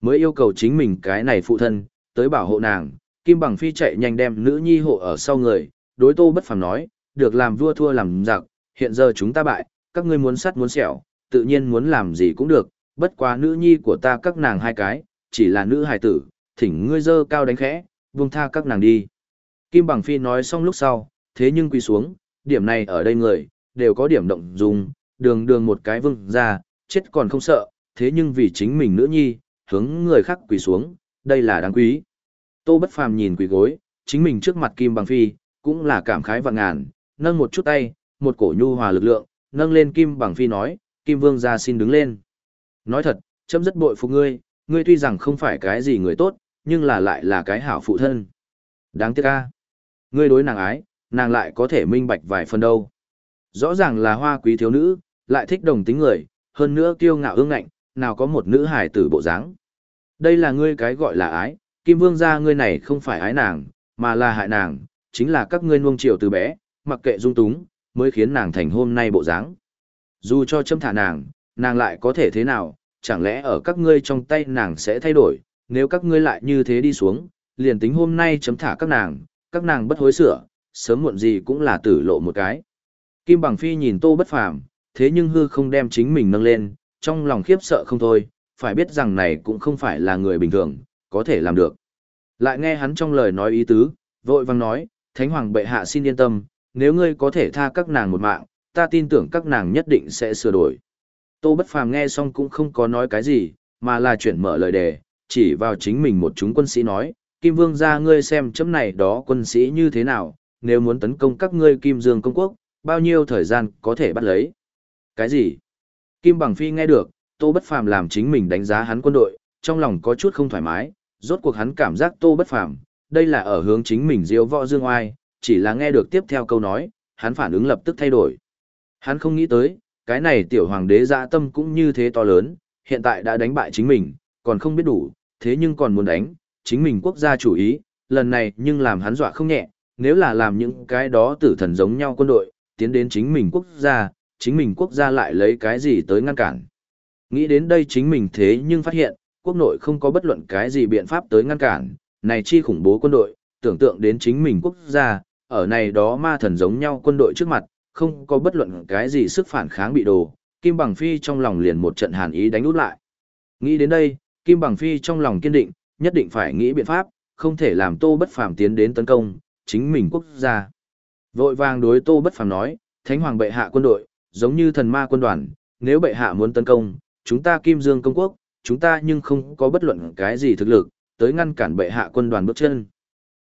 Mới yêu cầu chính mình cái này phụ thân, tới bảo hộ nàng, Kim Bằng Phi chạy nhanh đem nữ nhi hộ ở sau người, đối Tô Bất Phàm nói, được làm vua thua làm giặc, hiện giờ chúng ta bại, các ngươi muốn sắt muốn sẹo, tự nhiên muốn làm gì cũng được, bất quá nữ nhi của ta các nàng hai cái, chỉ là nữ hài tử, thỉnh ngươi dơ cao đánh khẽ, buông tha các nàng đi. Kim Bằng Phi nói xong lúc sau, thế nhưng quỳ xuống, điểm này ở đây người, đều có điểm động dùng, đường đường một cái vương ra, chết còn không sợ, thế nhưng vì chính mình nữ nhi, hướng người khác quỳ xuống, đây là đáng quý. Tô Bất Phàm nhìn quỳ gối, chính mình trước mặt Kim Bằng Phi, cũng là cảm khái vạn ngàn, nâng một chút tay, một cổ nhu hòa lực lượng, nâng lên Kim Bằng Phi nói, Kim Vương gia xin đứng lên. Nói thật, chấm rất bội phục ngươi, ngươi tuy rằng không phải cái gì người tốt, nhưng là lại là cái hảo phụ thân. Đáng tiếc a. Ngươi đối nàng ái, nàng lại có thể minh bạch vài phần đâu. Rõ ràng là hoa quý thiếu nữ, lại thích đồng tính người, hơn nữa kiêu ngạo ương ngạnh, nào có một nữ hài tử bộ dáng. Đây là ngươi cái gọi là ái, Kim Vương gia ngươi này không phải ái nàng, mà là hại nàng, chính là các ngươi nuông chiều từ bé, mặc kệ dung túng, mới khiến nàng thành hôm nay bộ dáng. Dù cho châm thả nàng, nàng lại có thể thế nào, chẳng lẽ ở các ngươi trong tay nàng sẽ thay đổi, nếu các ngươi lại như thế đi xuống, liền tính hôm nay chấm thả các nàng, các nàng bất hối sửa, sớm muộn gì cũng là tử lộ một cái. Kim Bằng Phi nhìn Tô Bất Phàm, thế nhưng hư không đem chính mình nâng lên, trong lòng khiếp sợ không thôi, phải biết rằng này cũng không phải là người bình thường, có thể làm được. Lại nghe hắn trong lời nói ý tứ, vội vang nói, Thánh Hoàng bệ hạ xin yên tâm, nếu ngươi có thể tha các nàng một mạng, ta tin tưởng các nàng nhất định sẽ sửa đổi. Tô Bất Phàm nghe xong cũng không có nói cái gì, mà là chuyển mở lời đề, chỉ vào chính mình một chúng quân sĩ nói, Kim Vương gia ngươi xem chấm này đó quân sĩ như thế nào, nếu muốn tấn công các ngươi Kim Dương công quốc, bao nhiêu thời gian có thể bắt lấy. Cái gì? Kim Bằng Phi nghe được, Tô Bất Phàm làm chính mình đánh giá hắn quân đội, trong lòng có chút không thoải mái, rốt cuộc hắn cảm giác Tô Bất Phàm, đây là ở hướng chính mình diêu võ dương oai, chỉ là nghe được tiếp theo câu nói, hắn phản ứng lập tức thay đổi. Hắn không nghĩ tới, cái này tiểu hoàng đế dạ tâm cũng như thế to lớn, hiện tại đã đánh bại chính mình, còn không biết đủ, thế nhưng còn muốn đánh, chính mình quốc gia chủ ý, lần này nhưng làm hắn dọa không nhẹ, nếu là làm những cái đó tử thần giống nhau quân đội, tiến đến chính mình quốc gia, chính mình quốc gia lại lấy cái gì tới ngăn cản. Nghĩ đến đây chính mình thế nhưng phát hiện, quốc nội không có bất luận cái gì biện pháp tới ngăn cản, này chi khủng bố quân đội, tưởng tượng đến chính mình quốc gia, ở này đó ma thần giống nhau quân đội trước mặt, không có bất luận cái gì sức phản kháng bị đồ, Kim Bằng Phi trong lòng liền một trận hàn ý đánh út lại. Nghĩ đến đây, Kim Bằng Phi trong lòng kiên định, nhất định phải nghĩ biện pháp, không thể làm Tô Bất Phàm tiến đến tấn công chính mình quốc gia. Vội vàng đối Tô Bất Phàm nói, Thánh Hoàng bệ hạ quân đội, giống như thần ma quân đoàn, nếu bệ hạ muốn tấn công, chúng ta Kim Dương công quốc, chúng ta nhưng không có bất luận cái gì thực lực, tới ngăn cản bệ hạ quân đoàn bước chân.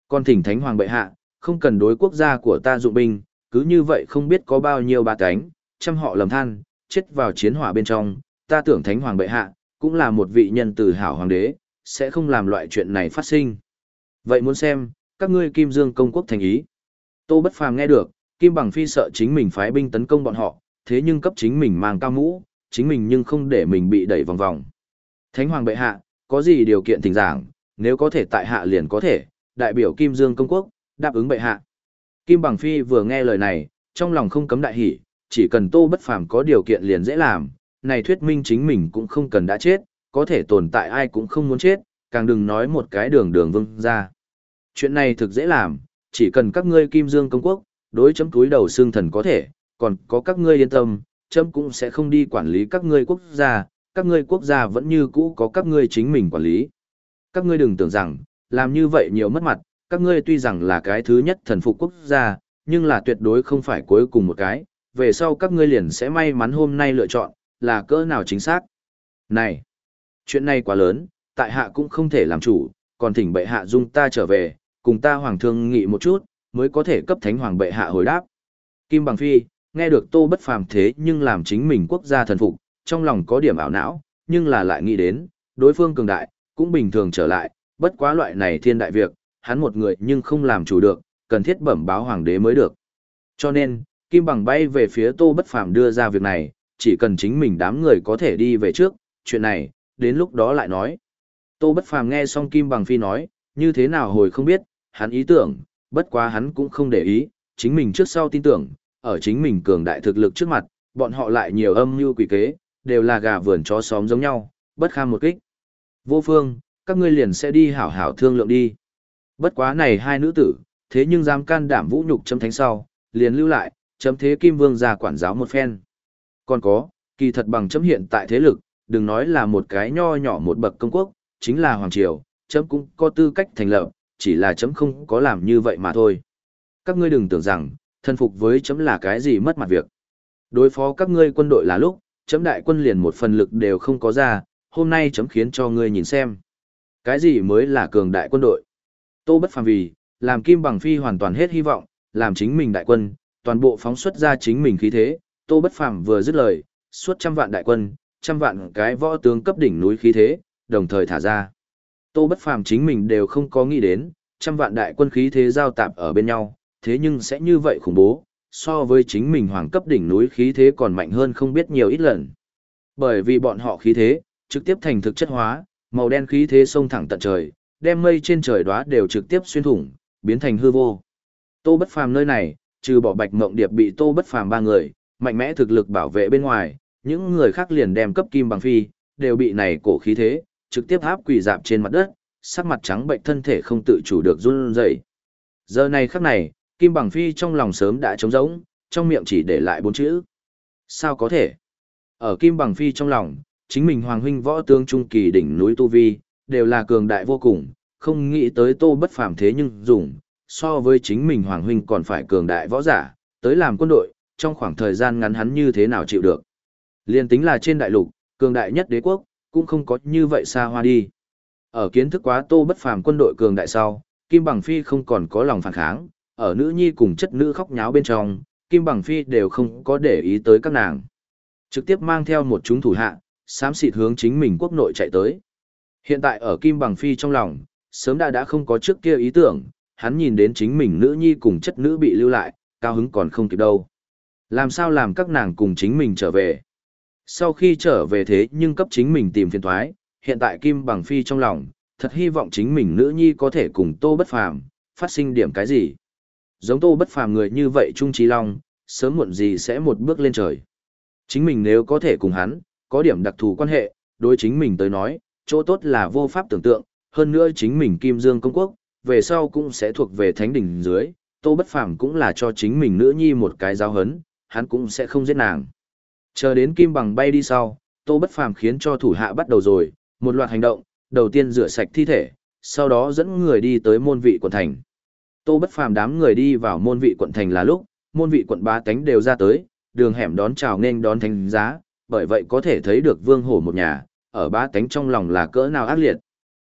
con thỉnh Thánh Hoàng bệ hạ, không cần đối quốc gia của ta dụng binh, cứ như vậy không biết có bao nhiêu ba cánh, trăm họ lầm than, chết vào chiến hỏa bên trong, ta tưởng Thánh Hoàng bệ hạ, cũng là một vị nhân từ hảo hoàng đế, sẽ không làm loại chuyện này phát sinh. Vậy muốn xem, các ngươi Kim Dương công quốc thành ý. Tô Bất Phàm nghe được, Kim Bằng Phi sợ chính mình phái binh tấn công bọn họ, thế nhưng cấp chính mình mang cao mũ, chính mình nhưng không để mình bị đẩy vòng vòng. Thánh Hoàng bệ hạ, có gì điều kiện thỉnh giảng, nếu có thể tại hạ liền có thể, đại biểu Kim Dương công quốc, đáp ứng bệ hạ. Kim Bằng Phi vừa nghe lời này, trong lòng không cấm đại hỉ, chỉ cần Tô Bất Phàm có điều kiện liền dễ làm, này thuyết minh chính mình cũng không cần đã chết, có thể tồn tại ai cũng không muốn chết, càng đừng nói một cái đường đường vương ra. Chuyện này thực dễ làm, chỉ cần các ngươi Kim Dương công quốc, đối chấm túi đầu xương thần có thể, còn có các ngươi yên tâm, chấm cũng sẽ không đi quản lý các ngươi quốc gia, các ngươi quốc gia vẫn như cũ có các ngươi chính mình quản lý. Các ngươi đừng tưởng rằng, làm như vậy nhiều mất mặt, các ngươi tuy rằng là cái thứ nhất thần phục quốc gia, nhưng là tuyệt đối không phải cuối cùng một cái, về sau các ngươi liền sẽ may mắn hôm nay lựa chọn, là cỡ nào chính xác. Này, chuyện này quá lớn, tại hạ cũng không thể làm chủ, còn thỉnh bệ hạ dung ta trở về, cùng ta hoàng thương nghị một chút, mới có thể cấp thánh hoàng bệ hạ hồi đáp. Kim Bằng Phi, nghe được tô bất phàm thế nhưng làm chính mình quốc gia thần phục, trong lòng có điểm ảo não, nhưng là lại nghĩ đến, đối phương cường đại, cũng bình thường trở lại, bất quá loại này thiên đại việc, hắn một người nhưng không làm chủ được, cần thiết bẩm báo hoàng đế mới được. Cho nên, Kim Bằng bay về phía tô bất phàm đưa ra việc này, chỉ cần chính mình đám người có thể đi về trước, chuyện này, đến lúc đó lại nói. Tô bất phàm nghe xong Kim Bằng Phi nói, như thế nào hồi không biết, hắn ý tưởng, bất quá hắn cũng không để ý, chính mình trước sau tin tưởng, ở chính mình cường đại thực lực trước mặt, bọn họ lại nhiều âm mưu quỷ kế, đều là gà vườn chó xóm giống nhau, bất kham một kích. Vô phương, các ngươi liền sẽ đi hảo hảo thương lượng đi. Bất quá này hai nữ tử, thế nhưng dám can đảm vũ nhục chấm thánh sau, liền lưu lại, chấm thế kim vương ra quản giáo một phen. Còn có, kỳ thật bằng chấm hiện tại thế lực, đừng nói là một cái nho nhỏ một bậc công quốc, chính là hoàng triều, chấm cũng có tư cách thành lập, chỉ là chấm không có làm như vậy mà thôi. Các ngươi đừng tưởng rằng, thân phục với chấm là cái gì mất mặt việc. Đối phó các ngươi quân đội là lúc, chấm đại quân liền một phần lực đều không có ra, hôm nay chấm khiến cho ngươi nhìn xem. Cái gì mới là cường đại quân đội? Tô bất phàm vì, làm kim bằng phi hoàn toàn hết hy vọng, làm chính mình đại quân, toàn bộ phóng xuất ra chính mình khí thế, tô bất phàm vừa dứt lời, suốt trăm vạn đại quân, trăm vạn cái võ tướng cấp đỉnh núi khí thế, đồng thời thả ra. Tô bất phàm chính mình đều không có nghĩ đến, trăm vạn đại quân khí thế giao tạp ở bên nhau, thế nhưng sẽ như vậy khủng bố, so với chính mình hoàng cấp đỉnh núi khí thế còn mạnh hơn không biết nhiều ít lần. Bởi vì bọn họ khí thế, trực tiếp thành thực chất hóa, màu đen khí thế sông thẳng tận trời, đem mây trên trời đóa đều trực tiếp xuyên thủng, biến thành hư vô. Tô Bất Phàm nơi này, trừ bỏ Bạch Mộng Điệp bị Tô Bất Phàm ba người, mạnh mẽ thực lực bảo vệ bên ngoài, những người khác liền đem cấp kim bằng phi, đều bị này cổ khí thế, trực tiếp áp quỳ dạp trên mặt đất, sắc mặt trắng bệnh thân thể không tự chủ được run rẩy. Giờ này khắc này, Kim Bằng Phi trong lòng sớm đã trống rỗng, trong miệng chỉ để lại bốn chữ. Sao có thể? Ở Kim Bằng Phi trong lòng, chính mình Hoàng Huynh võ tướng trung kỳ đỉnh núi Tu Vi, đều là cường đại vô cùng, không nghĩ tới tô bất phàm thế nhưng dùng, so với chính mình Hoàng Huynh còn phải cường đại võ giả, tới làm quân đội, trong khoảng thời gian ngắn hắn như thế nào chịu được. Liên tính là trên đại lục, cường đại nhất đế quốc, cũng không có như vậy xa hoa đi. Ở kiến thức quá tô bất phàm quân đội cường đại sau, Kim Bằng Phi không còn có lòng phản kháng, ở nữ nhi cùng chất nữ khóc nháo bên trong, Kim Bằng Phi đều không có để ý tới các nàng. Trực tiếp mang theo một chúng thủ hạ, xám xịt hướng chính mình quốc nội chạy tới. Hiện tại ở Kim Bằng Phi trong lòng, sớm đã đã không có trước kia ý tưởng, hắn nhìn đến chính mình nữ nhi cùng chất nữ bị lưu lại, cao hứng còn không kịp đâu. Làm sao làm các nàng cùng chính mình trở về? Sau khi trở về thế nhưng cấp chính mình tìm phiền thoái, hiện tại Kim Bằng Phi trong lòng, thật hy vọng chính mình nữ nhi có thể cùng Tô Bất Phàm phát sinh điểm cái gì. Giống Tô Bất Phàm người như vậy Trung Trí Long, sớm muộn gì sẽ một bước lên trời. Chính mình nếu có thể cùng hắn, có điểm đặc thù quan hệ, đối chính mình tới nói, chỗ tốt là vô pháp tưởng tượng, hơn nữa chính mình Kim Dương công quốc, về sau cũng sẽ thuộc về thánh đỉnh dưới, Tô Bất Phàm cũng là cho chính mình nữ nhi một cái giáo hấn, hắn cũng sẽ không giết nàng. Chờ đến Kim Bằng bay đi sau, Tô Bất Phàm khiến cho thủ hạ bắt đầu rồi, một loạt hành động, đầu tiên rửa sạch thi thể, sau đó dẫn người đi tới môn vị quận thành. Tô Bất Phàm đám người đi vào môn vị quận thành là lúc, môn vị quận ba tánh đều ra tới, đường hẻm đón chào nên đón thánh giá, bởi vậy có thể thấy được Vương Hổ một nhà, ở ba tánh trong lòng là cỡ nào ác liệt.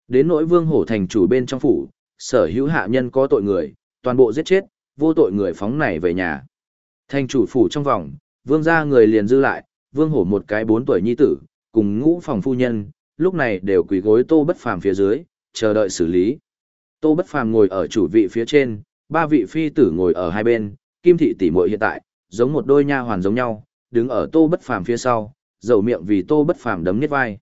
Đến nỗi Vương Hổ thành chủ bên trong phủ, sở hữu hạ nhân có tội người, toàn bộ giết chết, vô tội người phóng này về nhà. Thành chủ phủ trong vòng, Vương gia người liền dư lại, Vương Hổ một cái bốn tuổi nhi tử, cùng ngũ phòng phu nhân, lúc này đều quỳ gối Tô Bất Phàm phía dưới, chờ đợi xử lý. Tô Bất Phàm ngồi ở chủ vị phía trên, ba vị phi tử ngồi ở hai bên, Kim thị tỷ muội hiện tại, giống một đôi nha hoàn giống nhau, đứng ở Tô Bất Phàm phía sau, dầu miệng vì Tô Bất Phàm đấm niết vai.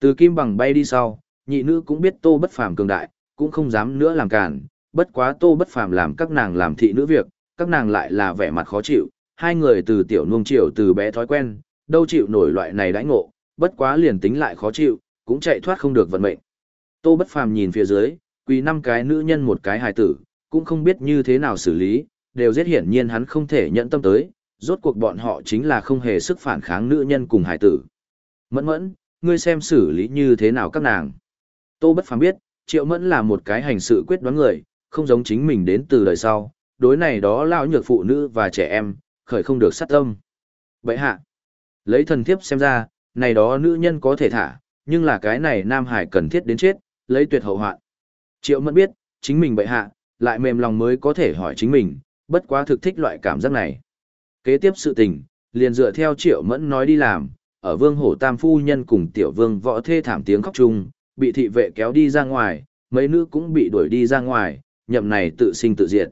Từ Kim bằng bay đi sau, nhị nữ cũng biết Tô Bất Phàm cường đại, cũng không dám nữa làm cản, bất quá Tô Bất Phàm làm các nàng làm thị nữ việc, các nàng lại là vẻ mặt khó chịu, hai người từ tiểu nuông chiều từ bé thói quen, đâu chịu nổi loại này đãi ngộ, bất quá liền tính lại khó chịu, cũng chạy thoát không được vận mệnh. Tô Bất Phàm nhìn phía dưới, quỳ năm cái nữ nhân một cái hài tử, cũng không biết như thế nào xử lý, đều rất hiển nhiên hắn không thể nhận tâm tới, rốt cuộc bọn họ chính là không hề sức phản kháng nữ nhân cùng hài tử. Mẫn mẫn, ngươi xem xử lý như thế nào các nàng. Tô Bất Phàm biết, Triệu Mẫn là một cái hành sự quyết đoán người, không giống chính mình đến từ đời sau, đối này đó lão nhược phụ nữ và trẻ em, khởi không được sát tâm. Vậy hạ, lấy thần thiếp xem ra, này đó nữ nhân có thể thả, nhưng là cái này Nam Hải cần thiết đến chết, lấy tuyệt hậu hoạn. Triệu Mẫn biết, chính mình bệ hạ, lại mềm lòng mới có thể hỏi chính mình, bất quá thực thích loại cảm giác này. Kế tiếp sự tình, liền dựa theo Triệu Mẫn nói đi làm, ở Vương Hổ Tam Phu Nhân cùng Tiểu Vương võ thê thảm tiếng khóc chung, bị thị vệ kéo đi ra ngoài, mấy nữ cũng bị đuổi đi ra ngoài, nhậm này tự sinh tự diệt.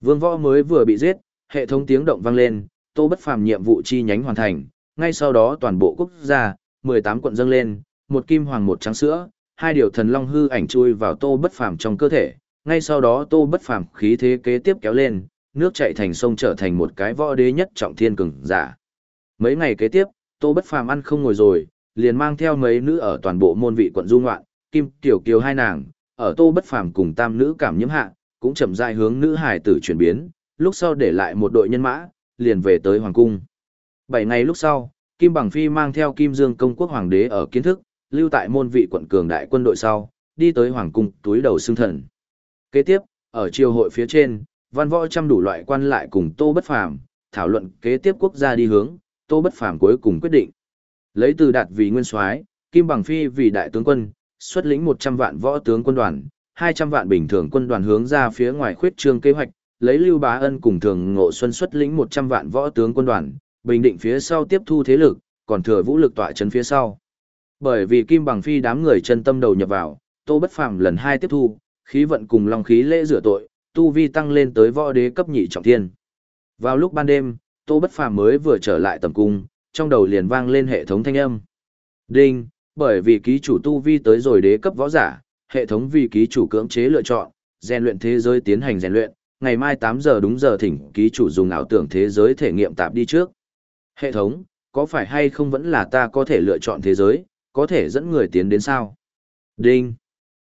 Vương võ mới vừa bị giết, hệ thống tiếng động vang lên, tô bất phàm nhiệm vụ chi nhánh hoàn thành, ngay sau đó toàn bộ quốc gia, 18 quận dâng lên, một kim hoàng một trắng sữa, hai điều thần long hư ảnh chui vào tô bất phàm trong cơ thể, ngay sau đó tô bất phàm khí thế kế tiếp kéo lên, nước chảy thành sông trở thành một cái võ đế nhất trọng thiên cường giả. Mấy ngày kế tiếp, tô bất phàm ăn không ngồi rồi, liền mang theo mấy nữ ở toàn bộ môn vị quận du ngoạn, kim tiểu kiều hai nàng, ở tô bất phàm cùng tam nữ cảm nhiễm hạ, cũng chậm rãi hướng nữ hải tử chuyển biến, lúc sau để lại một đội nhân mã, liền về tới hoàng cung. Bảy ngày lúc sau, Kim Bằng Phi mang theo Kim Dương công quốc hoàng đế ở kiến thức, lưu tại môn vị quận cường đại quân đội sau, đi tới hoàng cung túi đầu xương thần. Kế tiếp, ở triều hội phía trên, văn võ trăm đủ loại quan lại cùng Tô Bất Phàm thảo luận kế tiếp quốc gia đi hướng, Tô Bất Phàm cuối cùng quyết định. Lấy từ đạt vì nguyên soái, Kim Bằng Phi vì đại tướng quân, xuất lĩnh 100 vạn võ tướng quân đoàn, 200 vạn bình thường quân đoàn hướng ra phía ngoài khuyết trương kế hoạch, lấy Lưu Bá Ân cùng Thường Ngộ Xuân xuất lĩnh 100 vạn võ tướng quân đoàn, bình định phía sau tiếp thu thế lực, còn thừa vũ lực tọa trấn phía sau. Bởi vì Kim Bằng Phi đám người chân tâm đầu nhập vào, Tô Bất Phàm lần hai tiếp thu, khí vận cùng long khí lễ rửa tội, tu vi tăng lên tới võ đế cấp nhị trọng thiên. Vào lúc ban đêm, Tô Bất Phàm mới vừa trở lại tầm cung, trong đầu liền vang lên hệ thống thanh âm. Đinh, bởi vì ký chủ tu vi tới rồi đế cấp võ giả, hệ thống vì ký chủ cưỡng chế lựa chọn, rèn luyện thế giới tiến hành rèn luyện, ngày mai 8 giờ đúng giờ thỉnh ký chủ dùng ảo tưởng thế giới thể nghiệm tạp đi trước. Hệ thống, có phải hay không vẫn là ta có thể lựa chọn thế giới, có thể dẫn người tiến đến sao? Đinh.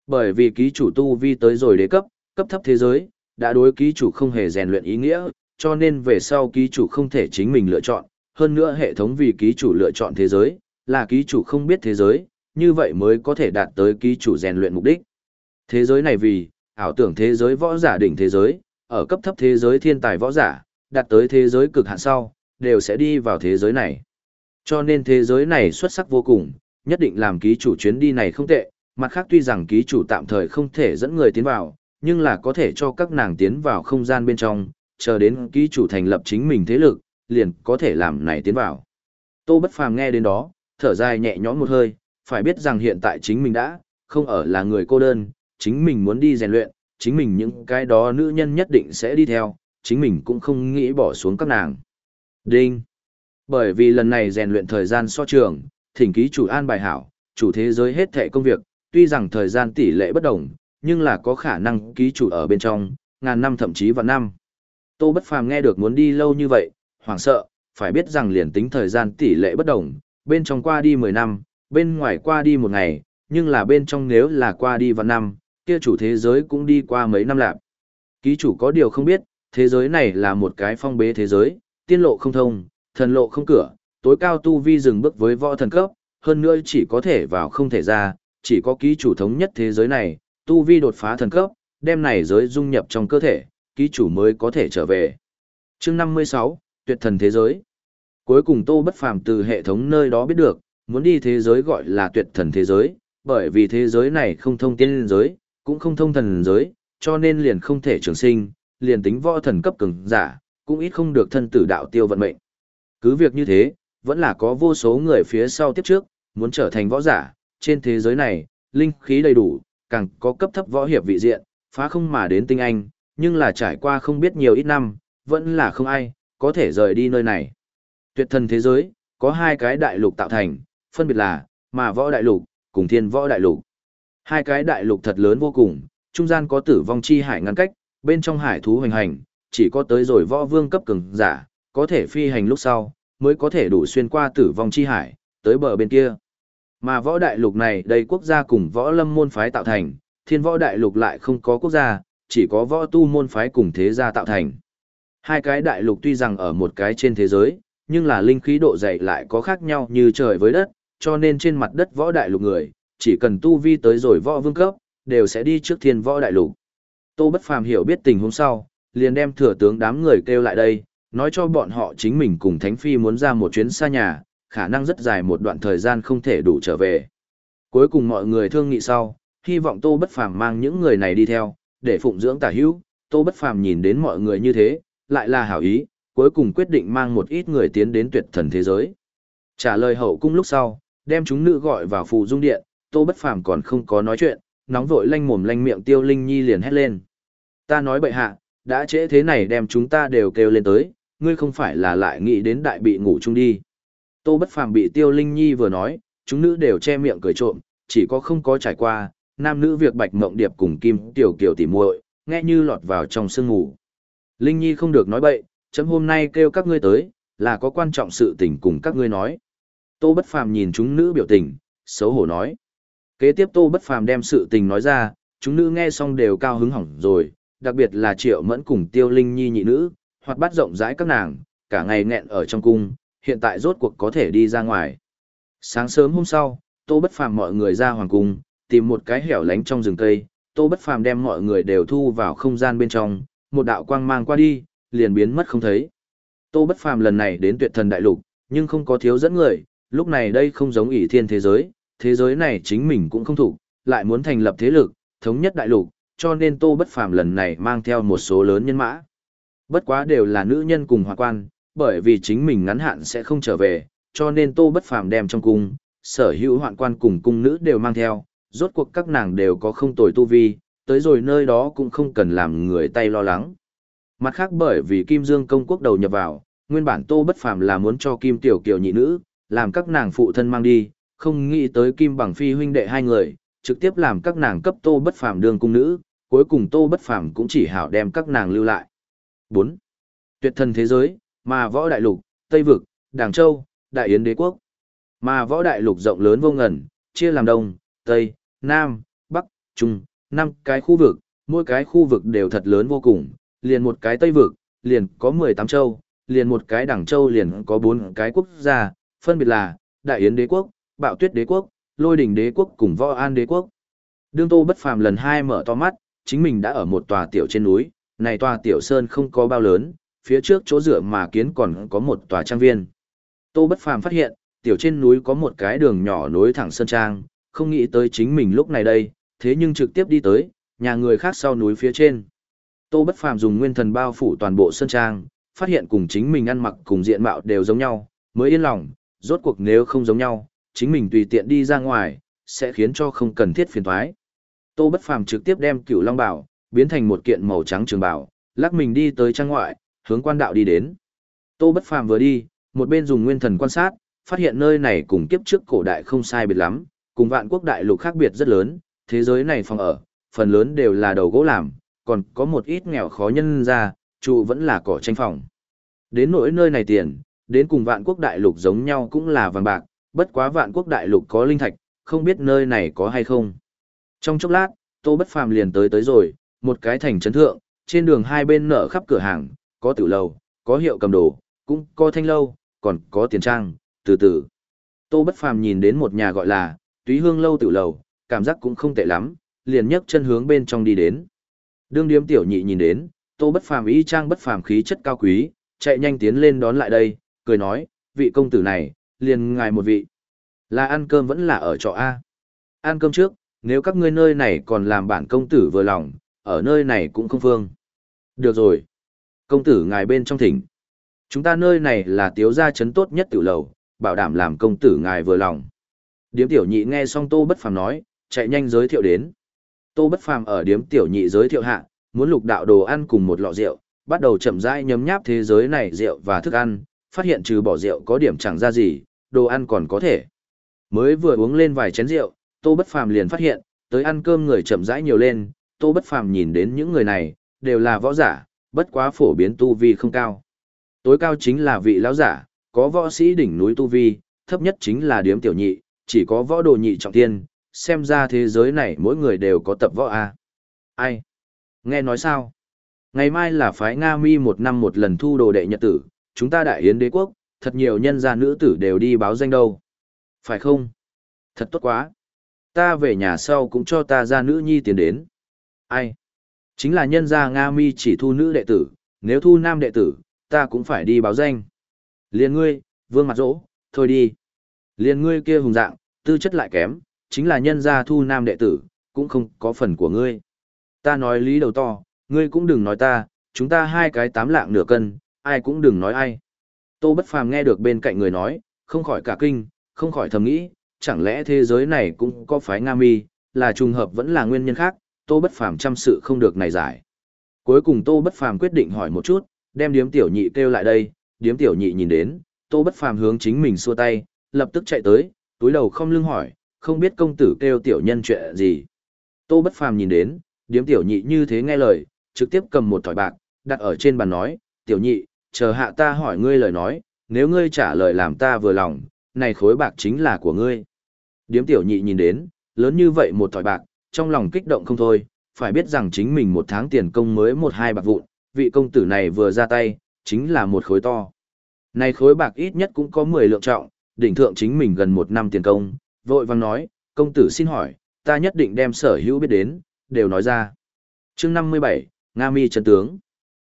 Bởi vì ký chủ tu vi tới rồi đế cấp, cấp thấp thế giới, đã đối ký chủ không hề rèn luyện ý nghĩa, cho nên về sau ký chủ không thể chính mình lựa chọn, hơn nữa hệ thống vì ký chủ lựa chọn thế giới, là ký chủ không biết thế giới, như vậy mới có thể đạt tới ký chủ rèn luyện mục đích. Thế giới này vì, ảo tưởng thế giới võ giả đỉnh thế giới, ở cấp thấp thế giới thiên tài võ giả, đạt tới thế giới cực hạn sau, đều sẽ đi vào thế giới này. Cho nên thế giới này xuất sắc vô cùng, nhất định làm ký chủ chuyến đi này không tệ, mặt khác tuy rằng ký chủ tạm thời không thể dẫn người tiến vào, nhưng là có thể cho các nàng tiến vào không gian bên trong, chờ đến ký chủ thành lập chính mình thế lực, liền có thể làm này tiến vào. Tô Bất Phàm nghe đến đó, thở dài nhẹ nhõm một hơi, phải biết rằng hiện tại chính mình đã không ở là người cô đơn, chính mình muốn đi rèn luyện, chính mình những cái đó nữ nhân nhất định sẽ đi theo, chính mình cũng không nghĩ bỏ xuống các nàng. Đinh. Bởi vì lần này rèn luyện thời gian so trường, thỉnh ký chủ an bài hảo, chủ thế giới hết thệ công việc, tuy rằng thời gian tỷ lệ bất đồng, nhưng là có khả năng ký chủ ở bên trong, ngàn năm thậm chí vạn năm. Tô Bất Phàm nghe được muốn đi lâu như vậy, hoảng sợ, phải biết rằng liền tính thời gian tỷ lệ bất đồng, bên trong qua đi 10 năm, bên ngoài qua đi một ngày, nhưng là bên trong nếu là qua đi vạn năm, kia chủ thế giới cũng đi qua mấy năm lạc. Ký chủ có điều không biết, thế giới này là một cái phong bế thế giới, tiên lộ không thông, thần lộ không cửa, tối cao tu vi dừng bước với võ thần cấp, hơn nữa chỉ có thể vào không thể ra, chỉ có ký chủ thống nhất thế giới này, tu vi đột phá thần cấp, đem này giới dung nhập trong cơ thể, ký chủ mới có thể trở về. Chương 56, Tuyệt thần thế giới. Cuối cùng Tô Bất Phàm từ hệ thống nơi đó biết được, muốn đi thế giới gọi là Tuyệt thần thế giới, bởi vì thế giới này không thông tiên giới, cũng không thông thần giới, cho nên liền không thể trường sinh, liền tính võ thần cấp cường giả, cũng ít không được thân tử đạo tiêu vận mệnh. Cứ việc như thế, vẫn là có vô số người phía sau tiếp trước, muốn trở thành võ giả, trên thế giới này, linh khí đầy đủ, càng có cấp thấp võ hiệp vị diện, phá không mà đến tinh anh, nhưng là trải qua không biết nhiều ít năm, vẫn là không ai, có thể rời đi nơi này. Tuyệt thần thế giới, có hai cái đại lục tạo thành, phân biệt là, mà võ đại lục, cùng thiên võ đại lục. Hai cái đại lục thật lớn vô cùng, trung gian có tử vong chi hải ngăn cách, bên trong hải thú hoành hành, chỉ có tới rồi võ vương cấp cường giả, có thể phi hành lúc sau, mới có thể đủ xuyên qua tử vong chi hải, tới bờ bên kia. Mà võ đại lục này đầy quốc gia cùng võ lâm môn phái tạo thành, thiên võ đại lục lại không có quốc gia, chỉ có võ tu môn phái cùng thế gia tạo thành. Hai cái đại lục tuy rằng ở một cái trên thế giới, nhưng là linh khí độ dày lại có khác nhau như trời với đất, cho nên trên mặt đất võ đại lục người, chỉ cần tu vi tới rồi võ vương cấp, đều sẽ đi trước thiên võ đại lục. Tô Bất Phàm hiểu biết tình huống sau, liền đem thừa tướng đám người kêu lại đây, nói cho bọn họ chính mình cùng Thánh Phi muốn ra một chuyến xa nhà, khả năng rất dài một đoạn thời gian không thể đủ trở về. Cuối cùng mọi người thương nghị sau, hy vọng Tô Bất Phàm mang những người này đi theo, để phụng dưỡng tả hữu, Tô Bất Phàm nhìn đến mọi người như thế, lại là hảo ý, cuối cùng quyết định mang một ít người tiến đến tuyệt thần thế giới. Trả lời hậu cung lúc sau, đem chúng nữ gọi vào phù dung điện, Tô Bất Phàm còn không có nói chuyện, nóng vội lanh mồm lanh miệng Tiêu Linh Nhi liền hét lên. Ta nói bậy hạ, đã trễ thế này đem chúng ta đều kêu lên tới, ngươi không phải là lại nghĩ đến đại bị ngủ chung đi. Tô Bất Phàm bị Tiêu Linh Nhi vừa nói, chúng nữ đều che miệng cười trộm, chỉ có không có trải qua, nam nữ việc Bạch Mộng Điệp cùng Kim Tiểu Kiều tỉ muội, nghe như lọt vào trong sương ngủ. Linh Nhi không được nói bậy, chấm hôm nay kêu các ngươi tới, là có quan trọng sự tình cùng các ngươi nói. Tô Bất Phàm nhìn chúng nữ biểu tình, xấu hổ nói. Kế tiếp Tô Bất Phàm đem sự tình nói ra, chúng nữ nghe xong đều cao hứng hỏng rồi, đặc biệt là Triệu Mẫn cùng Tiêu Linh Nhi nhị nữ, hoặc bắt rộng rãi các nàng, cả ngày nghẹn ở trong cung, hiện tại rốt cuộc có thể đi ra ngoài. Sáng sớm hôm sau, Tô Bất Phàm mọi người ra hoàng cung, tìm một cái hẻo lánh trong rừng cây, Tô Bất Phàm đem mọi người đều thu vào không gian bên trong, một đạo quang mang qua đi, liền biến mất không thấy. Tô Bất Phàm lần này đến Tuyệt Thần Đại Lục, nhưng không có thiếu dẫn người, lúc này đây không giống ỷ thiên thế giới, thế giới này chính mình cũng không thủ, lại muốn thành lập thế lực, thống nhất đại lục, cho nên Tô Bất Phàm lần này mang theo một số lớn nhân mã. Bất quá đều là nữ nhân cùng hòa quan, bởi vì chính mình ngắn hạn sẽ không trở về, cho nên Tô Bất Phàm đem trong cung, sở hữu hoạn quan cùng cung nữ đều mang theo, rốt cuộc các nàng đều có không tồi tu vi, tới rồi nơi đó cũng không cần làm người tay lo lắng. Mặt khác bởi vì Kim Dương công quốc đầu nhập vào, nguyên bản Tô Bất Phàm là muốn cho Kim Tiểu Kiều nhị nữ, làm các nàng phụ thân mang đi, không nghĩ tới Kim Bằng Phi huynh đệ hai người, trực tiếp làm các nàng cấp Tô Bất Phàm đương cung nữ, cuối cùng Tô Bất Phàm cũng chỉ hảo đem các nàng lưu lại. 4. Tuyệt thần thế giới, mà võ đại lục, Tây vực, Đảng Châu, Đại Yến đế quốc. Mà võ đại lục rộng lớn vô ngần, chia làm đông, tây, nam, bắc, trung, năm cái khu vực, mỗi cái khu vực đều thật lớn vô cùng, liền một cái tây vực, liền có 18 châu, liền một cái đảng châu liền có bốn cái quốc gia, phân biệt là Đại Yến đế quốc, Bạo Tuyết đế quốc, Lôi Đỉnh đế quốc cùng Võ An đế quốc. Đương Tô Bất Phàm lần hai mở to mắt, chính mình đã ở một tòa tiểu trên núi, này tòa tiểu sơn không có bao lớn, phía trước chỗ dựa mà kiến còn có một tòa trang viên. Tô Bất Phàm phát hiện, tiểu trên núi có một cái đường nhỏ nối thẳng sơn trang, không nghĩ tới chính mình lúc này đây, thế nhưng trực tiếp đi tới, nhà người khác sau núi phía trên. Tô Bất Phàm dùng nguyên thần bao phủ toàn bộ sơn trang, phát hiện cùng chính mình ăn mặc cùng diện mạo đều giống nhau, mới yên lòng, rốt cuộc nếu không giống nhau, chính mình tùy tiện đi ra ngoài, sẽ khiến cho không cần thiết phiền toái. Tô Bất Phàm trực tiếp đem Cửu Long Bảo biến thành một kiện màu trắng trường bảo, lắc mình đi tới trang ngoại, hướng quan đạo đi đến. Tô Bất Phàm vừa đi, một bên dùng nguyên thần quan sát, phát hiện nơi này cùng kiếp trước cổ đại không sai biệt lắm, cùng vạn quốc đại lục khác biệt rất lớn, thế giới này phòng ở, phần lớn đều là đầu gỗ làm, còn có một ít nghèo khó nhân ra, trụ vẫn là cỏ tranh phòng. Đến nỗi nơi này tiền, đến cùng vạn quốc đại lục giống nhau cũng là vàng bạc, bất quá vạn quốc đại lục có linh thạch, không biết nơi này có hay không. Trong chốc lát, Tô Bất Phàm liền tới tới rồi, một cái thành trấn thượng, trên đường hai bên nở khắp cửa hàng, có tiểu lầu, có hiệu cầm đồ, cũng có thanh lâu, còn có tiền trang, từ từ. Tô Bất Phàm nhìn đến một nhà gọi là Túy Hương lâu tiểu lầu, cảm giác cũng không tệ lắm, liền nhấc chân hướng bên trong đi đến. Đương điếm tiểu nhị nhìn đến, Tô Bất Phàm y trang bất phàm khí chất cao quý, chạy nhanh tiến lên đón lại đây, cười nói, vị công tử này, liền ngài một vị. Là ăn cơm vẫn là ở trọ A. Ăn cơm trước, nếu các ngươi nơi này còn làm bản công tử vừa lòng, ở nơi này cũng không phương. Được rồi. Công tử ngài bên trong thỉnh. Chúng ta nơi này là tiếu gia chấn tốt nhất tiểu lầu, bảo đảm làm công tử ngài vừa lòng. Điếm tiểu nhị nghe xong Tô Bất Phàm nói, chạy nhanh giới thiệu đến. Tô Bất Phàm ở điếm tiểu nhị giới thiệu hạ, muốn lục đạo đồ ăn cùng một lọ rượu, bắt đầu chậm rãi nhấm nháp thế giới này rượu và thức ăn, phát hiện trừ bỏ rượu có điểm chẳng ra gì, đồ ăn còn có thể. Mới vừa uống lên vài chén rượu, Tô Bất Phàm liền phát hiện, tới ăn cơm người chậm rãi nhiều lên, Tô Bất Phàm nhìn đến những người này, đều là võ giả, bất quá phổ biến tu vi không cao. Tối cao chính là vị lão giả, có võ sĩ đỉnh núi tu vi, thấp nhất chính là điếm tiểu nhị, chỉ có võ đồ nhị trọng thiên, xem ra thế giới này mỗi người đều có tập võ a. Ai? Nghe nói sao? Ngày mai là phái Nga Mi một năm một lần thu đồ đệ nhật tử, chúng ta đại yến đế quốc, thật nhiều nhân gia nữ tử đều đi báo danh đâu. Phải không? Thật tốt quá. Ta về nhà sau cũng cho ta ra nữ nhi tiền đến. Ai? Chính là nhân gia Nga Mi chỉ thu nữ đệ tử, nếu thu nam đệ tử, ta cũng phải đi báo danh. Liên ngươi, vương mặt rỗ, thôi đi. Liên ngươi kia hùng dạng, tư chất lại kém, chính là nhân gia thu nam đệ tử, cũng không có phần của ngươi. Ta nói lý đầu to, ngươi cũng đừng nói ta, chúng ta hai cái tám lạng nửa cân, ai cũng đừng nói ai. Tô Bất Phàm nghe được bên cạnh người nói, không khỏi cả kinh, không khỏi thầm nghĩ, chẳng lẽ thế giới này cũng có phái Nga Mi, là trùng hợp vẫn là nguyên nhân khác, Tô Bất Phàm chăm sự không được này giải. Cuối cùng Tô Bất Phàm quyết định hỏi một chút, đem điếm tiểu nhị kêu lại đây, điếm tiểu nhị nhìn đến, Tô Bất Phàm hướng chính mình xua tay, lập tức chạy tới, túi đầu không lưng hỏi, không biết công tử kêu tiểu nhân chuyện gì. Tô Bất Phàm nhìn đến, điếm tiểu nhị như thế nghe lời, trực tiếp cầm một thỏi bạc, đặt ở trên bàn nói, tiểu nhị, chờ hạ ta hỏi ngươi lời nói, nếu ngươi trả lời làm ta vừa lòng, này khối bạc chính là của ngươi. Điếm tiểu nhị nhìn đến, lớn như vậy một thỏi bạc, trong lòng kích động không thôi, phải biết rằng chính mình một tháng tiền công mới một hai bạc vụn, vị công tử này vừa ra tay, chính là một khối to. Này khối bạc ít nhất cũng có 10 lượng trọng, đỉnh thượng chính mình gần một năm tiền công, vội vang nói, công tử xin hỏi, ta nhất định đem sở hữu biết đến, đều nói ra. chương 57, Nga Mi chân tướng.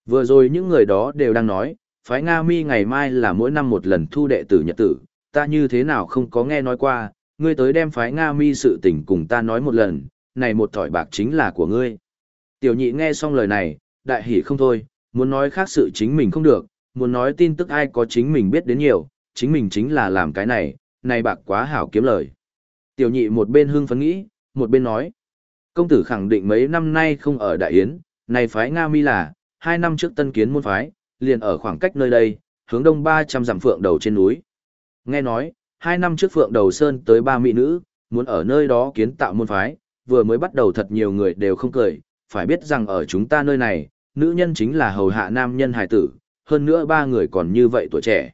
Vừa rồi những người đó đều đang nói, phái Nga Mi ngày mai là mỗi năm một lần thu đệ tử nhật tử, ta như thế nào không có nghe nói qua, ngươi tới đem phái Nga Mi sự tình cùng ta nói một lần, này một thỏi bạc chính là của ngươi. Tiểu nhị nghe xong lời này, đại hỉ không thôi, muốn nói khác sự chính mình không được, muốn nói tin tức ai có chính mình biết đến nhiều, chính mình chính là làm cái này, này bạc quá hảo kiếm lời. Tiểu nhị một bên hưng phấn nghĩ, một bên nói. Công tử khẳng định mấy năm nay không ở Đại Yến, này phái Nga Mi là, hai năm trước tân kiến môn phái, liền ở khoảng cách nơi đây, hướng đông 300 dặm phượng đầu trên núi. Nghe nói, hai năm trước phượng đầu sơn tới ba mỹ nữ, muốn ở nơi đó kiến tạo môn phái, vừa mới bắt đầu thật nhiều người đều không cười, phải biết rằng ở chúng ta nơi này, nữ nhân chính là hầu hạ nam nhân hài tử, hơn nữa ba người còn như vậy tuổi trẻ.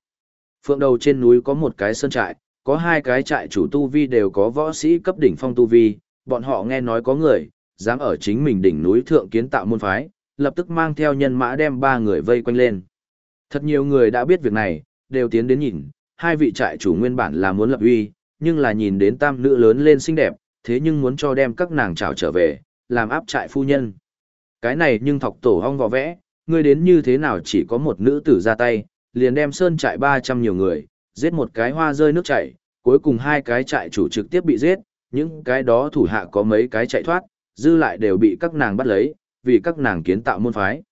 Phượng đầu trên núi có một cái sơn trại, có hai cái trại chủ tu vi đều có võ sĩ cấp đỉnh phong tu vi, bọn họ nghe nói có người, dám ở chính mình đỉnh núi thượng kiến tạo môn phái, lập tức mang theo nhân mã đem ba người vây quanh lên. Thật nhiều người đã biết việc này, đều tiến đến nhìn, hai vị trại chủ nguyên bản là muốn lập uy, nhưng là nhìn đến tam nữ lớn lên xinh đẹp, thế nhưng muốn cho đem các nàng trảo trở về, làm áp trại phu nhân. Cái này nhưng thọc tổ hong vò vẽ, ngươi đến như thế nào chỉ có một nữ tử ra tay, liền đem sơn trại 300 nhiều người, giết một cái hoa rơi nước chảy, cuối cùng hai cái trại chủ trực tiếp bị giết, những cái đó thủ hạ có mấy cái chạy thoát, dư lại đều bị các nàng bắt lấy, vì các nàng kiến tạo môn phái.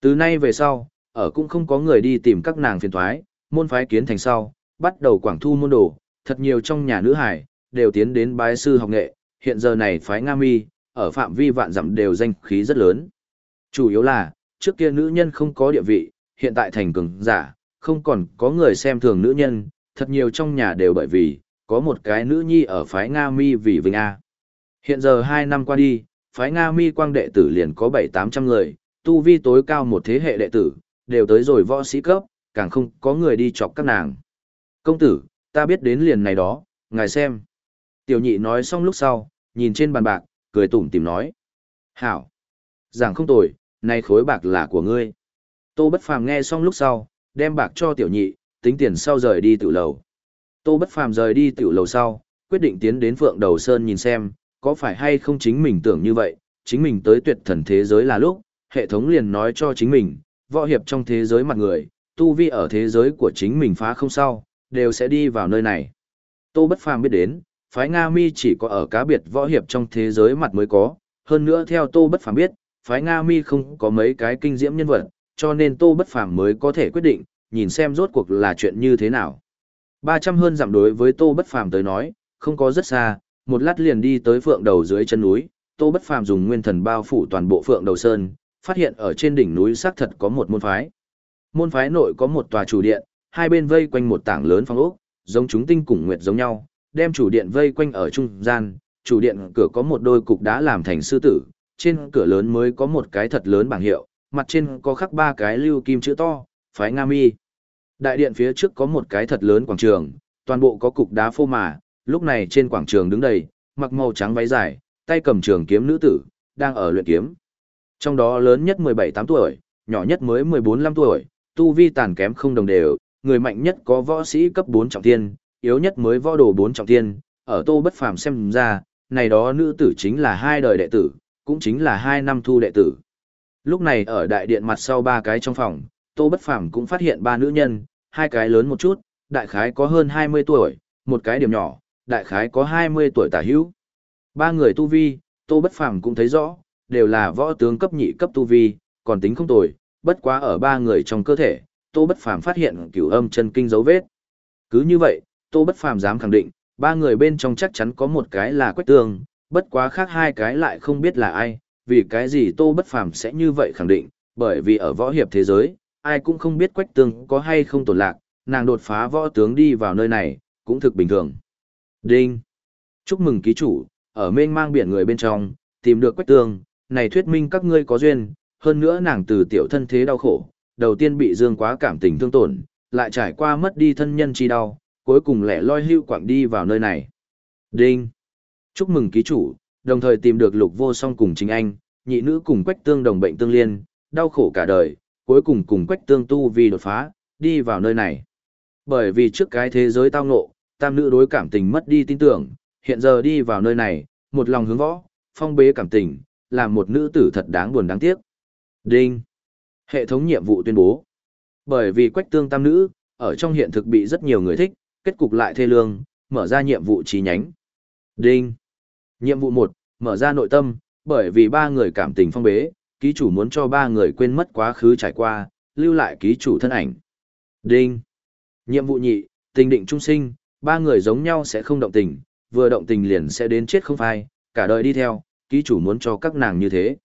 Từ nay về sau, ở cũng không có người đi tìm các nàng phiền thoái, môn phái kiến thành sau, bắt đầu quảng thu môn đồ, thật nhiều trong nhà nữ hải, đều tiến đến bái sư học nghệ, hiện giờ này phái Nga Mi, ở phạm vi vạn dặm đều danh khí rất lớn. Chủ yếu là, trước kia nữ nhân không có địa vị, hiện tại thành cường giả, không còn có người xem thường nữ nhân, thật nhiều trong nhà đều bởi vì, có một cái nữ nhi ở phái Nga Mi vì Vinh A. Hiện giờ 2 năm qua đi, phái Nga Mi quang đệ tử liền có 7-800 người, tu vi tối cao một thế hệ đệ tử, đều tới rồi võ sĩ cấp, càng không có người đi chọc các nàng. Công tử, ta biết đến liền này đó, ngài xem. Tiểu nhị nói xong lúc sau, nhìn trên bàn bạc, cười tủm tìm nói. Hảo! Giảng không tồi, nay khối bạc là của ngươi. Tô Bất Phàm nghe xong lúc sau, đem bạc cho tiểu nhị, tính tiền sau rời đi tiểu lầu. Tô Bất Phàm rời đi tiểu lầu sau, quyết định tiến đến Phượng Đầu Sơn nhìn xem, có phải hay không chính mình tưởng như vậy, chính mình tới tuyệt thần thế giới là lúc, hệ thống liền nói cho chính mình, võ hiệp trong thế giới mặt người, tu vi ở thế giới của chính mình phá không sao, đều sẽ đi vào nơi này. Tô Bất Phàm biết đến, phái Nga Mi chỉ có ở cá biệt võ hiệp trong thế giới mặt mới có, hơn nữa theo Tô Bất Phàm biết, phái Nga Mi không có mấy cái kinh diễm nhân vật, cho nên Tô Bất Phàm mới có thể quyết định, nhìn xem rốt cuộc là chuyện như thế nào. 300 hơn giảm đối với Tô Bất Phàm tới nói, không có rất xa, một lát liền đi tới phượng đầu dưới chân núi, Tô Bất Phàm dùng nguyên thần bao phủ toàn bộ phượng đầu sơn, phát hiện ở trên đỉnh núi xác thật có một môn phái. Môn phái nội có một tòa chủ điện, hai bên vây quanh một tảng lớn phong ốc, giống chúng tinh cùng nguyệt giống nhau, đem chủ điện vây quanh ở trung gian, chủ điện cửa có một đôi cục đá làm thành sư tử, trên cửa lớn mới có một cái thật lớn bảng hiệu, mặt trên có khắc ba cái lưu kim chữ to, phái Nga Mi. Đại điện phía trước có một cái thật lớn quảng trường, toàn bộ có cục đá phô mà, lúc này trên quảng trường đứng đầy, mặc màu trắng váy dài, tay cầm trường kiếm nữ tử, đang ở luyện kiếm. Trong đó lớn nhất 17-8 tuổi, nhỏ nhất mới 14-15 tuổi, tu vi tàn kém không đồng đều, người mạnh nhất có võ sĩ cấp 4 trọng thiên, yếu nhất mới võ đồ bốn trọng thiên, ở tô bất phàm xem ra, này đó nữ tử chính là hai đời đệ tử, cũng chính là hai năm thu đệ tử. Lúc này ở đại điện mặt sau ba cái trong phòng, tô bất phàm cũng phát hiện ba nữ nhân, hai cái lớn một chút, đại khái có hơn 20 tuổi, một cái điểm nhỏ, đại khái có 20 tuổi tả hữu. Ba người tu vi, tô bất phàm cũng thấy rõ, đều là võ tướng cấp nhị cấp tu vi, còn tính không tồi, bất quá ở ba người trong cơ thể, Tô Bất Phàm phát hiện cửu âm chân kinh dấu vết. Cứ như vậy, Tô Bất Phàm dám khẳng định, ba người bên trong chắc chắn có một cái là Quách tường, bất quá khác hai cái lại không biết là ai, vì cái gì Tô Bất Phàm sẽ như vậy khẳng định, bởi vì ở võ hiệp thế giới, ai cũng không biết Quách tường có hay không tổn lạc, nàng đột phá võ tướng đi vào nơi này, cũng thực bình thường. Đinh. Chúc mừng ký chủ, ở mênh mang biển người bên trong, tìm được Quách tường, này thuyết minh các ngươi có duyên, hơn nữa nàng từ tiểu thân thế đau khổ, đầu tiên bị dương quá cảm tình thương tổn, lại trải qua mất đi thân nhân chi đau, cuối cùng lẻ loi hưu quảng đi vào nơi này. Đinh! Chúc mừng ký chủ, đồng thời tìm được lục vô song cùng chính anh, nhị nữ cùng quách tương đồng bệnh tương liên, đau khổ cả đời, cuối cùng cùng quách tương tu vì đột phá, đi vào nơi này. Bởi vì trước cái thế giới tao ngộ, tam nữ đối cảm tình mất đi tin tưởng, hiện giờ đi vào nơi này, một lòng hướng võ, phong bế cảm tình, làm một nữ tử thật đáng buồn đáng tiếc. Đinh. Hệ thống nhiệm vụ tuyên bố. Bởi vì quách tương tam nữ, ở trong hiện thực bị rất nhiều người thích, kết cục lại thê lương, mở ra nhiệm vụ chi nhánh. Đinh. Nhiệm vụ 1, mở ra nội tâm, bởi vì ba người cảm tình phong bế, ký chủ muốn cho ba người quên mất quá khứ trải qua, lưu lại ký chủ thân ảnh. Đinh. Nhiệm vụ nhị, tình định trung sinh, ba người giống nhau sẽ không động tình, vừa động tình liền sẽ đến chết không phai, cả đời đi theo, ký chủ muốn cho các nàng như thế.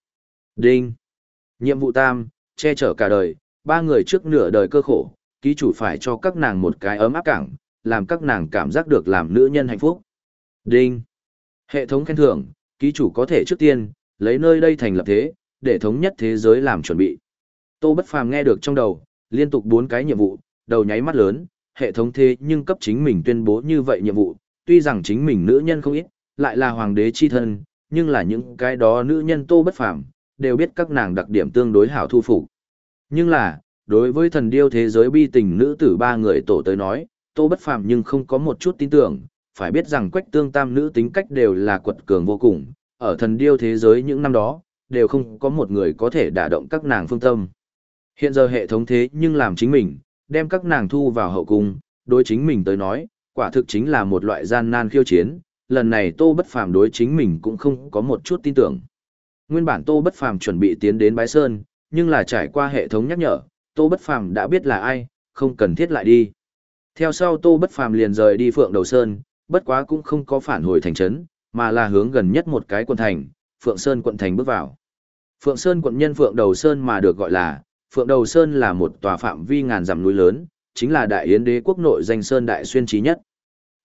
Đinh. Nhiệm vụ tam, che chở cả đời, ba người trước nửa đời cơ khổ, ký chủ phải cho các nàng một cái ấm áp cảng, làm các nàng cảm giác được làm nữ nhân hạnh phúc. Đinh. Hệ thống khen thưởng, ký chủ có thể trước tiên, lấy nơi đây thành lập thế, để thống nhất thế giới làm chuẩn bị. Tô Bất Phàm nghe được trong đầu, liên tục bốn cái nhiệm vụ, đầu nháy mắt lớn, hệ thống thế nhưng cấp chính mình tuyên bố như vậy nhiệm vụ, tuy rằng chính mình nữ nhân không ít, lại là hoàng đế chi thân, nhưng là những cái đó nữ nhân Tô Bất Phàm đều biết các nàng đặc điểm tương đối hảo thu phục. Nhưng là, đối với thần điêu thế giới bi tình nữ tử ba người tổ tới nói, Tô Bất Phàm nhưng không có một chút tin tưởng, phải biết rằng Quách Tương Tam nữ tính cách đều là quật cường vô cùng, ở thần điêu thế giới những năm đó, đều không có một người có thể đả động các nàng phương tâm. Hiện giờ hệ thống thế nhưng làm chính mình, đem các nàng thu vào hậu cung, đối chính mình tới nói, quả thực chính là một loại gian nan khiêu chiến, lần này Tô Bất Phàm đối chính mình cũng không có một chút tin tưởng. Nguyên bản Tô Bất Phàm chuẩn bị tiến đến Bái Sơn, nhưng là trải qua hệ thống nhắc nhở, Tô Bất Phàm đã biết là ai, không cần thiết lại đi. Theo sau Tô Bất Phàm liền rời đi Phượng Đầu Sơn, bất quá cũng không có phản hồi thành trấn, mà là hướng gần nhất một cái quận thành, Phượng Sơn quận thành bước vào. Phượng Sơn quận nhân Phượng Đầu Sơn mà được gọi là, Phượng Đầu Sơn là một tòa phạm vi ngàn dặm núi lớn, chính là Đại Yến Đế quốc nội danh sơn đại xuyên trí nhất.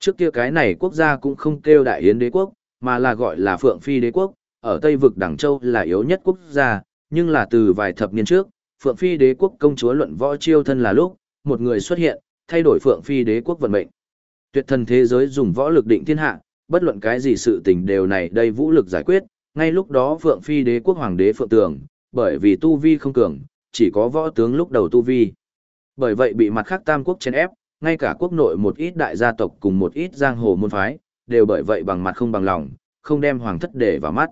Trước kia cái này quốc gia cũng không kêu Đại Yến Đế quốc, mà là gọi là Phượng Phi Đế quốc, ở Tây vực Đảng Châu là yếu nhất quốc gia, nhưng là từ vài thập niên trước, Phượng Phi Đế quốc công chúa luận võ chiêu thân là lúc, một người xuất hiện, thay đổi Phượng Phi Đế quốc vận mệnh. Tuyệt thần thế giới dùng võ lực định thiên hạ, bất luận cái gì sự tình đều này đây vũ lực giải quyết, ngay lúc đó Phượng Phi Đế quốc hoàng đế Phượng Tường, bởi vì tu vi không cường, chỉ có võ tướng lúc đầu tu vi. Bởi vậy bị mặt khác tam quốc chèn ép, ngay cả quốc nội một ít đại gia tộc cùng một ít giang hồ môn phái, đều bởi vậy bằng mặt không bằng lòng, không đem hoàng thất để vào mắt.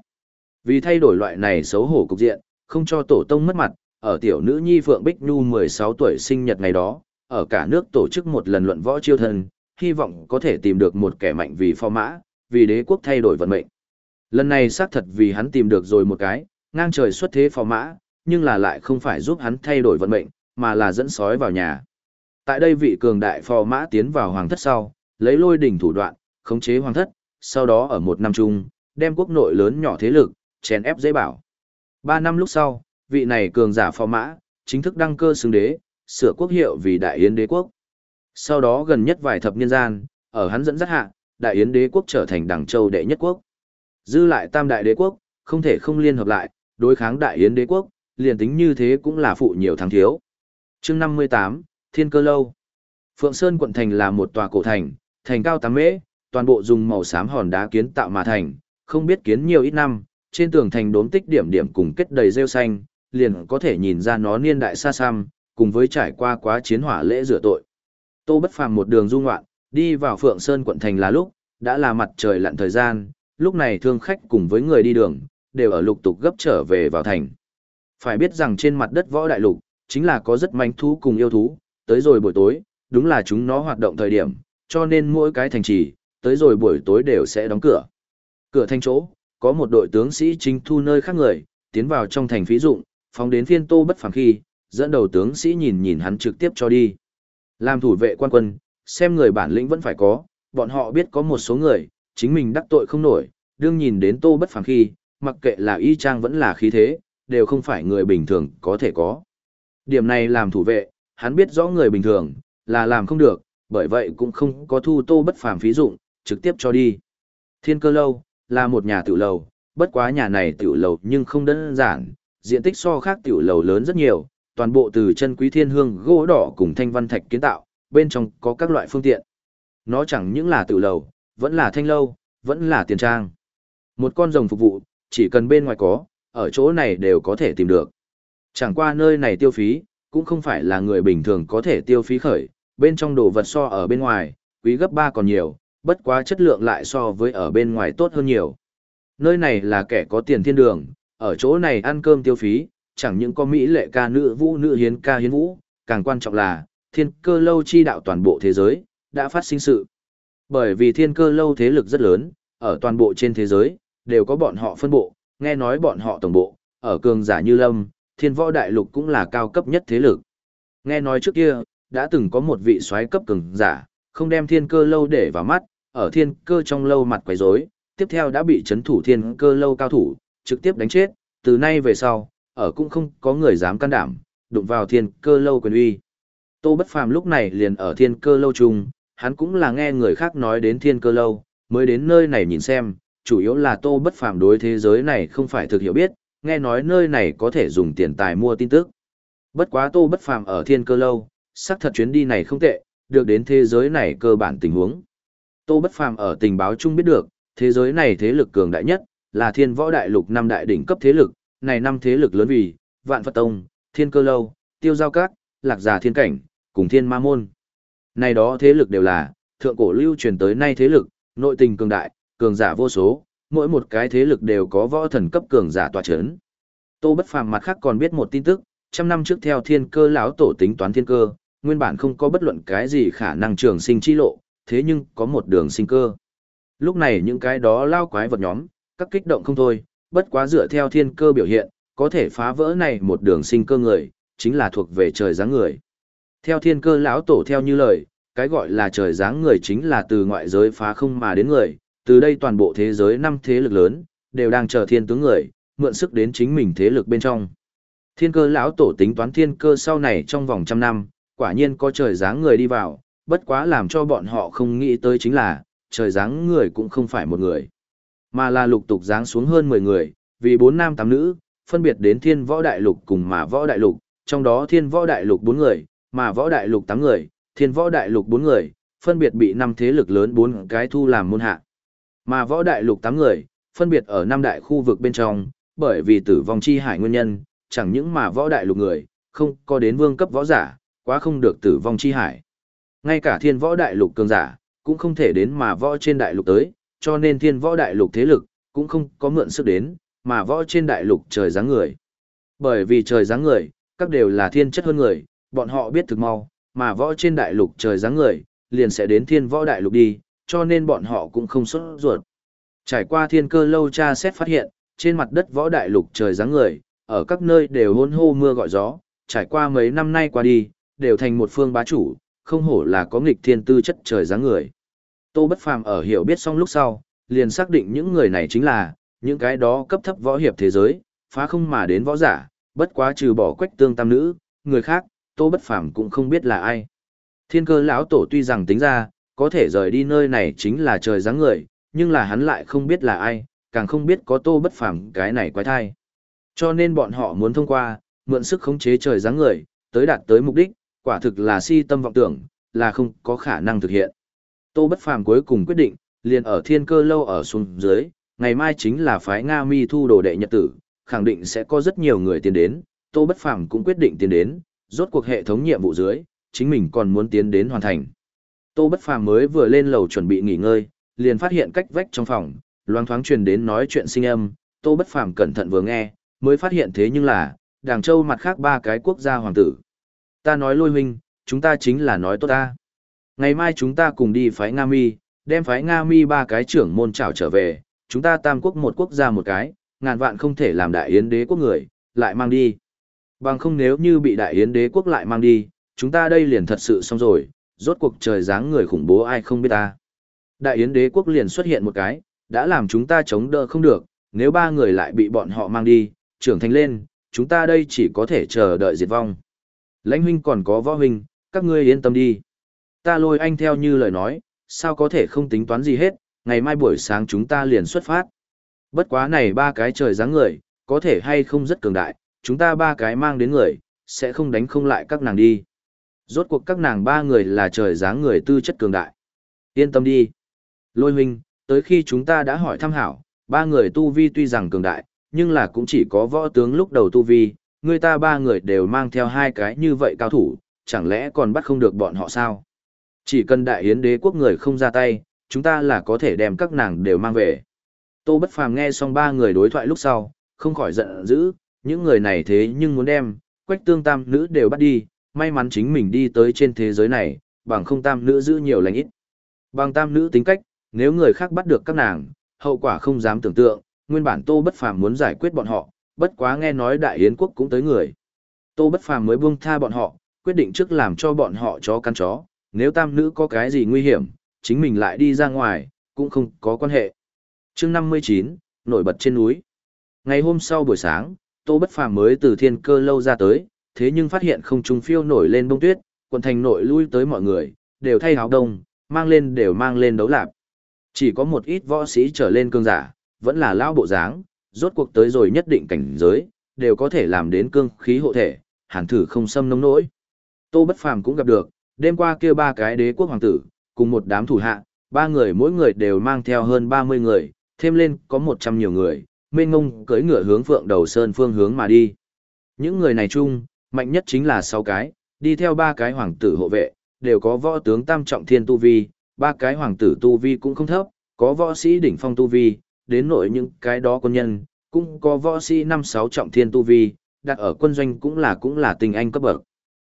Vì thay đổi loại này xấu hổ cục diện, không cho tổ tông mất mặt, ở tiểu nữ nhi Phượng Bích Nhu 16 tuổi sinh nhật ngày đó, ở cả nước tổ chức một lần luận võ chiêu thân, hy vọng có thể tìm được một kẻ mạnh vì phò mã, vì đế quốc thay đổi vận mệnh. Lần này xác thật vì hắn tìm được rồi một cái, ngang trời xuất thế phò mã, nhưng là lại không phải giúp hắn thay đổi vận mệnh, mà là dẫn sói vào nhà. Tại đây vị cường đại phò mã tiến vào hoàng thất sau, lấy lôi đỉnh thủ đoạn, khống chế hoàng thất, sau đó ở một năm chung, đem quốc nội lớn nhỏ thế lực, chèn ép dễ bảo. Ba năm lúc sau, vị này cường giả phò mã, chính thức đăng cơ xứng đế, sửa quốc hiệu vì Đại Yến đế quốc. Sau đó gần nhất vài thập niên gian, ở hắn dẫn dắt hạ, Đại Yến đế quốc trở thành đẳng châu đệ nhất quốc. Dư lại tam đại đế quốc, không thể không liên hợp lại, đối kháng Đại Yến đế quốc, liền tính như thế cũng là phụ nhiều thắng thiếu. chương 58, Thiên Cơ Lâu Phượng Sơn quận thành là một tòa cổ thành, thành cao 8 mễ, toàn bộ dùng màu xám hòn đá kiến tạo mà thành, không biết kiến nhiều ít năm, trên tường thành đốm tích điểm điểm cùng kết đầy rêu xanh, liền có thể nhìn ra nó niên đại xa xăm, cùng với trải qua quá chiến hỏa lễ rửa tội. Tô Bất Phàm một đường du ngoạn, đi vào Phượng Sơn quận thành là lúc, đã là mặt trời lặn thời gian, lúc này thương khách cùng với người đi đường, đều ở lục tục gấp trở về vào thành. Phải biết rằng trên mặt đất võ đại lục, chính là có rất manh thú cùng yêu thú, tới rồi buổi tối, đúng là chúng nó hoạt động thời điểm, cho nên mỗi cái thành trì, tới rồi buổi tối đều sẽ đóng cửa. Cửa thành chỗ, có một đội tướng sĩ chính thu nơi khác người, tiến vào trong thành phí dụng, phóng đến phiên tô bất phàm khi, dẫn đầu tướng sĩ nhìn nhìn hắn trực tiếp cho đi. Làm thủ vệ quan quân, xem người bản lĩnh vẫn phải có, bọn họ biết có một số người, chính mình đắc tội không nổi, đương nhìn đến tô bất phàm khi, mặc kệ là y trang vẫn là khí thế, đều không phải người bình thường có thể có. Điểm này làm thủ vệ, hắn biết rõ người bình thường, là làm không được, bởi vậy cũng không có thu tô bất phàm phí dụng, trực tiếp cho đi. Thiên cơ lâu, là một nhà tiểu lầu, bất quá nhà này tiểu lầu nhưng không đơn giản, diện tích so khác tiểu lầu lớn rất nhiều, toàn bộ từ chân quý thiên hương gỗ đỏ cùng thanh văn thạch kiến tạo, bên trong có các loại phương tiện. Nó chẳng những là tự lầu, vẫn là thanh lâu, vẫn là tiền trang. Một con rồng phục vụ, chỉ cần bên ngoài có, ở chỗ này đều có thể tìm được. Chẳng qua nơi này tiêu phí, cũng không phải là người bình thường có thể tiêu phí khởi, bên trong đồ vật so ở bên ngoài, quý gấp ba còn nhiều, bất quá chất lượng lại so với ở bên ngoài tốt hơn nhiều. Nơi này là kẻ có tiền thiên đường, ở chỗ này ăn cơm tiêu phí, chẳng những có mỹ lệ ca nữ vũ nữ hiến ca hiến vũ, càng quan trọng là, thiên cơ lâu chi đạo toàn bộ thế giới, đã phát sinh sự. Bởi vì thiên cơ lâu thế lực rất lớn, ở toàn bộ trên thế giới, đều có bọn họ phân bộ, nghe nói bọn họ tổng bộ, ở cường giả như lâm, thiên võ đại lục cũng là cao cấp nhất thế lực. Nghe nói trước kia, đã từng có một vị soái cấp cường giả, không đem thiên cơ lâu để vào mắt, ở thiên cơ trong lâu mặt quấy rối, tiếp theo đã bị chấn thủ thiên cơ lâu cao thủ, trực tiếp đánh chết, từ nay về sau, ở cũng không có người dám can đảm, đụng vào thiên cơ lâu quyền uy. Tô Bất Phàm lúc này liền ở thiên cơ lâu chung, hắn cũng là nghe người khác nói đến thiên cơ lâu, mới đến nơi này nhìn xem, chủ yếu là Tô Bất Phàm đối thế giới này không phải thực hiểu biết, nghe nói nơi này có thể dùng tiền tài mua tin tức. Bất quá Tô Bất Phàm ở thiên cơ lâu, xác thật chuyến đi này không tệ, được đến thế giới này cơ bản tình huống. Tô Bất Phàm ở tình báo chung biết được, thế giới này thế lực cường đại nhất, là thiên võ đại lục năm đại đỉnh cấp thế lực, này năm thế lực lớn vì, Vạn Phật Tông, Thiên Cơ Lâu, Tiêu Giao Các, Lạc Già Thiên Cảnh, cùng Thiên Ma Môn. Này đó thế lực đều là, thượng cổ lưu truyền tới nay thế lực, nội tình cường đại, cường giả vô số, mỗi một cái thế lực đều có võ thần cấp cường giả tòa chấn. Tô Bất Phàm mặt khác còn biết một tin tức, trăm năm trước theo Thiên Cơ lão tổ tính toán thiên cơ, nguyên bản không có bất luận cái gì khả năng trường sinh chi lộ, thế nhưng có một đường sinh cơ. Lúc này những cái đó lao quái vật nhóm, các kích động không thôi, bất quá dựa theo thiên cơ biểu hiện, có thể phá vỡ này một đường sinh cơ người, chính là thuộc về trời dáng người. Theo thiên cơ lão tổ theo như lời, cái gọi là trời dáng người chính là từ ngoại giới phá không mà đến người, từ đây toàn bộ thế giới năm thế lực lớn, đều đang chờ thiên tướng người, mượn sức đến chính mình thế lực bên trong. Thiên cơ lão tổ tính toán thiên cơ sau này trong vòng trăm năm, quả nhiên có trời dáng người đi vào, bất quá làm cho bọn họ không nghĩ tới chính là, trời dáng người cũng không phải một người, mà là lục tục giáng xuống hơn 10 người, vì bốn nam tám nữ, phân biệt đến thiên võ đại lục cùng mà võ đại lục, trong đó thiên võ đại lục 4 người, mà võ đại lục 8 người, thiên võ đại lục 4 người, phân biệt bị năm thế lực lớn bốn cái thu làm môn hạ. Mà võ đại lục 8 người, phân biệt ở 5 đại khu vực bên trong, bởi vì tử vong chi hải nguyên nhân, chẳng những mà võ đại lục người, không có đến vương cấp võ giả, quá không được tử vong chi hải. Ngay cả thiên võ đại lục cường giả, cũng không thể đến mà võ trên đại lục tới, cho nên thiên võ đại lục thế lực, cũng không có mượn sức đến, mà võ trên đại lục trời dáng người. Bởi vì trời dáng người, các đều là thiên chất hơn người, bọn họ biết thực mau, mà võ trên đại lục trời dáng người, liền sẽ đến thiên võ đại lục đi, cho nên bọn họ cũng không xuất ruột. Trải qua thiên cơ lâu tra xét phát hiện, trên mặt đất võ đại lục trời dáng người, ở các nơi đều hôn hô mưa gọi gió, trải qua mấy năm nay qua đi, đều thành một phương bá chủ, không hổ là có nghịch thiên tư chất trời dáng người. Tô Bất Phàm ở hiểu biết xong lúc sau, liền xác định những người này chính là những cái đó cấp thấp võ hiệp thế giới, phá không mà đến võ giả, bất quá trừ bỏ quách tương tam nữ, người khác, Tô Bất Phàm cũng không biết là ai. Thiên cơ lão tổ tuy rằng tính ra, có thể rời đi nơi này chính là trời giáng người, nhưng là hắn lại không biết là ai, càng không biết có Tô Bất Phàm cái này quái thai. Cho nên bọn họ muốn thông qua, mượn sức khống chế trời giáng người, tới đạt tới mục đích, quả thực là si tâm vọng tưởng, là không có khả năng thực hiện. Tô Bất Phàm cuối cùng quyết định, liền ở thiên cơ lâu ở xuống dưới, ngày mai chính là phái Nga Mi thu đồ đệ nhật tử, khẳng định sẽ có rất nhiều người tiến đến, Tô Bất Phàm cũng quyết định tiến đến, rốt cuộc hệ thống nhiệm vụ dưới, chính mình còn muốn tiến đến hoàn thành. Tô Bất Phàm mới vừa lên lầu chuẩn bị nghỉ ngơi, liền phát hiện cách vách trong phòng, loang thoáng truyền đến nói chuyện sinh âm, Tô Bất Phàm cẩn thận vừa nghe, mới phát hiện thế nhưng là, Đàng Châu mặt khác ba cái quốc gia hoàng tử. Ta nói lôi huynh, chúng ta chính là nói tốt ta. Ngày mai chúng ta cùng đi phái Nga Mi, đem phái Nga Mi ba cái trưởng môn trảo trở về, chúng ta tam quốc một quốc gia một cái, ngàn vạn không thể làm đại yến đế quốc người, lại mang đi. Bằng không nếu như bị đại yến đế quốc lại mang đi, chúng ta đây liền thật sự xong rồi, rốt cuộc trời dáng người khủng bố ai không biết ta. Đại yến đế quốc liền xuất hiện một cái, đã làm chúng ta chống đỡ không được, nếu ba người lại bị bọn họ mang đi, trưởng thành lên, chúng ta đây chỉ có thể chờ đợi diệt vong. Lãnh huynh còn có võ huynh, các ngươi yên tâm đi. Ta lôi anh theo như lời nói, sao có thể không tính toán gì hết, ngày mai buổi sáng chúng ta liền xuất phát. Bất quá này ba cái trời dáng người, có thể hay không rất cường đại, chúng ta ba cái mang đến người, sẽ không đánh không lại các nàng đi. Rốt cuộc các nàng ba người là trời dáng người tư chất cường đại. Yên tâm đi. Lôi huynh, tới khi chúng ta đã hỏi thăm hảo, ba người tu vi tuy rằng cường đại, nhưng là cũng chỉ có võ tướng lúc đầu tu vi, người ta ba người đều mang theo hai cái như vậy cao thủ, chẳng lẽ còn bắt không được bọn họ sao? Chỉ cần đại yến đế quốc người không ra tay, chúng ta là có thể đem các nàng đều mang về. Tô Bất Phàm nghe xong ba người đối thoại lúc sau, không khỏi giận dữ, những người này thế nhưng muốn đem, quách tương tam nữ đều bắt đi, may mắn chính mình đi tới trên thế giới này, bằng không tam nữ giữ nhiều lành ít. Bằng tam nữ tính cách, nếu người khác bắt được các nàng, hậu quả không dám tưởng tượng, nguyên bản Tô Bất Phàm muốn giải quyết bọn họ, bất quá nghe nói Đại Yến quốc cũng tới người. Tô Bất Phàm mới buông tha bọn họ, quyết định trước làm cho bọn họ chó căn chó, nếu tam nữ có cái gì nguy hiểm, chính mình lại đi ra ngoài, cũng không có quan hệ. Chương 59, nổi bật trên núi. Ngày hôm sau buổi sáng, Tô Bất Phàm mới từ thiên cơ lâu ra tới, thế nhưng phát hiện không trung phiêu nổi lên bông tuyết, quần thành nội lui tới mọi người, đều thay áo đông, mang lên đều mang lên đấu lạp. Chỉ có một ít võ sĩ trở lên cương giả, vẫn là lao bộ dáng, rốt cuộc tới rồi nhất định cảnh giới, đều có thể làm đến cương khí hộ thể, hàn thử không xâm nông nỗi. Tô Bất Phàm cũng gặp được, đêm qua kia ba cái đế quốc hoàng tử, cùng một đám thủ hạ, ba người mỗi người đều mang theo hơn 30 người, thêm lên có 100 nhiều người, mênh ngông cưỡi ngựa hướng phượng đầu sơn phương hướng mà đi. Những người này chung, mạnh nhất chính là 6 cái, đi theo ba cái hoàng tử hộ vệ, đều có võ tướng tam trọng thiên tu vi, ba cái hoàng tử tu vi cũng không thấp, có võ sĩ đỉnh phong tu vi, đến nội những cái đó quân nhân, cũng có võ sĩ năm sáu trọng thiên tu vi, đặt ở quân doanh cũng là cũng là tình anh cấp bậc.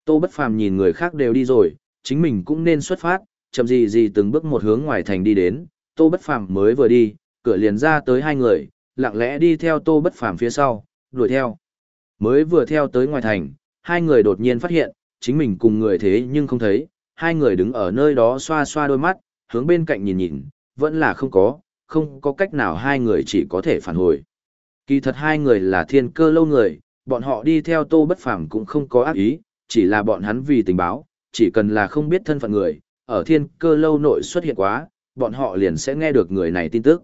Tô Bất Phàm nhìn người khác đều đi rồi, chính mình cũng nên xuất phát, chậm gì gì từng bước một hướng ngoài thành đi đến, Tô Bất Phàm mới vừa đi, cửa liền ra tới hai người, lặng lẽ đi theo Tô Bất Phàm phía sau, đuổi theo. Mới vừa theo tới ngoài thành, hai người đột nhiên phát hiện, chính mình cùng người thế nhưng không thấy, hai người đứng ở nơi đó xoa xoa đôi mắt, hướng bên cạnh nhìn nhìn, vẫn là không có, không có cách nào hai người chỉ có thể phản hồi. Kỳ thật hai người là thiên cơ lâu người, bọn họ đi theo Tô Bất Phàm cũng không có ác ý, chỉ là bọn hắn vì tình báo, chỉ cần là không biết thân phận người, ở thiên cơ lâu nội xuất hiện quá, bọn họ liền sẽ nghe được người này tin tức.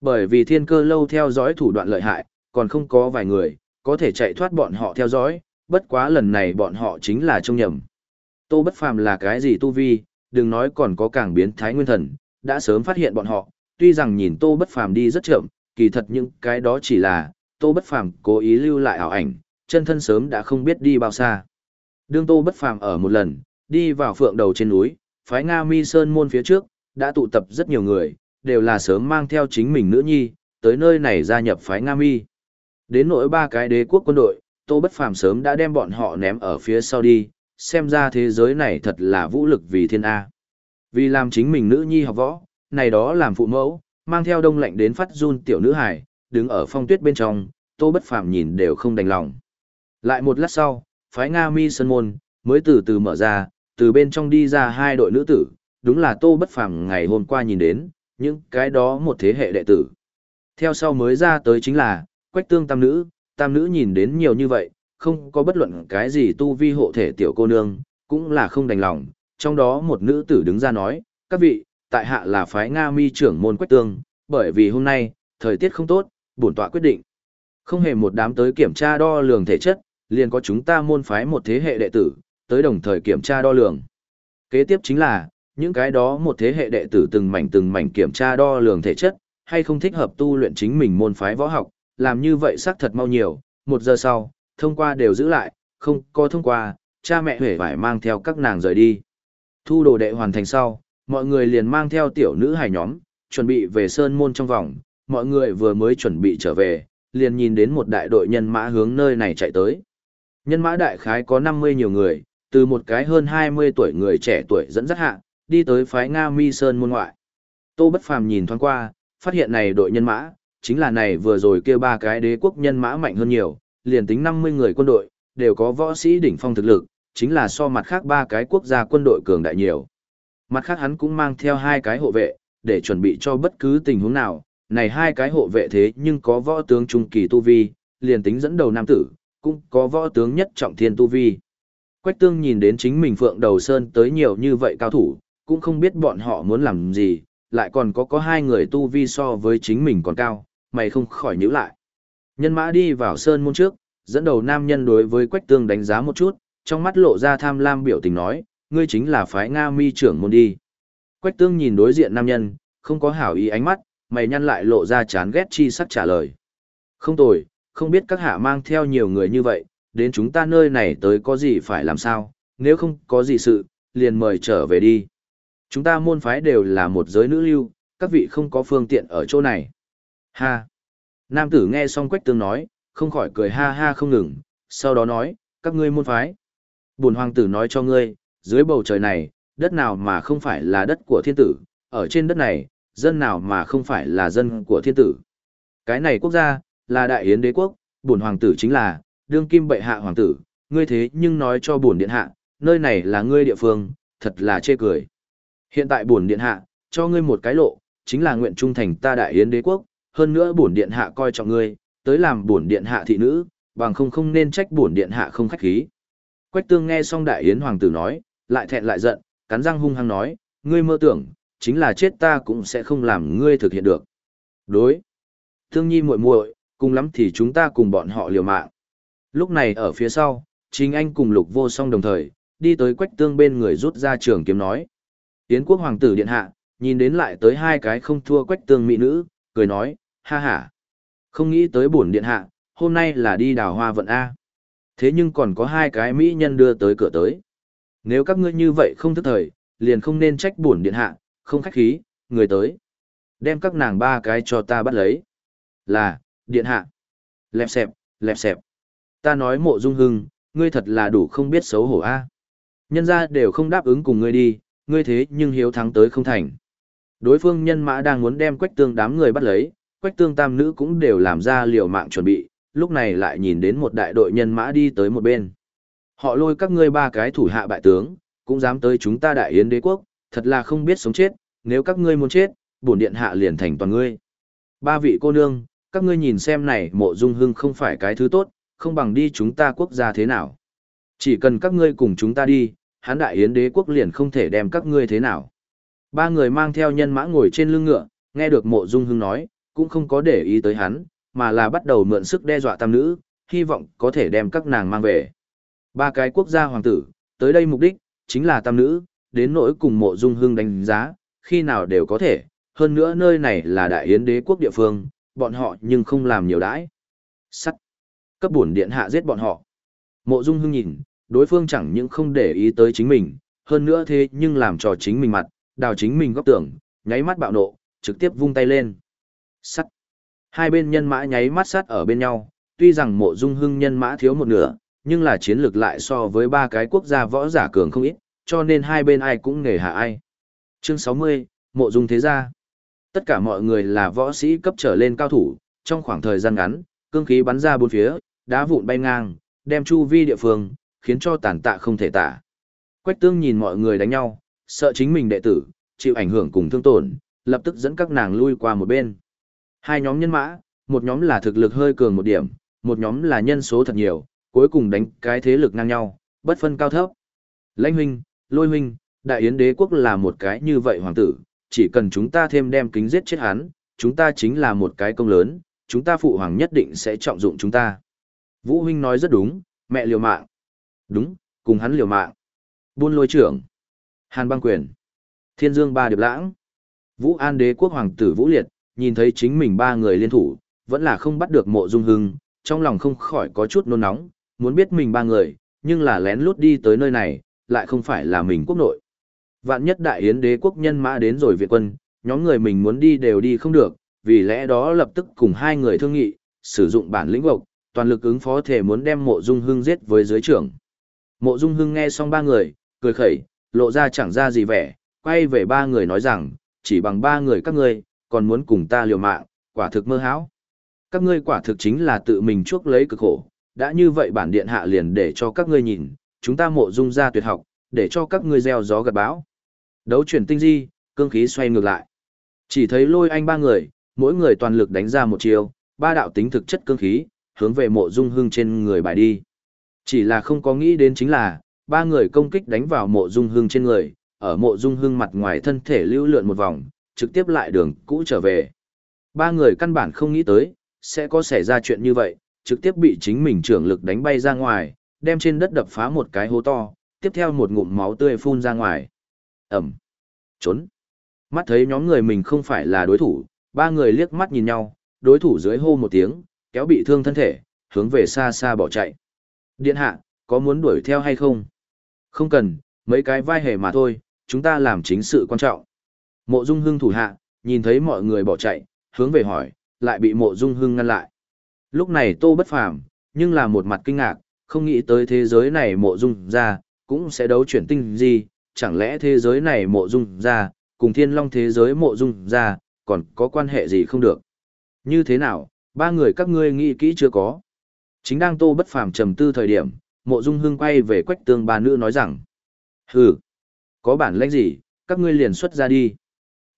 Bởi vì thiên cơ lâu theo dõi thủ đoạn lợi hại, còn không có vài người, có thể chạy thoát bọn họ theo dõi, bất quá lần này bọn họ chính là trông nhầm. Tô bất phàm là cái gì tu vi, đừng nói còn có càng biến thái nguyên thần, đã sớm phát hiện bọn họ, tuy rằng nhìn tô bất phàm đi rất chậm, kỳ thật những cái đó chỉ là, tô bất phàm cố ý lưu lại ảo ảnh, chân thân sớm đã không biết đi bao xa. Đương tô bất phàm ở một lần, đi vào phượng đầu trên núi, phái Nga mi sơn môn phía trước, đã tụ tập rất nhiều người, đều là sớm mang theo chính mình nữ nhi, tới nơi này gia nhập phái Nga mi. Đến nỗi ba cái đế quốc quân đội, tô bất phàm sớm đã đem bọn họ ném ở phía sau đi, xem ra thế giới này thật là vũ lực vì thiên A. Vì làm chính mình nữ nhi học võ, này đó làm phụ mẫu, mang theo đông lạnh đến phát run tiểu nữ hải, đứng ở phong tuyết bên trong, tô bất phàm nhìn đều không đành lòng. Lại một lát sau, phái Nga mi sơn môn, mới từ từ mở ra, từ bên trong đi ra hai đội nữ tử, đúng là tô bất phàm ngày hôm qua nhìn đến, những cái đó một thế hệ đệ tử. Theo sau mới ra tới chính là, quách tương tam nữ, tam nữ nhìn đến nhiều như vậy, không có bất luận cái gì tu vi hộ thể tiểu cô nương, cũng là không đành lòng. Trong đó một nữ tử đứng ra nói, các vị, tại hạ là phái Nga mi trưởng môn quách tương, bởi vì hôm nay, thời tiết không tốt, bổn tọa quyết định. Không hề một đám tới kiểm tra đo lường thể chất, liền có chúng ta môn phái một thế hệ đệ tử, tới đồng thời kiểm tra đo lường. Kế tiếp chính là, những cái đó một thế hệ đệ tử từng mảnh từng mảnh kiểm tra đo lường thể chất, hay không thích hợp tu luyện chính mình môn phái võ học, làm như vậy xác thật mau nhiều, một giờ sau, thông qua đều giữ lại, không có thông qua, cha mẹ huệ phải mang theo các nàng rời đi. Thu đồ đệ hoàn thành sau, mọi người liền mang theo tiểu nữ hài nhóm, chuẩn bị về sơn môn trong vòng, mọi người vừa mới chuẩn bị trở về, liền nhìn đến một đại đội nhân mã hướng nơi này chạy tới. Nhân mã đại khái có 50 nhiều người, từ một cái hơn 20 tuổi người trẻ tuổi dẫn dắt hạ, đi tới phái Nga Mi Sơn môn ngoại. Tô Bất Phàm nhìn thoáng qua, phát hiện này đội nhân mã, chính là này vừa rồi kêu ba cái đế quốc nhân mã mạnh hơn nhiều, liền tính 50 người quân đội, đều có võ sĩ đỉnh phong thực lực, chính là so mặt khác ba cái quốc gia quân đội cường đại nhiều. Mặt khác hắn cũng mang theo hai cái hộ vệ, để chuẩn bị cho bất cứ tình huống nào, này hai cái hộ vệ thế nhưng có võ tướng trung kỳ tu vi, liền tính dẫn đầu nam tử, cũng có võ tướng nhất trọng thiên tu vi. Quách tương nhìn đến chính mình phượng đầu sơn tới nhiều như vậy cao thủ, cũng không biết bọn họ muốn làm gì, lại còn có có hai người tu vi so với chính mình còn cao, mày không khỏi nhíu lại. Nhân mã đi vào sơn môn trước, dẫn đầu nam nhân đối với Quách Tương đánh giá một chút, trong mắt lộ ra tham lam biểu tình nói, ngươi chính là phái Nga mi trưởng môn đi. Quách Tương nhìn đối diện nam nhân, không có hảo ý ánh mắt, mày nhăn lại lộ ra chán ghét chi sắc trả lời. Không tồi, không biết các hạ mang theo nhiều người như vậy, đến chúng ta nơi này tới có gì phải làm sao, nếu không có gì sự, liền mời trở về đi. Chúng ta môn phái đều là một giới nữ lưu, các vị không có phương tiện ở chỗ này. Ha! Nam tử nghe xong quách tương nói, không khỏi cười ha ha không ngừng, sau đó nói, các ngươi môn phái. buồn hoàng tử nói cho ngươi, dưới bầu trời này, đất nào mà không phải là đất của thiên tử, ở trên đất này, dân nào mà không phải là dân của thiên tử. Cái này quốc gia, là đại yến đế quốc, bổn hoàng tử chính là, đương kim bệ hạ hoàng tử, ngươi thế nhưng nói cho bổn điện hạ, nơi này là ngươi địa phương, thật là chê cười. Hiện tại bổn điện hạ, cho ngươi một cái lộ, chính là nguyện trung thành ta đại yến đế quốc, hơn nữa bổn điện hạ coi trọng ngươi, tới làm bổn điện hạ thị nữ, bằng không không nên trách bổn điện hạ không khách khí. Quách tương nghe xong đại yến hoàng tử nói, lại thẹn lại giận, cắn răng hung hăng nói, ngươi mơ tưởng, chính là chết ta cũng sẽ không làm ngươi thực hiện được. Đối. Thương nhi muội muội, cùng lắm thì chúng ta cùng bọn họ liều mạng. Lúc này ở phía sau, chính anh cùng lục vô song đồng thời, đi tới quách tương bên người rút ra trường kiếm nói. Yến quốc hoàng tử điện hạ, nhìn đến lại tới hai cái không thua quách tương mỹ nữ, cười nói, ha ha. Không nghĩ tới bổn điện hạ, hôm nay là đi đào hoa vận A. Thế nhưng còn có hai cái mỹ nhân đưa tới cửa tới. Nếu các ngươi như vậy không thức thời, liền không nên trách bổn điện hạ, không khách khí, người tới. Đem các nàng ba cái cho ta bắt lấy. Là, điện hạ. Lẹp xẹp, lẹp xẹp. Ta nói mộ dung hưng, ngươi thật là đủ không biết xấu hổ a. Nhân ra đều không đáp ứng cùng ngươi đi, ngươi thế nhưng hiếu thắng tới không thành. Đối phương nhân mã đang muốn đem quách tương đám người bắt lấy, quách tương tam nữ cũng đều làm ra liều mạng chuẩn bị, lúc này lại nhìn đến một đại đội nhân mã đi tới một bên. Họ lôi các ngươi ba cái thủ hạ bại tướng, cũng dám tới chúng ta đại yến đế quốc, thật là không biết sống chết, nếu các ngươi muốn chết, bổn điện hạ liền thành toàn ngươi. Ba vị cô nương, các ngươi nhìn xem này mộ dung hưng không phải cái thứ tốt, không bằng đi chúng ta quốc gia thế nào. Chỉ cần các ngươi cùng chúng ta đi, hán đại yến đế quốc liền không thể đem các ngươi thế nào. Ba người mang theo nhân mã ngồi trên lưng ngựa, nghe được mộ dung hưng nói, cũng không có để ý tới hắn, mà là bắt đầu mượn sức đe dọa tam nữ, hy vọng có thể đem các nàng mang về. Ba cái quốc gia hoàng tử, tới đây mục đích, chính là tam nữ, đến nỗi cùng mộ dung hưng đánh giá, khi nào đều có thể, hơn nữa nơi này là đại yến đế quốc địa phương, bọn họ nhưng không làm nhiều đãi. Sắt. Cấp bổn điện hạ giết bọn họ. Mộ dung hưng nhìn, đối phương chẳng những không để ý tới chính mình, hơn nữa thế nhưng làm trò chính mình mặt, đào chính mình góc tưởng, nháy mắt bạo nộ, trực tiếp vung tay lên. Sắt. Hai bên nhân mã nháy mắt sắt ở bên nhau, tuy rằng mộ dung hưng nhân mã thiếu một nửa, nhưng là chiến lược lại so với ba cái quốc gia võ giả cường không ít, cho nên hai bên ai cũng nghề hạ ai. Chương 60, Mộ Dung Thế Gia Tất cả mọi người là võ sĩ cấp trở lên cao thủ, trong khoảng thời gian ngắn, cương khí bắn ra bốn phía, đá vụn bay ngang, đem chu vi địa phương, khiến cho tàn tạ không thể tả. Quách tương nhìn mọi người đánh nhau, sợ chính mình đệ tử, chịu ảnh hưởng cùng thương tổn, lập tức dẫn các nàng lui qua một bên. Hai nhóm nhân mã, một nhóm là thực lực hơi cường một điểm, một nhóm là nhân số thật nhiều, cuối cùng đánh cái thế lực ngang nhau, bất phân cao thấp. Lãnh huynh, lôi huynh, đại yến đế quốc là một cái như vậy hoàng tử, chỉ cần chúng ta thêm đem kính giết chết hắn, chúng ta chính là một cái công lớn, chúng ta phụ hoàng nhất định sẽ trọng dụng chúng ta. Vũ huynh nói rất đúng, mẹ liều mạng. Đúng, cùng hắn liều mạng. Buôn lôi trưởng. Hàn băng quyền. Thiên dương ba điệp lãng. Vũ an đế quốc hoàng tử Vũ Liệt, nhìn thấy chính mình ba người liên thủ, vẫn là không bắt được mộ dung hưng, trong lòng không khỏi có chút nôn nóng, muốn biết mình ba người, nhưng là lén lút đi tới nơi này, lại không phải là mình quốc nội. Vạn nhất đại yến đế quốc nhân mã đến rồi viện quân, nhóm người mình muốn đi đều đi không được, vì lẽ đó lập tức cùng hai người thương nghị, sử dụng bản lĩnh vực, toàn lực ứng phó thể muốn đem mộ dung hưng giết với dưới trưởng. Mộ dung hưng nghe xong ba người, cười khẩy, lộ ra chẳng ra gì vẻ, quay về ba người nói rằng, chỉ bằng ba người các ngươi, còn muốn cùng ta liều mạng, quả thực mơ hão. Các ngươi quả thực chính là tự mình chuốc lấy cực khổ, đã như vậy bản điện hạ liền để cho các ngươi nhìn, chúng ta mộ dung ra tuyệt học, để cho các ngươi gieo gió gặt bão. Đấu chuyển tinh di, cương khí xoay ngược lại. Chỉ thấy lôi anh ba người, mỗi người toàn lực đánh ra một chiều, ba đạo tính thực chất cương khí, hướng về mộ dung hưng trên người bài đi. Chỉ là không có nghĩ đến chính là, ba người công kích đánh vào mộ dung hưng trên người, ở mộ dung hưng mặt ngoài thân thể lưu lượn một vòng, trực tiếp lại đường cũ trở về. Ba người căn bản không nghĩ tới, sẽ có xảy ra chuyện như vậy, trực tiếp bị chính mình trưởng lực đánh bay ra ngoài, đem trên đất đập phá một cái hố to, tiếp theo một ngụm máu tươi phun ra ngoài. Ẩm. Trốn. Mắt thấy nhóm người mình không phải là đối thủ, ba người liếc mắt nhìn nhau, đối thủ dưới hô một tiếng, kéo bị thương thân thể, hướng về xa xa bỏ chạy. Điện hạ, có muốn đuổi theo hay không? Không cần, mấy cái vai hề mà thôi, chúng ta làm chính sự quan trọng. Mộ Dung Hưng thủ hạ, nhìn thấy mọi người bỏ chạy, hướng về hỏi, lại bị Mộ Dung Hưng ngăn lại. Lúc này Tô Bất Phàm, nhưng là một mặt kinh ngạc, không nghĩ tới thế giới này Mộ Dung ra, cũng sẽ đấu chuyển tinh gì, chẳng lẽ thế giới này Mộ Dung ra, cùng Thiên Long thế giới Mộ Dung ra, còn có quan hệ gì không được. Như thế nào, ba người các ngươi nghĩ kỹ chưa có. Chính đang Tô Bất Phàm trầm tư thời điểm, Mộ Dung hương quay về Quách Tương ba nữ nói rằng: "Hừ, có bản lĩnh gì, các ngươi liền xuất ra đi.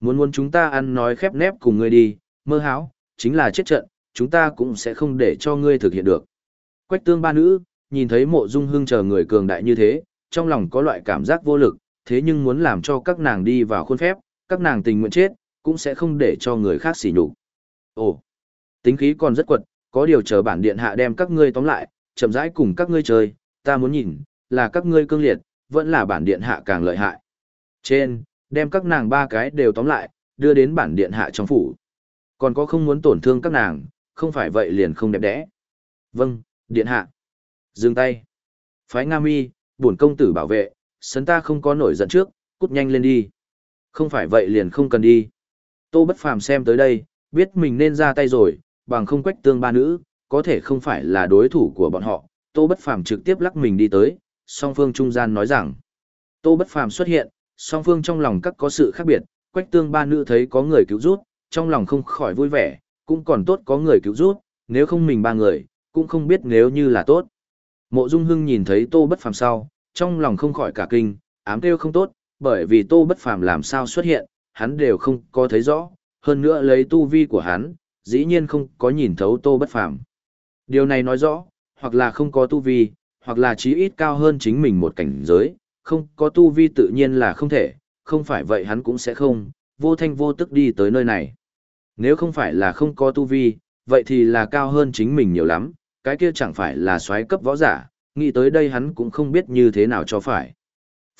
Muốn muốn chúng ta ăn nói khép nép cùng ngươi đi, mơ hão, chính là chết trận, chúng ta cũng sẽ không để cho ngươi thực hiện được." Quách Tương ba nữ, nhìn thấy Mộ Dung hương chờ người cường đại như thế, trong lòng có loại cảm giác vô lực, thế nhưng muốn làm cho các nàng đi vào khuôn phép, các nàng tình nguyện chết, cũng sẽ không để cho người khác xỉ nhục. Ồ, tính khí còn rất quật, có điều chờ bản điện hạ đem các ngươi tóm lại, chậm rãi cùng các ngươi chơi, ta muốn nhìn, là các ngươi cương liệt, vẫn là bản điện hạ càng lợi hại. Trên, đem các nàng ba cái đều tóm lại, đưa đến bản điện hạ trong phủ. Còn có không muốn tổn thương các nàng, không phải vậy liền không đẹp đẽ. Vâng, điện hạ. Dừng tay. Phái Nga Mi, bổn công tử bảo vệ, sấn ta không có nổi giận trước, cút nhanh lên đi. Không phải vậy liền không cần đi. Tô Bất Phàm xem tới đây, biết mình nên ra tay rồi, bằng không quách tương ba nữ, có thể không phải là đối thủ của bọn họ. Tô Bất Phàm trực tiếp lắc mình đi tới, song phương trung gian nói rằng. Tô Bất Phàm xuất hiện, song phương trong lòng các có sự khác biệt, quách tương ba nữ thấy có người cứu rút, trong lòng không khỏi vui vẻ, cũng còn tốt có người cứu rút, nếu không mình ba người, cũng không biết nếu như là tốt. Mộ Dung Hưng nhìn thấy Tô Bất Phàm sau, trong lòng không khỏi cả kinh, ám kêu không tốt, bởi vì Tô Bất Phàm làm sao xuất hiện, hắn đều không có thấy rõ, hơn nữa lấy tu vi của hắn, dĩ nhiên không có nhìn thấu Tô Bất Phàm. Điều này nói rõ, hoặc là không có tu vi, hoặc là chí ít cao hơn chính mình một cảnh giới, không có tu vi tự nhiên là không thể, không phải vậy hắn cũng sẽ không, vô thanh vô tức đi tới nơi này. Nếu không phải là không có tu vi, vậy thì là cao hơn chính mình nhiều lắm, cái kia chẳng phải là xoáy cấp võ giả, nghĩ tới đây hắn cũng không biết như thế nào cho phải.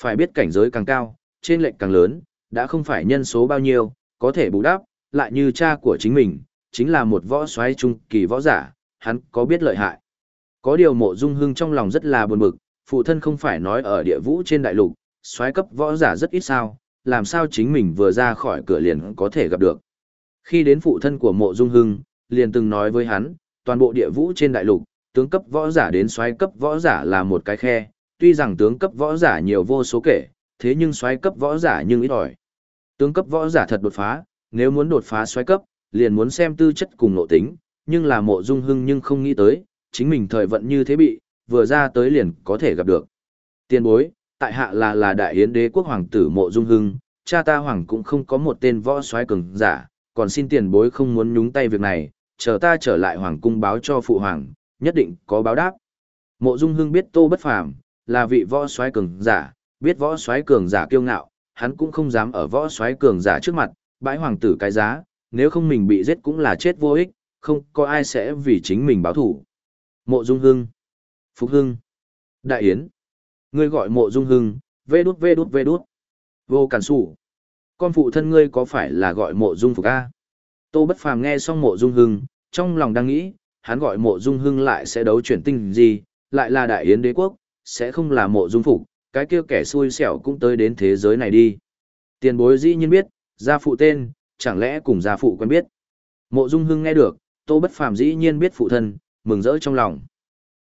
Phải biết cảnh giới càng cao, trên lệnh càng lớn, đã không phải nhân số bao nhiêu, có thể bù đắp, lại như cha của chính mình, chính là một võ xoáy trung kỳ võ giả, hắn có biết lợi hại. Có điều mộ dung hưng trong lòng rất là buồn bực, phụ thân không phải nói ở địa vũ trên đại lục, xoáy cấp võ giả rất ít sao, làm sao chính mình vừa ra khỏi cửa liền có thể gặp được. Khi đến phụ thân của mộ dung hưng, liền từng nói với hắn, toàn bộ địa vũ trên đại lục, tướng cấp võ giả đến xoáy cấp võ giả là một cái khe, tuy rằng tướng cấp võ giả nhiều vô số kể, thế nhưng xoáy cấp võ giả nhưng ít ỏi. Tướng cấp võ giả thật đột phá, nếu muốn đột phá xoáy cấp, liền muốn xem tư chất cùng nội tính, nhưng là mộ dung hưng nhưng không nghĩ tới, chính mình thời vận như thế bị, vừa ra tới liền có thể gặp được. Tiên bối, tại hạ là là đại hiến đế quốc hoàng tử mộ dung hưng, cha ta hoàng cũng không có một tên võ soái cường giả, còn xin tiền bối không muốn nhúng tay việc này, chờ ta trở lại hoàng cung báo cho phụ hoàng, nhất định có báo đáp. Mộ Dung Hưng biết Tô Bất Phàm là vị võ soái cường giả, biết võ soái cường giả kiêu ngạo, hắn cũng không dám ở võ soái cường giả trước mặt bãi hoàng tử cái giá, nếu không mình bị giết cũng là chết vô ích, không có ai sẽ vì chính mình báo thủ. Mộ Dung Hưng, Phục Hưng, Đại Yến, ngươi gọi Mộ Dung Hưng, vê đút vê đút vê đút, vô cản sủ. Con phụ thân ngươi có phải là gọi Mộ Dung Phục A? Tô Bất Phàm nghe xong Mộ Dung Hưng, trong lòng đang nghĩ, hắn gọi Mộ Dung Hưng lại sẽ đấu chuyển tinh gì, lại là Đại Yến đế quốc, sẽ không là Mộ Dung Phục, cái kia kẻ xui xẻo cũng tới đến thế giới này đi. Tiền bối dĩ nhiên biết, gia phụ tên, chẳng lẽ cùng gia phụ quen biết. Mộ Dung Hưng nghe được, Tô Bất Phàm dĩ nhiên biết phụ thân, mừng rỡ trong lòng.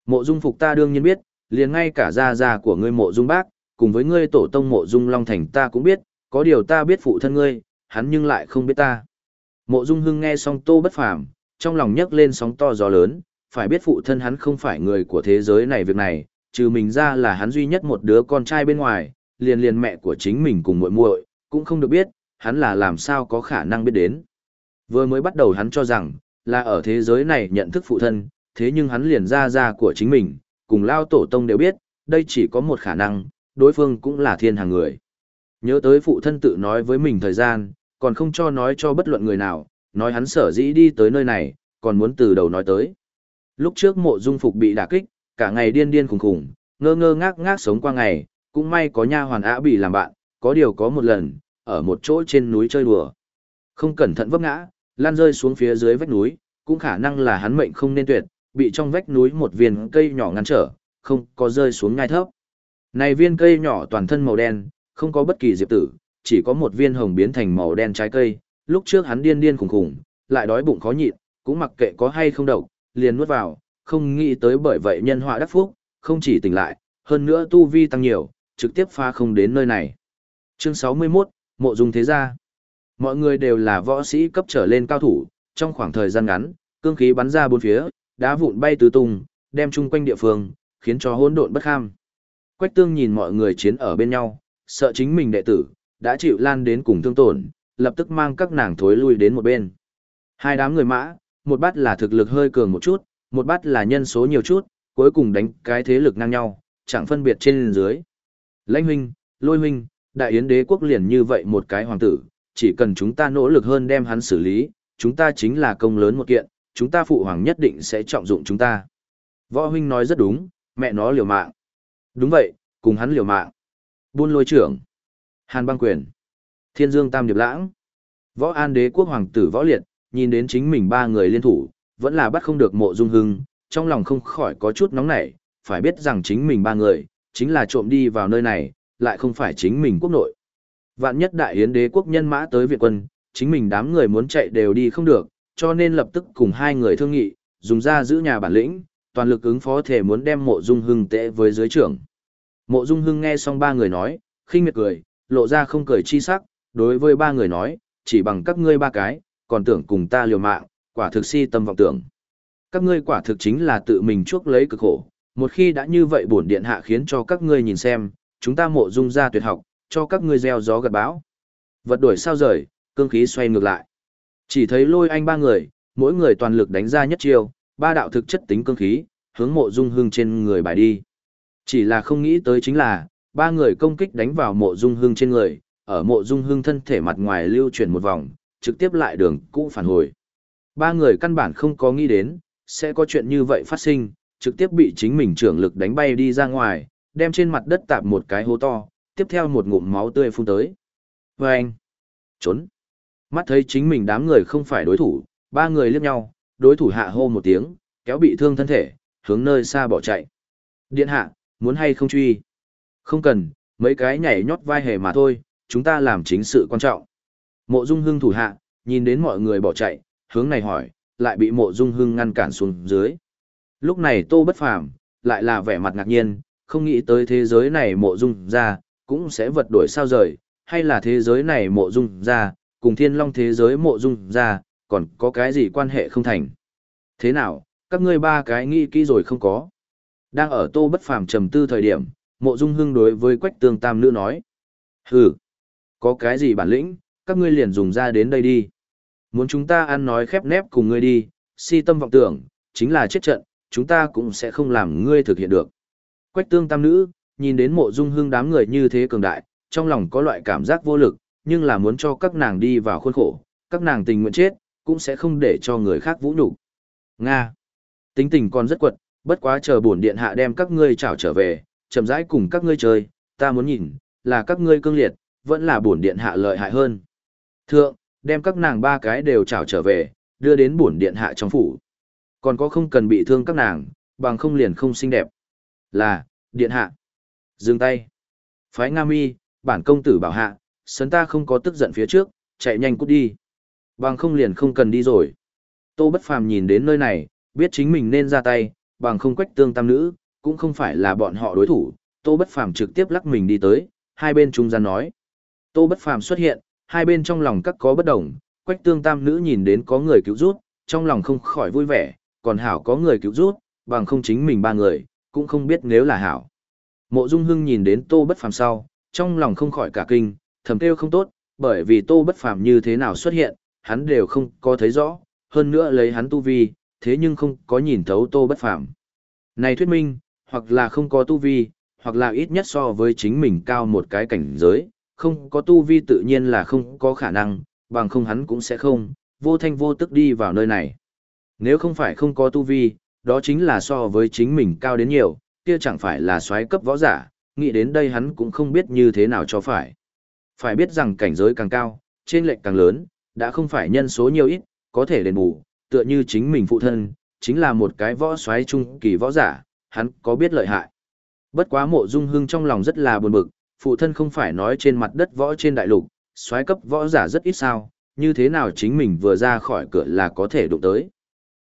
Mộ Dung Phục ta đương nhiên biết, liền ngay cả gia gia của ngươi Mộ Dung Bác, cùng với ngươi tổ tông Mộ Dung Long Thành ta cũng biết, có điều ta biết phụ thân ngươi, hắn nhưng lại không biết ta. Mộ Dung Hưng nghe xong Tô Bất Phàm, trong lòng nhấc lên sóng to gió lớn, phải biết phụ thân hắn không phải người của thế giới này việc này, trừ mình ra là hắn duy nhất một đứa con trai bên ngoài, liền liền mẹ của chính mình cùng muội muội, cũng không được biết, hắn là làm sao có khả năng biết đến. Vừa mới bắt đầu hắn cho rằng, là ở thế giới này nhận thức phụ thân, thế nhưng hắn liền ra ra của chính mình, cùng lao tổ tông đều biết, đây chỉ có một khả năng, đối phương cũng là thiên hàng người. Nhớ tới phụ thân tự nói với mình thời gian, còn không cho nói cho bất luận người nào, nói hắn sở dĩ đi tới nơi này, còn muốn từ đầu nói tới. Lúc trước mộ dung phục bị đả kích, cả ngày điên điên khủng khủng, ngơ ngơ ngác ngác sống qua ngày, cũng may có nha hoàn ả bị làm bạn, có điều có một lần, ở một chỗ trên núi chơi đùa. Không cẩn thận vấp ngã, lan rơi xuống phía dưới vách núi, cũng khả năng là hắn mệnh không nên tuyệt, bị trong vách núi một viên cây nhỏ ngăn trở, không có rơi xuống ngay thấp. Này viên cây nhỏ toàn thân màu đen, Không có bất kỳ diệp tử, chỉ có một viên hồng biến thành màu đen trái cây, lúc trước hắn điên điên khủng khủng, lại đói bụng khó nhịn, cũng mặc kệ có hay không độc, liền nuốt vào, không nghĩ tới bởi vậy nhân họa đắc phúc, không chỉ tỉnh lại, hơn nữa tu vi tăng nhiều, trực tiếp pha không đến nơi này. Chương 61, Mộ Dung Thế Gia Mọi người đều là võ sĩ cấp trở lên cao thủ, trong khoảng thời gian ngắn, cương khí bắn ra bốn phía, đá vụn bay tứ tung, đem chung quanh địa phương, khiến cho hỗn độn bất kham. Quách Tương nhìn mọi người chiến ở bên nhau, sợ chính mình đệ tử đã chịu lan đến cùng thương tổn, lập tức mang các nàng thối lui đến một bên. Hai đám người mã, một bát là thực lực hơi cường một chút, một bát là nhân số nhiều chút, cuối cùng đánh cái thế lực ngang nhau, chẳng phân biệt trên dưới. Lãnh huynh, lôi huynh, đại yến đế quốc liền như vậy một cái hoàng tử, chỉ cần chúng ta nỗ lực hơn đem hắn xử lý, chúng ta chính là công lớn một kiện, chúng ta phụ hoàng nhất định sẽ trọng dụng chúng ta. Võ huynh nói rất đúng, mẹ nó liều mạng. Đúng vậy, cùng hắn liều mạng. Buôn lôi trưởng. Hàn băng quyền. Thiên dương tam điệp lãng. Võ an đế quốc hoàng tử võ liệt, nhìn đến chính mình ba người liên thủ, vẫn là bắt không được mộ dung hưng, trong lòng không khỏi có chút nóng nảy, phải biết rằng chính mình ba người, chính là trộm đi vào nơi này, lại không phải chính mình quốc nội. Vạn nhất đại yến đế quốc nhân mã tới Việt quân, chính mình đám người muốn chạy đều đi không được, cho nên lập tức cùng hai người thương nghị, dùng ra giữ nhà bản lĩnh, toàn lực ứng phó thể muốn đem mộ dung hưng tệ với dưới trưởng. Mộ dung hưng nghe xong ba người nói, khinh miệt cười, lộ ra không cười chi sắc, đối với ba người nói, chỉ bằng các ngươi ba cái, còn tưởng cùng ta liều mạng, quả thực si tâm vọng tưởng. Các ngươi quả thực chính là tự mình chuốc lấy cực khổ, một khi đã như vậy bổn điện hạ khiến cho các ngươi nhìn xem, chúng ta mộ dung ra tuyệt học, cho các ngươi gieo gió gặt bão. Vật đuổi sao rời, cương khí xoay ngược lại. Chỉ thấy lôi anh ba người, mỗi người toàn lực đánh ra nhất chiêu, ba đạo thực chất tính cương khí, hướng mộ dung hương trên người bài đi. Chỉ là không nghĩ tới chính là, ba người công kích đánh vào mộ dung hương trên người, ở mộ dung hưng thân thể mặt ngoài lưu chuyển một vòng, trực tiếp lại đường cũ phản hồi. Ba người căn bản không có nghĩ đến, sẽ có chuyện như vậy phát sinh, trực tiếp bị chính mình trưởng lực đánh bay đi ra ngoài, đem trên mặt đất tạp một cái hố to, tiếp theo một ngụm máu tươi phun tới. Và anh, trốn. Mắt thấy chính mình đám người không phải đối thủ, ba người liếc nhau, đối thủ hạ hô một tiếng, kéo bị thương thân thể, hướng nơi xa bỏ chạy. Điện hạ, muốn hay không truy? Không cần, mấy cái nhảy nhót vai hề mà thôi, chúng ta làm chính sự quan trọng. Mộ Dung Hưng thủ hạ, nhìn đến mọi người bỏ chạy, hướng này hỏi, lại bị Mộ Dung Hưng ngăn cản xuống dưới. Lúc này Tô Bất Phàm lại là vẻ mặt ngạc nhiên, không nghĩ tới thế giới này Mộ Dung ra, cũng sẽ vật đổi sao rời, hay là thế giới này Mộ Dung ra, cùng Thiên Long thế giới Mộ Dung ra, còn có cái gì quan hệ không thành. Thế nào, các ngươi ba cái nghĩ kỹ rồi không có. Đang ở Tô Bất Phàm trầm tư thời điểm, Mộ Dung Hưng đối với Quách Tương Tam nữ nói: "Hừ, có cái gì bản lĩnh, các ngươi liền dùng ra đến đây đi. Muốn chúng ta ăn nói khép nép cùng ngươi đi, si tâm vọng tưởng, chính là chết trận, chúng ta cũng sẽ không làm ngươi thực hiện được. Quách tương tam nữ, nhìn đến mộ dung hương đám người như thế cường đại, trong lòng có loại cảm giác vô lực, nhưng là muốn cho các nàng đi vào khuôn khổ, các nàng tình nguyện chết, cũng sẽ không để cho người khác vũ nhục. Nga. Tính tình còn rất quật, bất quá chờ bổn điện hạ đem các ngươi trảo trở về, chậm rãi cùng các ngươi chơi, ta muốn nhìn, là các ngươi cương liệt, vẫn là bổn điện hạ lợi hại hơn. Thượng, đem các nàng ba cái đều trảo trở về, đưa đến bổn điện hạ trong phủ. Còn có không cần bị thương các nàng, bằng không liền không xinh đẹp. Là, điện hạ. Dừng tay. Phái Nga Mi, bản công tử bảo hạ, sấn ta không có tức giận phía trước, chạy nhanh cút đi. Bằng không liền không cần đi rồi. Tô Bất Phàm nhìn đến nơi này, biết chính mình nên ra tay, bằng không quách tương tam nữ, cũng không phải là bọn họ đối thủ. Tô Bất Phàm trực tiếp lắc mình đi tới, hai bên trung gian nói. Tô Bất Phàm xuất hiện, hai bên trong lòng các có bất đồng, quách tương tam nữ nhìn đến có người cứu rút, trong lòng không khỏi vui vẻ, còn hảo có người cứu rút, bằng không chính mình ba người, cũng không biết nếu là hảo. Mộ Dung Hưng nhìn đến Tô Bất Phàm sau, trong lòng không khỏi cả kinh, thầm kêu không tốt, bởi vì Tô Bất Phàm như thế nào xuất hiện, hắn đều không có thấy rõ, hơn nữa lấy hắn tu vi, thế nhưng không có nhìn thấu Tô Bất Phàm. Này thuyết minh, hoặc là không có tu vi, hoặc là ít nhất so với chính mình cao một cái cảnh giới, không có tu vi tự nhiên là không có khả năng, bằng không hắn cũng sẽ không, vô thanh vô tức đi vào nơi này. Nếu không phải không có tu vi, đó chính là so với chính mình cao đến nhiều, kia chẳng phải là xoáy cấp võ giả, nghĩ đến đây hắn cũng không biết như thế nào cho phải. Phải biết rằng cảnh giới càng cao, trên lệnh càng lớn, đã không phải nhân số nhiều ít, có thể đền bù, tựa như chính mình phụ thân, chính là một cái võ xoáy trung kỳ võ giả, hắn có biết lợi hại. Bất quá mộ dung hưng trong lòng rất là buồn bực, phụ thân không phải nói trên mặt đất võ trên đại lục, xoái cấp võ giả rất ít sao, như thế nào chính mình vừa ra khỏi cửa là có thể đụng tới.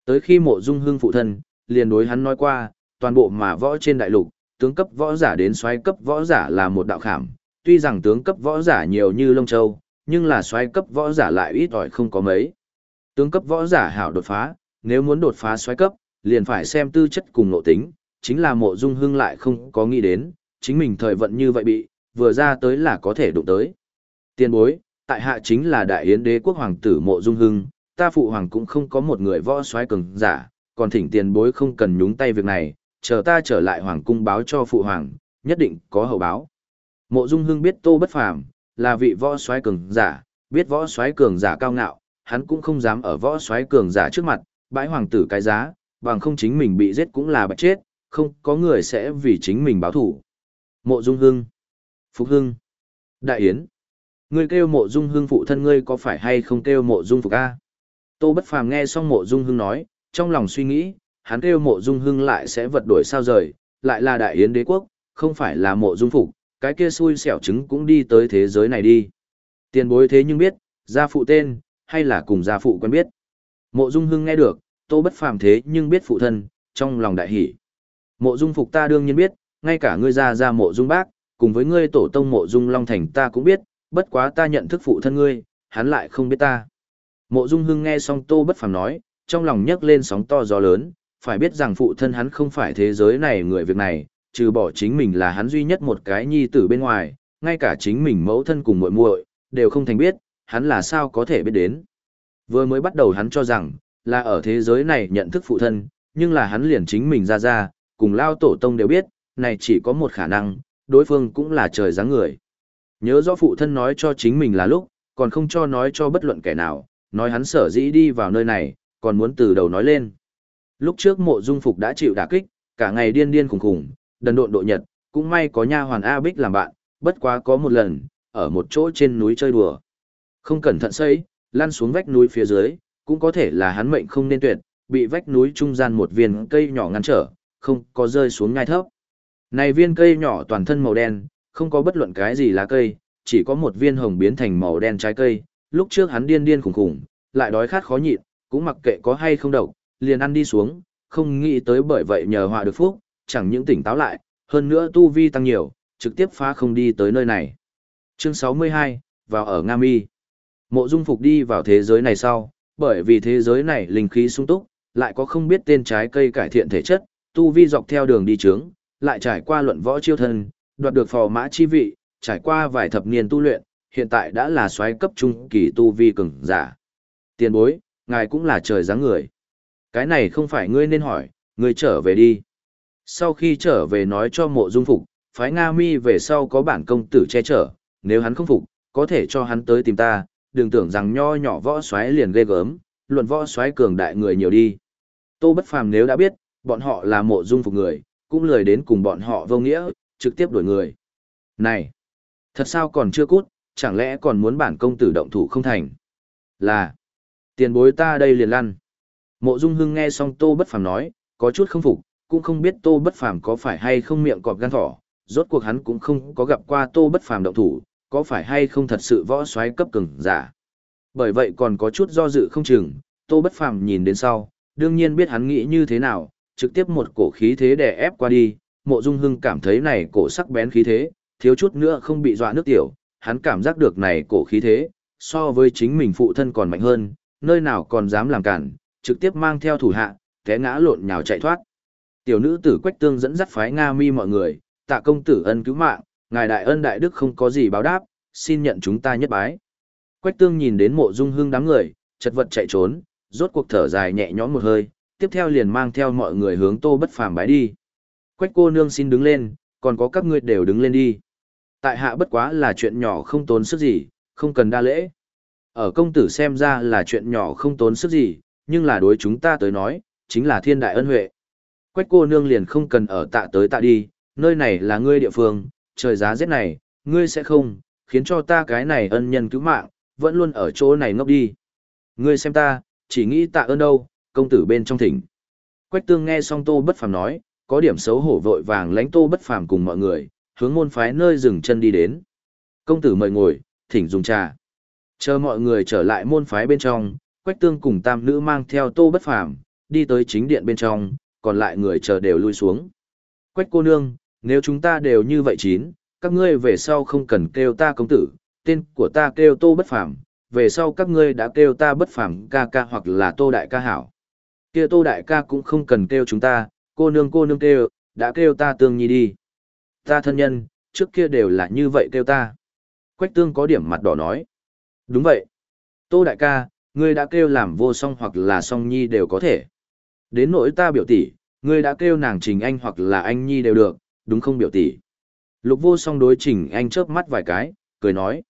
Tới khi mộ dung hương phụ thân, liền đối hắn nói qua, toàn bộ mà võ trên đại lục, tướng cấp võ giả đến xoái cấp võ giả là một đạo khảm, tuy rằng tướng cấp võ giả nhiều như lông châu, nhưng là xoái cấp võ giả lại ít ỏi không có mấy. Tướng cấp võ giả hảo đột phá, nếu muốn đột phá xoái cấp, liền phải xem tư chất cùng nội tính, chính là mộ dung hưng lại không có nghĩ đến, chính mình thời vận như vậy bị, vừa ra tới là có thể đụng tới. Tiên bối, tại hạ chính là đại yến đế quốc hoàng tử mộ dung hưng, ta phụ hoàng cũng không có một người võ soái cường giả, còn thỉnh tiền bối không cần nhúng tay việc này, chờ ta trở lại hoàng cung báo cho phụ hoàng, nhất định có hậu báo. Mộ Dung Hưng biết Tô Bất Phàm là vị võ soái cường giả, biết võ soái cường giả cao ngạo, hắn cũng không dám ở võ soái cường giả trước mặt bãi hoàng tử cái giá, bằng không chính mình bị giết cũng là bạch chết, không có người sẽ vì chính mình báo thủ. Mộ Dung Hưng, Phục Hưng, Đại Yến, ngươi kêu Mộ Dung Hưng phụ thân ngươi có phải hay không kêu Mộ Dung Phục a? Tô Bất Phàm nghe xong Mộ Dung Hưng nói, trong lòng suy nghĩ, hắn kêu Mộ Dung Hưng lại sẽ vật đổi sao rời, lại là Đại Yến đế quốc, không phải là Mộ Dung Phục, cái kia xui xẻo trứng cũng đi tới thế giới này đi. Tiền bối thế nhưng biết, gia phụ tên, hay là cùng gia phụ quen biết. Mộ Dung Hưng nghe được, Tô Bất Phàm thế nhưng biết phụ thân, trong lòng đại hỉ. Mộ Dung Phục ta đương nhiên biết, ngay cả ngươi gia gia Mộ Dung Bác, cùng với ngươi tổ tông Mộ Dung Long Thành ta cũng biết, bất quá ta nhận thức phụ thân ngươi, hắn lại không biết ta. Mộ Dung Hưng nghe xong Tô Bất Phàm nói, trong lòng nhấc lên sóng to gió lớn, phải biết rằng phụ thân hắn không phải thế giới này người việc này, trừ bỏ chính mình là hắn duy nhất một cái nhi tử bên ngoài, ngay cả chính mình mẫu thân cùng muội muội đều không thành biết, hắn là sao có thể biết đến. Vừa mới bắt đầu hắn cho rằng, là ở thế giới này nhận thức phụ thân, nhưng là hắn liền chính mình ra ra, cùng lao tổ tông đều biết, này chỉ có một khả năng, đối phương cũng là trời dáng người. Nhớ rõ phụ thân nói cho chính mình là lúc, còn không cho nói cho bất luận kẻ nào, nói hắn sở dĩ đi vào nơi này, còn muốn từ đầu nói lên. Lúc trước mộ dung phục đã chịu đả kích, cả ngày điên điên khủng khủng, đần độn độ nhật, cũng may có nha hoàn A Bích làm bạn, bất quá có một lần, ở một chỗ trên núi chơi đùa. Không cẩn thận xây, lăn xuống vách núi phía dưới, cũng có thể là hắn mệnh không nên tuyệt, bị vách núi trung gian một viên cây nhỏ ngăn trở, không có rơi xuống ngay thấp. Này viên cây nhỏ toàn thân màu đen, không có bất luận cái gì lá cây, chỉ có một viên hồng biến thành màu đen trái cây, lúc trước hắn điên điên khủng khủng, lại đói khát khó nhịn, cũng mặc kệ có hay không độc, liền ăn đi xuống, không nghĩ tới bởi vậy nhờ họa được phúc, chẳng những tỉnh táo lại, hơn nữa tu vi tăng nhiều, trực tiếp phá không đi tới nơi này. Chương 62, vào ở Nga Mi. Mộ Dung Phục đi vào thế giới này sau, bởi vì thế giới này linh khí sung túc, lại có không biết tên trái cây cải thiện thể chất, tu vi dọc theo đường đi trướng, lại trải qua luận võ chiêu thân, đoạt được phò mã chi vị, trải qua vài thập niên tu luyện, hiện tại đã là soái cấp trung kỳ tu vi cường giả. Tiền bối, ngài cũng là trời dáng người. Cái này không phải ngươi nên hỏi, ngươi trở về đi. Sau khi trở về nói cho mộ dung phục, phái Nga mi về sau có bản công tử che chở, nếu hắn không phục, có thể cho hắn tới tìm ta, đừng tưởng rằng nho nhỏ võ xoáy liền ghê gớm, luận võ xoáy cường đại người nhiều đi. Tô Bất Phàm nếu đã biết, bọn họ là mộ dung phục người, cũng lười đến cùng bọn họ vô nghĩa, trực tiếp đuổi người. Này, thật sao còn chưa cút, chẳng lẽ còn muốn bản công tử động thủ không thành? Là, tiền bối ta đây liền lăn. Mộ Dung Hưng nghe xong Tô Bất Phàm nói, có chút không phục, cũng không biết Tô Bất Phàm có phải hay không miệng cọp gan thỏ, rốt cuộc hắn cũng không có gặp qua Tô Bất Phàm động thủ, có phải hay không thật sự võ xoáy cấp cường giả. Bởi vậy còn có chút do dự không chừng, Tô Bất Phàm nhìn đến sau, đương nhiên biết hắn nghĩ như thế nào, trực tiếp một cổ khí thế đè ép qua đi, Mộ Dung Hưng cảm thấy này cổ sắc bén khí thế, thiếu chút nữa không bị dọa nước tiểu, hắn cảm giác được này cổ khí thế, so với chính mình phụ thân còn mạnh hơn, nơi nào còn dám làm cản, trực tiếp mang theo thủ hạ, té ngã lộn nhào chạy thoát. Tiểu nữ tử Quách Tương dẫn dắt phái Nga Mi mọi người, tạ công tử ân cứu mạng, ngài đại ân đại đức không có gì báo đáp, xin nhận chúng ta nhất bái. Quách Tương nhìn đến mộ dung hương đám người, chật vật chạy trốn, rốt cuộc thở dài nhẹ nhõm một hơi, tiếp theo liền mang theo mọi người hướng Tô Bất Phàm bái đi. Quách cô nương xin đứng lên, còn có các ngươi đều đứng lên đi. Tại hạ bất quá là chuyện nhỏ không tốn sức gì, không cần đa lễ. Ở công tử xem ra là chuyện nhỏ không tốn sức gì, nhưng là đối chúng ta tới nói, chính là thiên đại ân huệ. Quách cô nương liền không cần ở tạ tới tạ đi, nơi này là ngươi địa phương, trời giá rét này, ngươi sẽ không, khiến cho ta cái này ân nhân cứu mạng, vẫn luôn ở chỗ này ngốc đi. Ngươi xem ta, chỉ nghĩ tạ ơn đâu, công tử bên trong thỉnh. Quách tương nghe xong tô bất phàm nói, có điểm xấu hổ vội vàng lánh tô bất phàm cùng mọi người, hướng môn phái nơi dừng chân đi đến. Công tử mời ngồi, thỉnh dùng trà. Chờ mọi người trở lại môn phái bên trong, Quách Tương cùng tam nữ mang theo tô bất phàm, đi tới chính điện bên trong, còn lại người chờ đều lui xuống. Quách cô nương, nếu chúng ta đều như vậy chín, các ngươi về sau không cần kêu ta công tử, tên của ta kêu tô bất phàm, về sau các ngươi đã kêu ta bất phàm ca ca hoặc là tô đại ca hảo. Kia tô đại ca cũng không cần kêu chúng ta, cô nương cô nương kêu, đã kêu ta tương nhi đi. Ta thân nhân, trước kia đều là như vậy kêu ta. Quách tương có điểm mặt đỏ nói. Đúng vậy. Tô đại ca, ngươi đã kêu làm vô song hoặc là song nhi đều có thể. Đến nỗi ta biểu tỷ, ngươi đã kêu nàng trình anh hoặc là anh nhi đều được, đúng không biểu tỷ. Lục vô song đối trình anh chớp mắt vài cái, cười nói.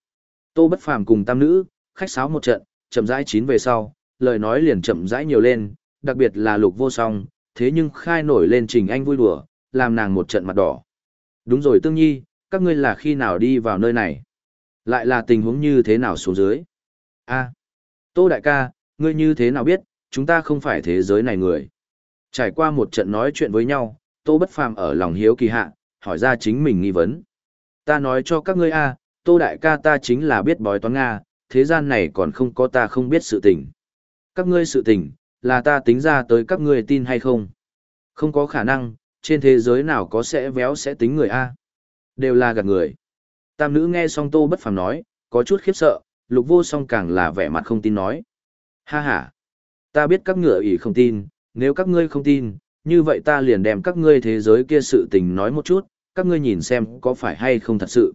Tô bất phàm cùng tam nữ, khách sáo một trận, chậm rãi chín về sau, lời nói liền chậm rãi nhiều lên, đặc biệt là lục vô song, thế nhưng khai nổi lên trình anh vui đùa, làm nàng một trận mặt đỏ. Đúng rồi tương nhi, các ngươi là khi nào đi vào nơi này? Lại là tình huống như thế nào xuống dưới? a Tô đại ca, ngươi như thế nào biết, chúng ta không phải thế giới này người. Trải qua một trận nói chuyện với nhau, Tô Bất Phàm ở lòng hiếu kỳ hạ, hỏi ra chính mình nghi vấn. Ta nói cho các ngươi a, Tô đại ca ta chính là biết bói toán Nga, thế gian này còn không có ta không biết sự tình. Các ngươi sự tình, là ta tính ra tới các ngươi tin hay không? Không có khả năng, trên thế giới nào có sẽ véo sẽ tính người a Đều là gạt người. Tam nữ nghe xong Tô Bất Phàm nói, có chút khiếp sợ, lục vô song càng là vẻ mặt không tin nói. Ha ha, ta biết các ngựa ỷ không tin, nếu các ngươi không tin, như vậy ta liền đem các ngươi thế giới kia sự tình nói một chút, các ngươi nhìn xem có phải hay không thật sự.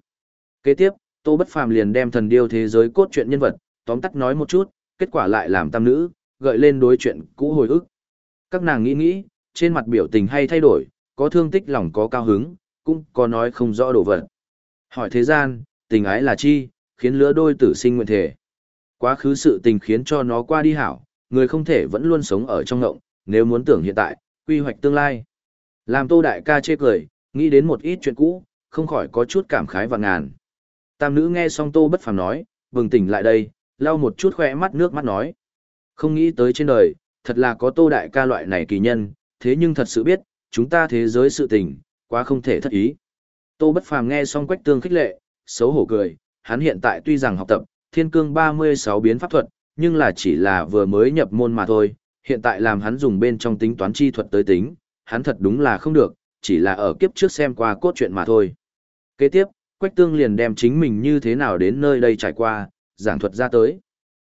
Kế tiếp, Tô Bất Phàm liền đem thần điêu thế giới cốt truyện nhân vật, tóm tắt nói một chút, kết quả lại làm tam nữ, gợi lên đối chuyện cũ hồi ức. Các nàng nghĩ nghĩ, trên mặt biểu tình hay thay đổi, có thương tích lòng có cao hứng, cũng có nói không rõ đồ vật. Hỏi thế gian, tình ái là chi, khiến lứa đôi tử sinh nguyện thể. Quá khứ sự tình khiến cho nó qua đi hảo, người không thể vẫn luôn sống ở trong ngộng, nếu muốn tưởng hiện tại, quy hoạch tương lai. Làm tô đại ca chê cười, nghĩ đến một ít chuyện cũ, không khỏi có chút cảm khái và ngàn. Tam nữ nghe xong tô bất phàm nói, bừng tỉnh lại đây, lau một chút khỏe mắt nước mắt nói. Không nghĩ tới trên đời, thật là có tô đại ca loại này kỳ nhân, thế nhưng thật sự biết, chúng ta thế giới sự tình, quá không thể thất ý. Tô bất phàm nghe xong quách tương khích lệ, xấu hổ cười, hắn hiện tại tuy rằng học tập, thiên cương 36 biến pháp thuật, nhưng là chỉ là vừa mới nhập môn mà thôi, hiện tại làm hắn dùng bên trong tính toán chi thuật tới tính, hắn thật đúng là không được, chỉ là ở kiếp trước xem qua cốt truyện mà thôi. Kế tiếp, Quách Tương liền đem chính mình như thế nào đến nơi đây trải qua, giảng thuật ra tới.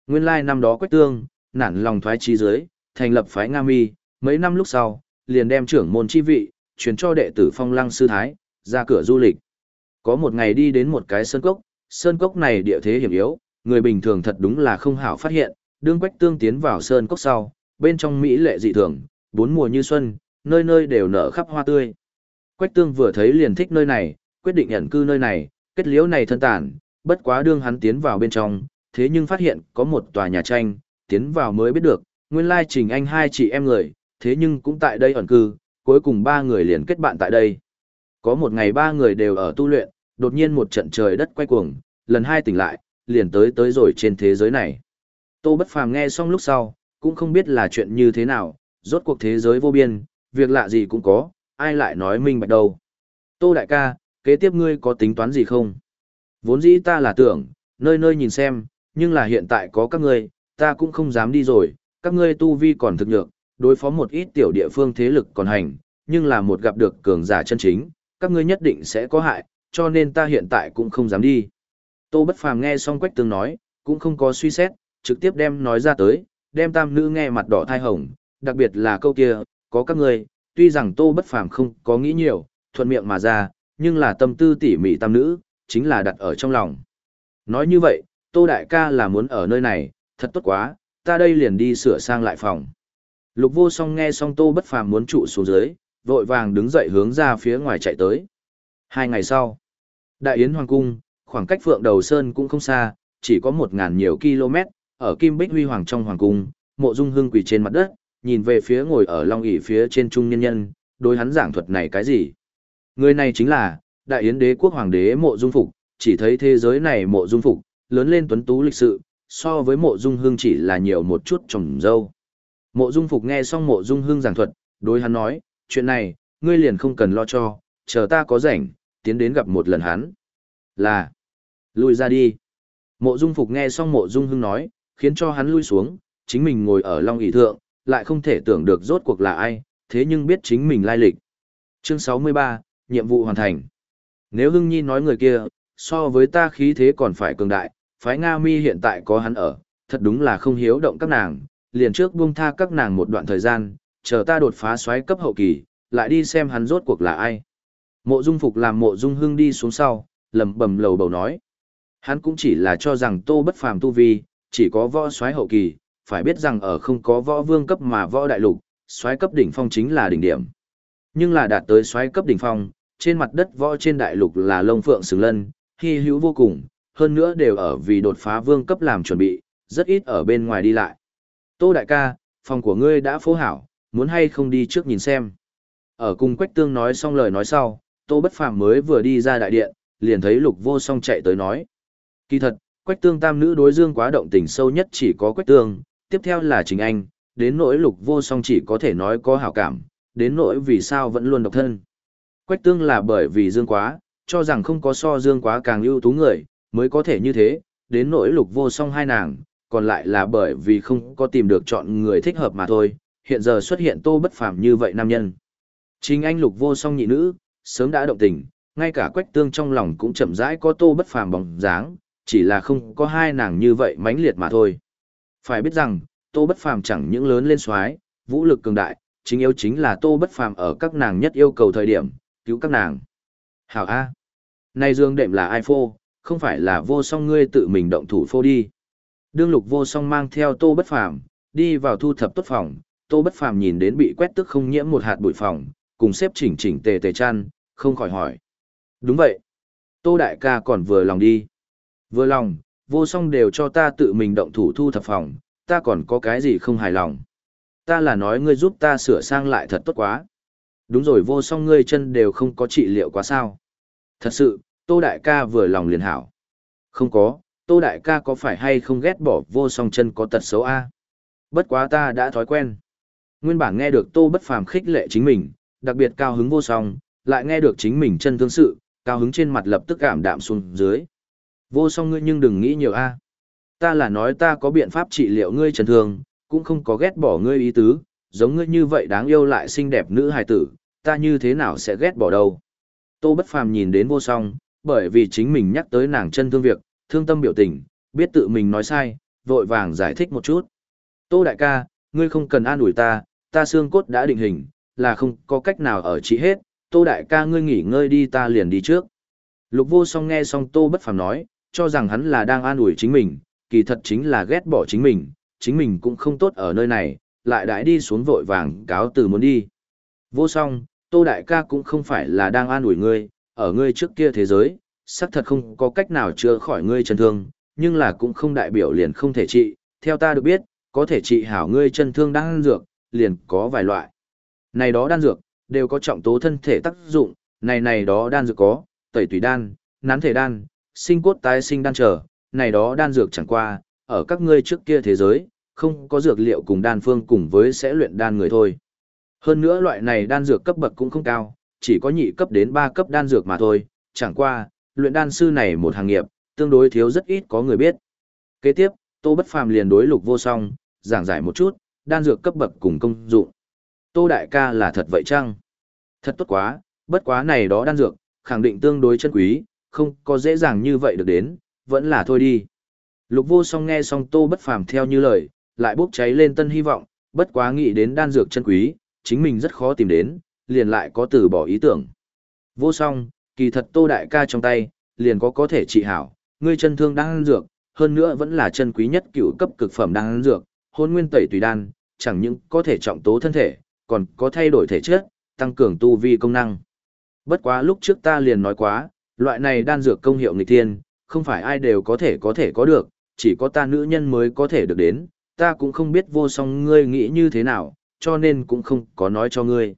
Nguyên lai like năm đó Quách Tương, nản lòng thoái trí dưới, thành lập phái Nga Mi, mấy năm lúc sau, liền đem trưởng môn chi vị, chuyển cho đệ tử Phong Lăng Sư Thái, ra cửa du lịch. Có một ngày đi đến một cái sơn cốc, sơn cốc này địa thế hiểm yếu, người bình thường thật đúng là không hảo phát hiện, đương Quách Tương tiến vào sơn cốc sau, bên trong Mỹ lệ dị thường, bốn mùa như xuân, nơi nơi đều nở khắp hoa tươi. Quách Tương vừa thấy liền thích nơi này, quyết định nhận cư nơi này, kết liễu này thân tản, bất quá đương hắn tiến vào bên trong, thế nhưng phát hiện có một tòa nhà tranh, tiến vào mới biết được, nguyên lai Trình Anh hai chị em người, thế nhưng cũng tại đây ẩn cư, cuối cùng ba người liền kết bạn tại đây. Có một ngày ba người đều ở tu luyện, đột nhiên một trận trời đất quay cuồng, lần hai tỉnh lại, liền tới tới rồi trên thế giới này. Tô Bất Phàm nghe xong lúc sau, cũng không biết là chuyện như thế nào, rốt cuộc thế giới vô biên, việc lạ gì cũng có, ai lại nói minh bạch đâu. Tô đại ca, kế tiếp ngươi có tính toán gì không? Vốn dĩ ta là tưởng, nơi nơi nhìn xem, nhưng là hiện tại có các ngươi, ta cũng không dám đi rồi, các ngươi tu vi còn thực nhược, đối phó một ít tiểu địa phương thế lực còn hành, nhưng là một gặp được cường giả chân chính, các ngươi nhất định sẽ có hại, cho nên ta hiện tại cũng không dám đi. Tô Bất Phàm nghe xong Quách Tương nói, cũng không có suy xét, trực tiếp đem nói ra tới, đem tam nữ nghe mặt đỏ thai hồng, đặc biệt là câu kia, có các ngươi, tuy rằng Tô Bất Phàm không có nghĩ nhiều, thuận miệng mà ra, nhưng là tâm tư tỉ mỉ tam nữ, chính là đặt ở trong lòng. Nói như vậy, Tô Đại ca là muốn ở nơi này, thật tốt quá, ta đây liền đi sửa sang lại phòng. Lục vô song nghe xong Tô Bất Phàm muốn trụ xuống dưới, vội vàng đứng dậy hướng ra phía ngoài chạy tới. Hai ngày sau, Đại Yến Hoàng Cung, khoảng cách Phượng Đầu Sơn cũng không xa, chỉ có một ngàn nhiều km, ở Kim Bích Huy Hoàng trong Hoàng Cung, mộ dung hương quỳ trên mặt đất, nhìn về phía ngồi ở long ỷ phía trên trung nhân nhân, đối hắn giảng thuật này cái gì. Người này chính là, Đại Yến Đế Quốc Hoàng đế mộ dung phục, chỉ thấy thế giới này mộ dung phục, lớn lên tuấn tú lịch sự, so với mộ dung hương chỉ là nhiều một chút trồng dâu. Mộ dung phục nghe xong mộ dung hương giảng thuật, đối hắn nói, chuyện này, ngươi liền không cần lo cho, chờ ta có rảnh, tiến đến gặp một lần hắn. Là, lui ra đi. Mộ Dung Phục nghe xong Mộ Dung hương nói, khiến cho hắn lui xuống, chính mình ngồi ở long ỷ thượng, lại không thể tưởng được rốt cuộc là ai, thế nhưng biết chính mình lai lịch. Chương 63, nhiệm vụ hoàn thành. Nếu Hưng Nhi nói người kia, so với ta khí thế còn phải cường đại, phái Nga Mi hiện tại có hắn ở, thật đúng là không hiếu động các nàng, liền trước buông tha các nàng một đoạn thời gian, chờ ta đột phá xoáy cấp hậu kỳ, lại đi xem hắn rốt cuộc là ai. Mộ Dung Phục làm Mộ Dung Hưng đi xuống sau, lẩm bẩm lầu bầu nói. Hắn cũng chỉ là cho rằng Tô Bất Phàm tu vi, chỉ có võ xoáy hậu kỳ, phải biết rằng ở không có võ vương cấp mà võ đại lục, xoáy cấp đỉnh phong chính là đỉnh điểm. Nhưng là đạt tới xoáy cấp đỉnh phong, trên mặt đất võ trên đại lục là lông phượng sừng lân, hi hữu vô cùng, hơn nữa đều ở vì đột phá vương cấp làm chuẩn bị, rất ít ở bên ngoài đi lại. Tô đại ca, phòng của ngươi đã phố hảo, muốn hay không đi trước nhìn xem. Ở cùng Quách Tương nói xong lời nói sau, Tô Bất Phàm mới vừa đi ra đại điện, liền thấy Lục Vô Song chạy tới nói. Kỳ thật, Quách Tương tam nữ đối dương quá động tình sâu nhất chỉ có Quách Tương, tiếp theo là Trình Anh, đến nỗi Lục Vô Song chỉ có thể nói có hảo cảm, đến nỗi vì sao vẫn luôn độc thân. Quách Tương là bởi vì dương quá, cho rằng không có so dương quá càng ưu tú người, mới có thể như thế, đến nỗi Lục Vô Song hai nàng, còn lại là bởi vì không có tìm được chọn người thích hợp mà thôi, hiện giờ xuất hiện Tô Bất Phàm như vậy nam nhân. chính Anh Lục Vô Song nhị nữ, sớm đã động tình, ngay cả quách tương trong lòng cũng chậm rãi có tô bất phàm bóng dáng, chỉ là không có hai nàng như vậy mãnh liệt mà thôi. Phải biết rằng, tô bất phàm chẳng những lớn lên xoái, vũ lực cường đại, chính yếu chính là tô bất phàm ở các nàng nhất yêu cầu thời điểm, cứu các nàng. Hảo A. Này dương đệm là ai phô, không phải là vô song ngươi tự mình động thủ phô đi. Đương lục vô song mang theo tô bất phàm, đi vào thu thập tốt phòng, tô bất phàm nhìn đến bị quét tức không nhiễm một hạt bụi phòng, cùng xếp chỉnh chỉnh tề tề chăn, không khỏi hỏi. Đúng vậy. Tô đại ca còn vừa lòng đi. Vừa lòng, vô song đều cho ta tự mình động thủ thu thập phòng, ta còn có cái gì không hài lòng. Ta là nói ngươi giúp ta sửa sang lại thật tốt quá. Đúng rồi vô song ngươi chân đều không có trị liệu quá sao. Thật sự, tô đại ca vừa lòng liền hảo. Không có, tô đại ca có phải hay không ghét bỏ vô song chân có tật xấu a? Bất quá ta đã thói quen. Nguyên bản nghe được tô bất phàm khích lệ chính mình, đặc biệt cao hứng vô song, lại nghe được chính mình chân thương sự, cao hứng trên mặt lập tức cảm đạm xuống dưới. Vô song ngươi nhưng đừng nghĩ nhiều a. Ta là nói ta có biện pháp trị liệu ngươi trần thương, cũng không có ghét bỏ ngươi ý tứ, giống ngươi như vậy đáng yêu lại xinh đẹp nữ hài tử, ta như thế nào sẽ ghét bỏ đâu. Tô Bất Phàm nhìn đến vô song, bởi vì chính mình nhắc tới nàng chân thương việc, thương tâm biểu tình, biết tự mình nói sai, vội vàng giải thích một chút. Tô đại ca, ngươi không cần an ủi ta, ta xương cốt đã định hình, là không có cách nào ở trị hết, tô đại ca ngươi nghỉ ngơi đi ta liền đi trước. Lục vô song nghe xong tô bất phàm nói, cho rằng hắn là đang an ủi chính mình, kỳ thật chính là ghét bỏ chính mình, chính mình cũng không tốt ở nơi này, lại đãi đi xuống vội vàng cáo từ muốn đi. Vô song, tô đại ca cũng không phải là đang an ủi ngươi, ở ngươi trước kia thế giới, xác thật không có cách nào chữa khỏi ngươi chân thương, nhưng là cũng không đại biểu liền không thể trị, theo ta được biết, có thể trị hảo ngươi chân thương đang ăn dược, liền có vài loại. Này đó đan dược, đều có trọng tố thân thể tác dụng, này này đó đan dược có, tẩy tùy đan, nán thể đan, sinh cốt tái sinh đan trở, này đó đan dược chẳng qua, ở các ngươi trước kia thế giới, không có dược liệu cùng đan phương cùng với sẽ luyện đan người thôi. Hơn nữa loại này đan dược cấp bậc cũng không cao, chỉ có nhị cấp đến ba cấp đan dược mà thôi, chẳng qua, luyện đan sư này một hàng nghiệp, tương đối thiếu rất ít có người biết. Kế tiếp, Tô Bất Phàm liền đối lục vô song, giảng giải một chút, đan dược cấp bậc cùng công dụng. Tô Đại ca là thật vậy chăng? Thật tốt quá, bất quá này đó đan dược, khẳng định tương đối chân quý, không có dễ dàng như vậy được đến, vẫn là thôi đi. Lục vô song nghe xong tô bất phàm theo như lời, lại bốc cháy lên tân hy vọng, bất quá nghĩ đến đan dược chân quý, chính mình rất khó tìm đến, liền lại có từ bỏ ý tưởng. Vô song, kỳ thật tô đại ca trong tay, liền có có thể trị hảo, ngươi chân thương đang ăn dược, hơn nữa vẫn là chân quý nhất cựu cấp cực phẩm đang ăn dược, hôn nguyên tẩy tùy đan, chẳng những có thể trọng tố thân thể, còn có thay đổi thể chất, tăng cường tu vi công năng. Bất quá lúc trước ta liền nói quá, loại này đan dược công hiệu nghịch thiên, không phải ai đều có thể có thể có được, chỉ có ta nữ nhân mới có thể được đến, ta cũng không biết vô song ngươi nghĩ như thế nào, cho nên cũng không có nói cho ngươi.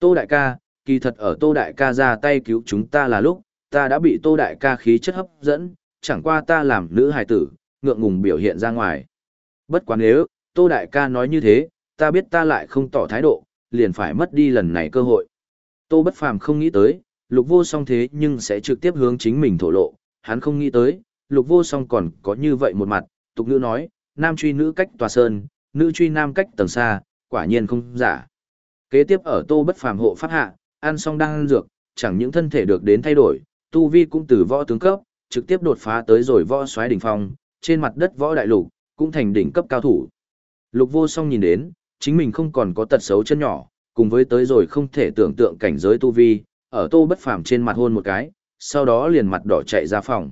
Tô đại ca, kỳ thật ở tô đại ca ra tay cứu chúng ta là lúc, ta đã bị tô đại ca khí chất hấp dẫn, chẳng qua ta làm nữ hài tử, ngượng ngùng biểu hiện ra ngoài. Bất quá nếu, tô đại ca nói như thế, ta biết ta lại không tỏ thái độ, liền phải mất đi lần này cơ hội. Tô Bất Phàm không nghĩ tới, lục vô song thế nhưng sẽ trực tiếp hướng chính mình thổ lộ, hắn không nghĩ tới, lục vô song còn có như vậy một mặt, tục nữ nói, nam truy nữ cách tòa sơn, nữ truy nam cách tầng xa, quả nhiên không giả. Kế tiếp ở tô bất phàm hộ pháp hạ, ăn xong đang ăn dược, chẳng những thân thể được đến thay đổi, tu vi cũng từ võ tướng cấp, trực tiếp đột phá tới rồi võ xoáy đỉnh phong, trên mặt đất võ đại lục, cũng thành đỉnh cấp cao thủ. Lục vô song nhìn đến, chính mình không còn có tật xấu chân nhỏ, cùng với tới rồi không thể tưởng tượng cảnh giới tu vi, ở tô bất phàm trên mặt hôn một cái, sau đó liền mặt đỏ chạy ra phòng.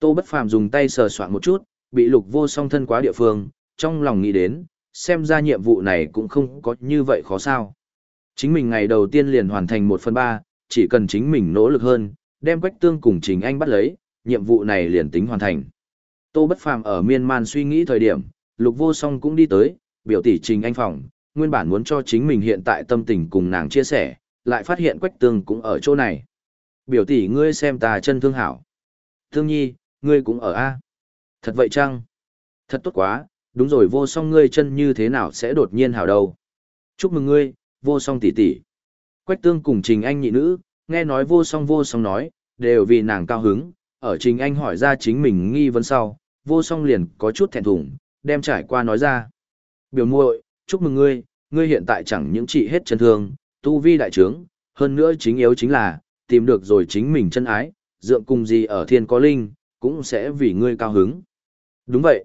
Tô bất phàm dùng tay sờ soạn một chút, bị lục vô song thân quá địa phương, trong lòng nghĩ đến, xem ra nhiệm vụ này cũng không có như vậy khó sao. Chính mình ngày đầu tiên liền hoàn thành một phần ba, chỉ cần chính mình nỗ lực hơn, đem quách tương cùng Trình Anh bắt lấy, nhiệm vụ này liền tính hoàn thành. Tô Bất Phàm ở miên man suy nghĩ thời điểm, Lục Vô Song cũng đi tới, biểu tỷ Trình Anh phòng, nguyên bản muốn cho chính mình hiện tại tâm tình cùng nàng chia sẻ, lại phát hiện Quách Tương cũng ở chỗ này. Biểu tỷ ngươi xem ta chân thương hảo. Thương nhi, ngươi cũng ở A. Thật vậy chăng? Thật tốt quá, đúng rồi vô song ngươi chân như thế nào sẽ đột nhiên hảo đâu. Chúc mừng ngươi, vô song tỷ tỷ. Quách Tương cùng Trình Anh nhị nữ, nghe nói vô song vô song nói, đều vì nàng cao hứng, ở Trình Anh hỏi ra chính mình nghi vấn sau, vô song liền có chút thẹn thùng, đem trải qua nói ra. Biểu muội, chúc mừng ngươi, ngươi hiện tại chẳng những trị hết chân thương, tu vi đại trướng, hơn nữa chính yếu chính là, tìm được rồi chính mình chân ái, dượng cùng gì ở thiên có linh, cũng sẽ vì ngươi cao hứng. Đúng vậy.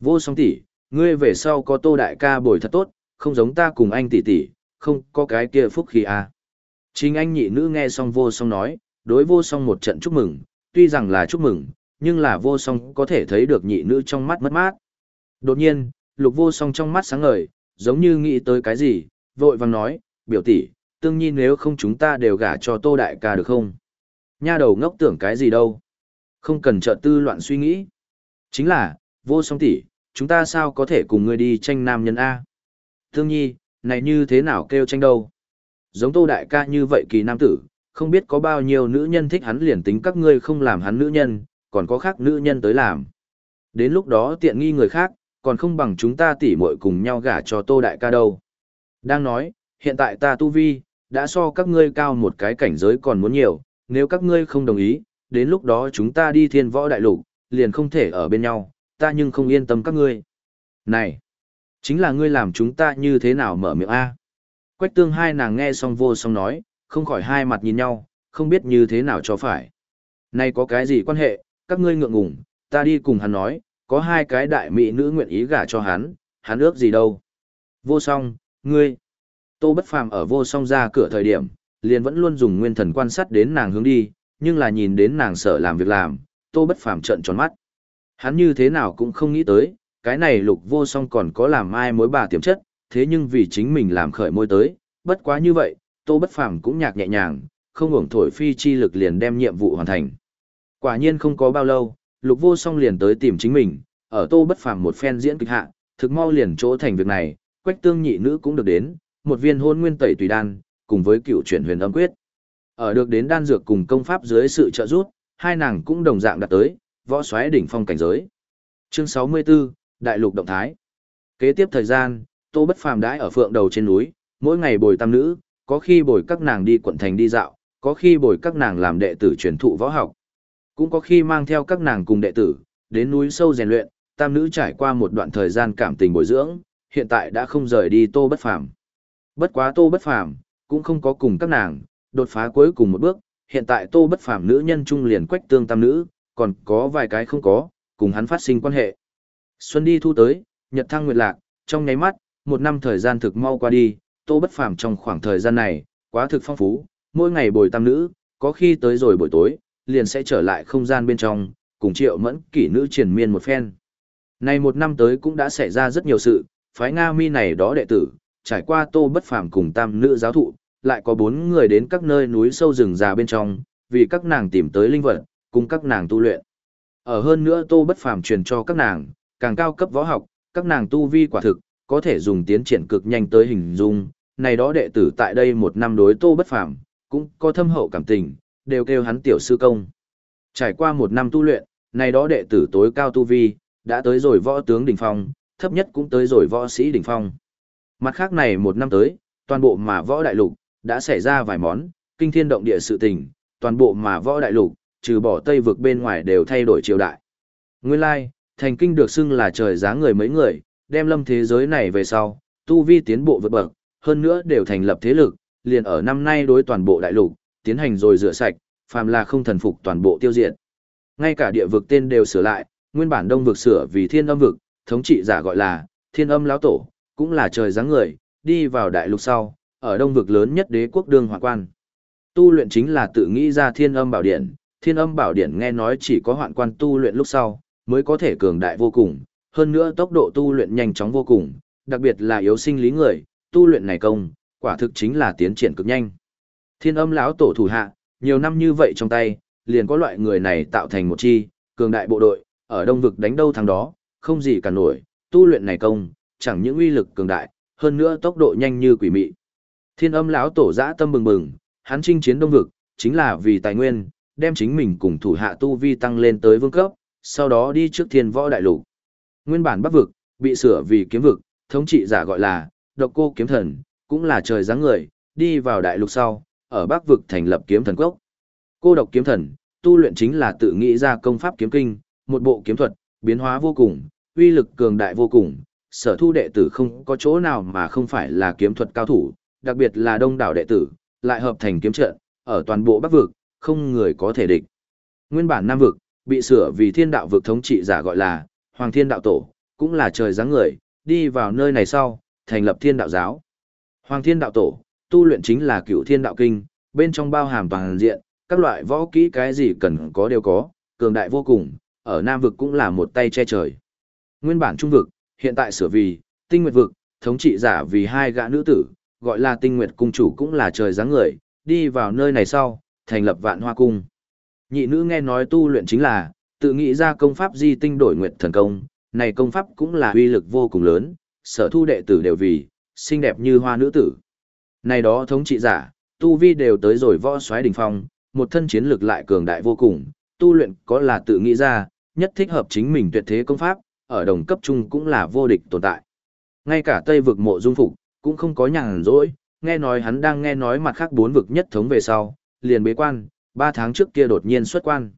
Vô song tỷ, ngươi về sau có tô đại ca bồi thật tốt, không giống ta cùng anh tỷ tỷ, không có cái kia phúc khí à. Chính anh nhị nữ nghe xong vô song nói, đối vô song một trận chúc mừng, tuy rằng là chúc mừng, nhưng là vô song có thể thấy được nhị nữ trong mắt mất mát. Đột nhiên, lục vô song trong mắt sáng ngời, giống như nghĩ tới cái gì, vội vàng nói, biểu tỷ, tương nhi nếu không chúng ta đều gả cho tô đại ca được không? Nha đầu ngốc tưởng cái gì đâu. Không cần trợ tư loạn suy nghĩ. Chính là, vô song tỷ, chúng ta sao có thể cùng ngươi đi tranh nam nhân A? Tương nhi, này như thế nào kêu tranh đâu? Giống tô đại ca như vậy kỳ nam tử, không biết có bao nhiêu nữ nhân thích hắn liền tính các ngươi không làm hắn nữ nhân, còn có khác nữ nhân tới làm. Đến lúc đó tiện nghi người khác, còn không bằng chúng ta tỉ muội cùng nhau gả cho tô đại ca đâu. Đang nói, hiện tại ta tu vi, đã so các ngươi cao một cái cảnh giới còn muốn nhiều, nếu các ngươi không đồng ý, đến lúc đó chúng ta đi thiên võ đại lục, liền không thể ở bên nhau, ta nhưng không yên tâm các ngươi. Này, chính là ngươi làm chúng ta như thế nào mở miệng A. Quách tương hai nàng nghe xong vô song nói, không khỏi hai mặt nhìn nhau, không biết như thế nào cho phải. nay có cái gì quan hệ, các ngươi ngượng ngùng, ta đi cùng hắn nói, có hai cái đại mỹ nữ nguyện ý gả cho hắn, hắn ước gì đâu. Vô song, ngươi. Tô Bất Phàm ở vô song ra cửa thời điểm, liền vẫn luôn dùng nguyên thần quan sát đến nàng hướng đi, nhưng là nhìn đến nàng sợ làm việc làm, Tô Bất Phàm trợn tròn mắt. Hắn như thế nào cũng không nghĩ tới, cái này lục vô song còn có làm ai mối bà tiềm chất, thế nhưng vì chính mình làm khởi môi tới, bất quá như vậy, Tô Bất Phàm cũng nhạc nhẹ nhàng, không hưởng thổi phi chi lực liền đem nhiệm vụ hoàn thành. Quả nhiên không có bao lâu, Lục Vô Song liền tới tìm chính mình, ở Tô Bất Phàm một phen diễn kịch hạ, thực mau liền chỗ thành việc này, Quách Tương nhị nữ cũng được đến, một viên hôn nguyên tẩy tùy đan, cùng với cựu chuyển huyền âm quyết. Ở được đến đan dược cùng công pháp dưới sự trợ giúp, hai nàng cũng đồng dạng đạt tới, võ xoáy đỉnh phong cảnh giới. Chương 64, Đại lục động thái. Kế tiếp thời gian, Tô Bất Phàm đãi ở phượng đầu trên núi, mỗi ngày bồi tam nữ, có khi bồi các nàng đi quận thành đi dạo, có khi bồi các nàng làm đệ tử truyền thụ võ học. Cũng có khi mang theo các nàng cùng đệ tử, đến núi sâu rèn luyện, tam nữ trải qua một đoạn thời gian cảm tình bồi dưỡng, hiện tại đã không rời đi tô bất phàm. Bất quá tô bất phàm, cũng không có cùng các nàng, đột phá cuối cùng một bước, hiện tại tô bất phàm nữ nhân trung liền quách tương tam nữ, còn có vài cái không có, cùng hắn phát sinh quan hệ. Xuân đi thu tới, nhật thăng nguyệt lạc, trong nháy mắt, một năm thời gian thực mau qua đi, tô bất phàm trong khoảng thời gian này, quá thực phong phú, mỗi ngày bồi tam nữ, có khi tới rồi buổi tối, liền sẽ trở lại không gian bên trong, cùng triệu mẫn kỷ nữ triển miên một phen. Này một năm tới cũng đã xảy ra rất nhiều sự, phái Nga mi này đó đệ tử, trải qua tô bất phàm cùng tam nữ giáo thụ, lại có bốn người đến các nơi núi sâu rừng già bên trong, vì các nàng tìm tới linh vật, cùng các nàng tu luyện. Ở hơn nữa tô bất phàm truyền cho các nàng, càng cao cấp võ học, các nàng tu vi quả thực, có thể dùng tiến triển cực nhanh tới hình dung, này đó đệ tử tại đây một năm đối tô bất phàm, cũng có thâm hậu cảm tình, đều kêu hắn tiểu sư công. Trải qua một năm tu luyện, này đó đệ tử tối cao tu vi, đã tới rồi võ tướng đỉnh phong, thấp nhất cũng tới rồi võ sĩ đỉnh phong. Mặt khác này một năm tới, toàn bộ mà võ đại lục, đã xảy ra vài món, kinh thiên động địa sự tình, toàn bộ mà võ đại lục, trừ bỏ Tây vực bên ngoài đều thay đổi triều đại. Nguyên lai, thành kinh được xưng là trời giá người mấy người, đem lâm thế giới này về sau, tu vi tiến bộ vượt bậc, hơn nữa đều thành lập thế lực, liền ở năm nay đối toàn bộ đại lục, tiến hành rồi rửa sạch, phàm là không thần phục toàn bộ tiêu diệt. Ngay cả địa vực tên đều sửa lại, nguyên bản đông vực sửa vì thiên âm vực, thống trị giả gọi là thiên âm lão tổ, cũng là trời dáng người, đi vào đại lục sau, ở đông vực lớn nhất đế quốc đương hoàng quan. Tu luyện chính là tự nghĩ ra thiên âm bảo điện, thiên âm bảo điện nghe nói chỉ có hoạn quan tu luyện lúc sau, mới có thể cường đại vô cùng, hơn nữa tốc độ tu luyện nhanh chóng vô cùng, đặc biệt là yếu sinh lý người, tu luyện này công, quả thực chính là tiến triển cực nhanh. Thiên âm lão tổ thủ hạ, nhiều năm như vậy trong tay, liền có loại người này tạo thành một chi, cường đại bộ đội, ở đông vực đánh đâu thằng đó, không gì cả nổi, tu luyện này công, chẳng những uy lực cường đại, hơn nữa tốc độ nhanh như quỷ mị. Thiên âm lão tổ dã tâm bừng bừng, hắn chinh chiến đông vực, chính là vì tài nguyên, đem chính mình cùng thủ hạ tu vi tăng lên tới vương cấp, sau đó đi trước thiên võ đại lục. Nguyên bản bắc vực, bị sửa vì kiếm vực, thống trị giả gọi là, độc cô kiếm thần, cũng là trời dáng người, đi vào đại lục sau, ở bắc vực thành lập kiếm thần quốc. Cô độc kiếm thần, tu luyện chính là tự nghĩ ra công pháp kiếm kinh, một bộ kiếm thuật, biến hóa vô cùng, uy lực cường đại vô cùng, sở thu đệ tử không có chỗ nào mà không phải là kiếm thuật cao thủ, đặc biệt là đông đảo đệ tử, lại hợp thành kiếm trận, ở toàn bộ bắc vực, không người có thể địch. Nguyên bản nam vực, bị sửa vì thiên đạo vực thống trị giả gọi là Hoàng Thiên Đạo Tổ, cũng là trời dáng người, đi vào nơi này sau, thành lập thiên đạo giáo. Hoàng Thiên Đạo Tổ, tu luyện chính là cựu thiên đạo kinh, bên trong bao hàm toàn diện, các loại võ kỹ cái gì cần có đều có, cường đại vô cùng, ở Nam vực cũng là một tay che trời. Nguyên bản Trung vực, hiện tại sửa vì, tinh nguyệt vực, thống trị giả vì hai gã nữ tử, gọi là tinh nguyệt cung chủ cũng là trời dáng người, đi vào nơi này sau, thành lập vạn hoa cung. Nhị nữ nghe nói tu luyện chính là, tự nghĩ ra công pháp di tinh đổi nguyệt thần công, này công pháp cũng là uy lực vô cùng lớn, sở thu đệ tử đều vì, xinh đẹp như hoa nữ tử. Này đó thống trị giả, tu vi đều tới rồi võ xoáy đỉnh phong, một thân chiến lực lại cường đại vô cùng, tu luyện có là tự nghĩ ra, nhất thích hợp chính mình tuyệt thế công pháp, ở đồng cấp trung cũng là vô địch tồn tại. Ngay cả Tây vực mộ dung phục, cũng không có nhàn rỗi, nghe nói hắn đang nghe nói mặt khác bốn vực nhất thống về sau, liền bế quan, ba tháng trước kia đột nhiên xuất quan.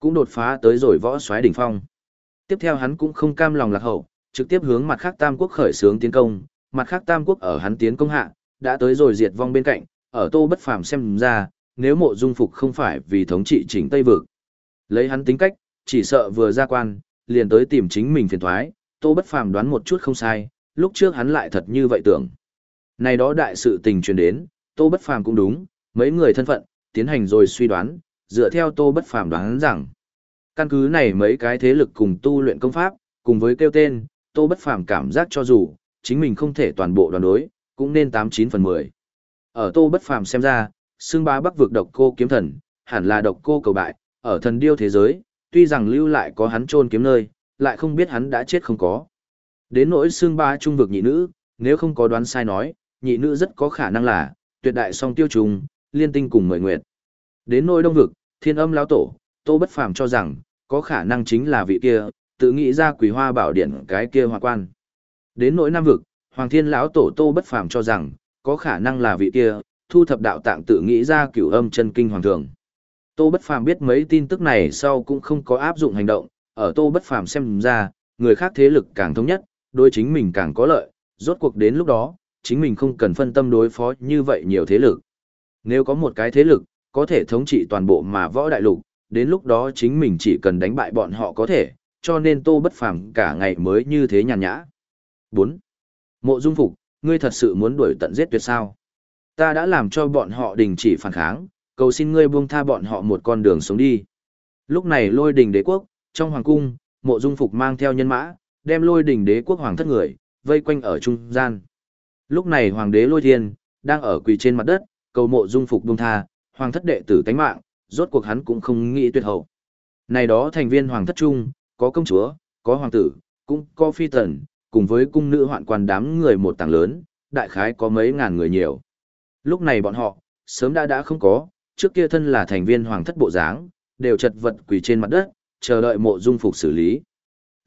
Cũng đột phá tới rồi võ xoáy đỉnh phong. Tiếp theo hắn cũng không cam lòng lạc hậu, trực tiếp hướng mặt khác Tam quốc khởi xướng tiến công, mặt khác Tam quốc ở hắn tiến công hạ, đã tới rồi diệt vong bên cạnh, ở Tô Bất Phàm xem ra, nếu Mộ Dung Phục không phải vì thống trị chỉnh Tây vực, lấy hắn tính cách, chỉ sợ vừa ra quan, liền tới tìm chính mình phiền toái, Tô Bất Phàm đoán một chút không sai, lúc trước hắn lại thật như vậy tưởng. Này đó đại sự tình truyền đến, Tô Bất Phàm cũng đúng, mấy người thân phận, tiến hành rồi suy đoán, dựa theo Tô Bất Phàm đoán rằng, căn cứ này mấy cái thế lực cùng tu luyện công pháp, cùng với kêu tên, Tô Bất Phàm cảm giác cho dù chính mình không thể toàn bộ đoàn đối, cũng nên 89 phần 10. Ở Tô Bất Phàm xem ra, xương bá Bắc vực độc cô kiếm thần, hẳn là độc cô cầu bại, ở thần điêu thế giới, tuy rằng lưu lại có hắn trôn kiếm nơi, lại không biết hắn đã chết không có. Đến nỗi xương bá trung vực nhị nữ, nếu không có đoán sai nói, nhị nữ rất có khả năng là tuyệt đại song tiêu trùng, liên tinh cùng mời nguyệt. Đến nỗi đông vực, thiên âm lão tổ, tô bất phàm cho rằng, có khả năng chính là vị kia, tự nghĩ ra quỷ hoa bảo Điển cái kia hoa quan. Đến nỗi nam vực, hoàng thiên lão tổ tô bất phàm cho rằng, có khả năng là vị kia, thu thập đạo tạng tự nghĩ ra cửu âm chân kinh hoàng thường. Tô bất phàm biết mấy tin tức này sau cũng không có áp dụng hành động, ở tô bất phàm xem ra, người khác thế lực càng thống nhất, đối chính mình càng có lợi, rốt cuộc đến lúc đó, chính mình không cần phân tâm đối phó như vậy nhiều thế lực. Nếu có một cái thế lực, có thể thống trị toàn bộ mà võ đại lục, đến lúc đó chính mình chỉ cần đánh bại bọn họ có thể, cho nên tô bất phàm cả ngày mới như thế nhàn nhã. 4. Mộ Dung Phục, ngươi thật sự muốn đuổi tận giết tuyệt sao? Ta đã làm cho bọn họ đình chỉ phản kháng, cầu xin ngươi buông tha bọn họ một con đường sống đi. Lúc này lôi đình đế quốc, trong hoàng cung, mộ dung phục mang theo nhân mã, đem lôi đình đế quốc hoàng thất người, vây quanh ở trung gian. Lúc này hoàng đế lôi thiên, đang ở quỳ trên mặt đất, cầu mộ dung phục buông tha, hoàng thất đệ tử tánh mạng, rốt cuộc hắn cũng không nghĩ tuyệt hậu. Này đó thành viên hoàng thất trung, có công chúa, có hoàng tử, cũng có phi tần, cùng với cung nữ hoạn quan đám người một tảng lớn, đại khái có mấy ngàn người nhiều. Lúc này bọn họ, sớm đã đã không có, trước kia thân là thành viên hoàng thất bộ dáng, đều chật vật quỳ trên mặt đất, chờ đợi mộ dung phục xử lý.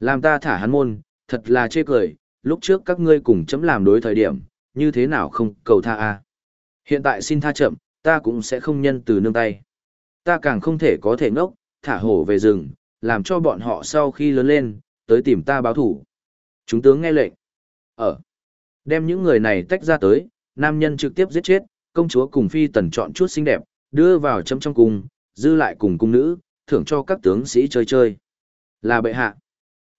Làm ta thả hắn môn, thật là chê cười, lúc trước các ngươi cùng chấm làm đối thời điểm, như thế nào không cầu tha a Hiện tại xin tha chậm, ta cũng sẽ không nhân từ nương tay. Ta càng không thể có thể ngốc, thả hổ về rừng, làm cho bọn họ sau khi lớn lên, tới tìm ta báo thủ. Chúng tướng nghe lệnh. Ở. Đem những người này tách ra tới, nam nhân trực tiếp giết chết, công chúa cùng phi tần chọn chút xinh đẹp, đưa vào chấm trong cung, dư lại cùng cung nữ, thưởng cho các tướng sĩ chơi chơi. Là bệ hạ.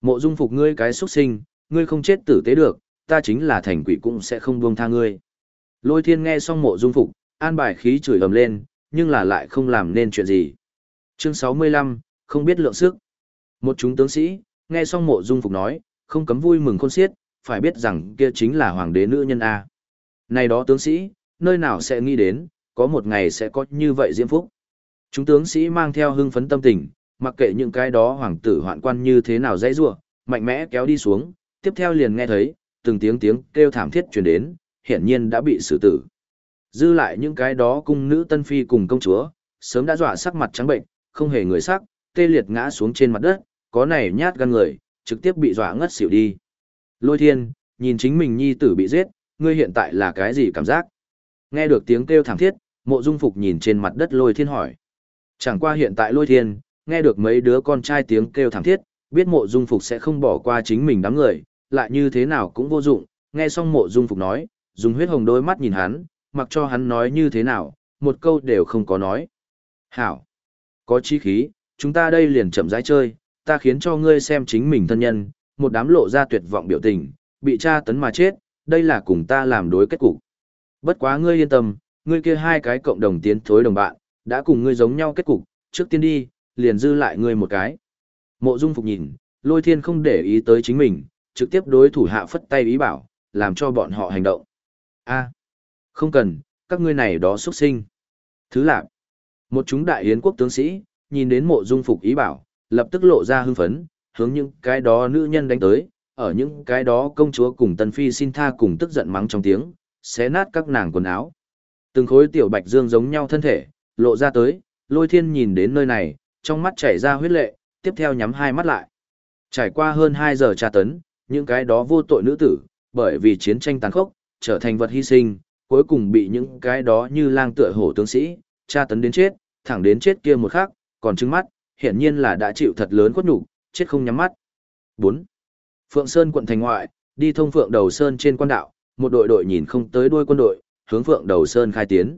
Mộ dung phục ngươi cái xuất sinh, ngươi không chết tử tế được, ta chính là thành quỷ cũng sẽ không buông tha ngươi. Lôi thiên nghe xong mộ dung phục, an bài khí chửi ầm lên, nhưng là lại không làm nên chuyện gì. Chương 65, không biết lượng sức. Một chúng tướng sĩ, nghe xong mộ dung phục nói, không cấm vui mừng khôn xiết, phải biết rằng kia chính là hoàng đế nữ nhân A. Này đó tướng sĩ, nơi nào sẽ nghĩ đến, có một ngày sẽ có như vậy diễm phúc. Chúng tướng sĩ mang theo hưng phấn tâm tình, mặc kệ những cái đó hoàng tử hoạn quan như thế nào dãy rủa, mạnh mẽ kéo đi xuống, tiếp theo liền nghe thấy, từng tiếng tiếng kêu thảm thiết truyền đến, hiển nhiên đã bị xử tử. Dư lại những cái đó cung nữ tân phi cùng công chúa, sớm đã dọa sắc mặt trắng bệnh, không hề người sắc, tê liệt ngã xuống trên mặt đất, có này nhát gan người, trực tiếp bị dọa ngất xỉu đi. Lôi thiên, nhìn chính mình nhi tử bị giết, ngươi hiện tại là cái gì cảm giác? Nghe được tiếng kêu thảm thiết, mộ dung phục nhìn trên mặt đất lôi thiên hỏi. Chẳng qua hiện tại lôi thiên, nghe được mấy đứa con trai tiếng kêu thảm thiết, biết mộ dung phục sẽ không bỏ qua chính mình đám người, lại như thế nào cũng vô dụng, nghe xong mộ dung phục nói, dùng huyết hồng đôi mắt nhìn hắn, mặc cho hắn nói như thế nào, một câu đều không có nói. Hảo! Có chi khí, chúng ta đây liền chậm rãi chơi, ta khiến cho ngươi xem chính mình thân nhân, một đám lộ ra tuyệt vọng biểu tình, bị tra tấn mà chết, đây là cùng ta làm đối kết cục. Bất quá ngươi yên tâm, ngươi kia hai cái cộng đồng tiến thối đồng bạn, đã cùng ngươi giống nhau kết cục, trước tiên đi, liền dư lại ngươi một cái. Mộ Dung Phục nhìn, Lôi Thiên không để ý tới chính mình, trực tiếp đối thủ hạ phất tay ý bảo, làm cho bọn họ hành động. A, không cần, các ngươi này đó xuất sinh. Thứ lạc. Một chúng đại yến quốc tướng sĩ, nhìn đến Mộ Dung Phục ý bảo, lập tức lộ ra hưng phấn, hướng những cái đó nữ nhân đánh tới, ở những cái đó công chúa cùng tân phi xin tha cùng tức giận mắng trong tiếng, xé nát các nàng quần áo. Từng khối tiểu bạch dương giống nhau thân thể, lộ ra tới, lôi thiên nhìn đến nơi này, trong mắt chảy ra huyết lệ, tiếp theo nhắm hai mắt lại. Trải qua hơn 2 giờ tra tấn, những cái đó vô tội nữ tử, bởi vì chiến tranh tàn khốc, trở thành vật hy sinh, cuối cùng bị những cái đó như lang tựa hổ tướng sĩ, tra tấn đến chết, thẳng đến chết kia một khắc, còn trứng mắt, hiển nhiên là đã chịu thật lớn khuất nhục, chết không nhắm mắt. 4. Phượng Sơn quận thành ngoại, đi thông Phượng Đầu Sơn trên quan đạo, một đội đội nhìn không tới đuôi quân đội, hướng Phượng Đầu Sơn khai tiến.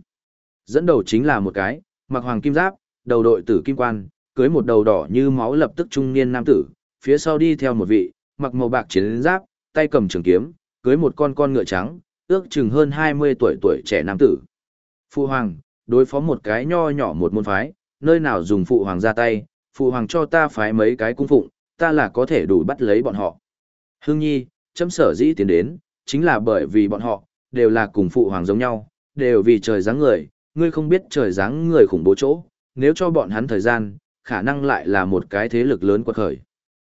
Dẫn đầu chính là một cái, mặc hoàng kim giáp, đầu đội tử kim quan, cưới một đầu đỏ như máu lập tức trung niên nam tử, phía sau đi theo một vị, mặc màu bạc chiến giáp, tay cầm trường kiếm, cưới một con con ngựa trắng, ước chừng hơn 20 tuổi tuổi trẻ nam tử. Phụ hoàng, đối phó một cái nho nhỏ một môn phái, nơi nào dùng phụ hoàng ra tay, phụ hoàng cho ta phái mấy cái cung phụng, ta là có thể đủ bắt lấy bọn họ. Hương Nhi, chấm sở dĩ tiến đến, chính là bởi vì bọn họ, đều là cùng phụ hoàng giống nhau, đều vì trời dáng người, ngươi không biết trời dáng người khủng bố chỗ, nếu cho bọn hắn thời gian, khả năng lại là một cái thế lực lớn quật khởi.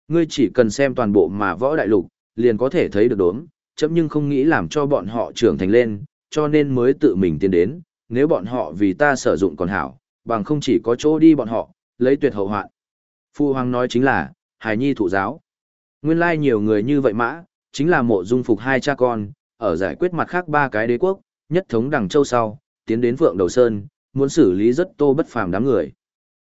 Ngươi chỉ cần xem toàn bộ mà võ đại lục, liền có thể thấy được đốm, chấm nhưng không nghĩ làm cho bọn họ trưởng thành lên, cho nên mới tự mình tiến đến, nếu bọn họ vì ta sử dụng còn hảo, bằng không chỉ có chỗ đi bọn họ, lấy tuyệt hậu hoạn. Phu Hoàng nói chính là, hài nhi thụ giáo. Nguyên lai nhiều người như vậy mã, chính là mộ dung phục hai cha con, ở giải quyết mặt khác ba cái đế quốc, nhất thống đằng châu sau, tiến đến Phượng Đầu Sơn, muốn xử lý rất tô bất phàm đám người.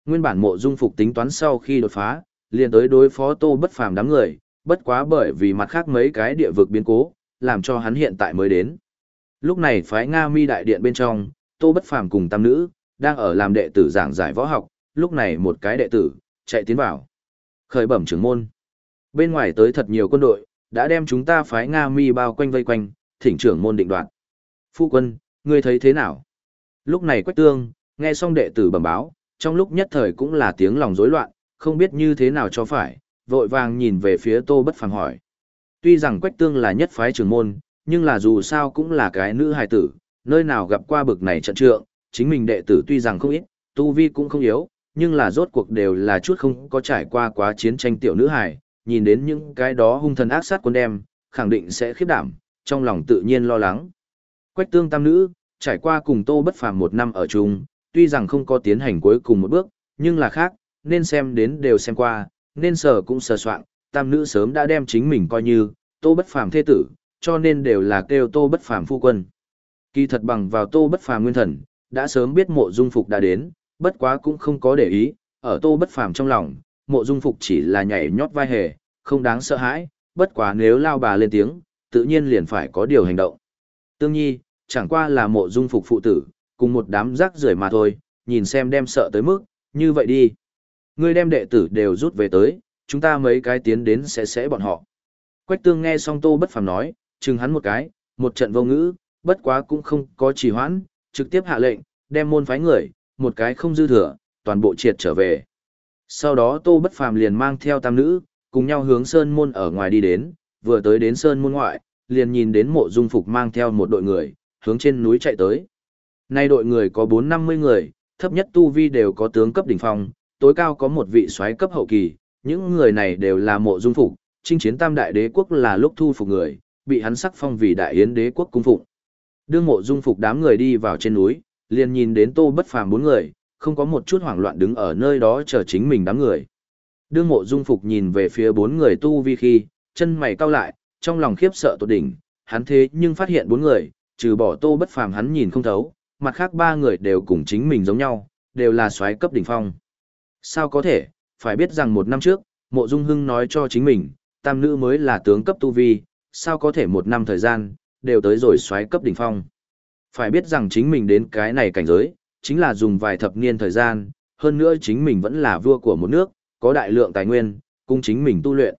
Nguyên bản mộ dung phục tính toán sau khi đột phá, liền tới đối phó tô bất phàm đám người, bất quá bởi vì mặt khác mấy cái địa vực biến cố, làm cho hắn hiện tại mới đến. Lúc này phái Nga mi đại điện bên trong, tô bất phàm cùng tam nữ, đang ở làm đệ tử giảng giải võ học, lúc này một cái đệ tử, chạy tiến vào. Khởi bẩm trưởng môn. Bên ngoài tới thật nhiều quân đội, đã đem chúng ta phái Nga mi bao quanh vây quanh, thỉnh trưởng môn định đoạt. Phu quân, ngươi thấy thế nào? Lúc này Quách Tương, nghe xong đệ tử bẩm báo, trong lúc nhất thời cũng là tiếng lòng rối loạn, không biết như thế nào cho phải, vội vàng nhìn về phía Tô Bất Phàm hỏi. Tuy rằng Quách Tương là nhất phái trưởng môn, nhưng là dù sao cũng là cái nữ hài tử, nơi nào gặp qua bực này trận trượng, chính mình đệ tử tuy rằng không ít, tu vi cũng không yếu, nhưng là rốt cuộc đều là chút không có trải qua quá chiến tranh tiểu nữ hài, nhìn đến những cái đó hung thần ác sát quân đem, khẳng định sẽ khiếp đảm, trong lòng tự nhiên lo lắng. Quách tương tam nữ, trải qua cùng tô bất phàm một năm ở chung, tuy rằng không có tiến hành cuối cùng một bước, nhưng là khác, nên xem đến đều xem qua, nên sở cũng sờ soạn, tam nữ sớm đã đem chính mình coi như, tô bất phàm thế tử, cho nên đều là kêu tô bất phàm phu quân. Kỳ thật bằng vào tô bất phàm nguyên thần, đã sớm biết mộ dung phục đã đến, bất quá cũng không có để ý, ở tô bất phàm trong lòng, mộ dung phục chỉ là nhảy nhót vai hề, không đáng sợ hãi, bất quá nếu lao bà lên tiếng, tự nhiên liền phải có điều hành động. Tương nhi, chẳng qua là mộ dung phục phụ tử, cùng một đám rác rưởi mà thôi, nhìn xem đem sợ tới mức, như vậy đi. Ngươi đem đệ tử đều rút về tới, chúng ta mấy cái tiến đến sẽ sẽ bọn họ. Quách tương nghe xong tô bất phàm nói, chừng hắn một cái, một trận vô ngữ, bất quá cũng không có trì hoãn, trực tiếp hạ lệnh, đem môn phái người, một cái không dư thừa, toàn bộ triệt trở về. Sau đó tô bất phàm liền mang theo tam nữ, cùng nhau hướng sơn môn ở ngoài đi đến, vừa tới đến sơn môn ngoại, liền nhìn đến mộ dung phục mang theo một đội người, hướng trên núi chạy tới. Nay đội người có 4-50 người, thấp nhất tu vi đều có tướng cấp đỉnh phong, tối cao có một vị soái cấp hậu kỳ, những người này đều là mộ dung phục, chinh chiến tam đại đế quốc là lúc thu phục người, bị hắn sắc phong vì đại yến đế quốc cung phụng. Đương mộ dung phục đám người đi vào trên núi, liền nhìn đến tô bất phàm bốn người, không có một chút hoảng loạn đứng ở nơi đó chờ chính mình đám người. Đương mộ dung phục nhìn về phía bốn người tu vi khi, chân mày cau lại, trong lòng khiếp sợ tột đỉnh, hắn thế nhưng phát hiện bốn người, trừ bỏ tô bất phàm hắn nhìn không thấu, mặt khác ba người đều cùng chính mình giống nhau, đều là soái cấp đỉnh phong. Sao có thể, phải biết rằng một năm trước, mộ dung hưng nói cho chính mình, tam nữ mới là tướng cấp tu vi, sao có thể một năm thời gian, đều tới rồi xoáy cấp đỉnh phong. Phải biết rằng chính mình đến cái này cảnh giới, chính là dùng vài thập niên thời gian, hơn nữa chính mình vẫn là vua của một nước, có đại lượng tài nguyên, cung chính mình tu luyện.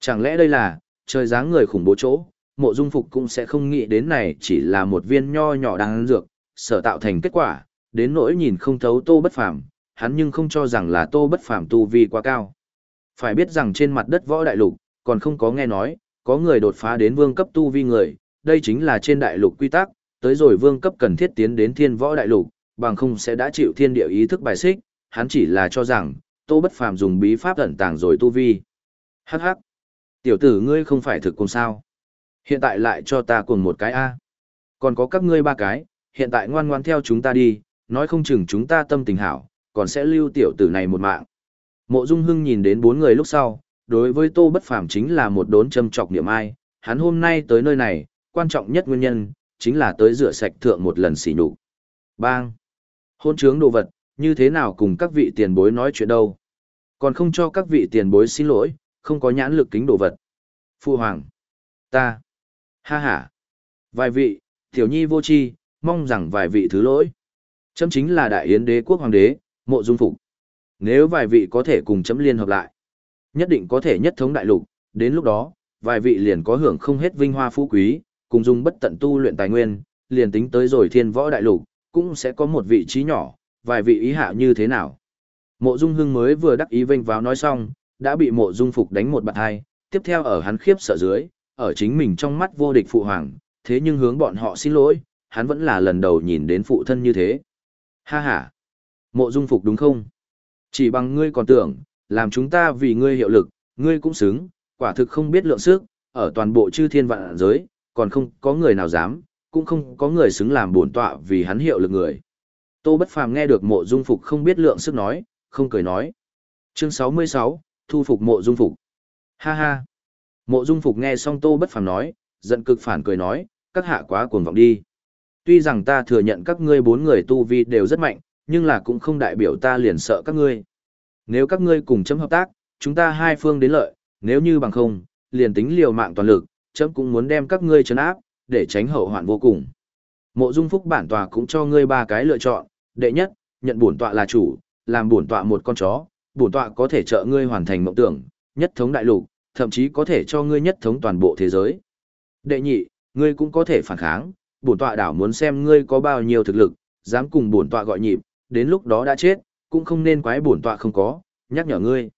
Chẳng lẽ đây là, trời dáng người khủng bố chỗ, mộ dung phục cũng sẽ không nghĩ đến này chỉ là một viên nho nhỏ đang dược, sở tạo thành kết quả, đến nỗi nhìn không thấu tô bất phàm, hắn nhưng không cho rằng là tô bất phàm tu vi quá cao. Phải biết rằng trên mặt đất võ đại lục, còn không có nghe nói, có người đột phá đến vương cấp tu vi người, đây chính là trên đại lục quy tắc, tới rồi vương cấp cần thiết tiến đến thiên võ đại lục, bằng không sẽ đã chịu thiên địa ý thức bài xích, hắn chỉ là cho rằng, tô bất phàm dùng bí pháp ẩn tàng rồi tu vi. Hắc hắc, tiểu tử ngươi không phải thực cùng sao. Hiện tại lại cho ta cùng một cái A. Còn có các ngươi ba cái, hiện tại ngoan ngoan theo chúng ta đi, nói không chừng chúng ta tâm tình hảo, còn sẽ lưu tiểu tử này một mạng. Mộ Dung Hưng nhìn đến bốn người lúc sau, đối với Tô Bất Phàm chính là một đốn châm chọc niệm ai, hắn hôm nay tới nơi này, quan trọng nhất nguyên nhân, chính là tới rửa sạch thượng một lần sỉ nhục. Bang! Hôn trướng đồ vật, như thế nào cùng các vị tiền bối nói chuyện đâu? Còn không cho các vị tiền bối xin lỗi, không có nhãn lực kính đồ vật. Phu Hoàng! Ta! Ha ha! Vài vị, tiểu nhi vô chi, mong rằng vài vị thứ lỗi. Chấm chính là đại yến đế quốc hoàng đế, mộ dung phục. Nếu vài vị có thể cùng chấm liên hợp lại, nhất định có thể nhất thống đại lục, đến lúc đó, vài vị liền có hưởng không hết vinh hoa phú quý, cùng dùng bất tận tu luyện tài nguyên, liền tính tới rồi thiên võ đại lục, cũng sẽ có một vị trí nhỏ, vài vị ý hạ như thế nào. Mộ Dung Hưng mới vừa đắc ý vinh vào nói xong, đã bị Mộ Dung Phục đánh một bạt hai, tiếp theo ở hắn khiếp sợ dưới, ở chính mình trong mắt vô địch phụ hoàng, thế nhưng hướng bọn họ xin lỗi, hắn vẫn là lần đầu nhìn đến phụ thân như thế. Ha ha! Mộ Dung Phục đúng không? Chỉ bằng ngươi còn tưởng, làm chúng ta vì ngươi hiệu lực, ngươi cũng xứng, quả thực không biết lượng sức, ở toàn bộ chư thiên vạn giới, còn không có người nào dám, cũng không có người xứng làm bổn tọa vì hắn hiệu lực người. Tô Bất Phàm nghe được Mộ Dung Phục không biết lượng sức nói, không cười nói. Chương 66, thu phục Mộ Dung Phục. Ha ha. Mộ Dung Phục nghe xong Tô Bất Phàm nói, giận cực phản cười nói, các hạ quá cuồng vọng đi. Tuy rằng ta thừa nhận các ngươi bốn người tu vi đều rất mạnh, nhưng là cũng không đại biểu ta liền sợ các ngươi. Nếu các ngươi cùng chấm hợp tác, chúng ta hai phương đến lợi, nếu như bằng không, liền tính liều mạng toàn lực, chấm cũng muốn đem các ngươi trấn áp, để tránh hậu hoạn vô cùng. Mộ Dung Phúc bản tòa cũng cho ngươi ba cái lựa chọn, đệ nhất, nhận bổn tọa là chủ, làm bổn tọa một con chó, bổn tọa có thể trợ ngươi hoàn thành mộng tưởng, nhất thống đại lục, thậm chí có thể cho ngươi nhất thống toàn bộ thế giới. Đệ nhị, ngươi cũng có thể phản kháng, bổn tọa đảo muốn xem ngươi có bao nhiêu thực lực, dám cùng bổn tọa gọi nhịp, đến lúc đó đã chết, cũng không nên quái bổn tọa không có, nhắc nhở ngươi.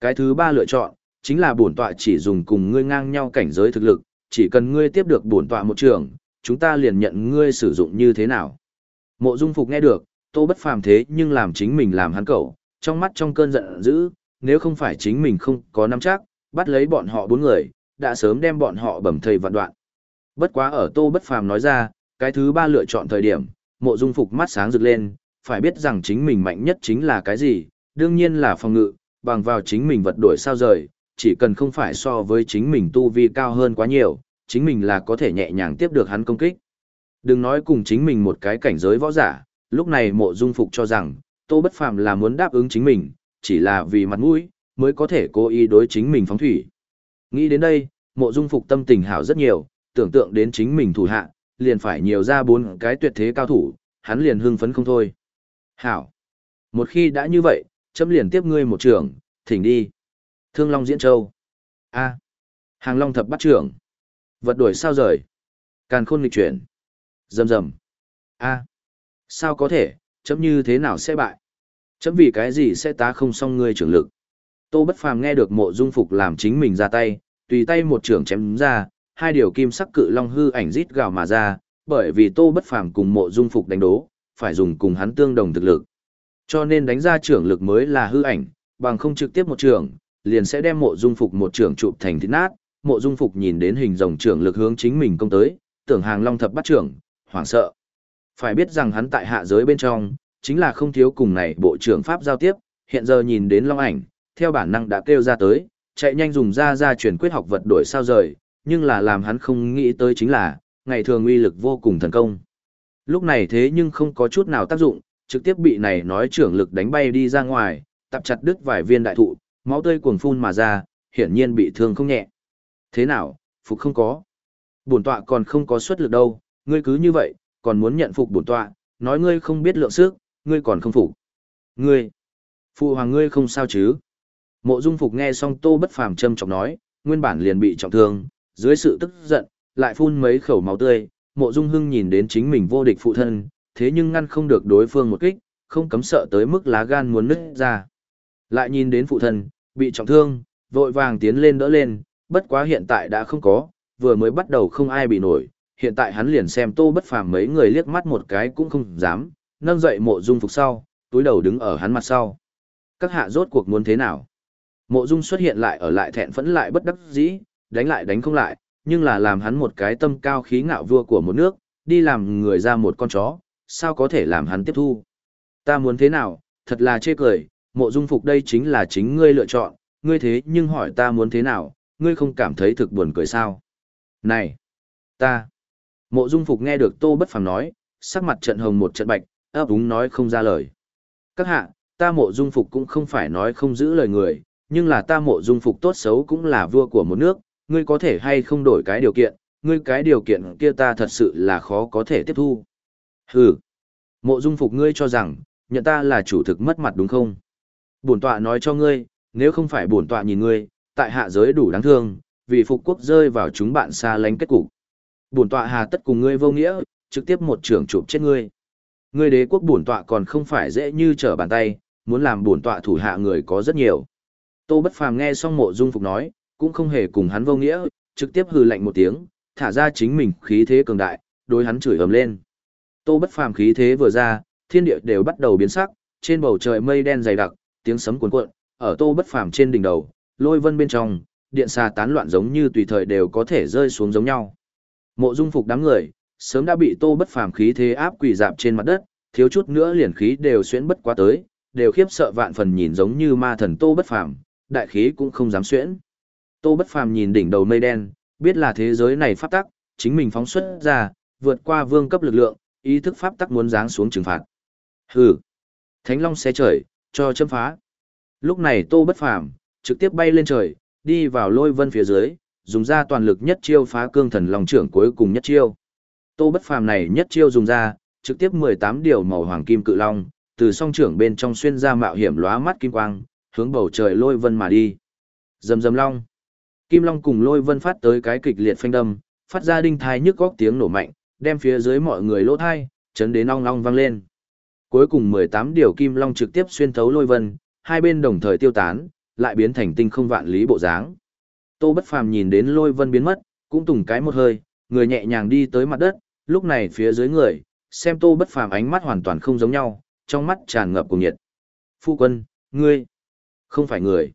Cái thứ ba lựa chọn, chính là bổn tọa chỉ dùng cùng ngươi ngang nhau cảnh giới thực lực, chỉ cần ngươi tiếp được bổn tọa một trường, chúng ta liền nhận ngươi sử dụng như thế nào. Mộ Dung Phục nghe được, Tô Bất Phàm thế nhưng làm chính mình làm hắn cậu, trong mắt trong cơn giận dữ, nếu không phải chính mình không có nắm chắc, bắt lấy bọn họ bốn người, đã sớm đem bọn họ bầm thây vạn đoạn. Bất quá ở Tô Bất Phàm nói ra, cái thứ ba lựa chọn thời điểm, Mộ Dung Phục mắt sáng rực lên, phải biết rằng chính mình mạnh nhất chính là cái gì, đương nhiên là phòng ngự, bằng vào chính mình vật đổi sao rời, chỉ cần không phải so với chính mình tu vi cao hơn quá nhiều, chính mình là có thể nhẹ nhàng tiếp được hắn công kích. Đừng nói cùng chính mình một cái cảnh giới võ giả, Lúc này mộ dung phục cho rằng, Tô Bất Phàm là muốn đáp ứng chính mình, chỉ là vì mặt mũi, mới có thể cố ý đối chính mình phóng thủy. Nghĩ đến đây, mộ dung phục tâm tình hảo rất nhiều, tưởng tượng đến chính mình thủ hạ, liền phải nhiều ra bốn cái tuyệt thế cao thủ, hắn liền hưng phấn không thôi. Hảo! Một khi đã như vậy, chấm liền tiếp ngươi một trưởng, thỉnh đi. Thương Long Diễn Châu. A. Hàng Long Thập Bắt Trưởng. Vật đuổi sao rời. Càn khôn nghịch chuyển. Dầm dầm. A. Sao có thể, chấm như thế nào sẽ bại? Chấm vì cái gì sẽ tá không xong ngươi trưởng lực? Tô Bất Phàm nghe được mộ dung phục làm chính mình ra tay, tùy tay một trưởng chém ra, hai điều kim sắc cự long hư ảnh rít gào mà ra, bởi vì Tô Bất Phàm cùng mộ dung phục đánh đố, phải dùng cùng hắn tương đồng thực lực. Cho nên đánh ra trưởng lực mới là hư ảnh, bằng không trực tiếp một trưởng, liền sẽ đem mộ dung phục một trưởng chụp thành thịt nát. Mộ dung phục nhìn đến hình rồng trưởng lực hướng chính mình công tới, tưởng hàng long thập bắt trưởng, hoảng sợ. Phải biết rằng hắn tại hạ giới bên trong, chính là không thiếu cùng này bộ trưởng pháp giao tiếp, hiện giờ nhìn đến long ảnh, theo bản năng đã kêu ra tới, chạy nhanh dùng ra ra chuyển quyết học vật đổi sao rời, nhưng là làm hắn không nghĩ tới chính là, ngày thường uy lực vô cùng thần công. Lúc này thế nhưng không có chút nào tác dụng, trực tiếp bị này nói trưởng lực đánh bay đi ra ngoài, tập chặt đứt vài viên đại thụ, máu tươi cuồng phun mà ra, hiển nhiên bị thương không nhẹ. Thế nào, phục không có. Bổn tọa còn không có xuất lực đâu, ngươi cứ như vậy, còn muốn nhận phục bổn tọa, nói ngươi không biết lượng sức, ngươi còn không phục. Ngươi, phụ hoàng ngươi không sao chứ? Mộ Dung Phục nghe xong Tô Bất Phàm châm trọng nói, nguyên bản liền bị trọng thương, dưới sự tức giận, lại phun mấy khẩu máu tươi, Mộ Dung Hưng nhìn đến chính mình vô địch phụ thân, thế nhưng ngăn không được đối phương một kích, không cấm sợ tới mức lá gan muốn nứt ra. Lại nhìn đến phụ thân, bị trọng thương, vội vàng tiến lên đỡ lên, bất quá hiện tại đã không có, vừa mới bắt đầu không ai bị nổi, hiện tại hắn liền xem Tô Bất Phàm mấy người liếc mắt một cái cũng không dám, nâng dậy Mộ Dung Phục sau, túi đầu đứng ở hắn mặt sau. Các hạ rốt cuộc muốn thế nào? Mộ Dung xuất hiện lại ở lại thẹn phẫn lại bất đắc dĩ, đánh lại đánh không lại, nhưng là làm hắn một cái tâm cao khí ngạo vua của một nước, đi làm người ra một con chó, sao có thể làm hắn tiếp thu. Ta muốn thế nào, thật là chê cười, mộ dung phục đây chính là chính ngươi lựa chọn, ngươi thế nhưng hỏi ta muốn thế nào, ngươi không cảm thấy thực buồn cười sao. Này, ta, mộ dung phục nghe được tô bất phàm nói, sắc mặt trận hồng một trận bạch, ấp úng nói không ra lời. Các hạ, ta mộ dung phục cũng không phải nói không giữ lời người, nhưng là ta mộ dung phục tốt xấu cũng là vua của một nước, ngươi có thể hay không đổi cái điều kiện, ngươi cái điều kiện kia ta thật sự là khó có thể tiếp thu. Hừ, mộ dung phục ngươi cho rằng, nhận ta là chủ thực mất mặt đúng không? Bổn tọa nói cho ngươi, nếu không phải bổn tọa nhìn ngươi, tại hạ giới đủ đáng thương, vì phục quốc rơi vào chúng bạn xa lánh kết cục. Bổn tọa hà tất cùng ngươi vô nghĩa, trực tiếp một trưởng chụp chết ngươi. Ngươi đế quốc bổn tọa còn không phải dễ như trở bàn tay, muốn làm bổn tọa thủ hạ người có rất nhiều. Tô Bất Phàm nghe xong Mộ Dung Phục nói, cũng không hề cùng hắn vô nghĩa, trực tiếp hừ lạnh một tiếng, thả ra chính mình khí thế cường đại, đối hắn chửi ầm lên. Tô Bất Phàm khí thế vừa ra, thiên địa đều bắt đầu biến sắc, trên bầu trời mây đen dày đặc, tiếng sấm cuồn cuộn, ở Tô Bất Phàm trên đỉnh đầu, lôi vân bên trong, điện xà tán loạn giống như tùy thời đều có thể rơi xuống giống nhau. Mộ Dung Phục đám người, sớm đã bị Tô Bất Phàm khí thế áp quỳ dạp trên mặt đất, thiếu chút nữa liền khí đều xuyễn bất quá tới, đều khiếp sợ vạn phần nhìn giống như ma thần Tô Bất Phàm, đại khí cũng không dám xuyễn. Tô Bất Phàm nhìn đỉnh đầu mây đen, biết là thế giới này pháp tắc, chính mình phóng xuất ra, vượt qua vương cấp lực lượng, ý thức pháp tắc muốn giáng xuống trừng phạt. Hừ. Thánh Long xé trời, cho châm phá. Lúc này Tô Bất Phàm trực tiếp bay lên trời, đi vào lôi vân phía dưới, dùng ra toàn lực nhất chiêu phá cương thần long trưởng cuối cùng nhất chiêu. Tô Bất Phàm này nhất chiêu dùng ra, trực tiếp 18 điều màu hoàng kim cự long, từ song trưởng bên trong xuyên ra mạo hiểm lóa mắt kim quang, hướng bầu trời lôi vân mà đi. Dầm dầm long. Kim long cùng lôi vân phát tới cái kịch liệt phanh đâm, phát ra đinh thai nhức góc tiếng nổ mạnh, đem phía dưới mọi người lỗ thai, chấn đến ong ong vang lên. Cuối cùng 18 điều kim long trực tiếp xuyên thấu lôi vân, hai bên đồng thời tiêu tán, lại biến thành tinh không vạn lý bộ dáng. Tô Bất Phàm nhìn đến lôi vân biến mất, cũng tùng cái một hơi, người nhẹ nhàng đi tới mặt đất, lúc này phía dưới người, xem Tô Bất Phàm ánh mắt hoàn toàn không giống nhau, trong mắt tràn ngập cùng nhiệt. Phu quân, ngươi, không phải người.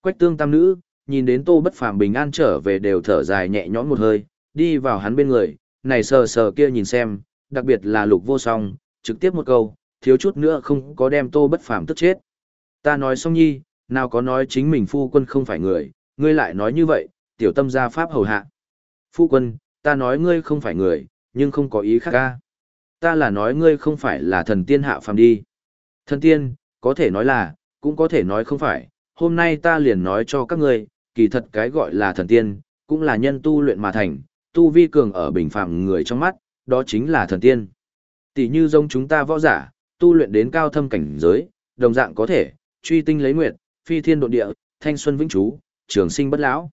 Quách tương tam nữ, nhìn đến tô bất phàm bình an trở về đều thở dài nhẹ nhõm một hơi, đi vào hắn bên người, này sờ sờ kia nhìn xem, đặc biệt là lục vô song, trực tiếp một câu, thiếu chút nữa không có đem tô bất phàm tức chết. Ta nói xong nhi, nào có nói chính mình phu quân không phải người, ngươi lại nói như vậy, tiểu tâm gia pháp hầu hạ. Phu quân, ta nói ngươi không phải người, nhưng không có ý khác ca. Ta là nói ngươi không phải là thần tiên hạ phàm đi. Thần tiên, có thể nói là, cũng có thể nói không phải, hôm nay ta liền nói cho các ngươi, kỳ thật cái gọi là thần tiên, cũng là nhân tu luyện mà thành, tu vi cường ở bình phạm người trong mắt, đó chính là thần tiên. Tỷ như giống chúng ta võ giả, tu luyện đến cao thâm cảnh giới, đồng dạng có thể, truy tinh lấy nguyệt, phi thiên độ địa, thanh xuân vĩnh trú, trường sinh bất lão.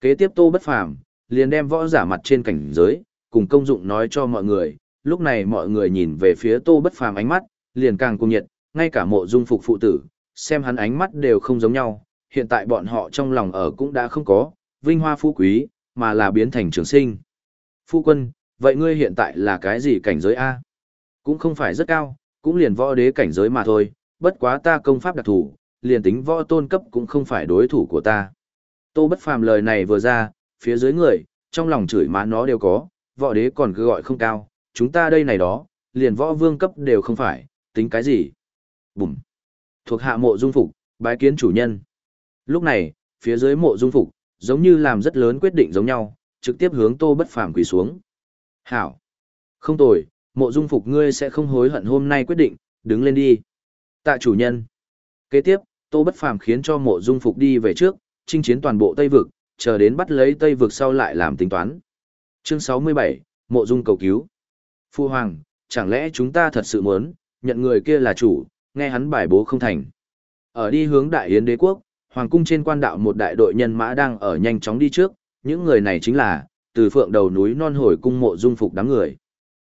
Kế tiếp tô bất phàm, liền đem võ giả mặt trên cảnh giới, cùng công dụng nói cho mọi người, lúc này mọi người nhìn về phía tô bất phàm ánh mắt, liền càng cùng nhiệt, ngay cả mộ dung phục phụ tử, xem hắn ánh mắt đều không giống nhau, hiện tại bọn họ trong lòng ở cũng đã không có, vinh hoa phú quý, mà là biến thành trường sinh. Phu quân, vậy ngươi hiện tại là cái gì cảnh giới A? Cũng không phải rất cao, cũng liền võ đế cảnh giới mà thôi, bất quá ta công pháp đặc thủ, liền tính võ tôn cấp cũng không phải đối thủ của ta. Tô bất phàm lời này vừa ra, phía dưới người, trong lòng chửi má nó đều có, võ đế còn cứ gọi không cao, chúng ta đây này đó, liền võ vương cấp đều không phải, tính cái gì? Bùm! Thuộc hạ mộ dung phục, bái kiến chủ nhân. Lúc này, phía dưới mộ dung phục, giống như làm rất lớn quyết định giống nhau, trực tiếp hướng tô bất phàm quỳ xuống. Hảo! Không tồi, mộ dung phục ngươi sẽ không hối hận hôm nay quyết định, đứng lên đi. Tạ chủ nhân. Kế tiếp, tô bất phàm khiến cho mộ dung phục đi về trước, chinh chiến toàn bộ Tây Vực, chờ đến bắt lấy Tây Vực sau lại làm tính toán. Chương 67, Mộ Dung cầu cứu. Phu Hoàng, chẳng lẽ chúng ta thật sự muốn, nhận người kia là chủ, nghe hắn bài bố không thành. Ở đi hướng Đại Yến đế quốc, Hoàng cung trên quan đạo một đại đội nhân mã đang ở nhanh chóng đi trước, những người này chính là, từ phượng đầu núi non hồi cung Mộ Dung phục đám người.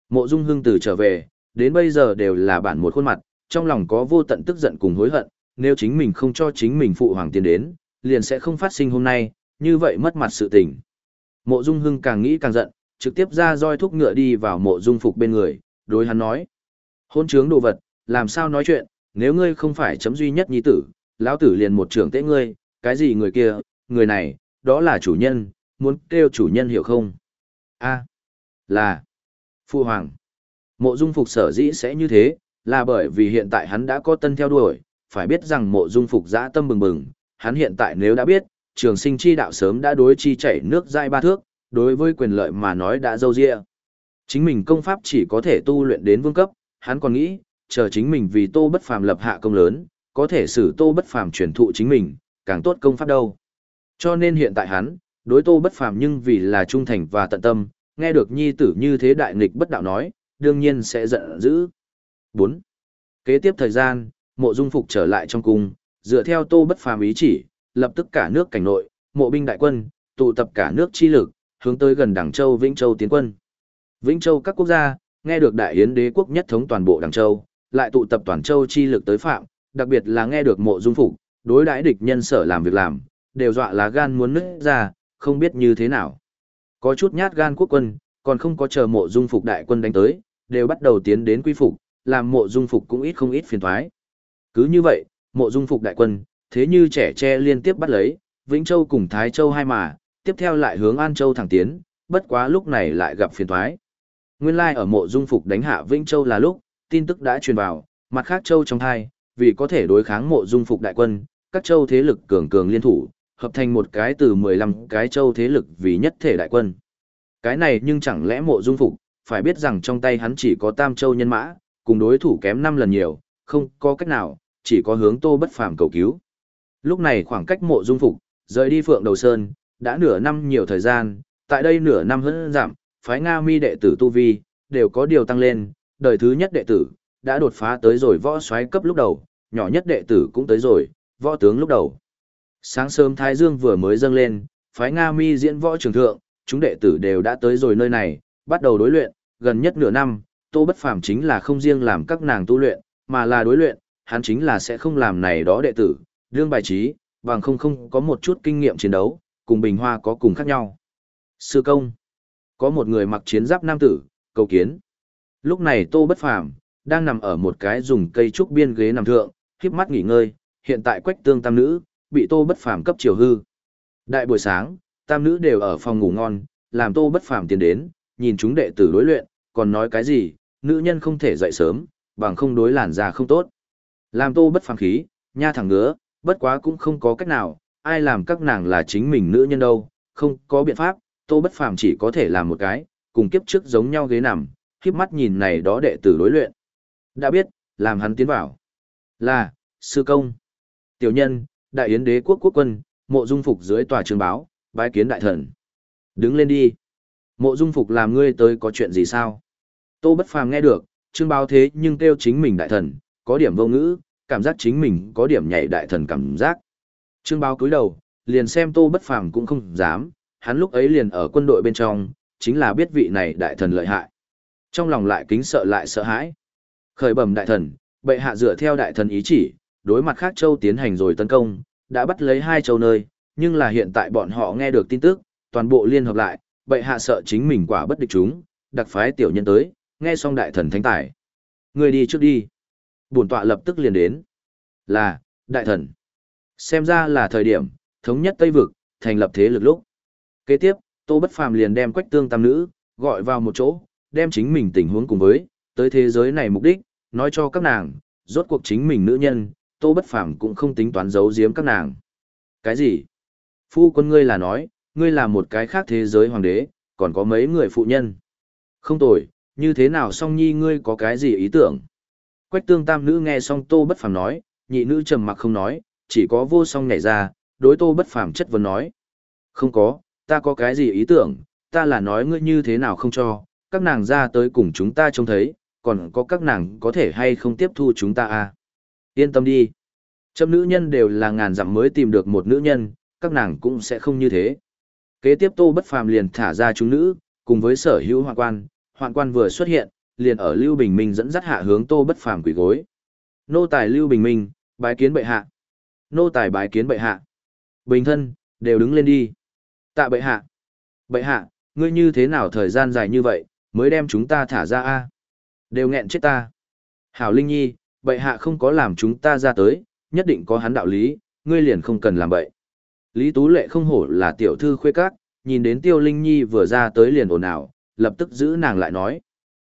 Mộ Dung hưng từ trở về, đến bây giờ đều là bản một khuôn mặt, trong lòng có vô tận tức giận cùng hối hận, nếu chính mình không cho chính mình phụ hoàng tiến đến, liền sẽ không phát sinh hôm nay, như vậy mất mặt sự tình. Mộ Dung Hưng càng nghĩ càng giận, trực tiếp ra roi thúc ngựa đi vào mộ dung phục bên người, đối hắn nói. Hôn trướng đồ vật, làm sao nói chuyện, nếu ngươi không phải chấm duy nhất nhi tử, lão tử liền một trưởng tế ngươi, cái gì người kia, người này, đó là chủ nhân, muốn kêu chủ nhân hiểu không? a là, phu hoàng. Mộ dung phục sở dĩ sẽ như thế, là bởi vì hiện tại hắn đã có tân theo đuổi, phải biết rằng mộ dung phục dã tâm bừng bừng, hắn hiện tại nếu đã biết, trường sinh chi đạo sớm đã đối chi chảy nước dai ba thước, đối với quyền lợi mà nói đã dâu dịa. Chính mình công pháp chỉ có thể tu luyện đến vương cấp, hắn còn nghĩ, chờ chính mình vì tô bất phàm lập hạ công lớn, có thể xử tô bất phàm truyền thụ chính mình, càng tốt công pháp đâu. Cho nên hiện tại hắn, đối tô bất phàm nhưng vì là trung thành và tận tâm, nghe được nhi tử như thế đại nghịch bất đạo nói, đương nhiên sẽ giận dữ. 4. Kế tiếp thời gian, mộ dung phục trở lại trong cung, dựa theo tô bất phàm ý chỉ, lập tức cả nước cảnh nội, mộ binh đại quân, tụ tập cả nước chi lực, hướng tới gần Đảng Châu Vĩnh Châu tiến quân. Vĩnh Châu các quốc gia, nghe được đại yến đế quốc nhất thống toàn bộ Đảng Châu, lại tụ tập toàn châu chi lực tới phạm, đặc biệt là nghe được mộ dung phục, đối đãi địch nhân sở làm việc làm, đều dọa là gan muốn nứt ra, không biết như thế nào. Có chút nhát gan quốc quân, còn không có chờ mộ dung phục đại quân đánh tới, đều bắt đầu tiến đến quy phục, làm mộ dung phục cũng ít không ít phiền thoái. Cứ như vậy, mộ dung phục đại quân, thế như trẻ tre liên tiếp bắt lấy, Vĩnh Châu cùng Thái Châu hai mà, tiếp theo lại hướng An Châu thẳng tiến, bất quá lúc này lại gặp phiền thoái. Nguyên lai ở mộ dung phục đánh hạ Vĩnh Châu là lúc, tin tức đã truyền vào, mặt khác Châu trong hai, vì có thể đối kháng mộ dung phục đại quân, các Châu thế lực cường cường liên thủ, hợp thành một cái từ 15 cái Châu thế lực vì nhất thể đại quân. Cái này nhưng chẳng lẽ mộ dung phục, phải biết rằng trong tay hắn chỉ có Tam Châu nhân mã, cùng đối thủ kém 5 lần nhiều, không có cách nào, chỉ có hướng tô bất phàm cầu cứu. Lúc này khoảng cách mộ dung phục, rời đi Phượng Đầu Sơn, đã nửa năm nhiều thời gian, tại đây nửa năm hơn giảm, phái Nga mi đệ tử Tu Vi, đều có điều tăng lên, đời thứ nhất đệ tử, đã đột phá tới rồi võ xoáy cấp lúc đầu, nhỏ nhất đệ tử cũng tới rồi, võ tướng lúc đầu. Sáng sớm Thái Dương vừa mới dâng lên, phái Nga mi diễn võ trường thượng, chúng đệ tử đều đã tới rồi nơi này, bắt đầu đối luyện, gần nhất nửa năm, Tô Bất Phàm chính là không riêng làm các nàng tu luyện, mà là đối luyện, hắn chính là sẽ không làm này đó đệ tử, đương bài trí, bằng không không có một chút kinh nghiệm chiến đấu, cùng bình hoa có cùng khác nhau. Sư công, có một người mặc chiến giáp nam tử, cầu kiến. Lúc này Tô Bất Phàm đang nằm ở một cái dùng cây trúc biên ghế nằm thượng, híp mắt nghỉ ngơi, hiện tại quách tương tam nữ, bị Tô Bất Phàm cấp chiều hư. Đại buổi sáng, tam nữ đều ở phòng ngủ ngon, làm Tô Bất Phàm tiến đến, nhìn chúng đệ tử đối luyện, còn nói cái gì, nữ nhân không thể dậy sớm, bằng không đối làn da không tốt. Làm Tô Bất Phàm khí, nha thẳng ngứa, bất quá cũng không có cách nào, ai làm các nàng là chính mình nữ nhân đâu, không có biện pháp, tô bất phàm chỉ có thể làm một cái, cùng kiếp trước giống nhau ghế nằm, khiếp mắt nhìn này đó đệ tử đối luyện. Đã biết, làm hắn tiến vào. Là, sư công. Tiểu nhân, đại yến đế quốc quốc quân, mộ dung phục dưới tòa trường báo, bái kiến đại thần. Đứng lên đi. Mộ dung phục làm ngươi tới có chuyện gì sao? Tô bất phàm nghe được, trương báo thế nhưng kêu chính mình đại thần, có điểm vô ngữ, cảm giác chính mình có điểm nhảy đại thần cảm giác. Trương báo cúi đầu, liền xem tô bất phàm cũng không dám, hắn lúc ấy liền ở quân đội bên trong, chính là biết vị này đại thần lợi hại. Trong lòng lại kính sợ lại sợ hãi. Khởi bẩm đại thần, bệ hạ dựa theo đại thần ý chỉ, đối mặt khác châu tiến hành rồi tấn công, đã bắt lấy hai châu nơi, nhưng là hiện tại bọn họ nghe được tin tức, toàn bộ liên hợp lại, bệ hạ sợ chính mình quả bất địch chúng, đặc phái tiểu nhân tới, nghe xong đại thần thánh tài. Người đi trước đi. Bổn tọa lập tức liền đến. Là, đại thần. Xem ra là thời điểm, thống nhất Tây Vực, thành lập thế lực lúc. Kế tiếp, Tô Bất Phàm liền đem quách tương tam nữ, gọi vào một chỗ, đem chính mình tình huống cùng với, tới thế giới này mục đích, nói cho các nàng, rốt cuộc chính mình nữ nhân, Tô Bất Phàm cũng không tính toán giấu giếm các nàng. Cái gì? Phu quân ngươi là nói, ngươi là một cái khác thế giới hoàng đế, còn có mấy người phụ nhân. Không tồi, như thế nào song nhi ngươi có cái gì ý tưởng? Quách tương tam nữ nghe xong Tô Bất Phàm nói, nhị nữ trầm mặc không nói, chỉ có vô song nhảy ra, đối Tô Bất Phàm chất vấn nói. Không có, ta có cái gì ý tưởng, ta là nói ngươi như thế nào không cho, các nàng ra tới cùng chúng ta trông thấy, còn có các nàng có thể hay không tiếp thu chúng ta à. Yên tâm đi. Châm nữ nhân đều là ngàn dặm mới tìm được một nữ nhân, các nàng cũng sẽ không như thế. Kế tiếp Tô Bất Phàm liền thả ra chúng nữ, cùng với sở hữu hoạn quan, hoạn quan vừa xuất hiện, liền ở Lưu Bình Minh dẫn dắt hạ hướng Tô Bất Phàm quỳ gối. Nô tài Lưu Bình Minh, bái kiến bệ hạ. Nô tài bái kiến bệ hạ. Bình thân, đều đứng lên đi. Tạ bệ hạ. Bệ hạ, ngươi như thế nào thời gian dài như vậy, mới đem chúng ta thả ra a Đều nghẹn chết ta. Hảo Linh Nhi, bệ hạ không có làm chúng ta ra tới, nhất định có hắn đạo lý, ngươi liền không cần làm bậy. Lý Tú Lệ không hổ là tiểu thư khuê các, nhìn đến Tiêu Linh Nhi vừa ra tới liền ồn ào, lập tức giữ nàng lại nói.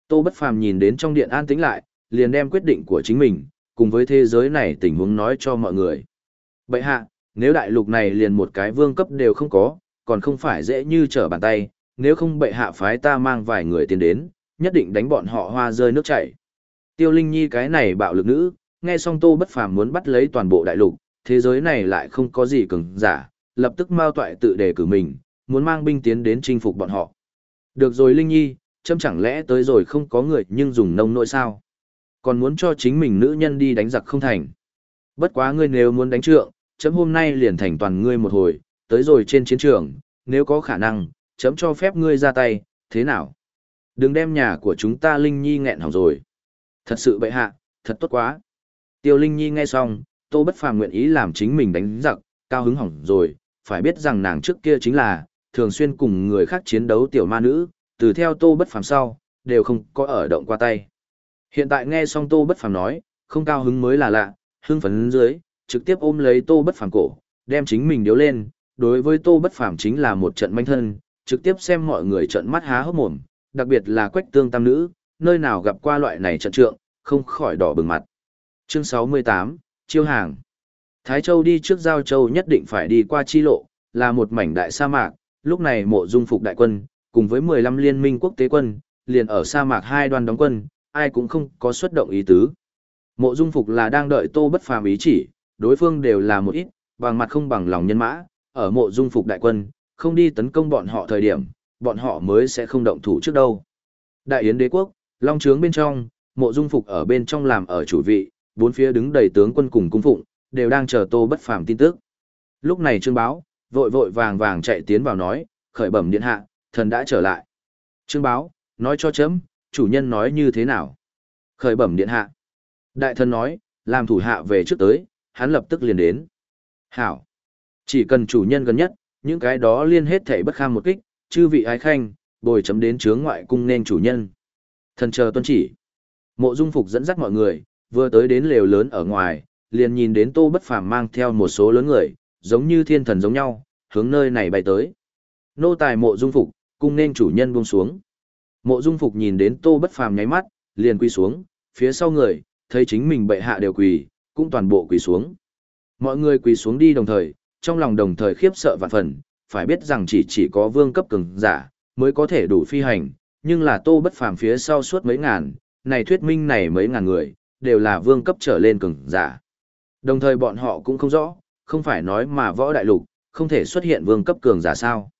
Tô Bất Phàm nhìn đến trong điện an tĩnh lại, liền đem quyết định của chính mình, cùng với thế giới này tình huống nói cho mọi người. Bậy hạ, nếu đại lục này liền một cái vương cấp đều không có, còn không phải dễ như trở bàn tay, nếu không bệ hạ phái ta mang vài người tiến đến, nhất định đánh bọn họ hoa rơi nước chảy. Tiêu Linh Nhi cái này bạo lực nữ, nghe xong Tô Bất Phàm muốn bắt lấy toàn bộ đại lục, thế giới này lại không có gì cường giả, lập tức mao toại tự đề cử mình, muốn mang binh tiến đến chinh phục bọn họ. Được rồi Linh Nhi, châm chẳng lẽ tới rồi không có người nhưng dùng nông nội sao? Còn muốn cho chính mình nữ nhân đi đánh giặc không thành. Bất quá ngươi nếu muốn đánh trượng, chấm hôm nay liền thành toàn ngươi một hồi, tới rồi trên chiến trường, nếu có khả năng, chấm cho phép ngươi ra tay, thế nào? Đừng đem nhà của chúng ta Linh Nhi nghẹn hỏng rồi. Thật sự bệ hạ, thật tốt quá. Tiêu Linh Nhi nghe xong, Tô Bất Phàm nguyện ý làm chính mình đánh giặc, cao hứng hỏng rồi, phải biết rằng nàng trước kia chính là, thường xuyên cùng người khác chiến đấu tiểu ma nữ, từ theo Tô Bất Phàm sau, đều không có ở động qua tay. Hiện tại nghe xong Tô Bất Phàm nói, không cao hứng mới là lạ, hưng phấn dưới, trực tiếp ôm lấy Tô Bất Phàm cổ, đem chính mình điếu lên, đối với Tô Bất Phàm chính là một trận manh thân, trực tiếp xem mọi người trợn mắt há hốc mồm, đặc biệt là Quách Tương tam nữ, nơi nào gặp qua loại này trận trượng, không khỏi đỏ bừng mặt. Chương 68, Chiêu hàng. Thái Châu đi trước Giao Châu nhất định phải đi qua chi lộ, là một mảnh đại sa mạc, lúc này mộ dung phục đại quân, cùng với 15 liên minh quốc tế quân, liền ở sa mạc hai đoàn đóng quân, ai cũng không có xuất động ý tứ. Mộ dung phục là đang đợi tô bất phàm ý chỉ, đối phương đều là một ít, bằng mặt không bằng lòng nhân mã, ở mộ dung phục đại quân, không đi tấn công bọn họ thời điểm, bọn họ mới sẽ không động thủ trước đâu. Đại Yến đế quốc, long trướng bên trong, mộ dung phục ở bên trong làm ở chủ vị, bốn phía đứng đầy tướng quân cùng cung phụng, đều đang chờ tô bất phàm tin tức. Lúc này trương báo, vội vội vàng vàng chạy tiến vào nói, khởi bẩm điện hạ, thần đã trở lại. Trương báo, nói cho chấm, chủ nhân nói như thế nào? Khởi bẩm điện hạ. Đại thần nói, làm thủ hạ về trước tới, hắn lập tức liền đến. Hảo. Chỉ cần chủ nhân gần nhất, những cái đó liên hết thảy bất kham một kích, chư vị ái khanh, bồi chấm đến chướng ngoại cung nên chủ nhân. Thần chờ tuân chỉ. Mộ Dung Phục dẫn dắt mọi người, vừa tới đến lều lớn ở ngoài, liền nhìn đến Tô Bất Phàm mang theo một số lớn người, giống như thiên thần giống nhau, hướng nơi này bay tới. Nô tài Mộ Dung Phục, cung nên chủ nhân buông xuống. Mộ Dung Phục nhìn đến Tô Bất Phàm nháy mắt, liền quỳ xuống, phía sau người, thấy chính mình bệ hạ đều quỳ, cũng toàn bộ quỳ xuống. Mọi người quỳ xuống đi đồng thời, trong lòng đồng thời khiếp sợ vạn phần, phải biết rằng chỉ chỉ có vương cấp cường giả mới có thể đủ phi hành, Nhưng là tô bất phàm phía sau suốt mấy ngàn, này thuyết minh này mấy ngàn người, đều là vương cấp trở lên cường giả. Đồng thời bọn họ cũng không rõ, không phải nói mà võ đại lục, không thể xuất hiện vương cấp cường giả sao.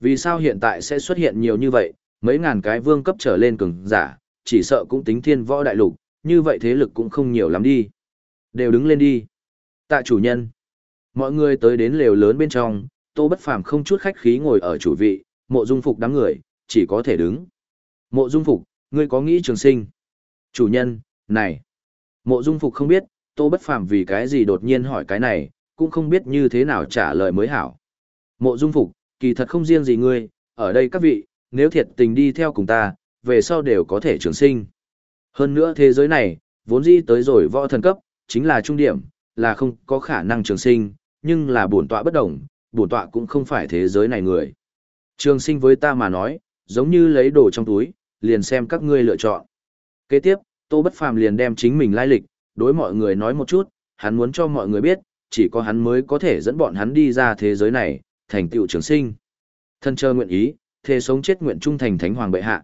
Vì sao hiện tại sẽ xuất hiện nhiều như vậy, mấy ngàn cái vương cấp trở lên cường giả, chỉ sợ cũng tính thiên võ đại lục, như vậy thế lực cũng không nhiều lắm đi. Đều đứng lên đi. Tạ chủ nhân. Mọi người tới đến lều lớn bên trong, Tô Bất Phàm không chút khách khí ngồi ở chủ vị, Mộ Dung Phục đám người, chỉ có thể đứng. Mộ Dung Phục, ngươi có nghĩ trường sinh? Chủ nhân, này. Mộ Dung Phục không biết, Tô Bất Phàm vì cái gì đột nhiên hỏi cái này, cũng không biết như thế nào trả lời mới hảo. Mộ Dung Phục, kỳ thật không riêng gì ngươi, ở đây các vị, nếu thiệt tình đi theo cùng ta, về sau đều có thể trường sinh. Hơn nữa thế giới này, vốn dĩ tới rồi võ thần cấp, chính là trung điểm, là không có khả năng trường sinh, nhưng là bổn tọa bất đồng, bổn tọa cũng không phải thế giới này người. Trường sinh với ta mà nói, giống như lấy đồ trong túi, liền xem các ngươi lựa chọn. Kế tiếp, Tô Bất Phàm liền đem chính mình lai lịch, đối mọi người nói một chút, hắn muốn cho mọi người biết, chỉ có hắn mới có thể dẫn bọn hắn đi ra thế giới này, thành tựu trường sinh. Thân chơ nguyện ý, thề sống chết nguyện trung thành thánh hoàng bệ hạ.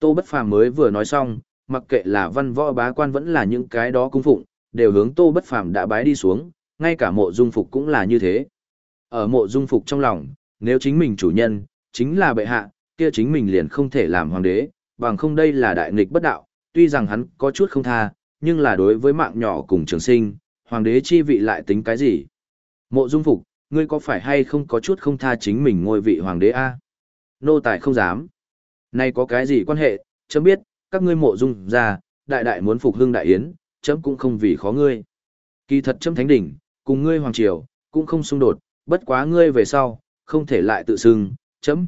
Tô Bất Phàm mới vừa nói xong, mặc kệ là văn võ bá quan vẫn là những cái đó cung phụng, đều hướng Tô Bất Phàm đã bái đi xuống, ngay cả mộ dung phục cũng là như thế. Ở mộ dung phục trong lòng, nếu chính mình chủ nhân, chính là bệ hạ, kia chính mình liền không thể làm hoàng đế, bằng không đây là đại nghịch bất đạo, tuy rằng hắn có chút không tha, nhưng là đối với mạng nhỏ cùng trường sinh, hoàng đế chi vị lại tính cái gì? Mộ dung phục, ngươi có phải hay không có chút không tha chính mình ngôi vị hoàng đế a? Nô tài không dám. Nay có cái gì quan hệ, chấm biết, các ngươi mộ dung ra, đại đại muốn phục hưng đại yến, chấm cũng không vì khó ngươi. Kỳ thật chấm thánh đỉnh, cùng ngươi hoàng triều, cũng không xung đột, bất quá ngươi về sau, không thể lại tự xưng, chấm.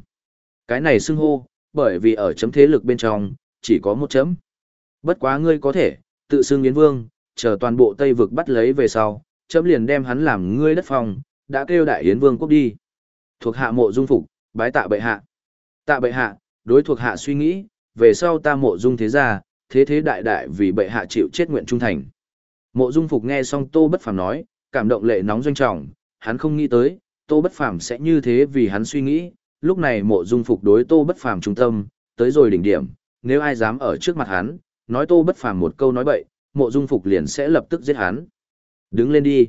Cái này xưng hô, bởi vì ở chấm thế lực bên trong, chỉ có một chấm. Bất quá ngươi có thể, tự xưng Yến Vương, chờ toàn bộ Tây vực bắt lấy về sau, chấm liền đem hắn làm ngươi đất phòng, đã kêu đại Yến Vương quốc đi. Thuộc hạ mộ dung phục, bái tạ bệ hạ. Tạ bệ hạ, đối thuộc hạ suy nghĩ, về sau ta mộ dung thế gia, thế thế đại đại vì bệ hạ chịu chết nguyện trung thành. Mộ dung phục nghe xong tô bất phàm nói, cảm động lệ nóng doanh trọng, hắn không nghĩ tới, tô bất phàm sẽ như thế vì hắn suy nghĩ, lúc này mộ dung phục đối tô bất phàm trung tâm, tới rồi đỉnh điểm, nếu ai dám ở trước mặt hắn, nói tô bất phàm một câu nói bậy, mộ dung phục liền sẽ lập tức giết hắn. Đứng lên đi.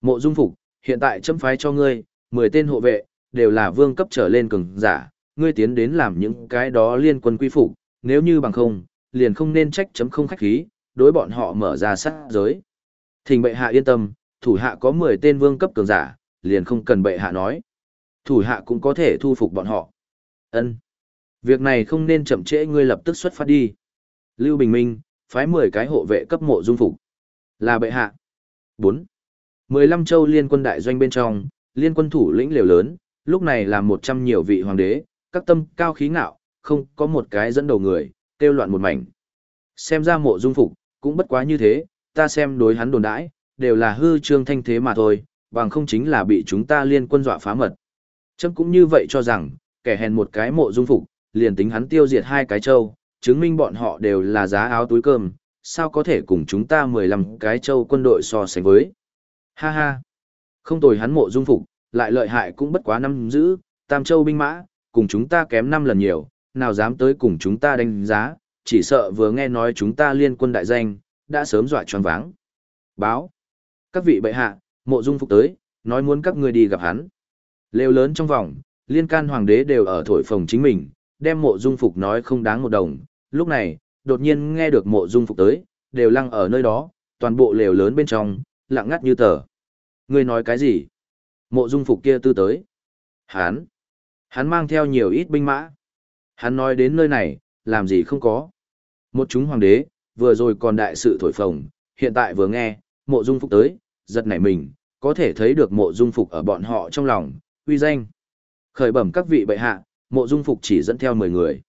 Mộ dung phục, hiện tại châm phái cho ngươi, 10 tên hộ vệ, đều là vương cấp trở lên cường giả, ngươi tiến đến làm những cái đó liên quân quy phục, nếu như bằng không, liền không nên trách chấm không khách khí, đối bọn họ mở ra sát giới. Thỉnh bệ hạ yên tâm, thủ hạ có 10 tên vương cấp cường giả, liền không cần bệ hạ nói. Thủ hạ cũng có thể thu phục bọn họ. Ân, Việc này không nên chậm trễ ngươi lập tức xuất phát đi. Lưu Bình Minh, phái 10 cái hộ vệ cấp mộ dung phục. Là bệ hạ. 4. 15 châu liên quân đại doanh bên trong, liên quân thủ lĩnh liều lớn, lúc này là 100 nhiều vị hoàng đế, các tâm cao khí ngạo, không có một cái dẫn đầu người, kêu loạn một mảnh. Xem ra mộ dung phục, cũng bất quá như thế, ta xem đối hắn đồn đãi, đều là hư trương thanh thế mà thôi, bằng không chính là bị chúng ta liên quân dọa phá mật. Chấm cũng như vậy cho rằng, kẻ hèn một cái mộ dung phục, liền tính hắn tiêu diệt hai cái châu, chứng minh bọn họ đều là giá áo túi cơm, sao có thể cùng chúng ta 15 cái châu quân đội so sánh với. Ha ha, không tồi hắn mộ dung phục, lại lợi hại cũng bất quá năm giữ, tam châu binh mã, cùng chúng ta kém năm lần nhiều, nào dám tới cùng chúng ta đánh giá, chỉ sợ vừa nghe nói chúng ta liên quân đại danh, đã sớm dọa choáng váng. Báo. Các vị bệ hạ, mộ dung phục tới, nói muốn các ngươi đi gặp hắn. lều lớn trong vòng, liên can hoàng đế đều ở thổi phồng chính mình, đem mộ dung phục nói không đáng một đồng. Lúc này, đột nhiên nghe được mộ dung phục tới, đều lăng ở nơi đó, toàn bộ lều lớn bên trong, lặng ngắt như tờ. Ngươi nói cái gì? Mộ dung phục kia tư tới. Hán. Hắn mang theo nhiều ít binh mã. Hắn nói đến nơi này, làm gì không có. Một chúng hoàng đế, vừa rồi còn đại sự thổi phồng, hiện tại vừa nghe, mộ dung phục tới, giật nảy mình, có thể thấy được mộ dung phục ở bọn họ trong lòng, uy danh. Khởi bẩm các vị bệ hạ, mộ dung phục chỉ dẫn theo 10 người.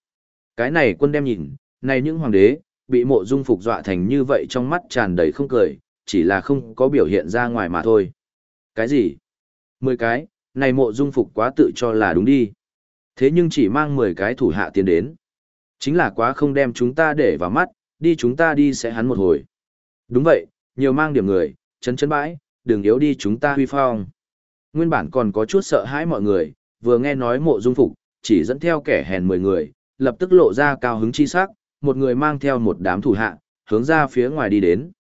Cái này quân đem nhìn, này những hoàng đế, bị mộ dung phục dọa thành như vậy trong mắt tràn đầy không cười, chỉ là không có biểu hiện ra ngoài mà thôi. Cái gì? 10 cái, này mộ dung phục quá tự cho là đúng đi. Thế nhưng chỉ mang 10 cái thủ hạ tiến đến. Chính là quá không đem chúng ta để vào mắt, đi chúng ta đi sẽ hắn một hồi. Đúng vậy, nhiều mang điểm người, chấn chấn bãi, đừng yếu đi chúng ta huy phong. Nguyên bản còn có chút sợ hãi mọi người, vừa nghe nói mộ dung phục, chỉ dẫn theo kẻ hèn 10 người, lập tức lộ ra cao hứng chi sắc, một người mang theo một đám thủ hạ, hướng ra phía ngoài đi đến.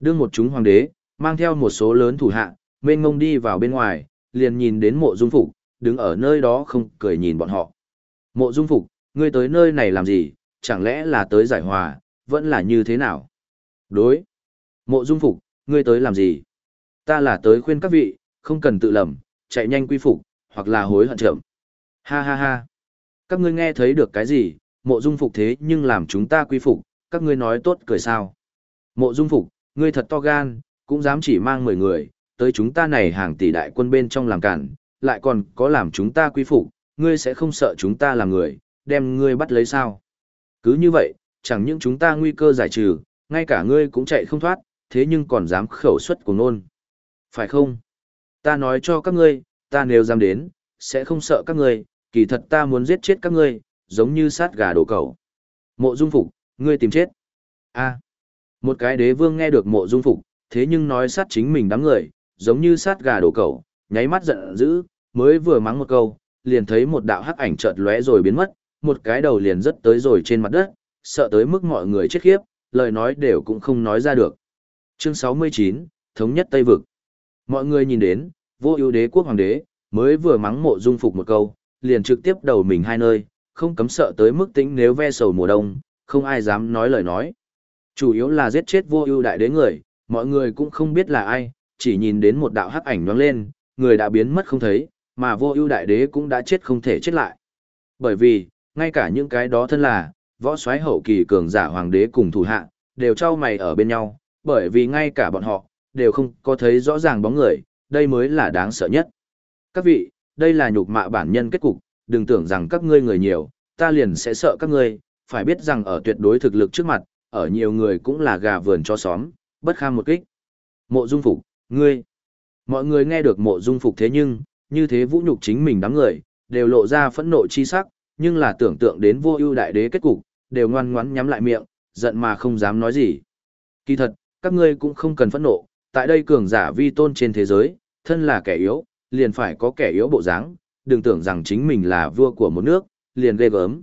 Đương một chúng hoàng đế, mang theo một số lớn thủ hạ, mênh ngông đi vào bên ngoài, liền nhìn đến mộ dung phục, đứng ở nơi đó không cười nhìn bọn họ. Mộ dung phục, ngươi tới nơi này làm gì, chẳng lẽ là tới giải hòa, vẫn là như thế nào? Đối. Mộ dung phục, ngươi tới làm gì? Ta là tới khuyên các vị, không cần tự lầm, chạy nhanh quy phục, hoặc là hối hận chậm. Ha ha ha. Các ngươi nghe thấy được cái gì, mộ dung phục thế nhưng làm chúng ta quy phục, các ngươi nói tốt cười sao. Mộ dung phục, ngươi thật to gan, cũng dám chỉ mang 10 người, tới chúng ta này hàng tỷ đại quân bên trong làm cản, lại còn có làm chúng ta quy phục, ngươi sẽ không sợ chúng ta là người, đem ngươi bắt lấy sao. Cứ như vậy, chẳng những chúng ta nguy cơ giải trừ, ngay cả ngươi cũng chạy không thoát, thế nhưng còn dám khẩu xuất của nôn. Phải không? Ta nói cho các ngươi, ta nếu dám đến, sẽ không sợ các ngươi, kỳ thật ta muốn giết chết các ngươi, giống như sát gà đổ cẩu. Mộ Dung Phục, ngươi tìm chết. A. một cái đế vương nghe được Mộ Dung Phục, thế nhưng nói sát chính mình đám người, giống như sát gà đổ cẩu, nháy mắt giận dữ, mới vừa mắng một câu, liền thấy một đạo hắc ảnh chợt lóe rồi biến mất, một cái đầu liền rất tới rồi trên mặt đất, sợ tới mức mọi người chết khiếp, lời nói đều cũng không nói ra được. Chương 69, Thống nhất Tây Vực. Mọi người nhìn đến, vô ưu đế quốc hoàng đế, mới vừa mắng mộ dung phục một câu, liền trực tiếp đầu mình hai nơi, không cấm sợ tới mức tính nếu ve sầu mùa đông, không ai dám nói lời nói. Chủ yếu là giết chết vô ưu đại đế người, mọi người cũng không biết là ai, chỉ nhìn đến một đạo hắc ảnh nhoáng lên, người đã biến mất không thấy, mà vô ưu đại đế cũng đã chết không thể chết lại. Bởi vì, ngay cả những cái đó thân là, võ soái hậu kỳ cường giả hoàng đế cùng thủ hạ, đều trao mày ở bên nhau, bởi vì ngay cả bọn họ, đều không có thấy rõ ràng bóng người, đây mới là đáng sợ nhất. Các vị, đây là nhục mạ bản nhân kết cục, đừng tưởng rằng các ngươi người nhiều, ta liền sẽ sợ các ngươi, phải biết rằng ở tuyệt đối thực lực trước mặt, ở nhiều người cũng là gà vườn cho xóm, bất kham một kích. Mộ Dung Phục, ngươi. Mọi người nghe được Mộ Dung Phục thế nhưng, như thế vũ nhục chính mình đám người, đều lộ ra phẫn nộ chi sắc, nhưng là tưởng tượng đến vô ưu đại đế kết cục, đều ngoan ngoãn nhắm lại miệng, giận mà không dám nói gì. Kỳ thật, các ngươi cũng không cần phẫn nộ, tại đây cường giả vi tôn trên thế giới, thân là kẻ yếu, liền phải có kẻ yếu bộ dáng, đừng tưởng rằng chính mình là vua của một nước, liền ghê gớm.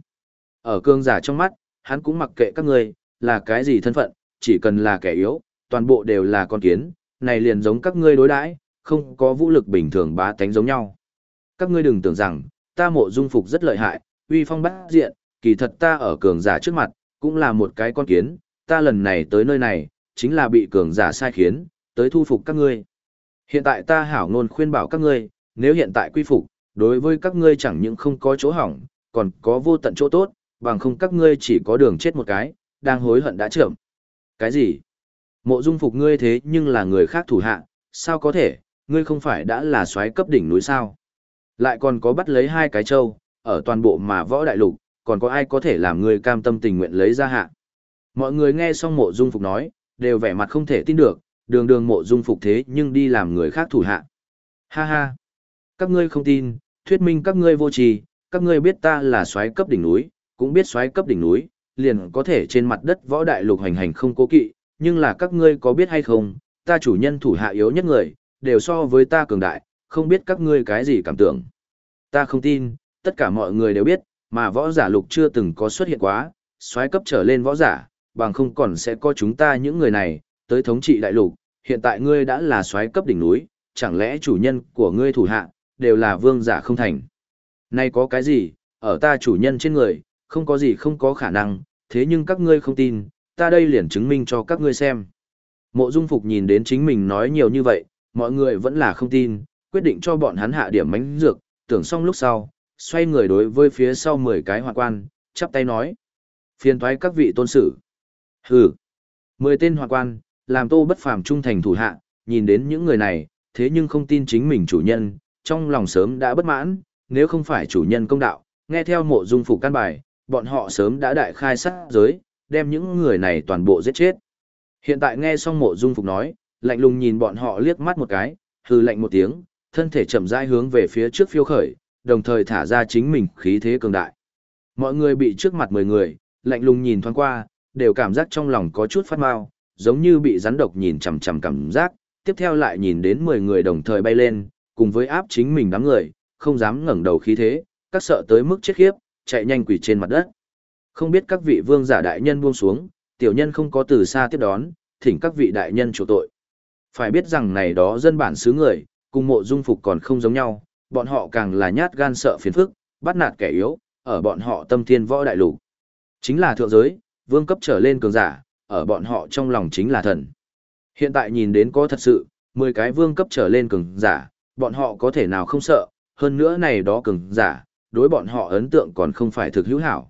Ở cường giả trong mắt, hắn cũng mặc kệ các ngươi, là cái gì thân phận, chỉ cần là kẻ yếu, toàn bộ đều là con kiến, này liền giống các ngươi đối đãi, không có vũ lực bình thường bá tánh giống nhau. Các ngươi đừng tưởng rằng, ta mộ dung phục rất lợi hại, uy phong bát diện, kỳ thật ta ở cường giả trước mặt, cũng là một cái con kiến, ta lần này tới nơi này, chính là bị cường giả sai khiến, tới thu phục các ngươi. Hiện tại ta hảo ngôn khuyên bảo các ngươi, nếu hiện tại quy phục, đối với các ngươi chẳng những không có chỗ hỏng, còn có vô tận chỗ tốt, bằng không các ngươi chỉ có đường chết một cái, đang hối hận đã trưởng. Cái gì? Mộ dung phục ngươi thế nhưng là người khác thủ hạ, sao có thể, ngươi không phải đã là soái cấp đỉnh núi sao? Lại còn có bắt lấy hai cái châu, ở toàn bộ mà võ đại lục, còn có ai có thể làm ngươi cam tâm tình nguyện lấy ra hạ. Mọi người nghe xong mộ dung phục nói, đều vẻ mặt không thể tin được, đường đường mộ dung phục thế nhưng đi làm người khác thủ hạ. Ha ha! Các ngươi không tin, thuyết minh các ngươi vô trì, các ngươi biết ta là soái cấp đỉnh núi, cũng biết soái cấp đỉnh núi, liền có thể trên mặt đất võ đại lục hành hành không cố kỵ, nhưng là các ngươi có biết hay không, ta chủ nhân thủ hạ yếu nhất người, đều so với ta cường đại, không biết các ngươi cái gì cảm tưởng. Ta không tin, tất cả mọi người đều biết, mà võ giả lục chưa từng có xuất hiện quá, xoáy cấp trở lên võ giả, bằng không còn sẽ có chúng ta những người này, tới thống trị đại lục, hiện tại ngươi đã là xoáy cấp đỉnh núi, chẳng lẽ chủ nhân của ngươi thủ hạ, đều là vương giả không thành. Nay có cái gì, ở ta chủ nhân trên người, không có gì không có khả năng, thế nhưng các ngươi không tin, ta đây liền chứng minh cho các ngươi xem. Mộ Dung Phục nhìn đến chính mình nói nhiều như vậy, mọi người vẫn là không tin, quyết định cho bọn hắn hạ điểm mánh dược, tưởng xong lúc sau, xoay người đối với phía sau 10 cái hoạn quan, chắp tay nói. Phiền thoái các vị tôn sử. Hừ. Mười tên hoàng quan, làm tô bất phàm trung thành thủ hạ, nhìn đến những người này, thế nhưng không tin chính mình chủ nhân, trong lòng sớm đã bất mãn, nếu không phải chủ nhân công đạo, nghe theo mộ dung phủ căn bài, bọn họ sớm đã đại khai sát giới, đem những người này toàn bộ giết chết. Hiện tại nghe xong mộ dung phục nói, lạnh lùng nhìn bọn họ liếc mắt một cái, hừ lạnh một tiếng, thân thể chậm rãi hướng về phía trước phiêu khởi, đồng thời thả ra chính mình khí thế cường đại. Mọi người bị trước mặt mười người, lạnh lùng nhìn thoáng qua, đều cảm giác trong lòng có chút phát mau, giống như bị rắn độc nhìn chằm chằm cảm giác, tiếp theo lại nhìn đến mười người đồng thời bay lên, cùng với áp chính mình đám người, không dám ngẩng đầu khí thế, các sợ tới mức chết khiếp, chạy nhanh quỳ trên mặt đất. Không biết các vị vương giả đại nhân buông xuống, tiểu nhân không có từ xa tiếp đón, thỉnh các vị đại nhân chủ tội. Phải biết rằng này đó dân bản xứ người, cùng mộ dung phục còn không giống nhau, bọn họ càng là nhát gan sợ phiền phức, bắt nạt kẻ yếu, ở bọn họ tâm thiên võ đại lục. Chính là thượng giới, vương cấp trở lên cường giả, ở bọn họ trong lòng chính là thần. Hiện tại nhìn đến có thật sự, 10 cái vương cấp trở lên cường giả, bọn họ có thể nào không sợ, hơn nữa này đó cường giả, đối bọn họ ấn tượng còn không phải thực hữu hảo.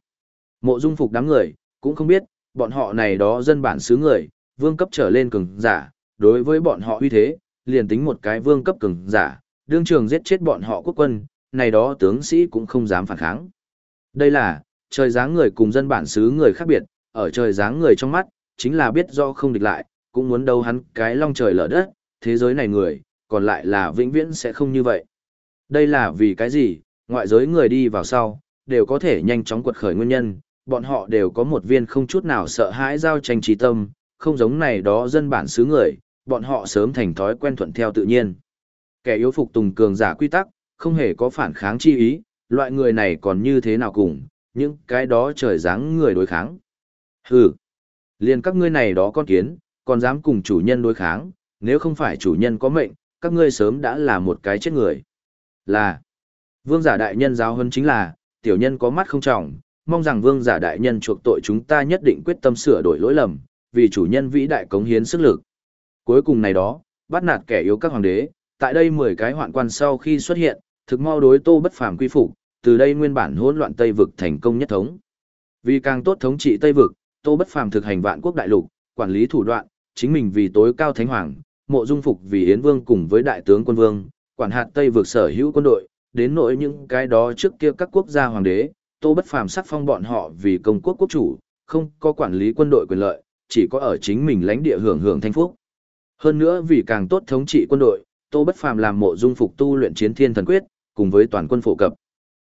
Mộ dung phục đám người, cũng không biết, bọn họ này đó dân bản xứ người, vương cấp trở lên cường giả, đối với bọn họ uy thế, liền tính một cái vương cấp cường giả, đương trường giết chết bọn họ quốc quân, này đó tướng sĩ cũng không dám phản kháng. Đây là, trời dáng người cùng dân bản xứ người khác biệt, ở trời dáng người trong mắt, chính là biết do không địch lại, cũng muốn đấu hắn cái long trời lở đất, thế giới này người, còn lại là vĩnh viễn sẽ không như vậy. Đây là vì cái gì, ngoại giới người đi vào sau, đều có thể nhanh chóng quật khởi nguyên nhân, bọn họ đều có một viên không chút nào sợ hãi giao tranh trí tâm, không giống này đó dân bản xứ người, bọn họ sớm thành thói quen thuận theo tự nhiên. Kẻ yếu phục tùng cường giả quy tắc, không hề có phản kháng chi ý, loại người này còn như thế nào cùng, những cái đó trời dáng người đối kháng. Hừ, liền các ngươi này đó con kiến, còn dám cùng chủ nhân đối kháng, nếu không phải chủ nhân có mệnh, các ngươi sớm đã là một cái chết người. Là, vương giả đại nhân giáo hơn chính là, tiểu nhân có mắt không trọng, mong rằng vương giả đại nhân chuộc tội chúng ta nhất định quyết tâm sửa đổi lỗi lầm, vì chủ nhân vĩ đại cống hiến sức lực. Cuối cùng này đó, bắt nạt kẻ yếu các hoàng đế, tại đây 10 cái hoạn quan sau khi xuất hiện, thực mau đối tô bất phàm quy phục, từ đây nguyên bản hỗn loạn Tây vực thành công nhất thống. Vì càng tốt thống trị Tây vực, tô bất phàm thực hành vạn quốc đại lục, quản lý thủ đoạn, chính mình vì tối cao thánh hoàng, mộ dung phục vì yến vương cùng với đại tướng quân vương, quản hạt Tây vực sở hữu quân đội, đến nỗi những cái đó trước kia các quốc gia hoàng đế, tô bất phàm sắc phong bọn họ vì công quốc quốc chủ, không có quản lý quân đội quyền lợi, chỉ có ở chính mình lãnh địa hưởng hưởng thanh phúc. Hơn nữa vì càng tốt thống trị quân đội, Tô Bất Phàm làm mộ dung phục tu luyện chiến thiên thần quyết, cùng với toàn quân phổ cập.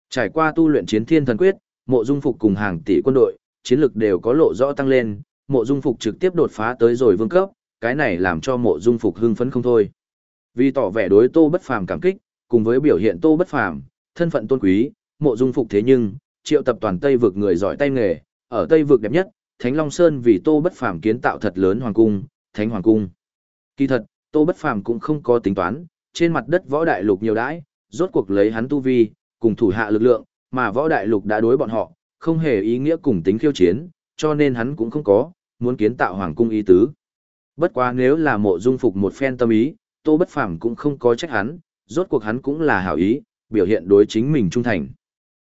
Trải qua tu luyện chiến thiên thần quyết, mộ dung phục cùng hàng tỷ quân đội, chiến lực đều có lộ rõ tăng lên, mộ dung phục trực tiếp đột phá tới rồi vương cấp, cái này làm cho mộ dung phục hưng phấn không thôi. Vì tỏ vẻ đối Tô Bất Phàm cảm kích, cùng với biểu hiện Tô Bất Phàm, thân phận tôn quý, mộ dung phục thế nhưng, triệu tập toàn Tây vực người giỏi tay nghề, ở Tây vực đẹp nhất, Thánh Long Sơn vì Tô Bất Phàm kiến tạo thật lớn hoàng cung, Thánh Hoàng cung. Kỳ thật, Tô Bất Phàm cũng không có tính toán, trên mặt đất võ đại lục nhiều đãi, rốt cuộc lấy hắn tu vi, cùng thủ hạ lực lượng, mà võ đại lục đã đối bọn họ, không hề ý nghĩa cùng tính khiêu chiến, cho nên hắn cũng không có, muốn kiến tạo hoàng cung ý tứ. Bất quá nếu là mộ dung phục một phen tâm ý, Tô Bất Phàm cũng không có trách hắn, rốt cuộc hắn cũng là hảo ý, biểu hiện đối chính mình trung thành.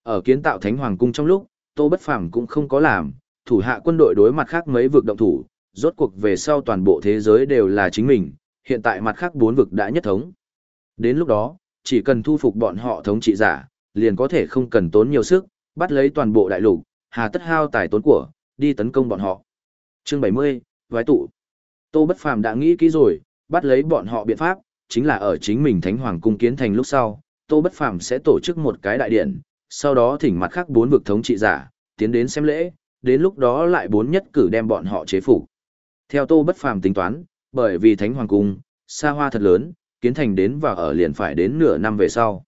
Ở kiến tạo Thánh Hoàng cung trong lúc, Tô Bất Phàm cũng không có làm, thủ hạ quân đội đối mặt khác mấy vực động thủ, rốt cuộc về sau toàn bộ thế giới đều là chính mình, hiện tại mặt khác bốn vực đã nhất thống. Đến lúc đó, chỉ cần thu phục bọn họ thống trị giả, liền có thể không cần tốn nhiều sức, bắt lấy toàn bộ đại lục, hà tất hao tài tốn của, đi tấn công bọn họ. Chương 70, Vái tụ. Tô Bất Phàm đã nghĩ kỹ rồi, bắt lấy bọn họ biện pháp, chính là ở chính mình Thánh Hoàng cung kiến thành lúc sau, Tô Bất Phàm sẽ tổ chức một cái đại điện, sau đó thỉnh mặt khác bốn vực thống trị giả, tiến đến xem lễ, đến lúc đó lại bốn nhất cử đem bọn họ chế phục. Theo Tô Bất Phàm tính toán, bởi vì Thánh Hoàng cung, xa hoa thật lớn, kiến thành đến và ở liền phải đến nửa năm về sau.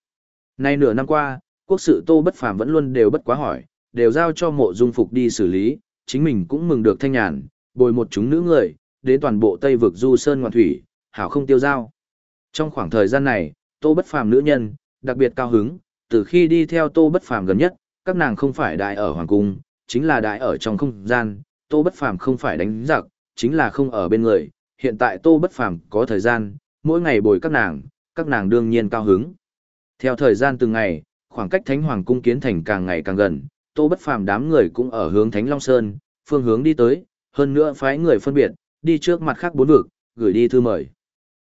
Nay nửa năm qua, quốc sự Tô Bất Phàm vẫn luôn đều bất quá hỏi, đều giao cho Mộ Dung Phục đi xử lý, chính mình cũng mừng được thanh nhàn, bồi một chúng nữ người, đến toàn bộ Tây vực du sơn ngoạn thủy, hảo không tiêu giao. Trong khoảng thời gian này, Tô Bất Phàm nữ nhân, đặc biệt cao hứng, từ khi đi theo Tô Bất Phàm gần nhất, các nàng không phải đại ở hoàng cung, chính là đại ở trong không gian, Tô Bất Phàm không phải đánh giặc, chính là không ở bên người, hiện tại Tô Bất Phàm có thời gian, mỗi ngày bồi các nàng, các nàng đương nhiên cao hứng. Theo thời gian từng ngày, khoảng cách Thánh Hoàng cung kiến thành càng ngày càng gần, Tô Bất Phàm đám người cũng ở hướng Thánh Long Sơn, phương hướng đi tới, hơn nữa phái người phân biệt, đi trước mặt khác bốn vực, gửi đi thư mời.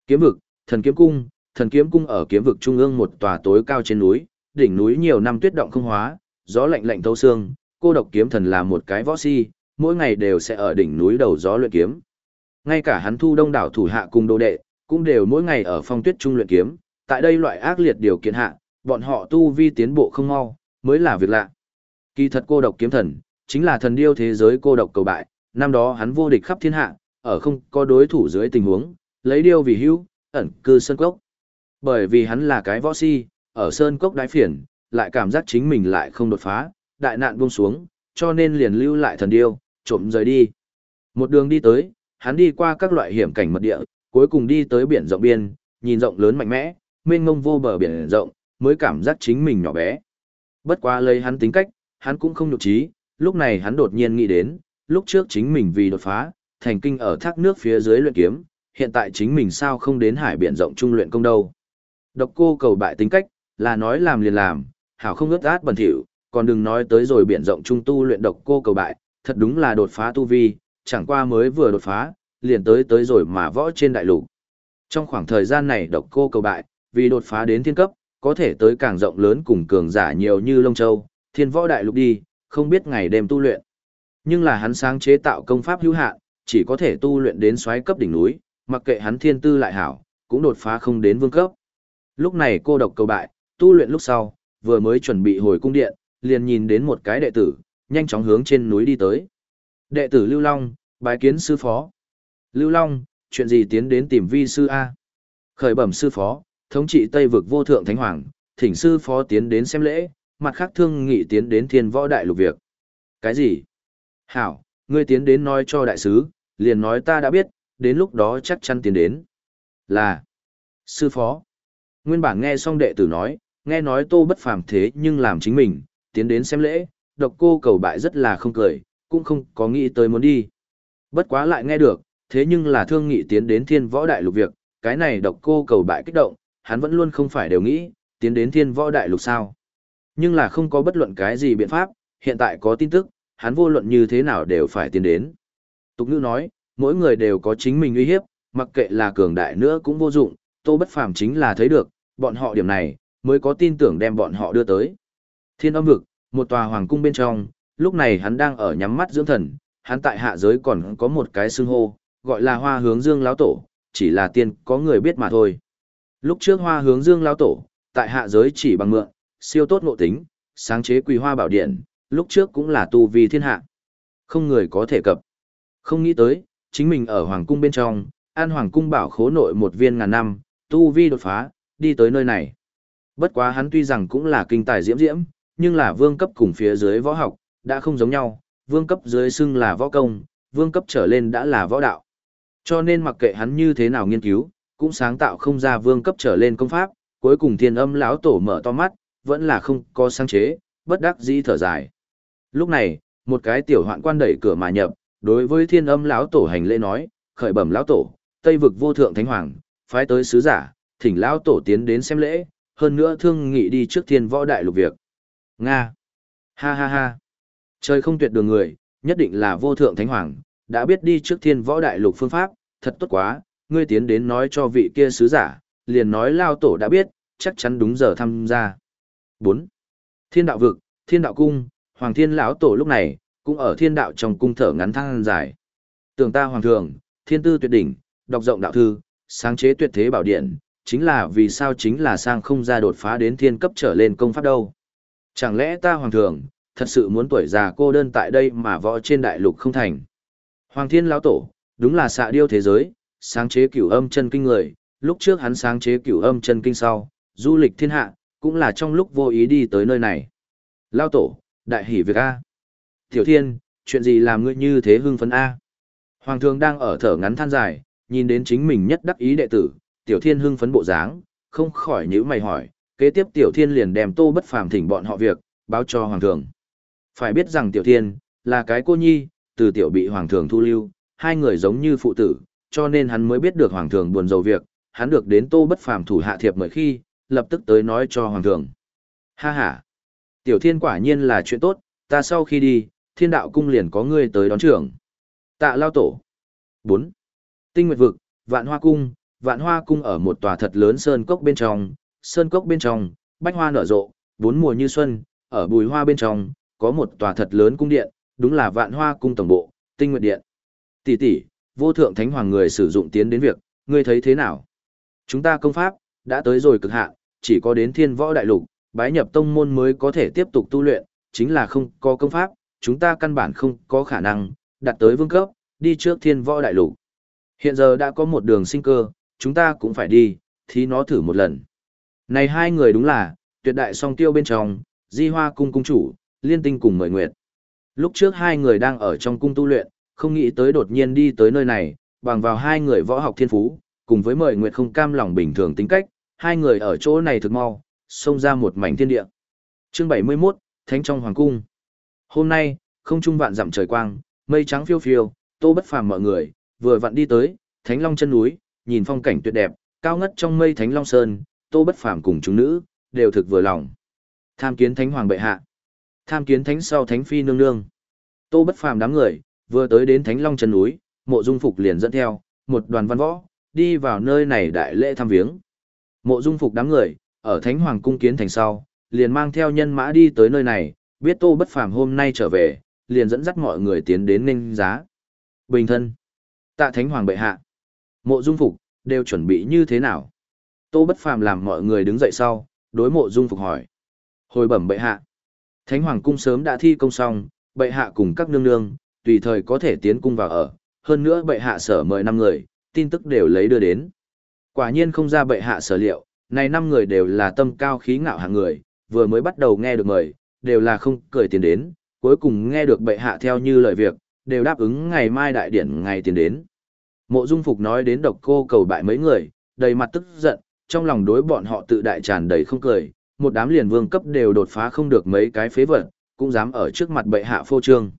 Kiếm vực, Thần Kiếm cung, Thần Kiếm cung ở kiếm vực trung ương một tòa tối cao trên núi, đỉnh núi nhiều năm tuyết động không hóa, gió lạnh lạnh thấu xương, cô độc kiếm thần là một cái võ si, mỗi ngày đều sẽ ở đỉnh núi đầu gió luyện kiếm. Ngay cả hắn thu đông đảo thủ hạ cùng đồ đệ, cũng đều mỗi ngày ở phong tuyết trung luyện kiếm, tại đây loại ác liệt điều kiện hạ, bọn họ tu vi tiến bộ không mau, mới là việc lạ. Kỳ thật cô độc kiếm thần, chính là thần điêu thế giới cô độc cầu bại, năm đó hắn vô địch khắp thiên hạ, ở không có đối thủ dưới tình huống, lấy điêu vì hữu, ẩn cư sơn cốc. Bởi vì hắn là cái võ si, ở sơn cốc đái phiền, lại cảm giác chính mình lại không đột phá, đại nạn buông xuống, cho nên liền lưu lại thần điêu, trộm rời đi. Một đường đi tới, hắn đi qua các loại hiểm cảnh mật địa, cuối cùng đi tới biển rộng biên, nhìn rộng lớn mạnh mẽ, mênh mông vô bờ biển rộng, mới cảm giác chính mình nhỏ bé. Bất quá lấy hắn tính cách, hắn cũng không nhục trí, lúc này hắn đột nhiên nghĩ đến, lúc trước chính mình vì đột phá, thành kinh ở thác nước phía dưới luyện kiếm, hiện tại chính mình sao không đến hải biển rộng trung luyện công đâu. Độc cô cầu bại tính cách, là nói làm liền làm, hảo không ướt át bẩn thỉu, còn đừng nói tới rồi biển rộng trung tu luyện độc cô cầu bại, thật đúng là đột phá tu vi, chẳng qua mới vừa đột phá, liền tới tới rồi mà võ trên đại lục. Trong khoảng thời gian này độc cô cầu bại, vì đột phá đến thiên cấp, có thể tới càng rộng lớn cùng cường giả nhiều như Long Châu, thiên võ đại lục đi, không biết ngày đêm tu luyện. Nhưng là hắn sáng chế tạo công pháp hữu hạn, chỉ có thể tu luyện đến xoáy cấp đỉnh núi, mặc kệ hắn thiên tư lại hảo, cũng đột phá không đến vương cấp. Lúc này cô độc cầu bại, tu luyện lúc sau, vừa mới chuẩn bị hồi cung điện, liền nhìn đến một cái đệ tử, nhanh chóng hướng trên núi đi tới. Đệ tử Lưu Long, bái kiến sư phó. Lưu Long, chuyện gì tiến đến tìm vi sư A? Khởi bẩm sư phó, thống trị Tây vực vô thượng thánh hoàng, thỉnh sư phó tiến đến xem lễ, mặt khác thương nghị tiến đến thiên võ đại lục việc. Cái gì? Hảo, ngươi tiến đến nói cho đại sứ, liền nói ta đã biết, đến lúc đó chắc chắn tiến đến. Là, sư phó. Nguyên bản nghe xong đệ tử nói, nghe nói tô bất phàm thế nhưng làm chính mình, tiến đến xem lễ, độc cô cầu bại rất là không cười, cũng không có nghĩ tới muốn đi. Bất quá lại nghe được, thế nhưng là thương nghị tiến đến thiên võ đại lục việc, cái này độc cô cầu bại kích động, hắn vẫn luôn không phải đều nghĩ, tiến đến thiên võ đại lục sao. Nhưng là không có bất luận cái gì biện pháp, hiện tại có tin tức, hắn vô luận như thế nào đều phải tiến đến. Tục ngữ nói, mỗi người đều có chính mình uy hiếp, mặc kệ là cường đại nữa cũng vô dụng, tô bất phàm chính là thấy được, bọn họ điểm này, mới có tin tưởng đem bọn họ đưa tới. Thiên âm vực, một tòa hoàng cung bên trong, lúc này hắn đang ở nhắm mắt dưỡng thần, hắn tại hạ giới còn có một cái xưng hô, gọi là hoa hướng dương lão tổ, chỉ là tiên có người biết mà thôi. Lúc trước hoa hướng dương lao tổ, tại hạ giới chỉ bằng mượn, siêu tốt ngộ tính, sáng chế quỳ hoa bảo điện, lúc trước cũng là tu vi thiên hạ. Không người có thể cập. Không nghĩ tới, chính mình ở hoàng cung bên trong, an hoàng cung bảo khố nội một viên ngàn năm, tu vi đột phá, đi tới nơi này. Bất quá hắn tuy rằng cũng là kinh tài diễm diễm, nhưng là vương cấp cùng phía dưới võ học, đã không giống nhau, vương cấp dưới xưng là võ công, vương cấp trở lên đã là võ đạo. Cho nên mặc kệ hắn như thế nào nghiên cứu, cũng sáng tạo không ra vương cấp trở lên công pháp, cuối cùng thiên âm lão tổ mở to mắt, vẫn là không có sáng chế, bất đắc dĩ thở dài. Lúc này, một cái tiểu hoạn quan đẩy cửa mà nhập, đối với thiên âm lão tổ hành lễ nói, khởi bẩm lão tổ, Tây vực vô thượng thánh hoàng, phái tới sứ giả, thỉnh lão tổ tiến đến xem lễ, hơn nữa thương nghị đi trước thiên võ đại lục việc. Nga. Ha ha ha. Trời không tuyệt đường người, nhất định là vô thượng thánh hoàng, đã biết đi trước thiên võ đại lục phương pháp, thật tốt quá, ngươi tiến đến nói cho vị kia sứ giả, liền nói lao tổ đã biết, chắc chắn đúng giờ tham gia. 4. Thiên đạo vực, thiên đạo cung, hoàng thiên lão tổ lúc này, cũng ở thiên đạo trong cung thở ngắn thăng dài. Tưởng ta hoàng thường, thiên tư tuyệt đỉnh, đọc rộng đạo thư, sáng chế tuyệt thế bảo điện, chính là vì sao chính là sang không ra đột phá đến thiên cấp trở lên công pháp đâu. Chẳng lẽ ta hoàng thường, thật sự muốn tuổi già cô đơn tại đây mà võ trên đại lục không thành. Hoàng thiên lão tổ, đúng là xạ điêu thế giới, sáng chế cửu âm chân kinh người, lúc trước hắn sáng chế cửu âm chân kinh sau, du lịch thiên hạ, cũng là trong lúc vô ý đi tới nơi này. Lao tổ, đại hỷ việc A. Tiểu thiên, chuyện gì làm ngươi như thế hưng phấn A? Hoàng thường đang ở thở ngắn than dài, nhìn đến chính mình nhất đắc ý đệ tử, tiểu thiên hưng phấn bộ dáng, không khỏi nhíu mày hỏi, kế tiếp tiểu thiên liền đem tô bất phàm thỉnh bọn họ việc, báo cho hoàng thường. Phải biết rằng tiểu thiên, là cái cô nhi, từ tiểu bị hoàng thường thu lưu, hai người giống như phụ tử, cho nên hắn mới biết được hoàng thượng buồn rầu việc, hắn được đến tô bất phàm thủ hạ thiệp mời khi, lập tức tới nói cho hoàng thượng. Ha ha! Tiểu thiên quả nhiên là chuyện tốt, ta sau khi đi, thiên đạo cung liền có ngươi tới đón trưởng. Tạ lao tổ. 4. Tinh Nguyệt Vực, Vạn Hoa Cung, Vạn Hoa Cung ở một tòa thật lớn sơn cốc bên trong, sơn cốc bên trong, bách hoa nở rộ, bốn mùa như xuân, ở bùi hoa bên trong, có một tòa thật lớn cung điện, đúng là Vạn Hoa Cung tổng bộ, Tinh Nguyệt Điện. Tỷ tỷ, vô thượng thánh hoàng người sử dụng tiến đến việc, ngươi thấy thế nào? Chúng ta công pháp, đã tới rồi cực hạn, chỉ có đến thiên võ đại lục, bái nhập tông môn mới có thể tiếp tục tu luyện, chính là không có công pháp, chúng ta căn bản không có khả năng, đạt tới vương cấp, đi trước thiên võ đại lục. Hiện giờ đã có một đường sinh cơ, chúng ta cũng phải đi, thì nó thử một lần. Này hai người đúng là, tuyệt đại song tiêu bên trong, di hoa cung cung chủ, liên tinh cùng mời nguyệt. Lúc trước hai người đang ở trong cung tu luyện, không nghĩ tới đột nhiên đi tới nơi này, bằng vào hai người võ học thiên phú, cùng với mời nguyệt không cam lòng bình thường tính cách, hai người ở chỗ này thực mau, xông ra một mảnh thiên địa. Chương 71, Thánh trong Hoàng Cung. Hôm nay, không trung vạn dặm trời quang, mây trắng phiêu phiêu, tô bất phàm mọi người, vừa vặn đi tới, Thánh Long chân núi, nhìn phong cảnh tuyệt đẹp, cao ngất trong mây Thánh Long Sơn, tô bất phàm cùng chúng nữ, đều thực vừa lòng. Tham kiến Thánh Hoàng bệ hạ. Tham kiến Thánh sau Thánh Phi nương nương. Tô bất phàm đám người, vừa tới đến Thánh Long chân núi, mộ dung phục liền dẫn theo, một đoàn văn võ, đi vào nơi này đại lễ thăm viếng. Mộ dung phục đám người, ở Thánh Hoàng cung kiến thành sau, liền mang theo nhân mã đi tới nơi này, biết Tô Bất Phàm hôm nay trở về, liền dẫn dắt mọi người tiến đến ninh giá. Bình thân. Tạ Thánh Hoàng bệ hạ. Mộ Dung Phục, đều chuẩn bị như thế nào? Tô Bất Phàm làm mọi người đứng dậy sau, đối Mộ Dung Phục hỏi. Hồi bẩm bệ hạ. Thánh Hoàng cung sớm đã thi công xong, bệ hạ cùng các nương nương, tùy thời có thể tiến cung vào ở. Hơn nữa bệ hạ sở mời năm người, tin tức đều lấy đưa đến. Quả nhiên không ra bệ hạ sở liệu, này năm người đều là tâm cao khí ngạo hạng người, vừa mới bắt đầu nghe được mời, đều là không cười tiền đến, cuối cùng nghe được bệ hạ theo như lời việc, đều đáp ứng ngày mai đại điển ngày tiền đến. Mộ Dung Phục nói đến độc cô cầu bại mấy người, đầy mặt tức giận, trong lòng đối bọn họ tự đại tràn đầy không cười, một đám liền vương cấp đều đột phá không được mấy cái phế vật, cũng dám ở trước mặt bệ hạ phô trương.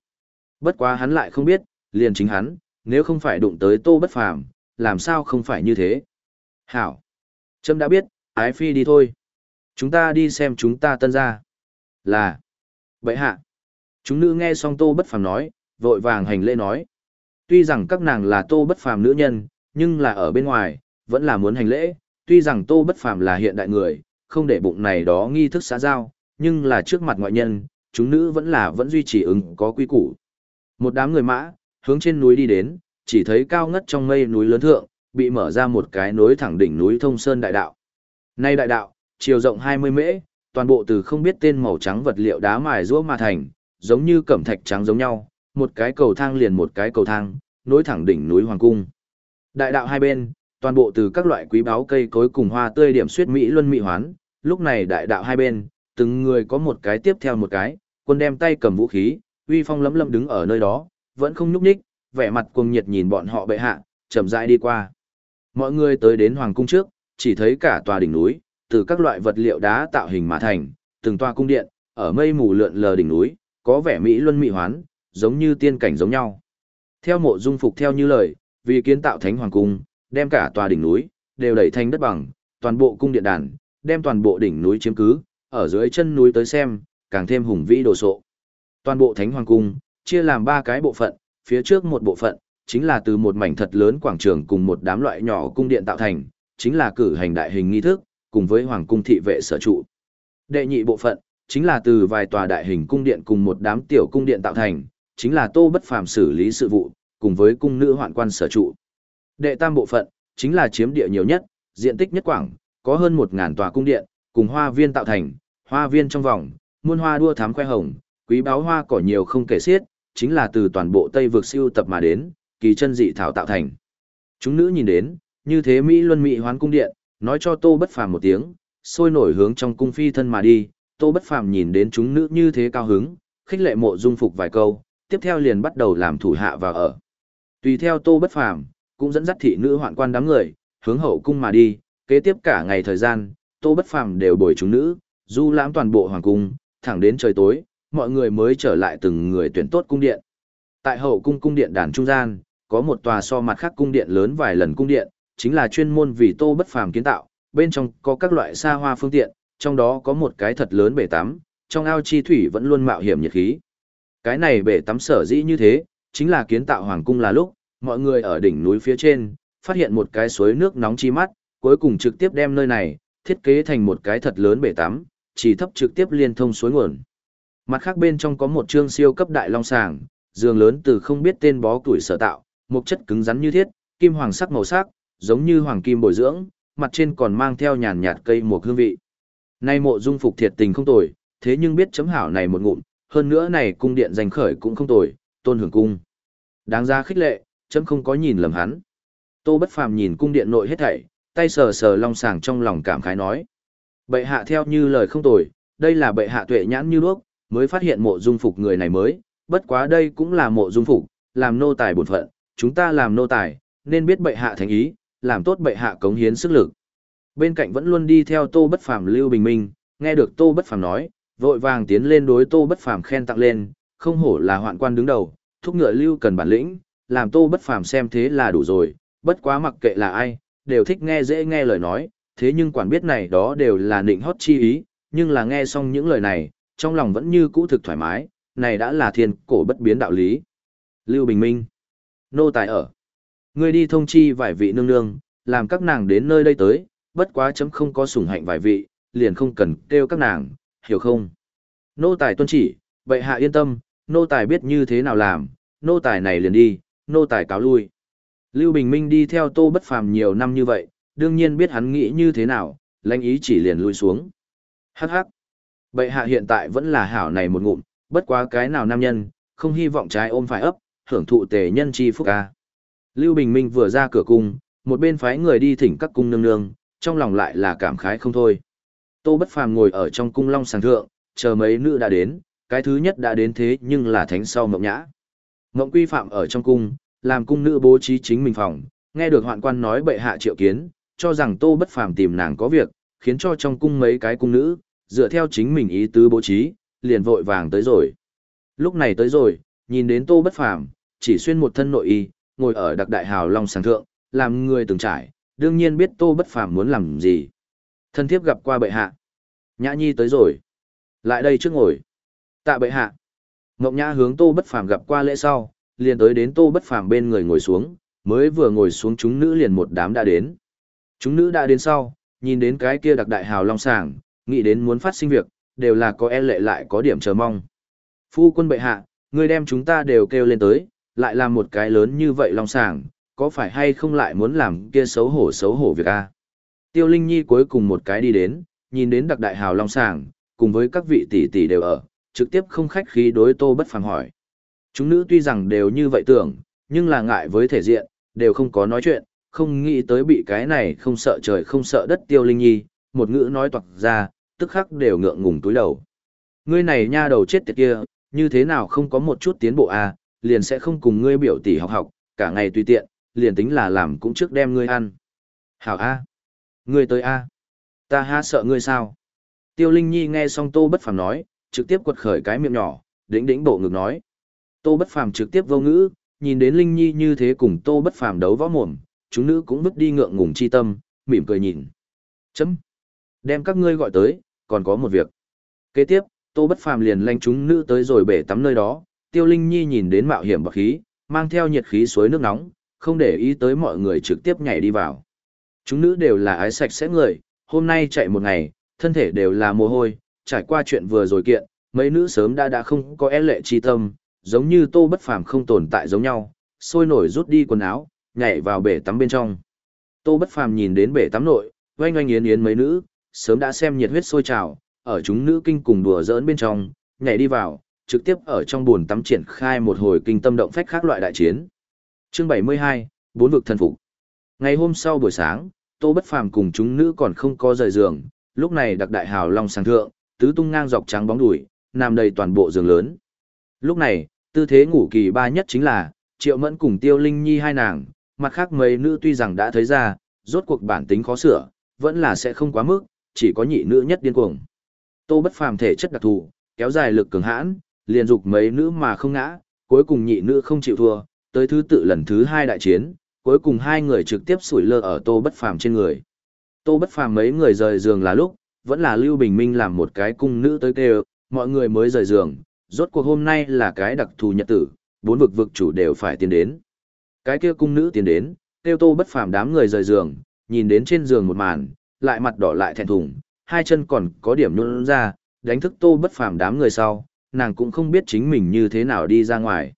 Bất quá hắn lại không biết, liền chính hắn, nếu không phải đụng tới tô bất phàm, làm sao không phải như thế. Hảo! Trâm đã biết, ái phi đi thôi. Chúng ta đi xem chúng ta tân ra. Là. Vậy hạ. Chúng nữ nghe xong tô bất phàm nói, vội vàng hành lễ nói. Tuy rằng các nàng là tô bất phàm nữ nhân, nhưng là ở bên ngoài, vẫn là muốn hành lễ. Tuy rằng tô bất phàm là hiện đại người, không để bụng này đó nghi thức xã giao, nhưng là trước mặt ngoại nhân, chúng nữ vẫn là vẫn duy trì ứng có quy củ. Một đám người mã, hướng trên núi đi đến, chỉ thấy cao ngất trong mây núi lớn thượng, bị mở ra một cái nối thẳng đỉnh núi thông sơn đại đạo. Nay đại đạo, chiều rộng 20 mễ, toàn bộ từ không biết tên màu trắng vật liệu đá mài rũa mà thành, giống như cẩm thạch trắng giống nhau, một cái cầu thang liền một cái cầu thang, nối thẳng đỉnh núi hoàng cung. Đại đạo hai bên, toàn bộ từ các loại quý báu cây cối cùng hoa tươi điểm suyết mỹ luân mỹ hoán, lúc này đại đạo hai bên, từng người có một cái tiếp theo một cái, quân đem tay cầm vũ khí, uy phong lấm lấm đứng ở nơi đó, vẫn không nhúc nhích, vẻ mặt cuồng nhiệt nhìn bọn họ bệ hạ, chậm rãi đi qua. Mọi người tới đến hoàng cung trước, chỉ thấy cả tòa đỉnh núi, từ các loại vật liệu đá tạo hình mà thành, từng tòa cung điện, ở mây mù lượn lờ đỉnh núi, có vẻ mỹ luân mỹ hoán, giống như tiên cảnh giống nhau. Theo mộ dung phục theo như lời, vì kiến tạo thánh hoàng cung, đem cả tòa đỉnh núi, đều đẩy thành đất bằng, toàn bộ cung điện đàn, đem toàn bộ đỉnh núi chiếm cứ, ở dưới chân núi tới xem, càng thêm hùng vĩ đồ sộ. Toàn bộ thánh hoàng cung, chia làm ba cái bộ phận, phía trước một bộ phận, chính là từ một mảnh thật lớn quảng trường cùng một đám loại nhỏ cung điện tạo thành, chính là cử hành đại hình nghi thức, cùng với hoàng cung thị vệ sở trụ. Đệ nhị bộ phận, chính là từ vài tòa đại hình cung điện cùng một đám tiểu cung điện tạo thành, chính là tô bất phàm xử lý sự vụ, cùng với cung nữ hoạn quan sở trụ. Đệ tam bộ phận, chính là chiếm địa nhiều nhất, diện tích nhất quảng, có hơn 1.000 tòa cung điện, cùng hoa viên tạo thành, hoa viên trong vòng, muôn hoa đua thám khoe hồng, quý báo hoa cỏ nhiều không kể xiết, chính là từ toàn bộ Tây vực siêu tập mà đến, kỳ chân dị thảo tạo thành. Chúng nữ nhìn đến, như thế Mỹ Luân Mỹ hoán cung điện, nói cho Tô Bất Phàm một tiếng, sôi nổi hướng trong cung phi thân mà đi, Tô Bất Phàm nhìn đến chúng nữ như thế cao hứng, khích lệ mộ dung phục vài câu, tiếp theo liền bắt đầu làm thủ hạ vào ở. Tùy theo Tô Bất Phàm, cũng dẫn dắt thị nữ hoạn quan đám người, hướng hậu cung mà đi, kế tiếp cả ngày thời gian, Tô Bất Phàm đều bồi chúng nữ, du lãm toàn bộ hoàng cung, thẳng đến trời tối, mọi người mới trở lại từng người tuyển tốt cung điện. Tại hậu cung cung điện đàn trung gian, có một tòa so mặt khác cung điện lớn vài lần cung điện, chính là chuyên môn vì Tô Bất Phàm kiến tạo, bên trong có các loại xa hoa phương tiện, trong đó có một cái thật lớn bể tắm, trong ao chi thủy vẫn luôn mạo hiểm nhiệt khí. Cái này bể tắm sở dĩ như thế, chính là kiến tạo hoàng cung là lúc, mọi người ở đỉnh núi phía trên, phát hiện một cái suối nước nóng chi mắt, cuối cùng trực tiếp đem nơi này, thiết kế thành một cái thật lớn bể tắm, chỉ thấp trực tiếp liên thông suối nguồn. Mặt khác bên trong có một trương siêu cấp đại long sàng, giường lớn từ không biết tên bó tuổi sở tạo, một chất cứng rắn như thiết, kim hoàng sắc màu sắc, giống như hoàng kim bồi dưỡng, mặt trên còn mang theo nhàn nhạt cây một hương vị. Nay mộ dung phục thiệt tình không tồi, thế nhưng biết chấm hảo này một ngụm, hơn nữa này cung điện danh khởi cũng không tồi, tôn hưởng cung. Đáng ra khích lệ, chấm không có nhìn lầm hắn. Tô bất phàm nhìn cung điện nội hết thảy, tay sờ sờ long sàng trong lòng cảm khái nói. Bệ hạ theo như lời không tồi, đây là bệ hạ tuệ nhãn như đuốc, mới phát hiện mộ dung phục người này mới, bất quá đây cũng là mộ dung phục, làm nô tài bổn phận, chúng ta làm nô tài, nên biết bệ hạ thành ý, làm tốt bệ hạ cống hiến sức lực. Bên cạnh vẫn luôn đi theo Tô Bất Phàm Lưu Bình Minh, nghe được Tô Bất Phàm nói, vội vàng tiến lên đối Tô Bất Phàm khen tặng lên, không hổ là hoạn quan đứng đầu, thúc ngựa Lưu cần bản lĩnh, làm Tô Bất Phàm xem thế là đủ rồi, bất quá mặc kệ là ai, đều thích nghe dễ nghe lời nói, thế nhưng quản biết này đó đều là nịnh hót chi ý, nhưng là nghe xong những lời này, trong lòng vẫn như cũ thực thoải mái, này đã là thiên cổ bất biến đạo lý. Lưu Bình Minh, nô tài ở. Ngươi đi thông chi vài vị nương nương, làm các nàng đến nơi đây tới, bất quá chấm không có sủng hạnh vài vị, liền không cần kêu các nàng, hiểu không? Nô tài tuân chỉ, bệ hạ yên tâm, nô tài biết như thế nào làm, nô tài này liền đi, nô tài cáo lui. Lưu Bình Minh đi theo Tô Bất Phàm nhiều năm như vậy, đương nhiên biết hắn nghĩ như thế nào, lãnh ý chỉ liền lui xuống. Hắc hắc. Bệ hạ hiện tại vẫn là hảo này một ngụm, bất quá cái nào nam nhân, không hy vọng trái ôm phải ấp, hưởng thụ tề nhân chi phúc ca. Lưu Bình Minh vừa ra cửa cung, một bên phái người đi thỉnh các cung nương nương, trong lòng lại là cảm khái không thôi. Tô Bất Phàm ngồi ở trong cung long sàng thượng, chờ mấy nữ đã đến, cái thứ nhất đã đến thế nhưng là thánh sau mộng nhã. Mộng quy phạm ở trong cung, làm cung nữ bố trí chính mình phòng, nghe được hoạn quan nói bệ hạ triệu kiến, cho rằng Tô Bất Phàm tìm nàng có việc, khiến cho trong cung mấy cái cung nữ, dựa theo chính mình ý tứ bố trí, liền vội vàng tới rồi. Lúc này tới rồi, nhìn đến Tô Bất Phàm, chỉ xuyên một thân nội y, ngồi ở đặc đại hào long sàng thượng, làm người từng trải, đương nhiên biết Tô Bất Phàm muốn làm gì. Thân thiếp gặp qua bệ hạ. Nhã Nhi tới rồi. Lại đây trước ngồi. Tạ bệ hạ. Ngọc Nhã hướng Tô Bất Phàm gặp qua lễ sau, liền tới đến Tô Bất Phàm bên người ngồi xuống, mới vừa ngồi xuống chúng nữ liền một đám đã đến. Chúng nữ đã đến sau, nhìn đến cái kia đặc đại hào long sàng, nghĩ đến muốn phát sinh việc, đều là có e lệ lại có điểm chờ mong. Phu quân bệ hạ, người đem chúng ta đều kêu lên tới, lại làm một cái lớn như vậy long sàng, có phải hay không lại muốn làm kia xấu hổ xấu hổ việc a? Tiêu Linh Nhi cuối cùng một cái đi đến, nhìn đến đặc đại hào long sàng, cùng với các vị tỷ tỷ đều ở, trực tiếp không khách khí đối Tô Bất Phàm hỏi. Chúng nữ tuy rằng đều như vậy tưởng, nhưng là ngại với thể diện, đều không có nói chuyện, không nghĩ tới bị cái này không sợ trời không sợ đất Tiêu Linh Nhi, một ngữ nói toạc ra, tức khắc đều ngượng ngùng túi đầu. Ngươi này nha đầu chết tiệt kia, như thế nào không có một chút tiến bộ à, liền sẽ không cùng ngươi biểu tỷ học học, cả ngày tùy tiện, liền tính là làm cũng trước đem ngươi ăn. Hảo A. Ngươi tới A. Ta ha sợ ngươi sao? Tiêu Linh Nhi nghe xong Tô Bất Phàm nói, trực tiếp quật khởi cái miệng nhỏ, đĩnh đĩnh bộ ngực nói. Tô Bất Phàm trực tiếp vô ngữ, nhìn đến Linh Nhi như thế cùng Tô Bất Phàm đấu võ mồm, chúng nữ cũng vứt đi ngượng ngùng chi tâm, mỉm cười nhìn. Chấm. Đem các ngươi gọi tới, còn có một việc. Kế tiếp, Tô Bất Phàm liền lanh chúng nữ tới rồi bể tắm nơi đó, Tiêu Linh Nhi nhìn đến mạo hiểm bạc khí, mang theo nhiệt khí suối nước nóng, không để ý tới mọi người trực tiếp nhảy đi vào. Chúng nữ đều là ái sạch sẽ người, hôm nay chạy một ngày, thân thể đều là mồ hôi, trải qua chuyện vừa rồi kiện, mấy nữ sớm đã đã không có e lệ chi tâm, giống như tô bất phàm không tồn tại giống nhau, sôi nổi rút đi quần áo, nhảy vào bể tắm bên trong. Tô bất phàm nhìn đến bể tắm nội, oanh oanh yến yến mấy nữ, sớm đã xem nhiệt huyết sôi trào, ở chúng nữ kinh cùng đùa giỡn bên trong, nhảy đi vào, trực tiếp ở trong buồn tắm triển khai một hồi kinh tâm động phách khác loại đại chiến. Chương 72, bốn vực thần phục. Ngày hôm sau buổi sáng, Tô Bất Phàm cùng chúng nữ còn không có rời giường, lúc này đặc đại hào long sáng thượng, tứ tung ngang dọc trắng bóng đùi, nằm đầy toàn bộ giường lớn. Lúc này, tư thế ngủ kỳ ba nhất chính là, Triệu Mẫn cùng Tiêu Linh Nhi hai nàng, mặt khác mấy nữ tuy rằng đã thấy ra, rốt cuộc bản tính khó sửa, vẫn là sẽ không quá mức, chỉ có nhị nữ nhất điên cuồng. Tô Bất Phàm thể chất đặc thù, kéo dài lực cường hãn, liền dục mấy nữ mà không ngã, cuối cùng nhị nữ không chịu thua, tới thứ tự lần thứ hai đại chiến, cuối cùng hai người trực tiếp sủi lơ ở Tô Bất Phàm trên người. Tô Bất Phàm mấy người rời giường là lúc, vẫn là Lưu Bình Minh làm một cái cung nữ tới kêu, mọi người mới rời giường, rốt cuộc hôm nay là cái đặc thù nhật tử, bốn vực vực chủ đều phải tiến đến. Cái kia cung nữ tiến đến, kêu Tô Bất Phàm đám người rời giường, nhìn đến trên giường một màn, lại mặt đỏ lại thẹn thùng, hai chân còn có điểm nhún ra, đánh thức Tô Bất Phàm đám người sau, nàng cũng không biết chính mình như thế nào đi ra ngoài.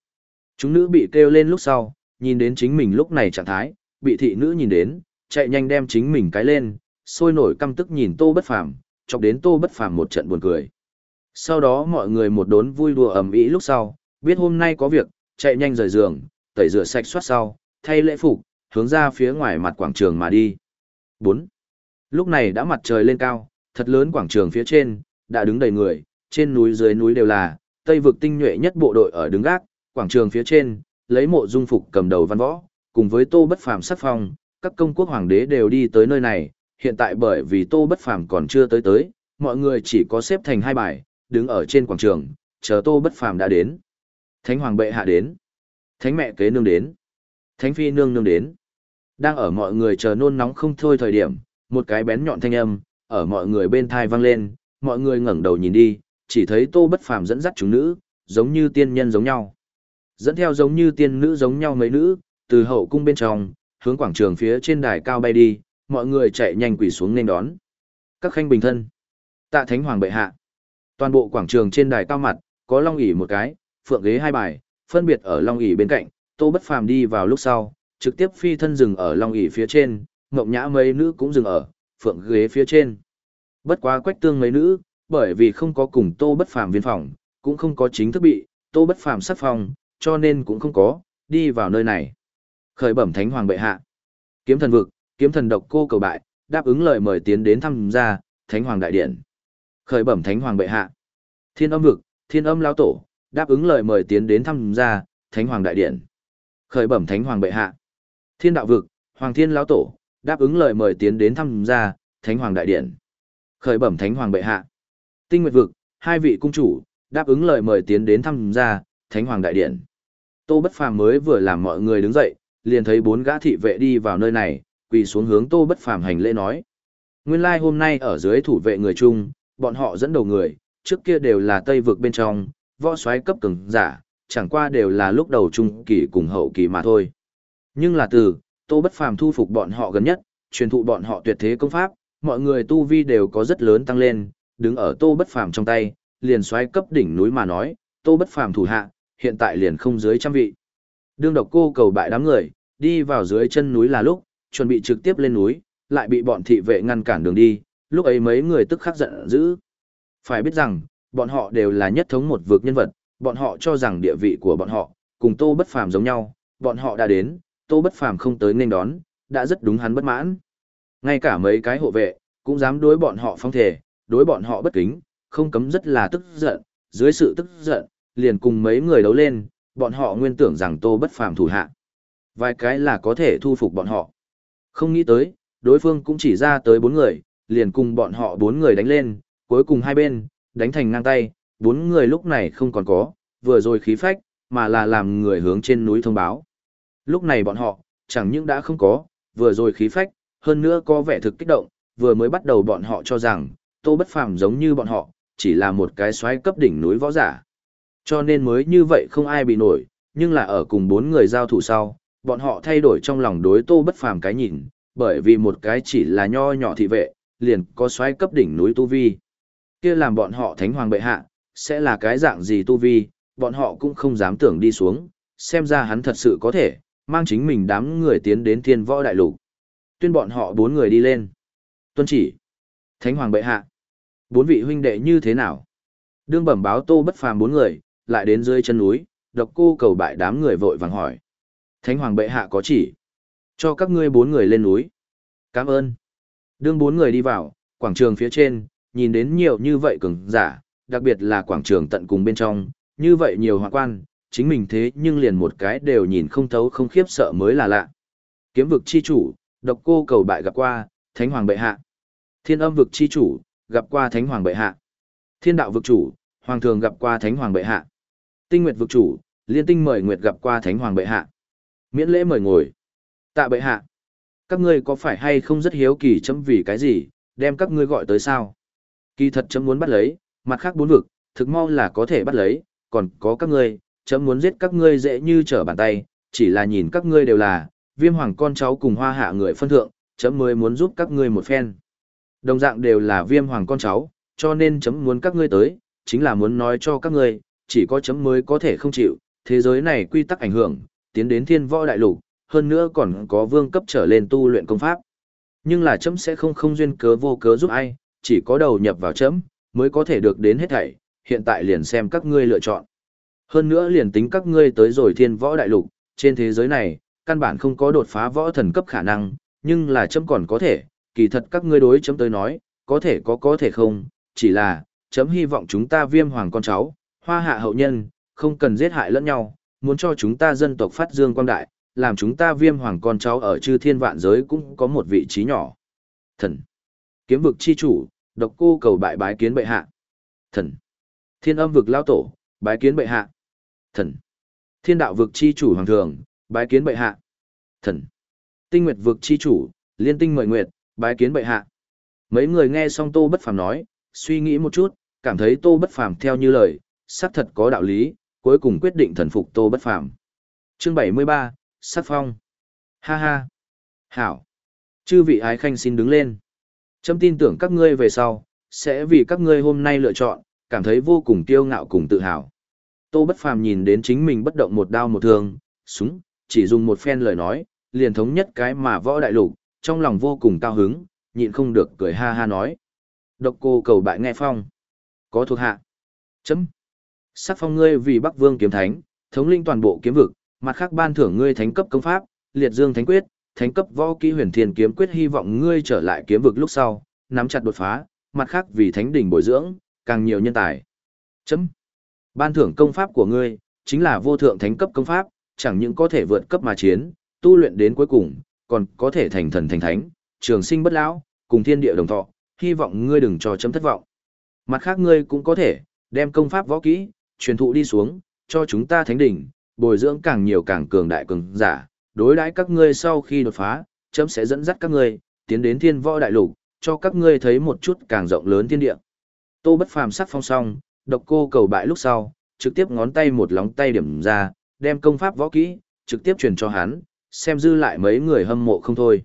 Chúng nữ bị kêu lên lúc sau, nhìn đến chính mình lúc này trạng thái, bị thị nữ nhìn đến, chạy nhanh đem chính mình cái lên, sôi nổi căm tức nhìn Tô Bất Phàm, chọc đến Tô Bất Phàm một trận buồn cười. Sau đó mọi người một đốn vui đùa ầm ĩ lúc sau, biết hôm nay có việc, chạy nhanh rời giường, tẩy rửa sạch soát sau, thay lễ phục, hướng ra phía ngoài mặt quảng trường mà đi. 4. Lúc này đã mặt trời lên cao, thật lớn quảng trường phía trên, đã đứng đầy người, trên núi dưới núi đều là, Tây vực tinh nhuệ nhất bộ đội ở đứng gác, quảng trường phía trên, lấy mộ dung phục cầm đầu văn võ, cùng với Tô Bất Phàm sắc phong, các công quốc hoàng đế đều đi tới nơi này, hiện tại bởi vì Tô Bất Phàm còn chưa tới tới, mọi người chỉ có xếp thành hai bài, đứng ở trên quảng trường, chờ Tô Bất Phàm đã đến. Thánh hoàng bệ hạ đến. Thánh mẹ kế nương đến. Thánh phi nương nương đến. Đang ở mọi người chờ nôn nóng không thôi thời điểm, một cái bén nhọn thanh âm, ở mọi người bên thai vang lên, mọi người ngẩng đầu nhìn đi, chỉ thấy Tô Bất Phàm dẫn dắt chúng nữ, giống như tiên nhân giống nhau. Dẫn theo giống như tiên nữ giống nhau mấy nữ, từ hậu cung bên trong, hướng quảng trường phía trên đài cao bay đi, mọi người chạy nhanh quỳ xuống nên đón. Các khanh bình thân. Tạ Thánh Hoàng bệ hạ. Toàn bộ quảng trường trên đài cao mặt, có long ỷ một cái, phượng ghế hai bài, phân biệt ở long ỷ bên cạnh, Tô Bất Phàm đi vào lúc sau, trực tiếp phi thân dừng ở long ỷ phía trên, ngọc nhã mấy nữ cũng dừng ở phượng ghế phía trên. Bất quá quách tương mấy nữ, bởi vì không có cùng Tô Bất Phàm viên phòng, cũng không có chính thức bị Tô Bất Phàm sát phòng, cho nên cũng không có đi vào nơi này. Khởi bẩm Thánh Hoàng bệ hạ. Kiếm thần vực, kiếm thần độc cô cầu bại, đáp ứng lời mời tiến đến thăm gia, Thánh Hoàng đại điện. Khởi bẩm Thánh Hoàng bệ hạ. Thiên âm vực, Thiên âm lão tổ, đáp ứng lời mời tiến đến thăm gia, Thánh Hoàng đại điện. Khởi bẩm Thánh Hoàng bệ hạ. Thiên đạo vực, Hoàng Thiên lão tổ, đáp ứng lời mời tiến đến thăm gia, Thánh Hoàng đại điện. Khởi bẩm Thánh Hoàng bệ hạ. Tinh Nguyệt vực, hai vị cung chủ, đáp ứng lời mời tiến đến thăm gia, Thánh Hoàng đại điện. Tô Bất Phàm mới vừa làm mọi người đứng dậy, liền thấy bốn gã thị vệ đi vào nơi này, quỳ xuống hướng Tô Bất Phàm hành lễ nói: Nguyên lai like hôm nay ở dưới thủ vệ người Trung, bọn họ dẫn đầu người, trước kia đều là Tây vực bên trong, võ soái cấp cường giả, chẳng qua đều là lúc đầu trung kỳ cùng hậu kỳ mà thôi. Nhưng là từ, Tô Bất Phàm thu phục bọn họ gần nhất, truyền thụ bọn họ tuyệt thế công pháp, mọi người tu vi đều có rất lớn tăng lên, đứng ở Tô Bất Phàm trong tay, liền xoáy cấp đỉnh núi mà nói, Tô Bất Phàm thủ hạ, hiện tại liền không dưới trăm vị. Đương độc cô cầu bại đám người, đi vào dưới chân núi là lúc, chuẩn bị trực tiếp lên núi, lại bị bọn thị vệ ngăn cản đường đi, lúc ấy mấy người tức khắc giận dữ. Phải biết rằng, bọn họ đều là nhất thống một vực nhân vật, bọn họ cho rằng địa vị của bọn họ, cùng Tô Bất Phàm giống nhau, bọn họ đã đến, Tô Bất Phàm không tới nên đón, đã rất đúng hắn bất mãn. Ngay cả mấy cái hộ vệ, cũng dám đối bọn họ phong thể, đối bọn họ bất kính, không cấm rất là tức giận, dưới sự tức giận, liền cùng mấy người đấu lên, bọn họ nguyên tưởng rằng Tô Bất Phàm thủ hạ. Vài cái là có thể thu phục bọn họ. Không nghĩ tới, đối phương cũng chỉ ra tới bốn người, liền cùng bọn họ bốn người đánh lên, cuối cùng hai bên, đánh thành ngang tay, bốn người lúc này không còn có, vừa rồi khí phách, mà là làm người hướng trên núi thông báo. Lúc này bọn họ, chẳng những đã không có, vừa rồi khí phách, hơn nữa có vẻ thực kích động, vừa mới bắt đầu bọn họ cho rằng, Tô Bất Phàm giống như bọn họ, chỉ là một cái xoáy cấp đỉnh núi võ giả. Cho nên mới như vậy không ai bị nổi, nhưng là ở cùng bốn người giao thủ sau, bọn họ thay đổi trong lòng đối Tô Bất Phàm cái nhìn, bởi vì một cái chỉ là nho nhỏ thị vệ, liền có xoáy cấp đỉnh núi tu vi. Kia làm bọn họ thánh hoàng bệ hạ, sẽ là cái dạng gì tu vi, bọn họ cũng không dám tưởng đi xuống, xem ra hắn thật sự có thể, mang chính mình đám người tiến đến thiên võ đại lục. Tuyên bọn họ bốn người đi lên. Tuân chỉ. Thánh hoàng bệ hạ. Bốn vị huynh đệ như thế nào? Đương bẩm báo tô bất phàm bốn người, lại đến dưới chân núi, độc cô cầu bại đám người vội vàng hỏi. Thánh hoàng bệ hạ có chỉ. Cho các ngươi bốn người lên núi. Cảm ơn. Đương bốn người đi vào, quảng trường phía trên, nhìn đến nhiều như vậy cường giả, đặc biệt là quảng trường tận cùng bên trong, như vậy nhiều hoa quan, chính mình thế nhưng liền một cái đều nhìn không thấu không khiếp sợ mới là lạ. Kiếm vực chi chủ, độc cô cầu bại gặp qua, thánh hoàng bệ hạ. Thiên âm vực chi chủ, gặp qua thánh hoàng bệ hạ. Thiên đạo vực chủ, hoàng thường gặp qua thánh hoàng bệ hạ. Tinh nguyệt vực chủ, liên tinh mời nguyệt gặp qua thánh hoàng bệ hạ. Miễn lễ mời ngồi. Tạ bệ hạ. Các ngươi có phải hay không rất hiếu kỳ chấm vì cái gì, đem các ngươi gọi tới sao? Kỳ thật chấm muốn bắt lấy, mặt khác bốn vực, thực mau là có thể bắt lấy, còn có các ngươi, chấm muốn giết các ngươi dễ như trở bàn tay, chỉ là nhìn các ngươi đều là, viêm hoàng con cháu cùng hoa hạ người phân thượng, chấm mới muốn giúp các ngươi một phen. Đồng dạng đều là viêm hoàng con cháu, cho nên chấm muốn các ngươi tới, chính là muốn nói cho các ngươi, chỉ có chấm mới có thể không chịu, thế giới này quy tắc ảnh hưởng, tiến đến thiên võ đại lục, hơn nữa còn có vương cấp trở lên tu luyện công pháp. Nhưng là chấm sẽ không không duyên cớ vô cớ giúp ai, chỉ có đầu nhập vào chấm, mới có thể được đến hết thảy, hiện tại liền xem các ngươi lựa chọn. Hơn nữa liền tính các ngươi tới rồi thiên võ đại lục, trên thế giới này, căn bản không có đột phá võ thần cấp khả năng, nhưng là chấm còn có thể, kỳ thật các ngươi đối chấm tới nói, có thể có có thể không, chỉ là, chấm hy vọng chúng ta viêm hoàng con cháu, hoa hạ hậu nhân, không cần giết hại lẫn nhau, muốn cho chúng ta dân tộc phát dương quang đại, làm chúng ta viêm hoàng con cháu ở chư thiên vạn giới cũng có một vị trí nhỏ. Thần. Kiếm vực chi chủ, độc cô cầu bại bái kiến bệ hạ. Thần. Thiên âm vực lao tổ, bái kiến bệ hạ. Thần. Thiên đạo vực chi chủ hoàng thường, bái kiến bệ hạ. Thần. Tinh nguyệt vực chi chủ, liên tinh mời nguyệt, bái kiến bệ hạ. Mấy người nghe xong Tô Bất Phàm nói, suy nghĩ một chút, cảm thấy Tô Bất Phàm theo như lời, xác thật có đạo lý, cuối cùng quyết định thần phục Tô Bất Phàm. Chương 73, Sát Phong. Ha ha. Hảo. Chư vị ái khanh xin đứng lên. Chấm tin tưởng các ngươi về sau, sẽ vì các ngươi hôm nay lựa chọn, cảm thấy vô cùng kiêu ngạo cùng tự hào. Tô Bất Phàm nhìn đến chính mình bất động một đao một thương, súng, chỉ dùng một phen lời nói, liền thống nhất cái mà võ đại lục, trong lòng vô cùng cao hứng, nhịn không được cười ha ha nói. Độc cô cầu bại nghe phong. Có thuộc hạ. Chấm. Sắc phong ngươi vì Bắc Vương kiếm thánh, thống linh toàn bộ kiếm vực, mặt khác ban thưởng ngươi thánh cấp công pháp, liệt dương thánh quyết, thánh cấp võ kỹ huyền thiên kiếm quyết hy vọng ngươi trở lại kiếm vực lúc sau, nắm chặt đột phá, mặt khác vì thánh đỉnh bồi dưỡng, càng nhiều nhân tài. Chấm. Ban thưởng công pháp của ngươi, chính là vô thượng thánh cấp công pháp, chẳng những có thể vượt cấp mà chiến, tu luyện đến cuối cùng, còn có thể thành thần thành thánh, trường sinh bất lão, cùng thiên địa đồng thọ, hy vọng ngươi đừng cho chấm thất vọng. Mặt khác ngươi cũng có thể, đem công pháp võ kỹ, truyền thụ đi xuống, cho chúng ta thánh đỉnh, bồi dưỡng càng nhiều càng cường đại cường giả, đối đãi các ngươi sau khi đột phá, chấm sẽ dẫn dắt các ngươi, tiến đến thiên võ đại lục, cho các ngươi thấy một chút càng rộng lớn thiên địa. Tô bất phàm sắc phong song, độc cô cầu bại lúc sau, trực tiếp ngón tay một lóng tay điểm ra, đem công pháp võ kỹ, trực tiếp truyền cho hắn, xem dư lại mấy người hâm mộ không thôi.